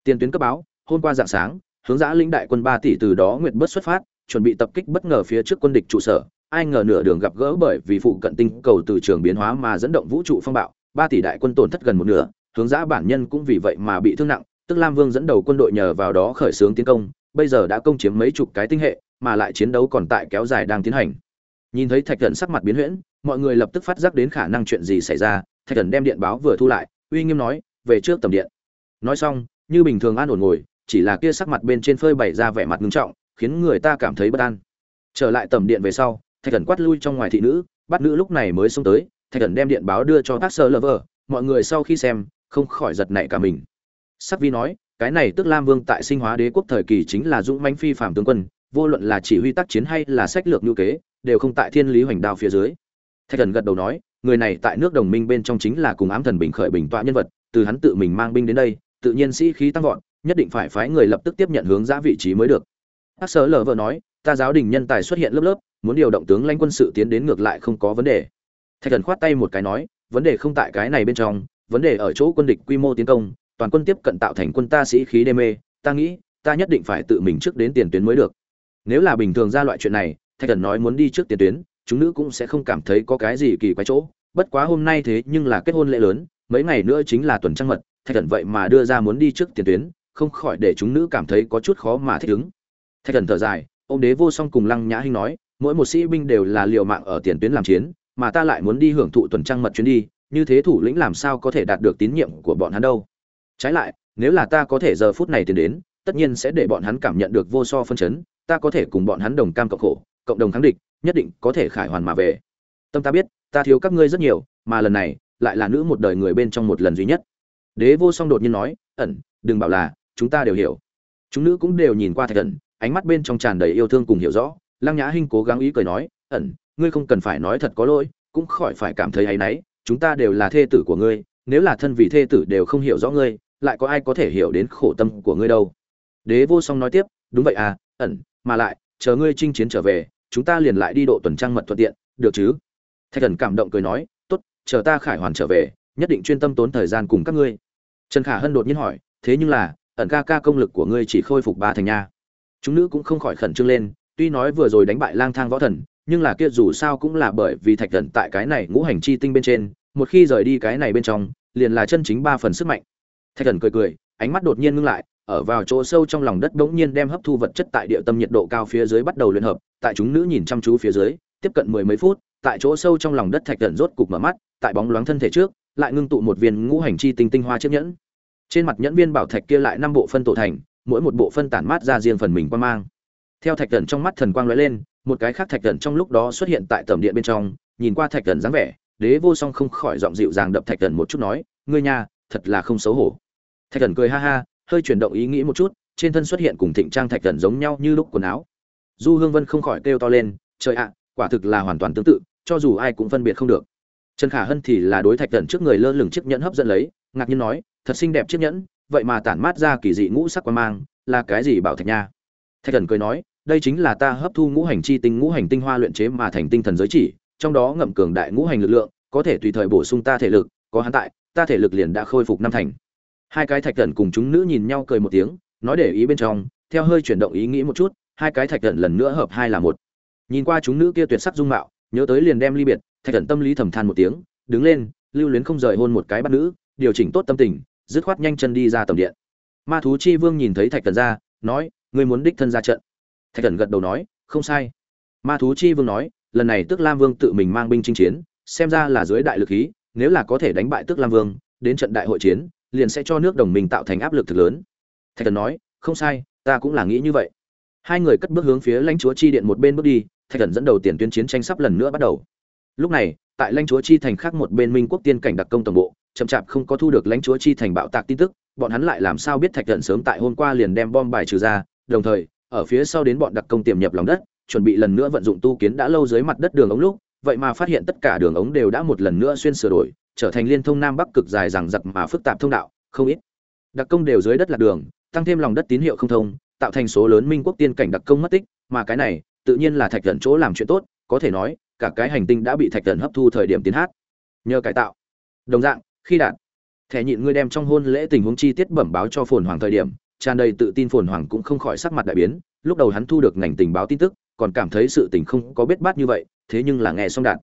S1: Tiền tuyến cấp báo, hôm qua dạng sáng, hướng giã lĩnh đại quân ba tỷ từ đó nguyệt bớt xuất phát, chuẩn bị tập kích bất ngờ phía trước quân địch trụ sở, ai ngờ nửa đường gặp gỡ bởi vì phụ cận tinh cầu từ trường biến hóa mà dẫn động vũ trụ phong bạo, ba tỷ đại quân tổn thất gần một nửa, hướng giã bản nhân cũng vì vậy mà bị thương nặng, tức lam vương dẫn đầu quân đội nhờ vào đó khởi xướng tiến công, bây giờ đã công chiếm mấy chục cái tinh hệ mà lại chiến đấu còn tại kéo dài đang tiến hành. Nhìn thấy thạch thần sắc mặt biến huyễn, mọi người lập tức phát giác đến khả năng chuyện gì xảy ra, thạch thần đem điện báo vừa thu lại, uy nghiêm nói, về trước tầm điện. Nói xong, như bình thường an ổn ngồi, chỉ là kia sắc mặt bên trên phơi bày ra vẻ mặt ngưng trọng, khiến người ta cảm thấy bất an. Trở lại tầm điện về sau, thạch thần quát lui trong ngoài thị nữ, bắt nữ lúc này mới xông tới, thạch thần đem điện báo đưa cho tác sơ lover mọi người sau khi xem, không khỏi giật nảy cả mình. Sắc vi nói, cái này tức lam vương tại sinh hóa đế quốc thời kỳ chính là dũng mãnh phi phạm tướng quân vô luận là chỉ huy tác chiến hay là sách lược ngữ kế, đều không tại thiên lý hoành đao phía dưới. Thạch thần gật đầu nói, người này tại nước đồng minh bên trong chính là cùng ám thần bình khởi bình tọa nhân vật, từ hắn tự mình mang binh đến đây, tự nhiên sĩ khí tăng vọt, nhất định phải phái người lập tức tiếp nhận hướng giã vị trí mới được. Hắc sở lờ vợ nói, ta giáo đình nhân tài xuất hiện lớp lớp, muốn điều động tướng lãnh quân sự tiến đến ngược lại không có vấn đề. Thạch thần khoát tay một cái nói, vấn đề không tại cái này bên trong, vấn đề ở chỗ quân địch quy mô tiến công, toàn quân tiếp cận tạo thành quân ta sĩ khí đê mê, ta nghĩ, ta nhất định phải tự mình trước đến tiền tuyến mới được nếu là bình thường ra loại chuyện này, thạch thần nói muốn đi trước tiền tuyến, chúng nữ cũng sẽ không cảm thấy có cái gì kỳ quái chỗ. Bất quá hôm nay thế nhưng là kết hôn lễ lớn, mấy ngày nữa chính là tuần trăng mật, thạch thần vậy mà đưa ra muốn đi trước tiền tuyến, không khỏi để chúng nữ cảm thấy có chút khó mà thích ứng. Thạch thần thở dài ông đế vô song cùng lăng nhã hinh nói, mỗi một sĩ binh đều là liều mạng ở tiền tuyến làm chiến, mà ta lại muốn đi hưởng thụ tuần trăng mật chuyến đi, như thế thủ lĩnh làm sao có thể đạt được tín nhiệm của bọn hắn đâu. Trái lại, nếu là ta có thể giờ phút này tiến đến, tất nhiên sẽ để bọn hắn cảm nhận được vô so phân chấn ta có thể cùng bọn hắn đồng cam cộng khổ, cộng đồng kháng địch, nhất định có thể khải hoàn mà về. Tâm ta biết, ta thiếu các ngươi rất nhiều, mà lần này, lại là nữ một đời người bên trong một lần duy nhất. Đế vô song đột nhiên nói, ẩn, đừng bảo là, chúng ta đều hiểu. Chúng nữ cũng đều nhìn qua thạch ẩn ánh mắt bên trong tràn đầy yêu thương cùng hiểu rõ. Lăng nhã hinh cố gắng ý cười nói, ẩn, ngươi không cần phải nói thật có lỗi, cũng khỏi phải cảm thấy ấy náy, chúng ta đều là thê tử của ngươi, nếu là thân vị thê tử đều không hiểu rõ ngươi, lại có ai có thể hiểu đến khổ tâm của ngươi đâu? Đế vô song nói tiếp, đúng vậy à ẩn mà lại, chờ ngươi chinh chiến trở về, chúng ta liền lại đi độ tuần trăng mật thuận tiện, được chứ? Thạch thần cảm động cười nói, tốt, chờ ta khải hoàn trở về, nhất định chuyên tâm tốn thời gian cùng các ngươi. Trần khả hân đột nhiên hỏi, thế nhưng là, ẩn ca ca công lực của ngươi chỉ khôi phục ba thành nha. Chúng nữ cũng không khỏi khẩn trương lên, tuy nói vừa rồi đánh bại lang thang võ thần, nhưng là kia dù sao cũng là bởi vì thạch thần tại cái này ngũ hành chi tinh bên trên, một khi rời đi cái này bên trong, liền là chân chính ba phần sức mạnh. Thạch thần cười cười, ánh mắt đột nhiên ngưng lại ở vào chỗ sâu trong lòng đất bỗng nhiên đem hấp thu vật chất tại địa tâm nhiệt độ cao phía dưới bắt đầu luyện hợp, tại chúng nữ nhìn chăm chú phía dưới, tiếp cận mười mấy phút, tại chỗ sâu trong lòng đất thạch tận rốt cục mở mắt, tại bóng loáng thân thể trước, lại ngưng tụ một viên ngũ hành chi tinh tinh hoa chiếc nhẫn. Trên mặt nhẫn viên bảo thạch kia lại năm bộ phân tổ thành, mỗi một bộ phân tản mát ra riêng phần mình qua mang. Theo thạch tận trong mắt thần quang lóe lên, một cái khác thạch tận trong lúc đó xuất hiện tại tầm điện bên trong, nhìn qua thạch tận dáng vẻ, đế vô song không khỏi giọng dịu dàng đập thạch tận một chút nói, ngươi nha, thật là không xấu hổ. Thạch thần cười ha ha hơi chuyển động ý nghĩ một chút, trên thân xuất hiện cùng thịnh trang thạch thần giống nhau như lúc quần áo. Du hương vân không khỏi kêu to lên, trời ạ, quả thực là hoàn toàn tương tự, cho dù ai cũng phân biệt không được. Trần khả hân thì là đối thạch thần trước người lơ lửng chiếc nhẫn hấp dẫn lấy, ngạc nhiên nói, thật xinh đẹp chiếc nhẫn, vậy mà tản mát ra kỳ dị ngũ sắc quan mang, là cái gì bảo thạch nha? Thạch thần cười nói, đây chính là ta hấp thu ngũ hành chi tinh, ngũ hành tinh hoa luyện chế mà thành tinh thần giới chỉ, trong đó ngậm cường đại ngũ hành lực lượng, có thể tùy thời bổ sung ta thể lực, có hắn tại, ta thể lực liền đã khôi phục năm thành hai cái thạch thần cùng chúng nữ nhìn nhau cười một tiếng, nói để ý bên trong, theo hơi chuyển động ý nghĩ một chút, hai cái thạch thần lần nữa hợp hai là một. Nhìn qua chúng nữ kia tuyệt sắc dung mạo, nhớ tới liền đem ly biệt, thạch thần tâm lý thầm than một tiếng, đứng lên, lưu luyến không rời hôn một cái bắt nữ, điều chỉnh tốt tâm tình, dứt khoát nhanh chân đi ra tầm điện. Ma thú chi vương nhìn thấy thạch thần ra, nói, ngươi muốn đích thân ra trận? Thạch thần gật đầu nói, không sai. Ma thú chi vương nói, lần này tức lam vương tự mình mang binh chinh chiến, xem ra là dưới đại lực khí nếu là có thể đánh bại tức lam vương, đến trận đại hội chiến liền sẽ cho nước đồng minh tạo thành áp lực thực lớn. Thạch thần nói, không sai, ta cũng là nghĩ như vậy. Hai người cất bước hướng phía lãnh chúa chi điện một bên bước đi, thạch thần dẫn đầu tiền tuyến chiến tranh sắp lần nữa bắt đầu. Lúc này, tại lãnh chúa chi thành khác một bên minh quốc tiên cảnh đặc công tổng bộ, chậm chạp không có thu được lãnh chúa chi thành bạo tạc tin tức, bọn hắn lại làm sao biết thạch thần sớm tại hôm qua liền đem bom bài trừ ra, đồng thời, ở phía sau đến bọn đặc công tiềm nhập lòng đất, chuẩn bị lần nữa vận dụng tu kiến đã lâu dưới mặt đất đường ống lúc, vậy mà phát hiện tất cả đường ống đều đã một lần nữa xuyên sửa đổi trở thành liên thông nam bắc cực dài rằng giặc mà phức tạp thông đạo, không ít. Đặc công đều dưới đất lạc đường, tăng thêm lòng đất tín hiệu không thông, tạo thành số lớn minh quốc tiên cảnh đặc công mất tích, mà cái này, tự nhiên là thạch thần chỗ làm chuyện tốt, có thể nói, cả cái hành tinh đã bị thạch thần hấp thu thời điểm tiến hát. Nhờ cải tạo. Đồng dạng, khi đạt, thẻ nhịn ngươi đem trong hôn lễ tình huống chi tiết bẩm báo cho phồn hoàng thời điểm, tràn đầy tự tin phồn hoàng cũng không khỏi sắc mặt đại biến, lúc đầu hắn thu được ngành tình báo tin tức, còn cảm thấy sự tình không có biết bát như vậy, thế nhưng là nghe xong đạt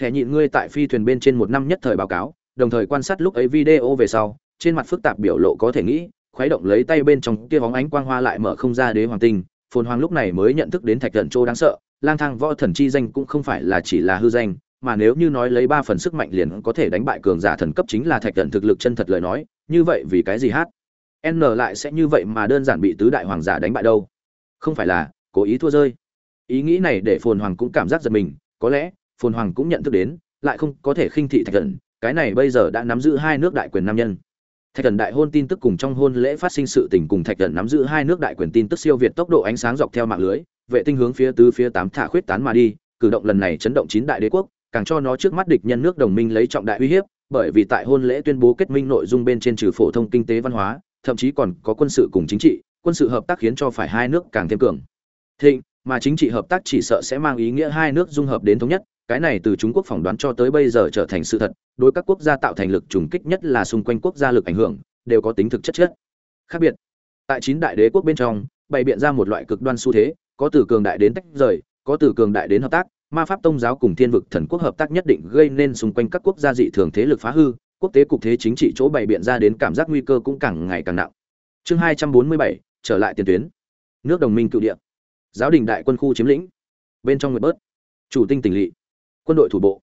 S1: thẻ nhịn ngươi tại phi thuyền bên trên một năm nhất thời báo cáo, đồng thời quan sát lúc ấy video về sau, trên mặt phức tạp biểu lộ có thể nghĩ, khuấy động lấy tay bên trong kia bóng ánh quang hoa lại mở không ra đế hoàng tinh, phồn hoàng lúc này mới nhận thức đến thạch thần châu đáng sợ, lang thang võ thần chi danh cũng không phải là chỉ là hư danh, mà nếu như nói lấy ba phần sức mạnh liền có thể đánh bại cường giả thần cấp chính là thạch thần thực lực chân thật lời nói, như vậy vì cái gì hát? N lại sẽ như vậy mà đơn giản bị tứ đại hoàng giả đánh bại đâu? Không phải là, cố ý thua rơi. Ý nghĩ này để phồn hoàng cũng cảm giác giật mình, có lẽ phồn hoàng cũng nhận thức đến, lại không có thể khinh thị thạch thần cái này bây giờ đã nắm giữ hai nước đại quyền nam nhân. Thạch thần đại hôn tin tức cùng trong hôn lễ phát sinh sự tình cùng thạch thần nắm giữ hai nước đại quyền tin tức siêu việt tốc độ ánh sáng dọc theo mạng lưới, vệ tinh hướng phía tứ phía tám thả khuyết tán mà đi, cử động lần này chấn động chín đại đế quốc, càng cho nó trước mắt địch nhân nước đồng minh lấy trọng đại uy hiếp, bởi vì tại hôn lễ tuyên bố kết minh nội dung bên trên trừ phổ thông kinh tế văn hóa, thậm chí còn có quân sự cùng chính trị, quân sự hợp tác khiến cho phải hai nước càng thêm cường. Thịnh, mà chính trị hợp tác chỉ sợ sẽ mang ý nghĩa hai nước dung hợp đến thống nhất cái này từ Trung Quốc phỏng đoán cho tới bây giờ trở thành sự thật, đối các quốc gia tạo thành lực trùng kích nhất là xung quanh quốc gia lực ảnh hưởng, đều có tính thực chất chất. Khác biệt, tại chín đại đế quốc bên trong, bày biện ra một loại cực đoan xu thế, có từ cường đại đến tách rời, có từ cường đại đến hợp tác, ma pháp tông giáo cùng thiên vực thần quốc hợp tác nhất định gây nên xung quanh các quốc gia dị thường thế lực phá hư, quốc tế cục thế chính trị chỗ bày biện ra đến cảm giác nguy cơ cũng càng ngày càng nặng. Chương hai trăm bốn mươi bảy trở lại tiền tuyến. Nước đồng minh cựu địa. Giáo đình đại quân khu chiếm lĩnh. Bên trong người bớt. Chủ tinh tỉnh lỵ quân đội thủ bộ.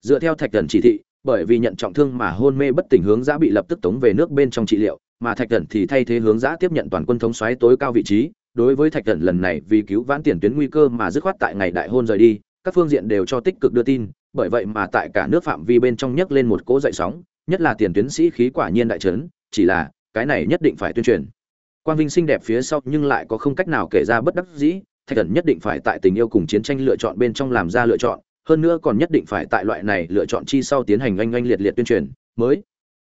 S1: Dựa theo thạch thần chỉ thị, bởi vì nhận trọng thương mà hôn mê bất tỉnh hướng giã bị lập tức tống về nước bên trong trị liệu, mà thạch thần thì thay thế hướng giã tiếp nhận toàn quân thống xoáy tối cao vị trí. Đối với thạch thần lần này vì cứu vãn tiền tuyến nguy cơ mà dứt khoát tại ngày đại hôn rời đi, các phương diện đều cho tích cực đưa tin, bởi vậy mà tại cả nước phạm vi bên trong nhấc lên một cỗ dậy sóng, nhất là tiền tuyến sĩ khí quả nhiên đại trấn, chỉ là cái này nhất định phải tuyên truyền. Quang vinh xinh đẹp phía sau nhưng lại có không cách nào kể ra bất đắc dĩ, thạch thần nhất định phải tại tình yêu cùng chiến tranh lựa chọn bên trong làm ra lựa chọn hơn nữa còn nhất định phải tại loại này lựa chọn chi sau tiến hành oanh oanh liệt liệt tuyên truyền, mới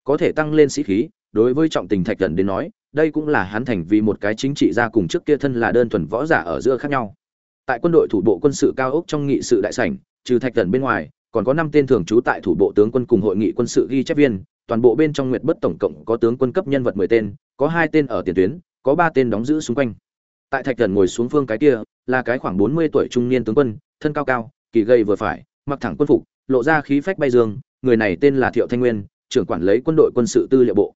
S1: có thể tăng lên sĩ khí. Đối với trọng tình thạch thần đến nói, đây cũng là hắn thành vì một cái chính trị gia cùng trước kia thân là đơn thuần võ giả ở giữa khác nhau. Tại quân đội thủ bộ quân sự cao ốc trong nghị sự đại sảnh, trừ thạch thần bên ngoài, còn có năm tên thường trú tại thủ bộ tướng quân cùng hội nghị quân sự ghi chép viên, toàn bộ bên trong nguyệt bất tổng cộng có tướng quân cấp nhân vật mười tên, có hai tên ở tiền tuyến, có ba tên đóng giữ xung quanh. Tại thạch thần ngồi xuống phương cái kia, là cái khoảng bốn mươi tuổi trung niên tướng quân, thân cao cao kỳ gây vừa phải, mặc thẳng quân phục, lộ ra khí phách bay dương, người này tên là thiệu thanh nguyên, trưởng quản lấy quân đội quân sự tư liệu bộ.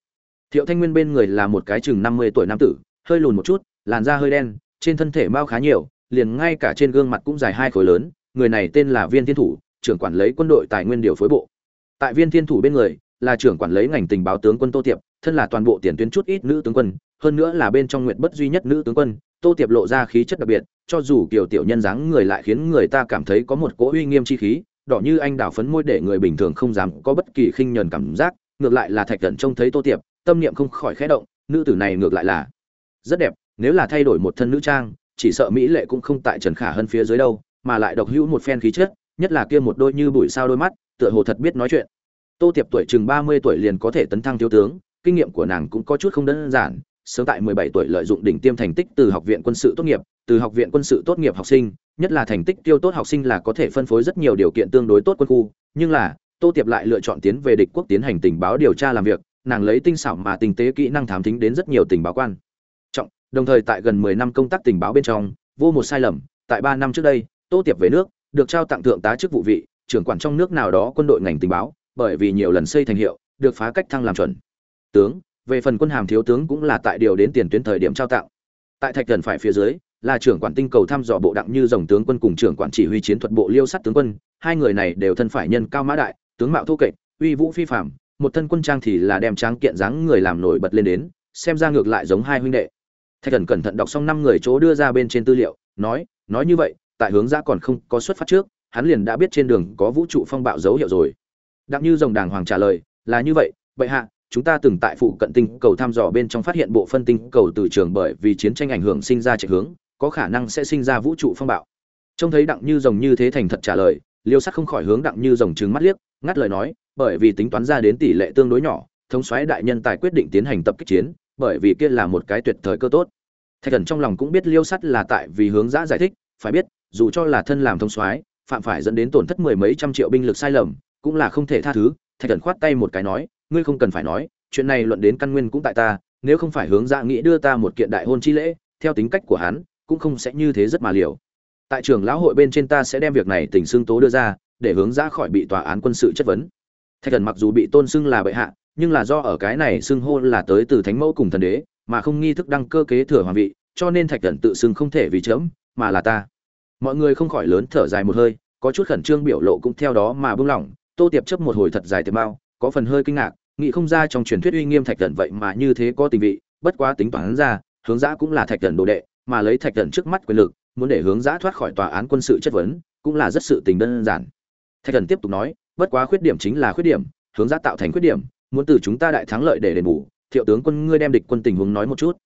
S1: Thiệu thanh nguyên bên người là một cái chừng năm mươi tuổi nam tử, hơi lùn một chút, làn da hơi đen, trên thân thể mao khá nhiều, liền ngay cả trên gương mặt cũng dài hai khối lớn, người này tên là viên thiên thủ, trưởng quản lấy quân đội tài nguyên điều phối bộ. Tại viên thiên thủ bên người, là trưởng quản lấy ngành tình báo tướng quân tô tiệp, thân là toàn bộ tiền tuyến chút ít nữ tướng quân, hơn nữa là bên trong nguyện bất duy nhất nữ tướng quân tô tiệp lộ ra khí chất đặc biệt, cho dù kiểu tiểu nhân dáng người lại khiến người ta cảm thấy có một cỗ uy nghiêm chi khí, đỏ như anh đào phấn môi để người bình thường không dám có bất kỳ khinh nhờn cảm giác, ngược lại là thạch thần trông thấy tô tiệp, tâm niệm không khỏi khẽ động, nữ tử này ngược lại là rất đẹp, nếu là thay đổi một thân nữ trang, chỉ sợ mỹ lệ cũng không tại trần khả hơn phía dưới đâu, mà lại độc hữu một phen khí chất, nhất là kia một đôi như bụi sao đôi mắt, tựa hồ thật biết nói chuyện. Tô tiệp tuổi chừng ba mươi tuổi liền có thể tấn thăng thiếu tướng, kinh nghiệm của nàng cũng có chút không đơn giản sớm tại 17 tuổi lợi dụng đỉnh tiêm thành tích từ học viện quân sự tốt nghiệp, từ học viện quân sự tốt nghiệp học sinh, nhất là thành tích tiêu tốt học sinh là có thể phân phối rất nhiều điều kiện tương đối tốt quân khu, nhưng là, Tô Tiệp lại lựa chọn tiến về địch quốc tiến hành tình báo điều tra làm việc, nàng lấy tinh xảo mà tinh tế kỹ năng thám thính đến rất nhiều tình báo quan. Trọng, đồng thời tại gần 10 năm công tác tình báo bên trong, vô một sai lầm, tại 3 năm trước đây, Tô Tiệp về nước, được trao tặng thượng tá chức vụ vị, trưởng quản trong nước nào đó quân đội ngành tình báo, bởi vì nhiều lần xây thành hiệu, được phá cách thăng làm chuẩn. Tướng, về phần quân hàm thiếu tướng cũng là tại điều đến tiền tuyến thời điểm trao tặng. Tại thạch thần phải phía dưới, là trưởng quản tinh cầu thăm dò bộ đặng như dòng tướng quân cùng trưởng quản chỉ huy chiến thuật bộ liêu sắt tướng quân, hai người này đều thân phải nhân cao mã đại, tướng mạo thô kệch, uy vũ phi phạm một thân quân trang thì là đem tráng kiện dáng người làm nổi bật lên đến, xem ra ngược lại giống hai huynh đệ. Thạch thần cẩn thận đọc xong năm người chỗ đưa ra bên trên tư liệu, nói nói như vậy, tại hướng ra còn không có xuất phát trước, hắn liền đã biết trên đường có vũ trụ phong bạo dấu hiệu rồi. Đặng như dòng đàng hoàng trả lời, là như vậy, bệ hạ chúng ta từng tại phụ cận tinh cầu thăm dò bên trong phát hiện bộ phân tinh cầu từ trường bởi vì chiến tranh ảnh hưởng sinh ra chạy hướng, có khả năng sẽ sinh ra vũ trụ phong bạo. Trông thấy Đặng Như rồng như thế thành thật trả lời, Liêu Sắc không khỏi hướng Đặng Như rồng trứng mắt liếc, ngắt lời nói, bởi vì tính toán ra đến tỷ lệ tương đối nhỏ, thống soái đại nhân tài quyết định tiến hành tập kích chiến, bởi vì kia là một cái tuyệt thời cơ tốt. Thạch Thần trong lòng cũng biết Liêu Sắt là tại vì hướng giã giải thích, phải biết, dù cho là thân làm thống soái, phạm phải dẫn đến tổn thất mười mấy trăm triệu binh lực sai lầm, cũng là không thể tha thứ. Thạch Thần khoát tay một cái nói, ngươi không cần phải nói, chuyện này luận đến căn nguyên cũng tại ta, nếu không phải hướng dạ nghĩ đưa ta một kiện đại hôn chi lễ, theo tính cách của hắn, cũng không sẽ như thế rất mà liều. Tại trường lão hội bên trên ta sẽ đem việc này tình xương tố đưa ra, để hướng ra khỏi bị tòa án quân sự chất vấn. Thạch thần mặc dù bị tôn xưng là bệ hạ, nhưng là do ở cái này xưng hô là tới từ thánh mẫu cùng thần đế, mà không nghi thức đăng cơ kế thừa hoàng vị, cho nên thạch thần tự xưng không thể vì chớm, mà là ta. Mọi người không khỏi lớn thở dài một hơi, có chút khẩn trương biểu lộ cũng theo đó mà buông lỏng tô tiệp chấp một hồi thật dài tiệp bao có phần hơi kinh ngạc, nghĩ không ra trong truyền thuyết uy nghiêm thạch thần vậy mà như thế có tình vị, bất quá tính toán ra, hướng giã cũng là thạch thần đồ đệ, mà lấy thạch thần trước mắt quyền lực, muốn để hướng giã thoát khỏi tòa án quân sự chất vấn, cũng là rất sự tình đơn giản. Thạch thần tiếp tục nói, bất quá khuyết điểm chính là khuyết điểm, hướng giã tạo thành khuyết điểm, muốn từ chúng ta đại thắng lợi để đền bù, thiệu tướng quân ngươi đem địch quân tình huống nói một chút.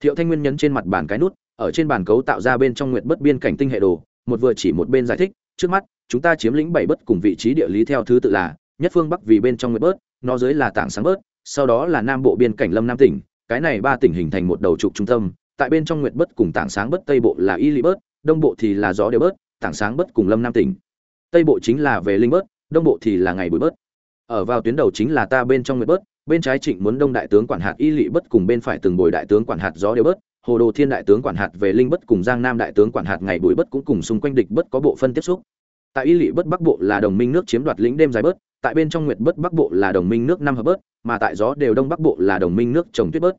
S1: Thiệu thanh nguyên nhấn trên mặt bàn cái nút, ở trên bàn cấu tạo ra bên trong nguyện bất biên cảnh tinh hệ đồ, một vừa chỉ một bên giải thích, trước mắt, chúng ta chiếm lĩnh bảy bất cùng vị trí địa lý theo thứ tự là nhất phương bắc vì bên trong nguyệt bớt, nó dưới là tảng sáng bớt, sau đó là nam bộ biên cảnh lâm nam tỉnh, cái này ba tỉnh hình thành một đầu trục trung tâm, tại bên trong nguyệt bớt cùng tảng sáng bớt, tây bộ là y lý bớt, đông bộ thì là gió đều bớt, tảng sáng bớt cùng lâm nam tỉnh. Tây bộ chính là về linh bớt, đông bộ thì là ngày bụi bớt. Ở vào tuyến đầu chính là ta bên trong nguyệt bớt, bên trái trịnh muốn đông đại tướng quản hạt y lỵ bất cùng bên phải từng bồi đại tướng quản hạt gió đều bớt, hồ đồ thiên đại tướng quản hạt về linh bất cùng giang nam đại tướng quản hạt ngày bụi bất cũng cùng xung quanh địch bất có bộ phân tiếp xúc. Tại y lỵ bất bắc bộ là đồng minh nước chiếm đoạt lĩnh đêm dài bớt tại bên trong nguyệt bất bắc bộ là đồng minh nước năm hợp bớt, mà tại gió đều đông bắc bộ là đồng minh nước trồng tuyết bớt.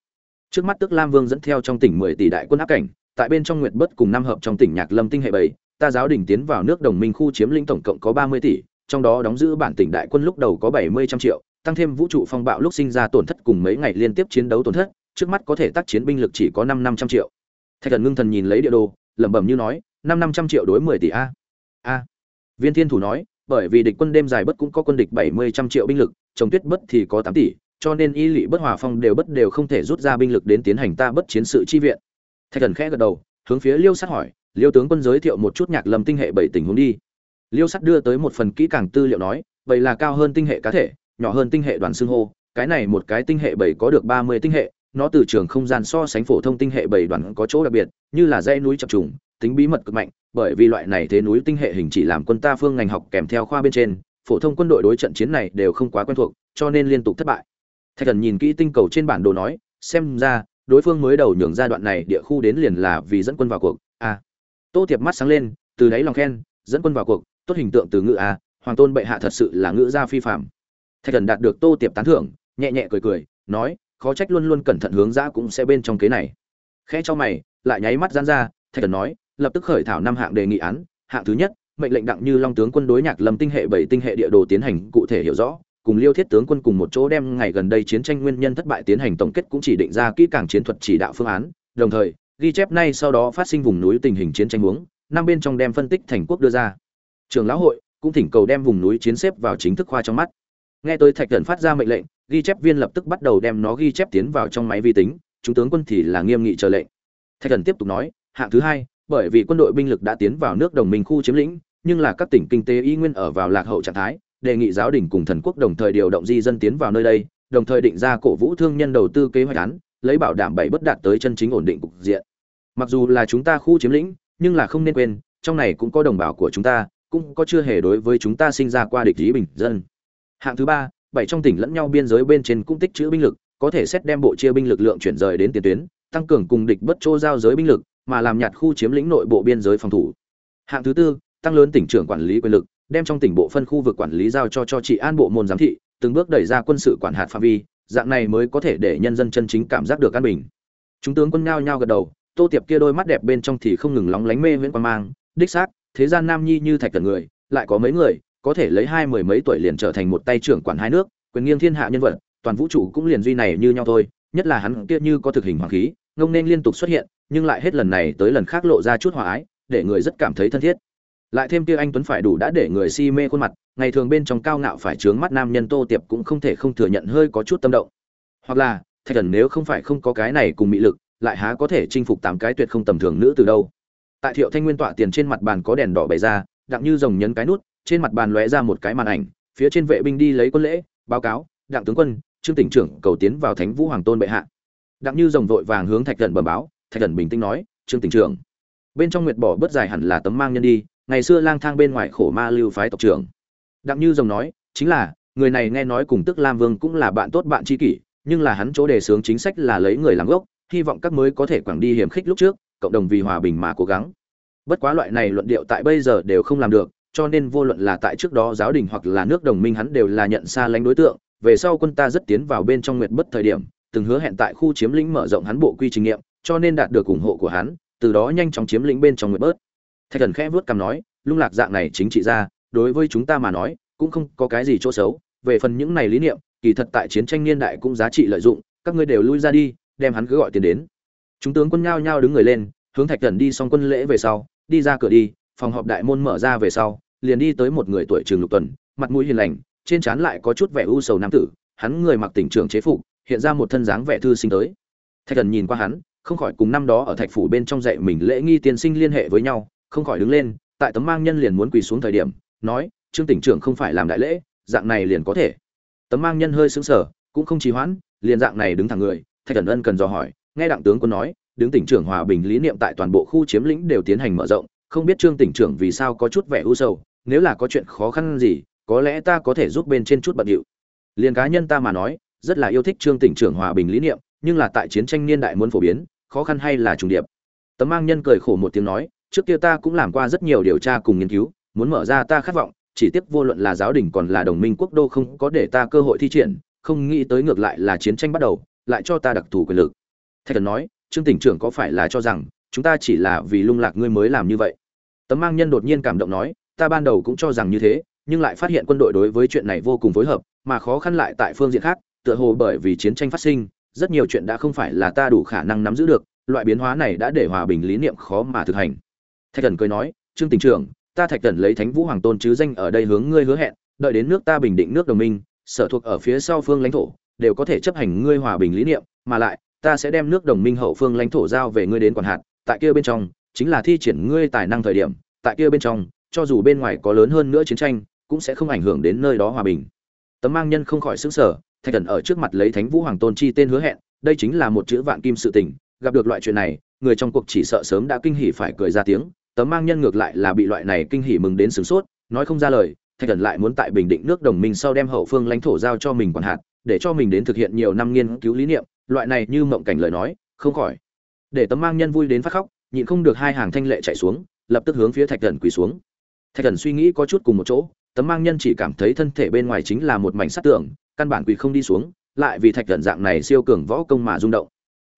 S1: Trước mắt tức lam vương dẫn theo trong tỉnh mười tỷ đại quân áp cảnh, tại bên trong nguyệt bất cùng năm hợp trong tỉnh nhạc lâm tinh hệ bảy, ta giáo đình tiến vào nước đồng minh khu chiếm lĩnh tổng cộng có ba mươi tỷ, trong đó đóng giữ bản tỉnh đại quân lúc đầu có bảy mươi trăm triệu, tăng thêm vũ trụ phong bạo lúc sinh ra tổn thất cùng mấy ngày liên tiếp chiến đấu tổn thất, trước mắt có thể tác chiến binh lực chỉ có năm năm trăm triệu. Thạch thần ngưng thần nhìn lấy địa đồ, lẩm bẩm như nói, năm năm trăm triệu đối mười tỷ a. A. Viên thiên thủ nói bởi vì địch quân đêm dài bất cũng có quân địch bảy mươi trăm triệu binh lực, trồng tuyết bất thì có tám tỷ, cho nên y lỵ bất hòa phong đều bất đều không thể rút ra binh lực đến tiến hành ta bất chiến sự chi viện. Thạch thần khẽ gật đầu, hướng phía liêu Sắt hỏi, liêu tướng quân giới thiệu một chút nhạc lâm tinh hệ bảy tình huống đi. Liêu sắt đưa tới một phần kỹ càng tư liệu nói vậy là cao hơn tinh hệ cá thể, nhỏ hơn tinh hệ đoàn xương hô, cái này một cái tinh hệ bảy có được ba mươi tinh hệ, nó từ trường không gian so sánh phổ thông tinh hệ bảy đoàn có chỗ đặc biệt, như là dãy núi chập trùng tính bí mật cực mạnh, bởi vì loại này thế núi tinh hệ hình chỉ làm quân ta phương ngành học kèm theo khoa bên trên, phổ thông quân đội đối trận chiến này đều không quá quen thuộc, cho nên liên tục thất bại. Thạch thần nhìn kỹ tinh cầu trên bản đồ nói, xem ra, đối phương mới đầu nhường giai đoạn này địa khu đến liền là vì dẫn quân vào cuộc a à. tô tiệp mắt sáng lên, từ đáy lòng khen, dẫn quân vào cuộc, tốt hình tượng từ ngữ a hoàng tôn bệ hạ thật sự là ngữ gia phi phạm thạch thần đạt được tô tiệp tán thưởng, nhẹ nhẹ cười cười, nói, khó trách luôn luôn cẩn thận hướng ra cũng sẽ bên trong kế này. Khẽ cho mày, lại nháy mắt giãn ra, thạch thần nói lập tức khởi thảo năm hạng đề nghị án. Hạng thứ nhất, mệnh lệnh đặng như long tướng quân đối nhạc lâm tinh hệ bảy tinh hệ địa đồ tiến hành cụ thể hiểu rõ, cùng liêu thiết tướng quân cùng một chỗ đem ngày gần đây chiến tranh nguyên nhân thất bại tiến hành tổng kết cũng chỉ định ra kỹ càng chiến thuật chỉ đạo phương án. Đồng thời, ghi chép nay sau đó phát sinh vùng núi tình hình chiến tranh huống, năm bên trong đem phân tích thành quốc đưa ra. Trường lão hội cũng thỉnh cầu đem vùng núi chiến xếp vào chính thức khoa trong mắt. Nghe tới thạch thần phát ra mệnh lệnh, ghi chép viên lập tức bắt đầu đem nó ghi chép tiến vào trong máy vi tính, chúng tướng quân thì là nghiêm nghị chờ lệnh. Thạch thần tiếp tục nói, hạng thứ hai bởi vì quân đội binh lực đã tiến vào nước đồng minh khu chiếm lĩnh, nhưng là các tỉnh kinh tế y nguyên ở vào lạc hậu trạng thái, đề nghị giáo đình cùng thần quốc đồng thời điều động di dân tiến vào nơi đây, đồng thời định ra cổ vũ thương nhân đầu tư kế hoạch án, lấy bảo đảm bảy bất đạt tới chân chính ổn định cục diện. Mặc dù là chúng ta khu chiếm lĩnh, nhưng là không nên quên, trong này cũng có đồng bào của chúng ta, cũng có chưa hề đối với chúng ta sinh ra qua địch ý bình dân. Hạng thứ ba, bảy trong tỉnh lẫn nhau biên giới bên trên cũng tích trữ binh lực, có thể xét đem bộ chia binh lực lượng chuyển rời đến tiền tuyến, tăng cường cùng địch bất chỗ giao giới binh lực mà làm nhạt khu chiếm lĩnh nội bộ biên giới phòng thủ. Hạng thứ tư, tăng lớn tỉnh trưởng quản lý quyền lực, đem trong tỉnh bộ phân khu vực quản lý giao cho cho trị an bộ môn giám thị, từng bước đẩy ra quân sự quản hạt phạm vi, dạng này mới có thể để nhân dân chân chính cảm giác được an bình. Chúng tướng quân nhao nhao gật đầu, tô tiệp kia đôi mắt đẹp bên trong thì không ngừng lóng lánh mê viễn quan mang, đích xác, thế gian nam nhi như thạch cần người, lại có mấy người, có thể lấy hai mười mấy tuổi liền trở thành một tay trưởng quản hai nước, quyền nghiêng thiên hạ nhân vật, toàn vũ trụ cũng liền duy này như nhau thôi, nhất là hắn kia như có thực hình hoàng khí ngông nên liên tục xuất hiện, nhưng lại hết lần này tới lần khác lộ ra chút hòa ái, để người rất cảm thấy thân thiết. Lại thêm kia anh tuấn phải đủ đã để người si mê khuôn mặt, ngày thường bên trong cao ngạo phải trướng mắt nam nhân tô tiệp cũng không thể không thừa nhận hơi có chút tâm động. Hoặc là, thạch thần nếu không phải không có cái này cùng mị lực, lại há có thể chinh phục tám cái tuyệt không tầm thường nữ từ đâu? Tại thiệu thanh nguyên tọa tiền trên mặt bàn có đèn đỏ bày ra, đặng như rồng nhấn cái nút, trên mặt bàn lóe ra một cái màn ảnh, phía trên vệ binh đi lấy quân lễ, báo cáo, đặng tướng quân, trương tỉnh trưởng cầu tiến vào thánh vũ hoàng tôn bệ hạ đặng như rồng vội vàng hướng thạch thần bẩm báo, thạch thần bình tĩnh nói, trương tỉnh trưởng, bên trong nguyệt bỏ bớt dài hẳn là tấm mang nhân đi, ngày xưa lang thang bên ngoài khổ ma lưu phái tộc trưởng. Đặng như rồng nói, chính là, người này nghe nói cùng tức lam vương cũng là bạn tốt bạn tri kỷ, nhưng là hắn chỗ đề xướng chính sách là lấy người làm gốc, hy vọng các mới có thể quảng đi hiểm khích lúc trước, cộng đồng vì hòa bình mà cố gắng. Bất quá loại này luận điệu tại bây giờ đều không làm được, cho nên vô luận là tại trước đó giáo đình hoặc là nước đồng minh hắn đều là nhận xa lánh đối tượng, về sau quân ta rất tiến vào bên trong nguyệt bất thời điểm từng hứa hẹn tại khu chiếm lĩnh mở rộng hắn bộ quy trình nghiệm, cho nên đạt được ủng hộ của hắn, từ đó nhanh chóng chiếm lĩnh bên trong nguyệt bớt. Thạch thần khẽ vuốt cằm nói, lung lạc dạng này chính trị ra, đối với chúng ta mà nói, cũng không có cái gì chỗ xấu. Về phần những này lý niệm, kỳ thật tại chiến tranh niên đại cũng giá trị lợi dụng, các ngươi đều lui ra đi, đem hắn cứ gọi tiền đến. Chúng tướng quân nhao nhao đứng người lên, hướng thạch thần đi xong quân lễ về sau, đi ra cửa đi, phòng họp đại môn mở ra về sau, liền đi tới một người tuổi trường lục tuần, mặt mũi hiền lành, trên trán lại có chút vẻ u sầu nam tử, hắn người mặc tỉnh trưởng chế phục hiện ra một thân dáng vẻ thư sinh tới. Thạch thần nhìn qua hắn, không khỏi cùng năm đó ở thạch phủ bên trong dạy mình lễ nghi tiên sinh liên hệ với nhau, không khỏi đứng lên, tại tấm mang nhân liền muốn quỳ xuống thời điểm, nói, trương tỉnh trưởng không phải làm đại lễ, dạng này liền có thể. Tấm mang nhân hơi sững sờ, cũng không trì hoãn, liền dạng này đứng thẳng người, thạch thần ân cần dò hỏi, nghe đặng tướng quân nói, đứng tỉnh trưởng hòa bình lý niệm tại toàn bộ khu chiếm lĩnh đều tiến hành mở rộng, không biết trương tỉnh trưởng vì sao có chút vẻ u sầu, nếu là có chuyện khó khăn gì, có lẽ ta có thể giúp bên trên chút bận điệu. Liền cá nhân ta mà nói rất là yêu thích trương tỉnh trưởng hòa bình lý niệm, nhưng là tại chiến tranh niên đại muốn phổ biến, khó khăn hay là trùng điệp. Tấm mang nhân cười khổ một tiếng nói, trước kia ta cũng làm qua rất nhiều điều tra cùng nghiên cứu, muốn mở ra ta khát vọng, chỉ tiếc vô luận là giáo đình còn là đồng minh quốc đô không có để ta cơ hội thi triển, không nghĩ tới ngược lại là chiến tranh bắt đầu, lại cho ta đặc thù quyền lực. Thạch thần nói, trương tỉnh trưởng có phải là cho rằng, chúng ta chỉ là vì lung lạc ngươi mới làm như vậy? Tấm mang nhân đột nhiên cảm động nói, ta ban đầu cũng cho rằng như thế, nhưng lại phát hiện quân đội đối với chuyện này vô cùng phối hợp, mà khó khăn lại tại phương diện khác tựa hồ bởi vì chiến tranh phát sinh, rất nhiều chuyện đã không phải là ta đủ khả năng nắm giữ được, loại biến hóa này đã để hòa bình lý niệm khó mà thực hành. Thạch Cẩn cười nói, trương tỉnh trưởng, ta thạch Cẩn lấy thánh vũ hoàng tôn chứ danh ở đây hướng ngươi hứa hẹn, đợi đến nước ta bình định nước đồng minh, sở thuộc ở phía sau phương lãnh thổ, đều có thể chấp hành ngươi hòa bình lý niệm, mà lại, ta sẽ đem nước đồng minh hậu phương lãnh thổ giao về ngươi đến quản hạt, tại kia bên trong, chính là thi triển ngươi tài năng thời điểm, tại kia bên trong, cho dù bên ngoài có lớn hơn nữa chiến tranh, cũng sẽ không ảnh hưởng đến nơi đó hòa bình. Tấm mang nhân không khỏi sửng sở thạch thần ở trước mặt lấy thánh vũ hoàng tôn chi tên hứa hẹn, đây chính là một chữ vạn kim sự tình, gặp được loại chuyện này, người trong cuộc chỉ sợ sớm đã kinh hỉ phải cười ra tiếng, tấm mang nhân ngược lại là bị loại này kinh hỉ mừng đến sửng sốt, nói không ra lời, thạch thần lại muốn tại bình định nước đồng minh sau đem hậu phương lãnh thổ giao cho mình quản hạt, để cho mình đến thực hiện nhiều năm nghiên cứu lý niệm, loại này như mộng cảnh lời nói, không khỏi để tấm mang nhân vui đến phát khóc, nhịn không được hai hàng thanh lệ chạy xuống, lập tức hướng phía thạch thần quỳ xuống thạch thần suy nghĩ có chút cùng một chỗ, tấm mang nhân chỉ cảm thấy thân thể bên ngoài chính là một mảnh sát tượng căn bản quỳ không đi xuống, lại vì thạch thần dạng này siêu cường võ công mà rung động.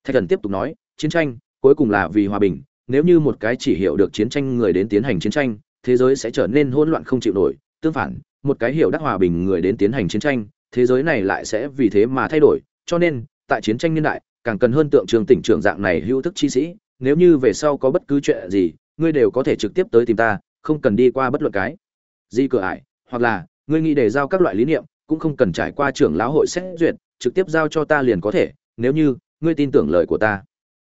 S1: Thạch thần tiếp tục nói, chiến tranh, cuối cùng là vì hòa bình, nếu như một cái chỉ hiểu được chiến tranh người đến tiến hành chiến tranh, thế giới sẽ trở nên hỗn loạn không chịu nổi. Tương phản, một cái hiểu đắc hòa bình người đến tiến hành chiến tranh, thế giới này lại sẽ vì thế mà thay đổi. Cho nên, tại chiến tranh niên đại, càng cần hơn tượng trường tỉnh trưởng dạng này hữu thức chi sĩ. Nếu như về sau có bất cứ chuyện gì, ngươi đều có thể trực tiếp tới tìm ta, không cần đi qua bất luận cái. Gì cửa ải, hoặc là, ngươi nghĩ để giao các loại lý niệm cũng không cần trải qua trưởng lão hội xét duyệt trực tiếp giao cho ta liền có thể nếu như ngươi tin tưởng lời của ta.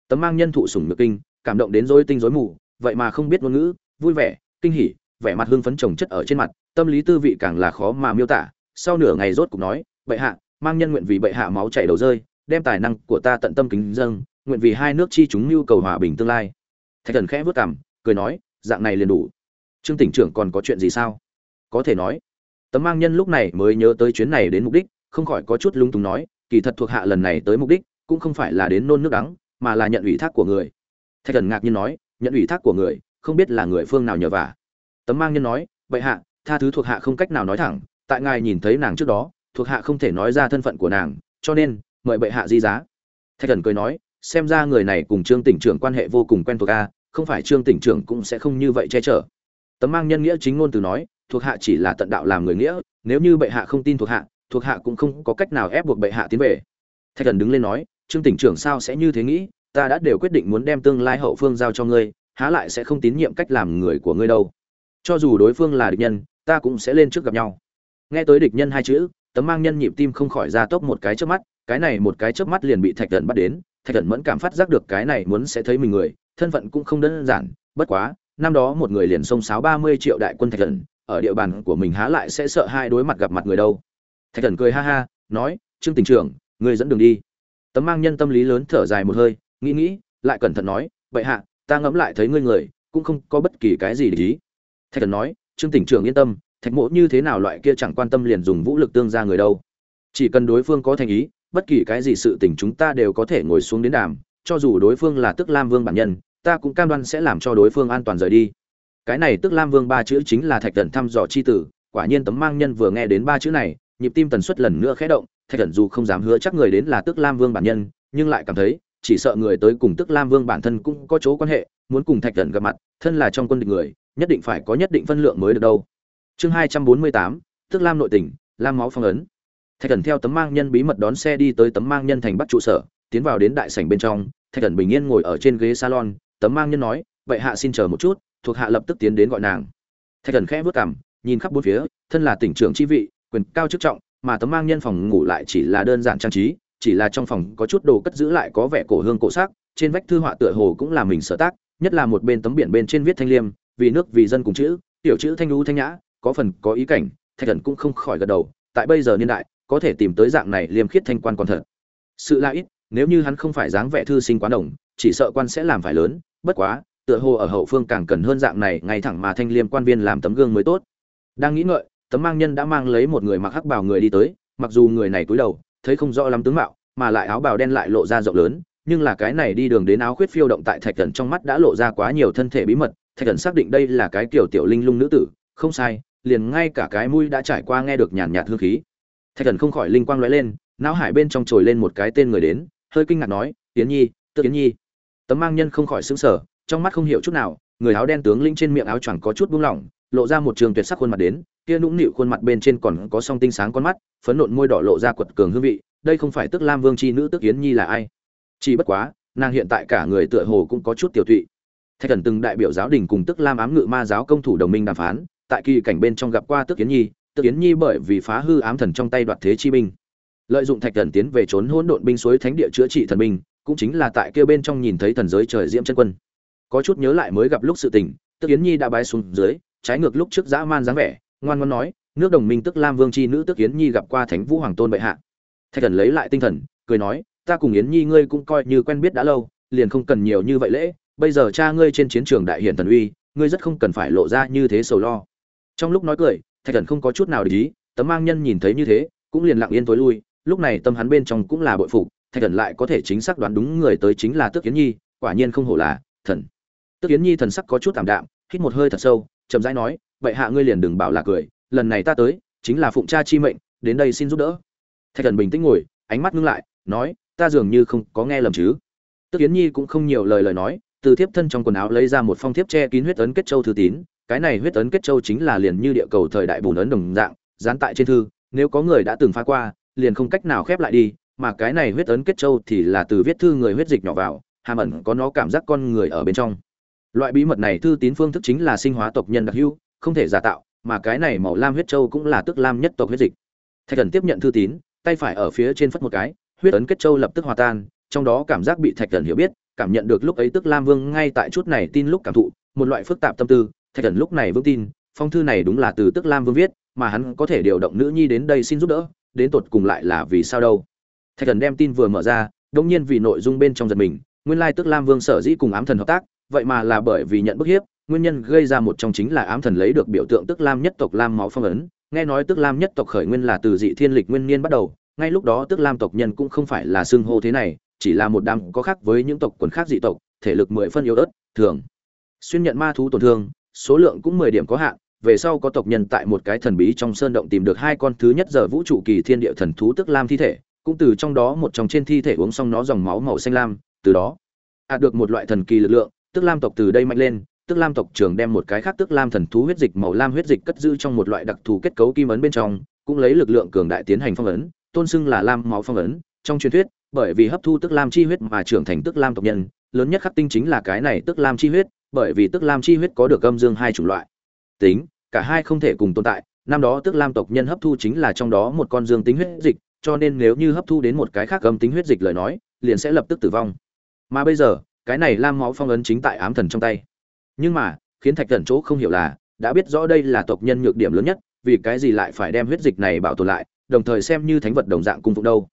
S1: Tấm mang nhân thụ sủng nhược kinh cảm động đến rối tinh rối mù vậy mà không biết ngôn ngữ vui vẻ kinh hỉ vẻ mặt hưng phấn trồng chất ở trên mặt tâm lý tư vị càng là khó mà miêu tả. Sau nửa ngày rốt cục nói bệ hạ mang nhân nguyện vì bệ hạ máu chảy đầu rơi đem tài năng của ta tận tâm kính dâng nguyện vì hai nước chi chúng nhu cầu hòa bình tương lai. Thạch thần khẽ vớt cằm, cười nói dạng này liền đủ. Trương tỉnh trưởng còn có chuyện gì sao? Có thể nói tấm mang nhân lúc này mới nhớ tới chuyến này đến mục đích, không khỏi có chút lung túng nói, kỳ thật thuộc hạ lần này tới mục đích, cũng không phải là đến nôn nước đắng, mà là nhận ủy thác của người. Thạch thần ngạc nhiên nói, nhận ủy thác của người, không biết là người phương nào nhờ vả. Tấm mang nhân nói, vậy hạ, tha thứ thuộc hạ không cách nào nói thẳng, tại ngài nhìn thấy nàng trước đó, thuộc hạ không thể nói ra thân phận của nàng, cho nên, mời bệ hạ di giá. Thạch thần cười nói, xem ra người này cùng trương tỉnh trưởng quan hệ vô cùng quen thuộc a, không phải trương tỉnh trưởng cũng sẽ không như vậy che chở. Tấm mang nhân nghĩa chính ngôn từ nói thuộc hạ chỉ là tận đạo làm người nghĩa, nếu như bệ hạ không tin thuộc hạ thuộc hạ cũng không có cách nào ép buộc bệ hạ tiến về. Thạch thần đứng lên nói, trương tỉnh trưởng sao sẽ như thế nghĩ? Ta đã đều quyết định muốn đem tương lai hậu phương giao cho ngươi, há lại sẽ không tín nhiệm cách làm người của ngươi đâu. Cho dù đối phương là địch nhân, ta cũng sẽ lên trước gặp nhau. Nghe tới địch nhân hai chữ, tấm mang nhân nhịp tim không khỏi ra tốc một cái trước mắt, cái này một cái chớp mắt liền bị thạch thần bắt đến. Thạch thần mẫn cảm phát giác được cái này muốn sẽ thấy mình người, thân phận cũng không đơn giản, bất quá, năm đó một người liền xông sáo ba mươi triệu đại quân thạch thần ở địa bàn của mình há lại sẽ sợ hai đối mặt gặp mặt người đâu. Thạch thần cười ha ha, nói, trương tỉnh trưởng người dẫn đường đi. Tấm mang nhân tâm lý lớn thở dài một hơi, nghĩ nghĩ, lại cẩn thận nói vậy hạ, ta ngẫm lại thấy ngươi người, cũng không có bất kỳ cái gì để ý. Thạch thần nói, trương tỉnh trưởng yên tâm, thạch mộ như thế nào loại kia chẳng quan tâm liền dùng vũ lực tương ra người đâu. Chỉ cần đối phương có thành ý, bất kỳ cái gì sự tình chúng ta đều có thể ngồi xuống đến đàm, cho dù đối phương là tức lam vương bản nhân, ta cũng cam đoan sẽ làm cho đối phương an toàn rời đi cái này tức lam vương ba chữ chính là thạch thần thăm dò chi tử, quả nhiên tấm mang nhân vừa nghe đến ba chữ này, nhịp tim tần suất lần nữa khẽ động, thạch thần dù không dám hứa chắc người đến là tức lam vương bản nhân, nhưng lại cảm thấy, chỉ sợ người tới cùng tức lam vương bản thân cũng có chỗ quan hệ, muốn cùng thạch thần gặp mặt, thân là trong quân địch người, nhất định phải có nhất định phân lượng mới được đâu. Chương hai trăm bốn mươi tám, tức lam nội tỉnh lam máu phong ấn. Thạch thần theo tấm mang nhân bí mật đón xe đi tới tấm mang nhân thành bắt trụ sở, tiến vào đến đại sảnh bên trong, thạch thần bình yên ngồi ở trên ghế salon, tấm mang nhân nói, vậy hạ xin chờ một chút thuộc hạ lập tức tiến đến gọi nàng. Thạch thần khẽ vớt cảm nhìn khắp bốn phía, thân là tỉnh trưởng chi vị, quyền cao chức trọng, mà tấm mang nhân phòng ngủ lại chỉ là đơn giản trang trí, chỉ là trong phòng có chút đồ cất giữ lại có vẻ cổ hương cổ sắc, trên vách thư họa tựa hồ cũng là mình sở tác, nhất là một bên tấm biển bên trên viết thanh liêm, vì nước, vì dân cùng chữ, tiểu chữ thanh lũ thanh nhã, có phần có ý cảnh, thạch thần cũng không khỏi gật đầu, tại bây giờ niên đại, có thể tìm tới dạng này liêm khiết thanh quan còn thật. Sự là ít, nếu như hắn không phải dáng vẻ thư sinh quá đồng, chỉ sợ quan sẽ làm phải lớn, bất quá tựa hồ ở hậu phương càng cần hơn dạng này, ngay thẳng mà thanh liêm quan viên làm tấm gương mới tốt. Đang nghĩ ngợi, tấm mang nhân đã mang lấy một người mặc hắc bào người đi tới, mặc dù người này cúi đầu, thấy không rõ lắm tướng mạo, mà lại áo bào đen lại lộ ra rộng lớn, nhưng là cái này đi đường đến áo khuyết phiêu động tại thạch thần trong mắt đã lộ ra quá nhiều thân thể bí mật, thạch thần xác định đây là cái kiểu tiểu linh lung nữ tử, không sai, liền ngay cả cái mũi đã trải qua nghe được nhàn nhạt hương khí. Thạch thần không khỏi linh quang lóe lên, não hải bên trong trồi lên một cái tên người đến, hơi kinh ngạc nói tiến nhi, tức tiến nhi. Tấm mang nhân không khỏi xứng sở trong mắt không hiểu chút nào, người áo đen tướng linh trên miệng áo choàng có chút buông lỏng, lộ ra một trường tuyệt sắc khuôn mặt đến, kia nũng nịu khuôn mặt bên trên còn có song tinh sáng con mắt, phấn nộn môi đỏ lộ ra quật cường hương vị, đây không phải tức lam vương chi nữ tức yến nhi là ai? Chỉ bất quá, nàng hiện tại cả người tựa hồ cũng có chút tiểu thụy. Thạch thần từng đại biểu giáo đình cùng tức lam ám ngự ma giáo công thủ đồng minh đàm phán, tại kỳ cảnh bên trong gặp qua tức yến nhi, tức yến nhi bởi vì phá hư ám thần trong tay đoạt thế chi binh. Lợi dụng thạch thần tiến về trốn hỗn độn binh suối thánh địa chữa trị thần binh, cũng chính là tại kia bên trong nhìn thấy thần giới trời diễm chân quân có chút nhớ lại mới gặp lúc sự tình, tức yến nhi đã bái xuống dưới, trái ngược lúc trước dã man dáng vẻ, ngoan ngoãn nói, nước đồng minh tức lam vương chi nữ tức yến nhi gặp qua thánh vũ hoàng tôn bệ hạ. Thạch thần lấy lại tinh thần, cười nói, ta cùng yến nhi ngươi cũng coi như quen biết đã lâu, liền không cần nhiều như vậy lễ, bây giờ cha ngươi trên chiến trường đại hiển thần uy, ngươi rất không cần phải lộ ra như thế sầu lo. Trong lúc nói cười, thạch thần không có chút nào để ý, tấm mang nhân nhìn thấy như thế, cũng liền lặng yên tối lui, lúc này tâm hắn bên trong cũng là bội phục, thạch thần lại có thể chính xác đoán đúng người tới chính là tước yến nhi, quả nhiên không hổ là thần tức yến nhi thần sắc có chút tạm đạm, hít một hơi thật sâu, chậm rãi nói, vậy hạ ngươi liền đừng bảo là cười, lần này ta tới, chính là phụng cha chi mệnh, đến đây xin giúp đỡ. Thạch thần bình tĩnh ngồi, ánh mắt ngưng lại, nói, ta dường như không có nghe lầm chứ. Tức yến nhi cũng không nhiều lời lời nói, từ thiếp thân trong quần áo lấy ra một phong thiếp che kín huyết ấn kết châu thư tín, cái này huyết ấn kết châu chính là liền như địa cầu thời đại bùn ấn đồng dạng, dán tại trên thư, nếu có người đã từng phá qua, liền không cách nào khép lại đi, mà cái này huyết ấn kết châu thì là từ viết thư người huyết dịch nhỏ vào, hàm ẩn có nó cảm giác con người ở bên trong loại bí mật này thư tín phương thức chính là sinh hóa tộc nhân đặc hữu, không thể giả tạo, mà cái này màu lam huyết châu cũng là tức lam nhất tộc huyết dịch. Thạch thần tiếp nhận thư tín, tay phải ở phía trên phất một cái, huyết ấn kết châu lập tức hòa tan, trong đó cảm giác bị thạch thần hiểu biết, cảm nhận được lúc ấy tức lam vương ngay tại chút này tin lúc cảm thụ, một loại phức tạp tâm tư, thạch thần lúc này vững tin, phong thư này đúng là từ tức lam vương viết, mà hắn có thể điều động nữ nhi đến đây xin giúp đỡ, đến tột cùng lại là vì sao đâu. Thạch thần đem tin vừa mở ra đông nhiên vì nội dung bên trong giật mình, nguyên lai tức lam vương sở dĩ cùng ám thần hợp tác vậy mà là bởi vì nhận bức hiếp, nguyên nhân gây ra một trong chính là ám thần lấy được biểu tượng tức lam nhất tộc lam máu phong ấn. Nghe nói tức lam nhất tộc khởi nguyên là từ dị thiên lịch nguyên niên bắt đầu, ngay lúc đó tức lam tộc nhân cũng không phải là xưng hô thế này, chỉ là một đám có khác với những tộc quần khác dị tộc, thể lực mười phân yếu ớt, thường. Xuyên nhận ma thú tổn thương, số lượng cũng mười điểm có hạn, về sau có tộc nhân tại một cái thần bí trong sơn động tìm được hai con thứ nhất giờ vũ trụ kỳ thiên địa thần thú tức lam thi thể, cũng từ trong đó một trong trên thi thể uống xong nó dòng máu màu xanh lam, từ đó, đạt được một loại thần kỳ lực lượng tức lam tộc từ đây mạnh lên, tức lam tộc trưởng đem một cái khác tức lam thần thú huyết dịch màu lam huyết dịch cất giữ trong một loại đặc thù kết cấu kim ấn bên trong, cũng lấy lực lượng cường đại tiến hành phong ấn, tôn xưng là lam máu phong ấn, trong truyền thuyết, bởi vì hấp thu tức lam chi huyết mà trưởng thành tức lam tộc nhân, lớn nhất khắc tinh chính là cái này tức lam chi huyết, bởi vì tức lam chi huyết có được âm dương hai chủng loại. Tính, cả hai không thể cùng tồn tại, năm đó tức lam tộc nhân hấp thu chính là trong đó một con dương tính huyết dịch, cho nên nếu như hấp thu đến một cái khác âm tính huyết dịch lời nói, liền sẽ lập tức tử vong. Mà bây giờ cái này lam máu phong ấn chính tại ám thần trong tay. Nhưng mà, khiến thạch thần chỗ không hiểu là, đã biết rõ đây là tộc nhân nhược điểm lớn nhất, vì cái gì lại phải đem huyết dịch này bảo tồn lại, đồng thời xem như thánh vật đồng dạng cung phụng đâu.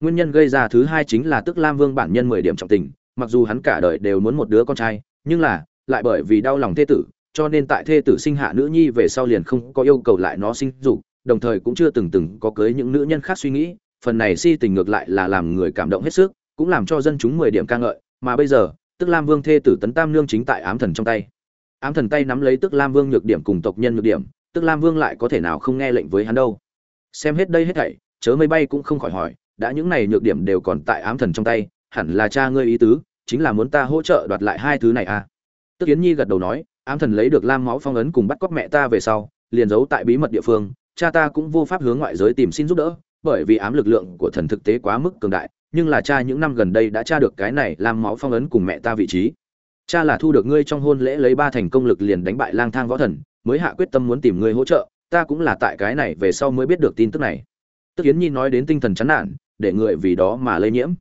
S1: Nguyên nhân gây ra thứ hai chính là tức lam vương bản nhân mười điểm trọng tình, mặc dù hắn cả đời đều muốn một đứa con trai, nhưng là, lại bởi vì đau lòng thê tử, cho nên tại thê tử sinh hạ nữ nhi về sau liền không có yêu cầu lại nó sinh dục, đồng thời cũng chưa từng từng có cưới những nữ nhân khác suy nghĩ, phần này si tình ngược lại là làm người cảm động hết sức, cũng làm cho dân chúng mười điểm ca ngợi mà bây giờ, tức lam vương thê tử tấn tam nương chính tại ám thần trong tay. Ám thần tay nắm lấy tức lam vương nhược điểm cùng tộc nhân nhược điểm, tức lam vương lại có thể nào không nghe lệnh với hắn đâu? Xem hết đây hết thảy, chớ mây bay cũng không khỏi hỏi, đã những này nhược điểm đều còn tại ám thần trong tay, hẳn là cha ngươi ý tứ, chính là muốn ta hỗ trợ đoạt lại hai thứ này à? Tức kiến nhi gật đầu nói, ám thần lấy được lam máu phong ấn cùng bắt cóc mẹ ta về sau, liền giấu tại bí mật địa phương, cha ta cũng vô pháp hướng ngoại giới tìm xin giúp đỡ, bởi vì ám lực lượng của thần thực tế quá mức cường đại nhưng là cha những năm gần đây đã tra được cái này làm máu phong ấn cùng mẹ ta vị trí. Cha là thu được ngươi trong hôn lễ lấy ba thành công lực liền đánh bại lang thang võ thần, mới hạ quyết tâm muốn tìm ngươi hỗ trợ, ta cũng là tại cái này về sau mới biết được tin tức này. Tức yến nhi nói đến tinh thần chán nản, để người vì đó mà lây nhiễm.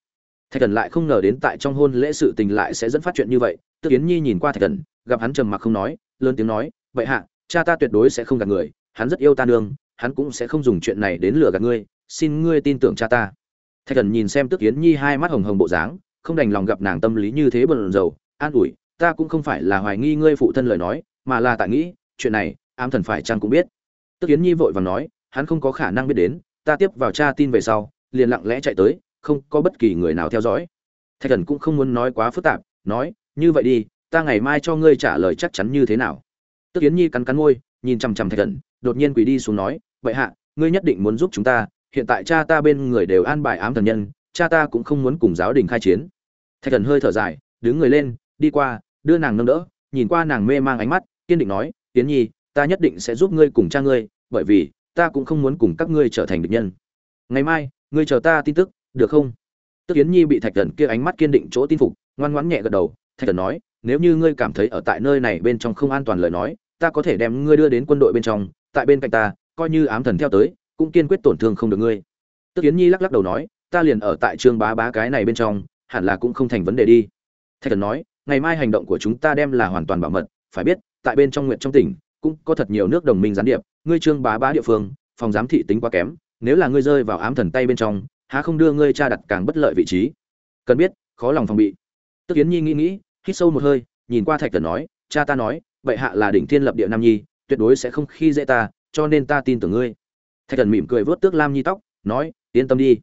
S1: Thạch thần lại không ngờ đến tại trong hôn lễ sự tình lại sẽ dẫn phát chuyện như vậy, tức yến nhi nhìn qua thạch thần, gặp hắn trầm mặc không nói, lớn tiếng nói, vậy hạ, cha ta tuyệt đối sẽ không gạt người, hắn rất yêu ta nương, hắn cũng sẽ không dùng chuyện này đến lừa gạt ngươi, xin ngươi tin tưởng cha ta thạch thần nhìn xem tức yến nhi hai mắt hồng hồng bộ dáng, không đành lòng gặp nàng tâm lý như thế bần dầu an ủi, ta cũng không phải là hoài nghi ngươi phụ thân lời nói, mà là tại nghĩ, chuyện này, ám thần phải chăng cũng biết. Tức yến nhi vội vàng nói, hắn không có khả năng biết đến, ta tiếp vào tra tin về sau, liền lặng lẽ chạy tới, không có bất kỳ người nào theo dõi. Thạch thần cũng không muốn nói quá phức tạp, nói, như vậy đi, ta ngày mai cho ngươi trả lời chắc chắn như thế nào. Tức yến nhi cắn cắn môi, nhìn chằm chằm thạch thần, đột nhiên quỳ đi xuống nói vậy hạ, ngươi nhất định muốn giúp chúng ta hiện tại cha ta bên người đều an bài ám thần nhân, cha ta cũng không muốn cùng giáo đình khai chiến. Thạch thần hơi thở dài, đứng người lên, đi qua, đưa nàng nâng đỡ, nhìn qua nàng mê mang ánh mắt, kiên định nói, tiến nhi, ta nhất định sẽ giúp ngươi cùng cha ngươi, bởi vì ta cũng không muốn cùng các ngươi trở thành địch nhân. Ngày mai, ngươi chờ ta tin tức, được không? Tức Tiễn nhi bị thạch thần kia ánh mắt kiên định chỗ tin phục, ngoan ngoãn nhẹ gật đầu. Thạch thần nói, nếu như ngươi cảm thấy ở tại nơi này bên trong không an toàn lời nói, ta có thể đem ngươi đưa đến quân đội bên trong, tại bên cạnh ta, coi như ám thần theo tới cũng kiên quyết tổn thương không được ngươi. Tức kiến nhi lắc lắc đầu nói, ta liền ở tại trương bá bá cái này bên trong, hẳn là cũng không thành vấn đề đi. Thạch thần nói, ngày mai hành động của chúng ta đem là hoàn toàn bảo mật, phải biết, tại bên trong nguyện trong tỉnh, cũng có thật nhiều nước đồng minh gián điệp, ngươi trương bá bá địa phương, phòng giám thị tính quá kém, nếu là ngươi rơi vào ám thần tay bên trong, há không đưa ngươi cha đặt càng bất lợi vị trí. Cần biết, khó lòng phòng bị. Tức kiến nhi nghĩ nghĩ, hít sâu một hơi, nhìn qua thạch thần nói, cha ta nói vậy hạ là đỉnh thiên lập địa nam nhi, tuyệt đối sẽ không khi dễ ta, cho nên ta tin tưởng ngươi thạch thần mỉm cười vớt tước lam nhi tóc, nói, yên tâm đi.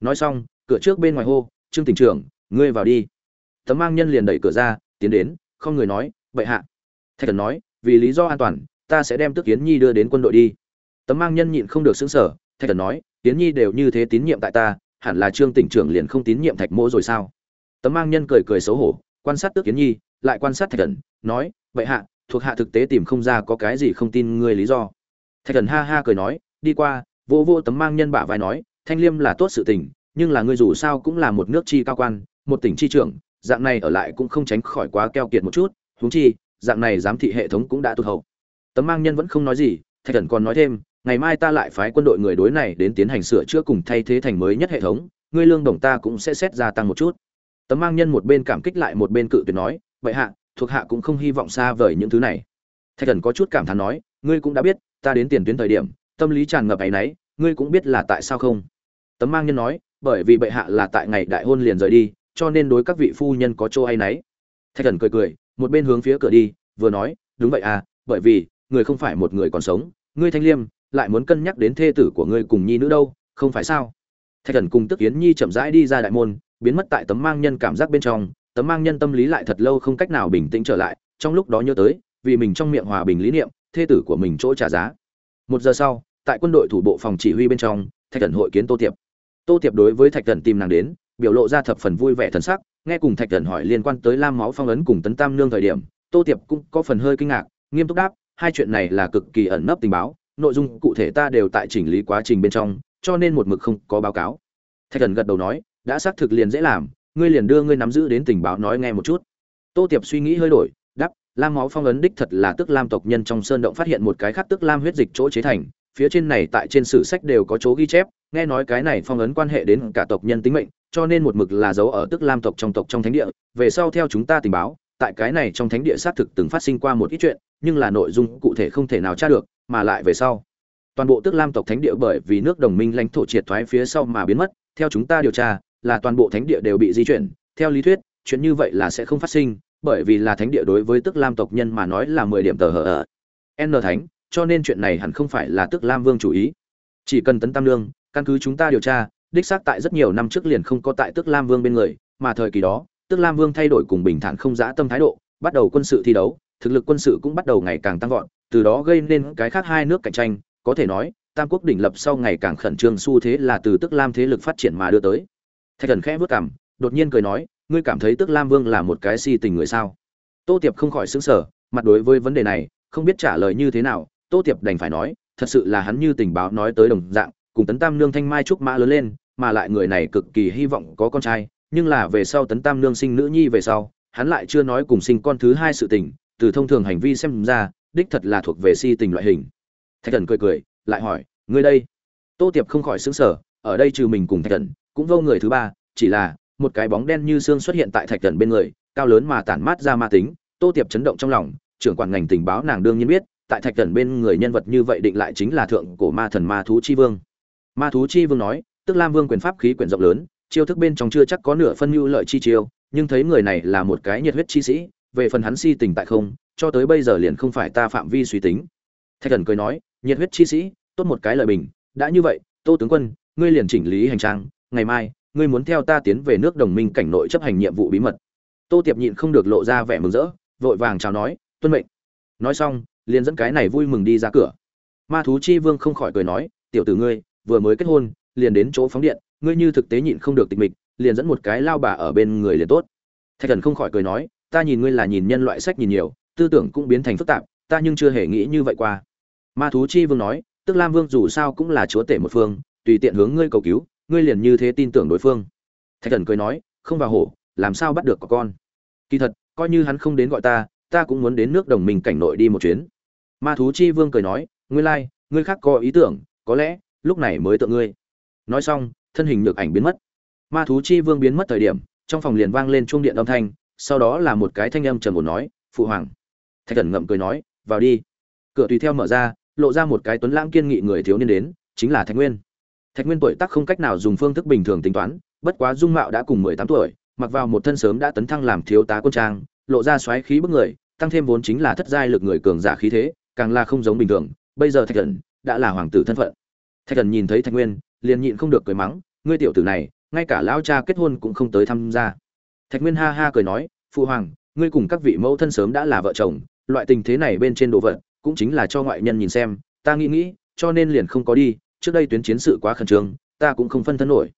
S1: Nói xong, cửa trước bên ngoài hô, trương tỉnh trưởng, ngươi vào đi. Tấm mang nhân liền đẩy cửa ra, tiến đến, không người nói, bệ hạ. Thạch thần nói, vì lý do an toàn, ta sẽ đem tước kiến nhi đưa đến quân đội đi. Tấm mang nhân nhịn không được xứng sở thạch thần nói tiến nhi đều như thế tín nhiệm tại ta, hẳn là trương tỉnh trưởng liền không tín nhiệm thạch mỗ rồi sao? Tấm mang nhân cười cười xấu hổ, quan sát tước kiến nhi, lại quan sát thạch thần, nói, bệ hạ, thuộc hạ thực tế tìm không ra có cái gì không tin ngươi lý do. Thạch thần ha ha cười nói đi qua, vô vô tấm mang nhân bả vai nói, thanh liêm là tốt sự tình, nhưng là ngươi dù sao cũng là một nước chi cao quan, một tỉnh chi trưởng, dạng này ở lại cũng không tránh khỏi quá keo kiệt một chút, huống chi, dạng này giám thị hệ thống cũng đã tụt hậu. Tấm mang nhân vẫn không nói gì, thạch thần còn nói thêm, ngày mai ta lại phái quân đội người đối này đến tiến hành sửa chữa cùng thay thế thành mới nhất hệ thống, ngươi lương đồng ta cũng sẽ xét gia tăng một chút. Tấm mang nhân một bên cảm kích lại một bên cự tuyệt nói, vậy hạ, thuộc hạ cũng không hy vọng xa vời những thứ này. Thạch thần có chút cảm thán nói, ngươi cũng đã biết, ta đến tiền tuyến thời điểm tâm lý tràn ngập áy náy, ngươi cũng biết là tại sao không? Tấm mang nhân nói, bởi vì bệ hạ là tại ngày đại hôn liền rời đi, cho nên đối các vị phu nhân có chỗ áy náy. Thạch thần cười cười, một bên hướng phía cửa đi, vừa nói, đúng vậy à bởi vì, người không phải một người còn sống, ngươi thanh liêm, lại muốn cân nhắc đến thê tử của ngươi cùng nhi nữ đâu, không phải sao? Thạch thần cùng tức yến nhi chậm rãi đi ra đại môn, biến mất tại tấm mang nhân cảm giác bên trong, tấm mang nhân tâm lý lại thật lâu không cách nào bình tĩnh trở lại, trong lúc đó nhớ tới, vì mình trong miệng hòa bình lý niệm, thê tử của mình chỗ trả giá một giờ sau, tại quân đội thủ bộ phòng chỉ huy bên trong, thạch thần hội kiến tô tiệp. Tô tiệp đối với thạch thần tìm nàng đến, biểu lộ ra thập phần vui vẻ thần sắc, nghe cùng thạch thần hỏi liên quan tới lam máu phong ấn cùng tấn tam nương thời điểm, tô tiệp cũng có phần hơi kinh ngạc, nghiêm túc đáp, hai chuyện này là cực kỳ ẩn nấp tình báo, nội dung cụ thể ta đều tại chỉnh lý quá trình bên trong, cho nên một mực không có báo cáo. Thạch thần gật đầu nói, đã xác thực liền dễ làm, ngươi liền đưa ngươi nắm giữ đến tình báo nói nghe một chút. Tô tiệp suy nghĩ hơi đổi lam máu phong ấn đích thật là tức lam tộc nhân trong sơn động phát hiện một cái khác tức lam huyết dịch chỗ chế thành. Phía trên này tại trên sử sách đều có chỗ ghi chép, nghe nói cái này phong ấn quan hệ đến cả tộc nhân tính mệnh, cho nên một mực là dấu ở tức lam tộc trong tộc trong thánh địa. Về sau theo chúng ta tình báo, tại cái này trong thánh địa xác thực từng phát sinh qua một ít chuyện, nhưng là nội dung cụ thể không thể nào tra được, mà lại về sau, toàn bộ tức lam tộc thánh địa bởi vì nước đồng minh lãnh thổ triệt thoái phía sau mà biến mất. Theo chúng ta điều tra, là toàn bộ thánh địa đều bị di chuyển. Theo lý thuyết, chuyện như vậy là sẽ không phát sinh bởi vì là thánh địa đối với tức lam tộc nhân mà nói là mười điểm tờ hở ở n thánh, cho nên chuyện này hẳn không phải là tức lam vương chủ ý. Chỉ cần tấn tam lương, căn cứ chúng ta điều tra, đích xác tại rất nhiều năm trước liền không có tại tức lam vương bên người, mà thời kỳ đó, tức lam vương thay đổi cùng bình thản không dã tâm thái độ, bắt đầu quân sự thi đấu, thực lực quân sự cũng bắt đầu ngày càng tăng vọt, từ đó gây nên cái khác hai nước cạnh tranh, có thể nói, tam quốc đỉnh lập sau ngày càng khẩn trương xu thế là từ tức lam thế lực phát triển mà đưa tới. Thạch thần khẽ vất cảm đột nhiên cười nói ngươi cảm thấy tức lam vương là một cái si tình người sao? Tô tiệp không khỏi xứng sở mặt đối với vấn đề này, không biết trả lời như thế nào, tô tiệp đành phải nói, thật sự là hắn như tình báo nói tới đồng dạng, cùng tấn tam nương thanh mai trúc mã lớn lên, mà lại người này cực kỳ hy vọng có con trai, nhưng là về sau tấn tam nương sinh nữ nhi về sau, hắn lại chưa nói cùng sinh con thứ hai sự tình, từ thông thường hành vi xem ra, đích thật là thuộc về si tình loại hình. Thạch thần cười cười, lại hỏi, ngươi đây? Tô tiệp không khỏi xứng sở ở đây trừ mình cùng thạch thần, cũng vô người thứ ba, chỉ là một cái bóng đen như xương xuất hiện tại thạch thần bên người, cao lớn mà tản mát ra ma tính, tô tiệp chấn động trong lòng, trưởng quản ngành tình báo nàng đương nhiên biết, tại thạch thần bên người nhân vật như vậy định lại chính là thượng cổ ma thần ma thú chi vương. Ma thú chi vương nói, tức lam vương quyền pháp khí quyển rộng lớn, chiêu thức bên trong chưa chắc có nửa phân mưu lợi chi chiêu, nhưng thấy người này là một cái nhiệt huyết chi sĩ, về phần hắn si tình tại không, cho tới bây giờ liền không phải ta phạm vi suy tính. Thạch thần cười nói, nhiệt huyết chi sĩ, tốt một cái lời bình, đã như vậy, tô tướng quân, ngươi liền chỉnh lý hành trang, ngày mai ngươi muốn theo ta tiến về nước đồng minh cảnh nội chấp hành nhiệm vụ bí mật. Tô tiệp nhịn không được lộ ra vẻ mừng rỡ, vội vàng chào nói, tuân mệnh. Nói xong, liền dẫn cái này vui mừng đi ra cửa. Ma thú chi vương không khỏi cười nói, tiểu tử ngươi, vừa mới kết hôn, liền đến chỗ phóng điện, ngươi như thực tế nhịn không được tịch mịch, liền dẫn một cái lao bà ở bên người liền tốt. Thạch thần không khỏi cười nói, ta nhìn ngươi là nhìn nhân loại sách nhìn nhiều, tư tưởng cũng biến thành phức tạp, ta nhưng chưa hề nghĩ như vậy qua. Ma thú chi vương nói, tức lam vương dù sao cũng là chúa tể một phương, tùy tiện hướng ngươi cầu cứu ngươi liền như thế tin tưởng đối phương. Thạch thần cười nói không vào hổ làm sao bắt được có con? Kỳ thật coi như hắn không đến gọi ta ta cũng muốn đến nước đồng minh cảnh nội đi một chuyến. Ma thú chi vương cười nói ngươi lai、like, ngươi khác có ý tưởng có lẽ lúc này mới tự ngươi. Nói xong thân hình nhược ảnh biến mất. Ma thú chi vương biến mất thời điểm trong phòng liền vang lên chuông điện âm thanh sau đó là một cái thanh âm trầm ổn nói phụ hoàng. Thạch thần ngậm cười nói vào đi. Cửa tùy theo mở ra lộ ra một cái tuấn lãng kiên nghị người thiếu niên đến chính là thạch nguyên thạch nguyên tuổi tác không cách nào dùng phương thức bình thường tính toán, bất quá dung mạo đã cùng mười tám tuổi, mặc vào một thân sớm đã tấn thăng làm thiếu tá quân trang, lộ ra xoáy khí bức người, tăng thêm vốn chính là thất giai lực người cường giả khí thế, càng là không giống bình thường, bây giờ thạch thần đã là hoàng tử thân phận. Thạch thần nhìn thấy thạch nguyên, liền nhịn không được cười mắng, ngươi tiểu tử này, ngay cả lão cha kết hôn cũng không tới tham gia. Thạch nguyên ha ha cười nói, phụ hoàng, ngươi cùng các vị mẫu thân sớm đã là vợ chồng, loại tình thế này bên trên đồ vật, cũng chính là cho ngoại nhân nhìn xem, ta nghĩ nghĩ, cho nên liền không có đi trước đây tuyến chiến sự quá khẩn trương, ta cũng không phân thân nổi.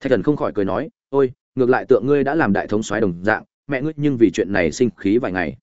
S1: Thạch thần không khỏi cười nói, ôi, ngược lại tượng ngươi đã làm đại thống soái đồng dạng, mẹ ngươi nhưng vì chuyện này sinh khí vài ngày.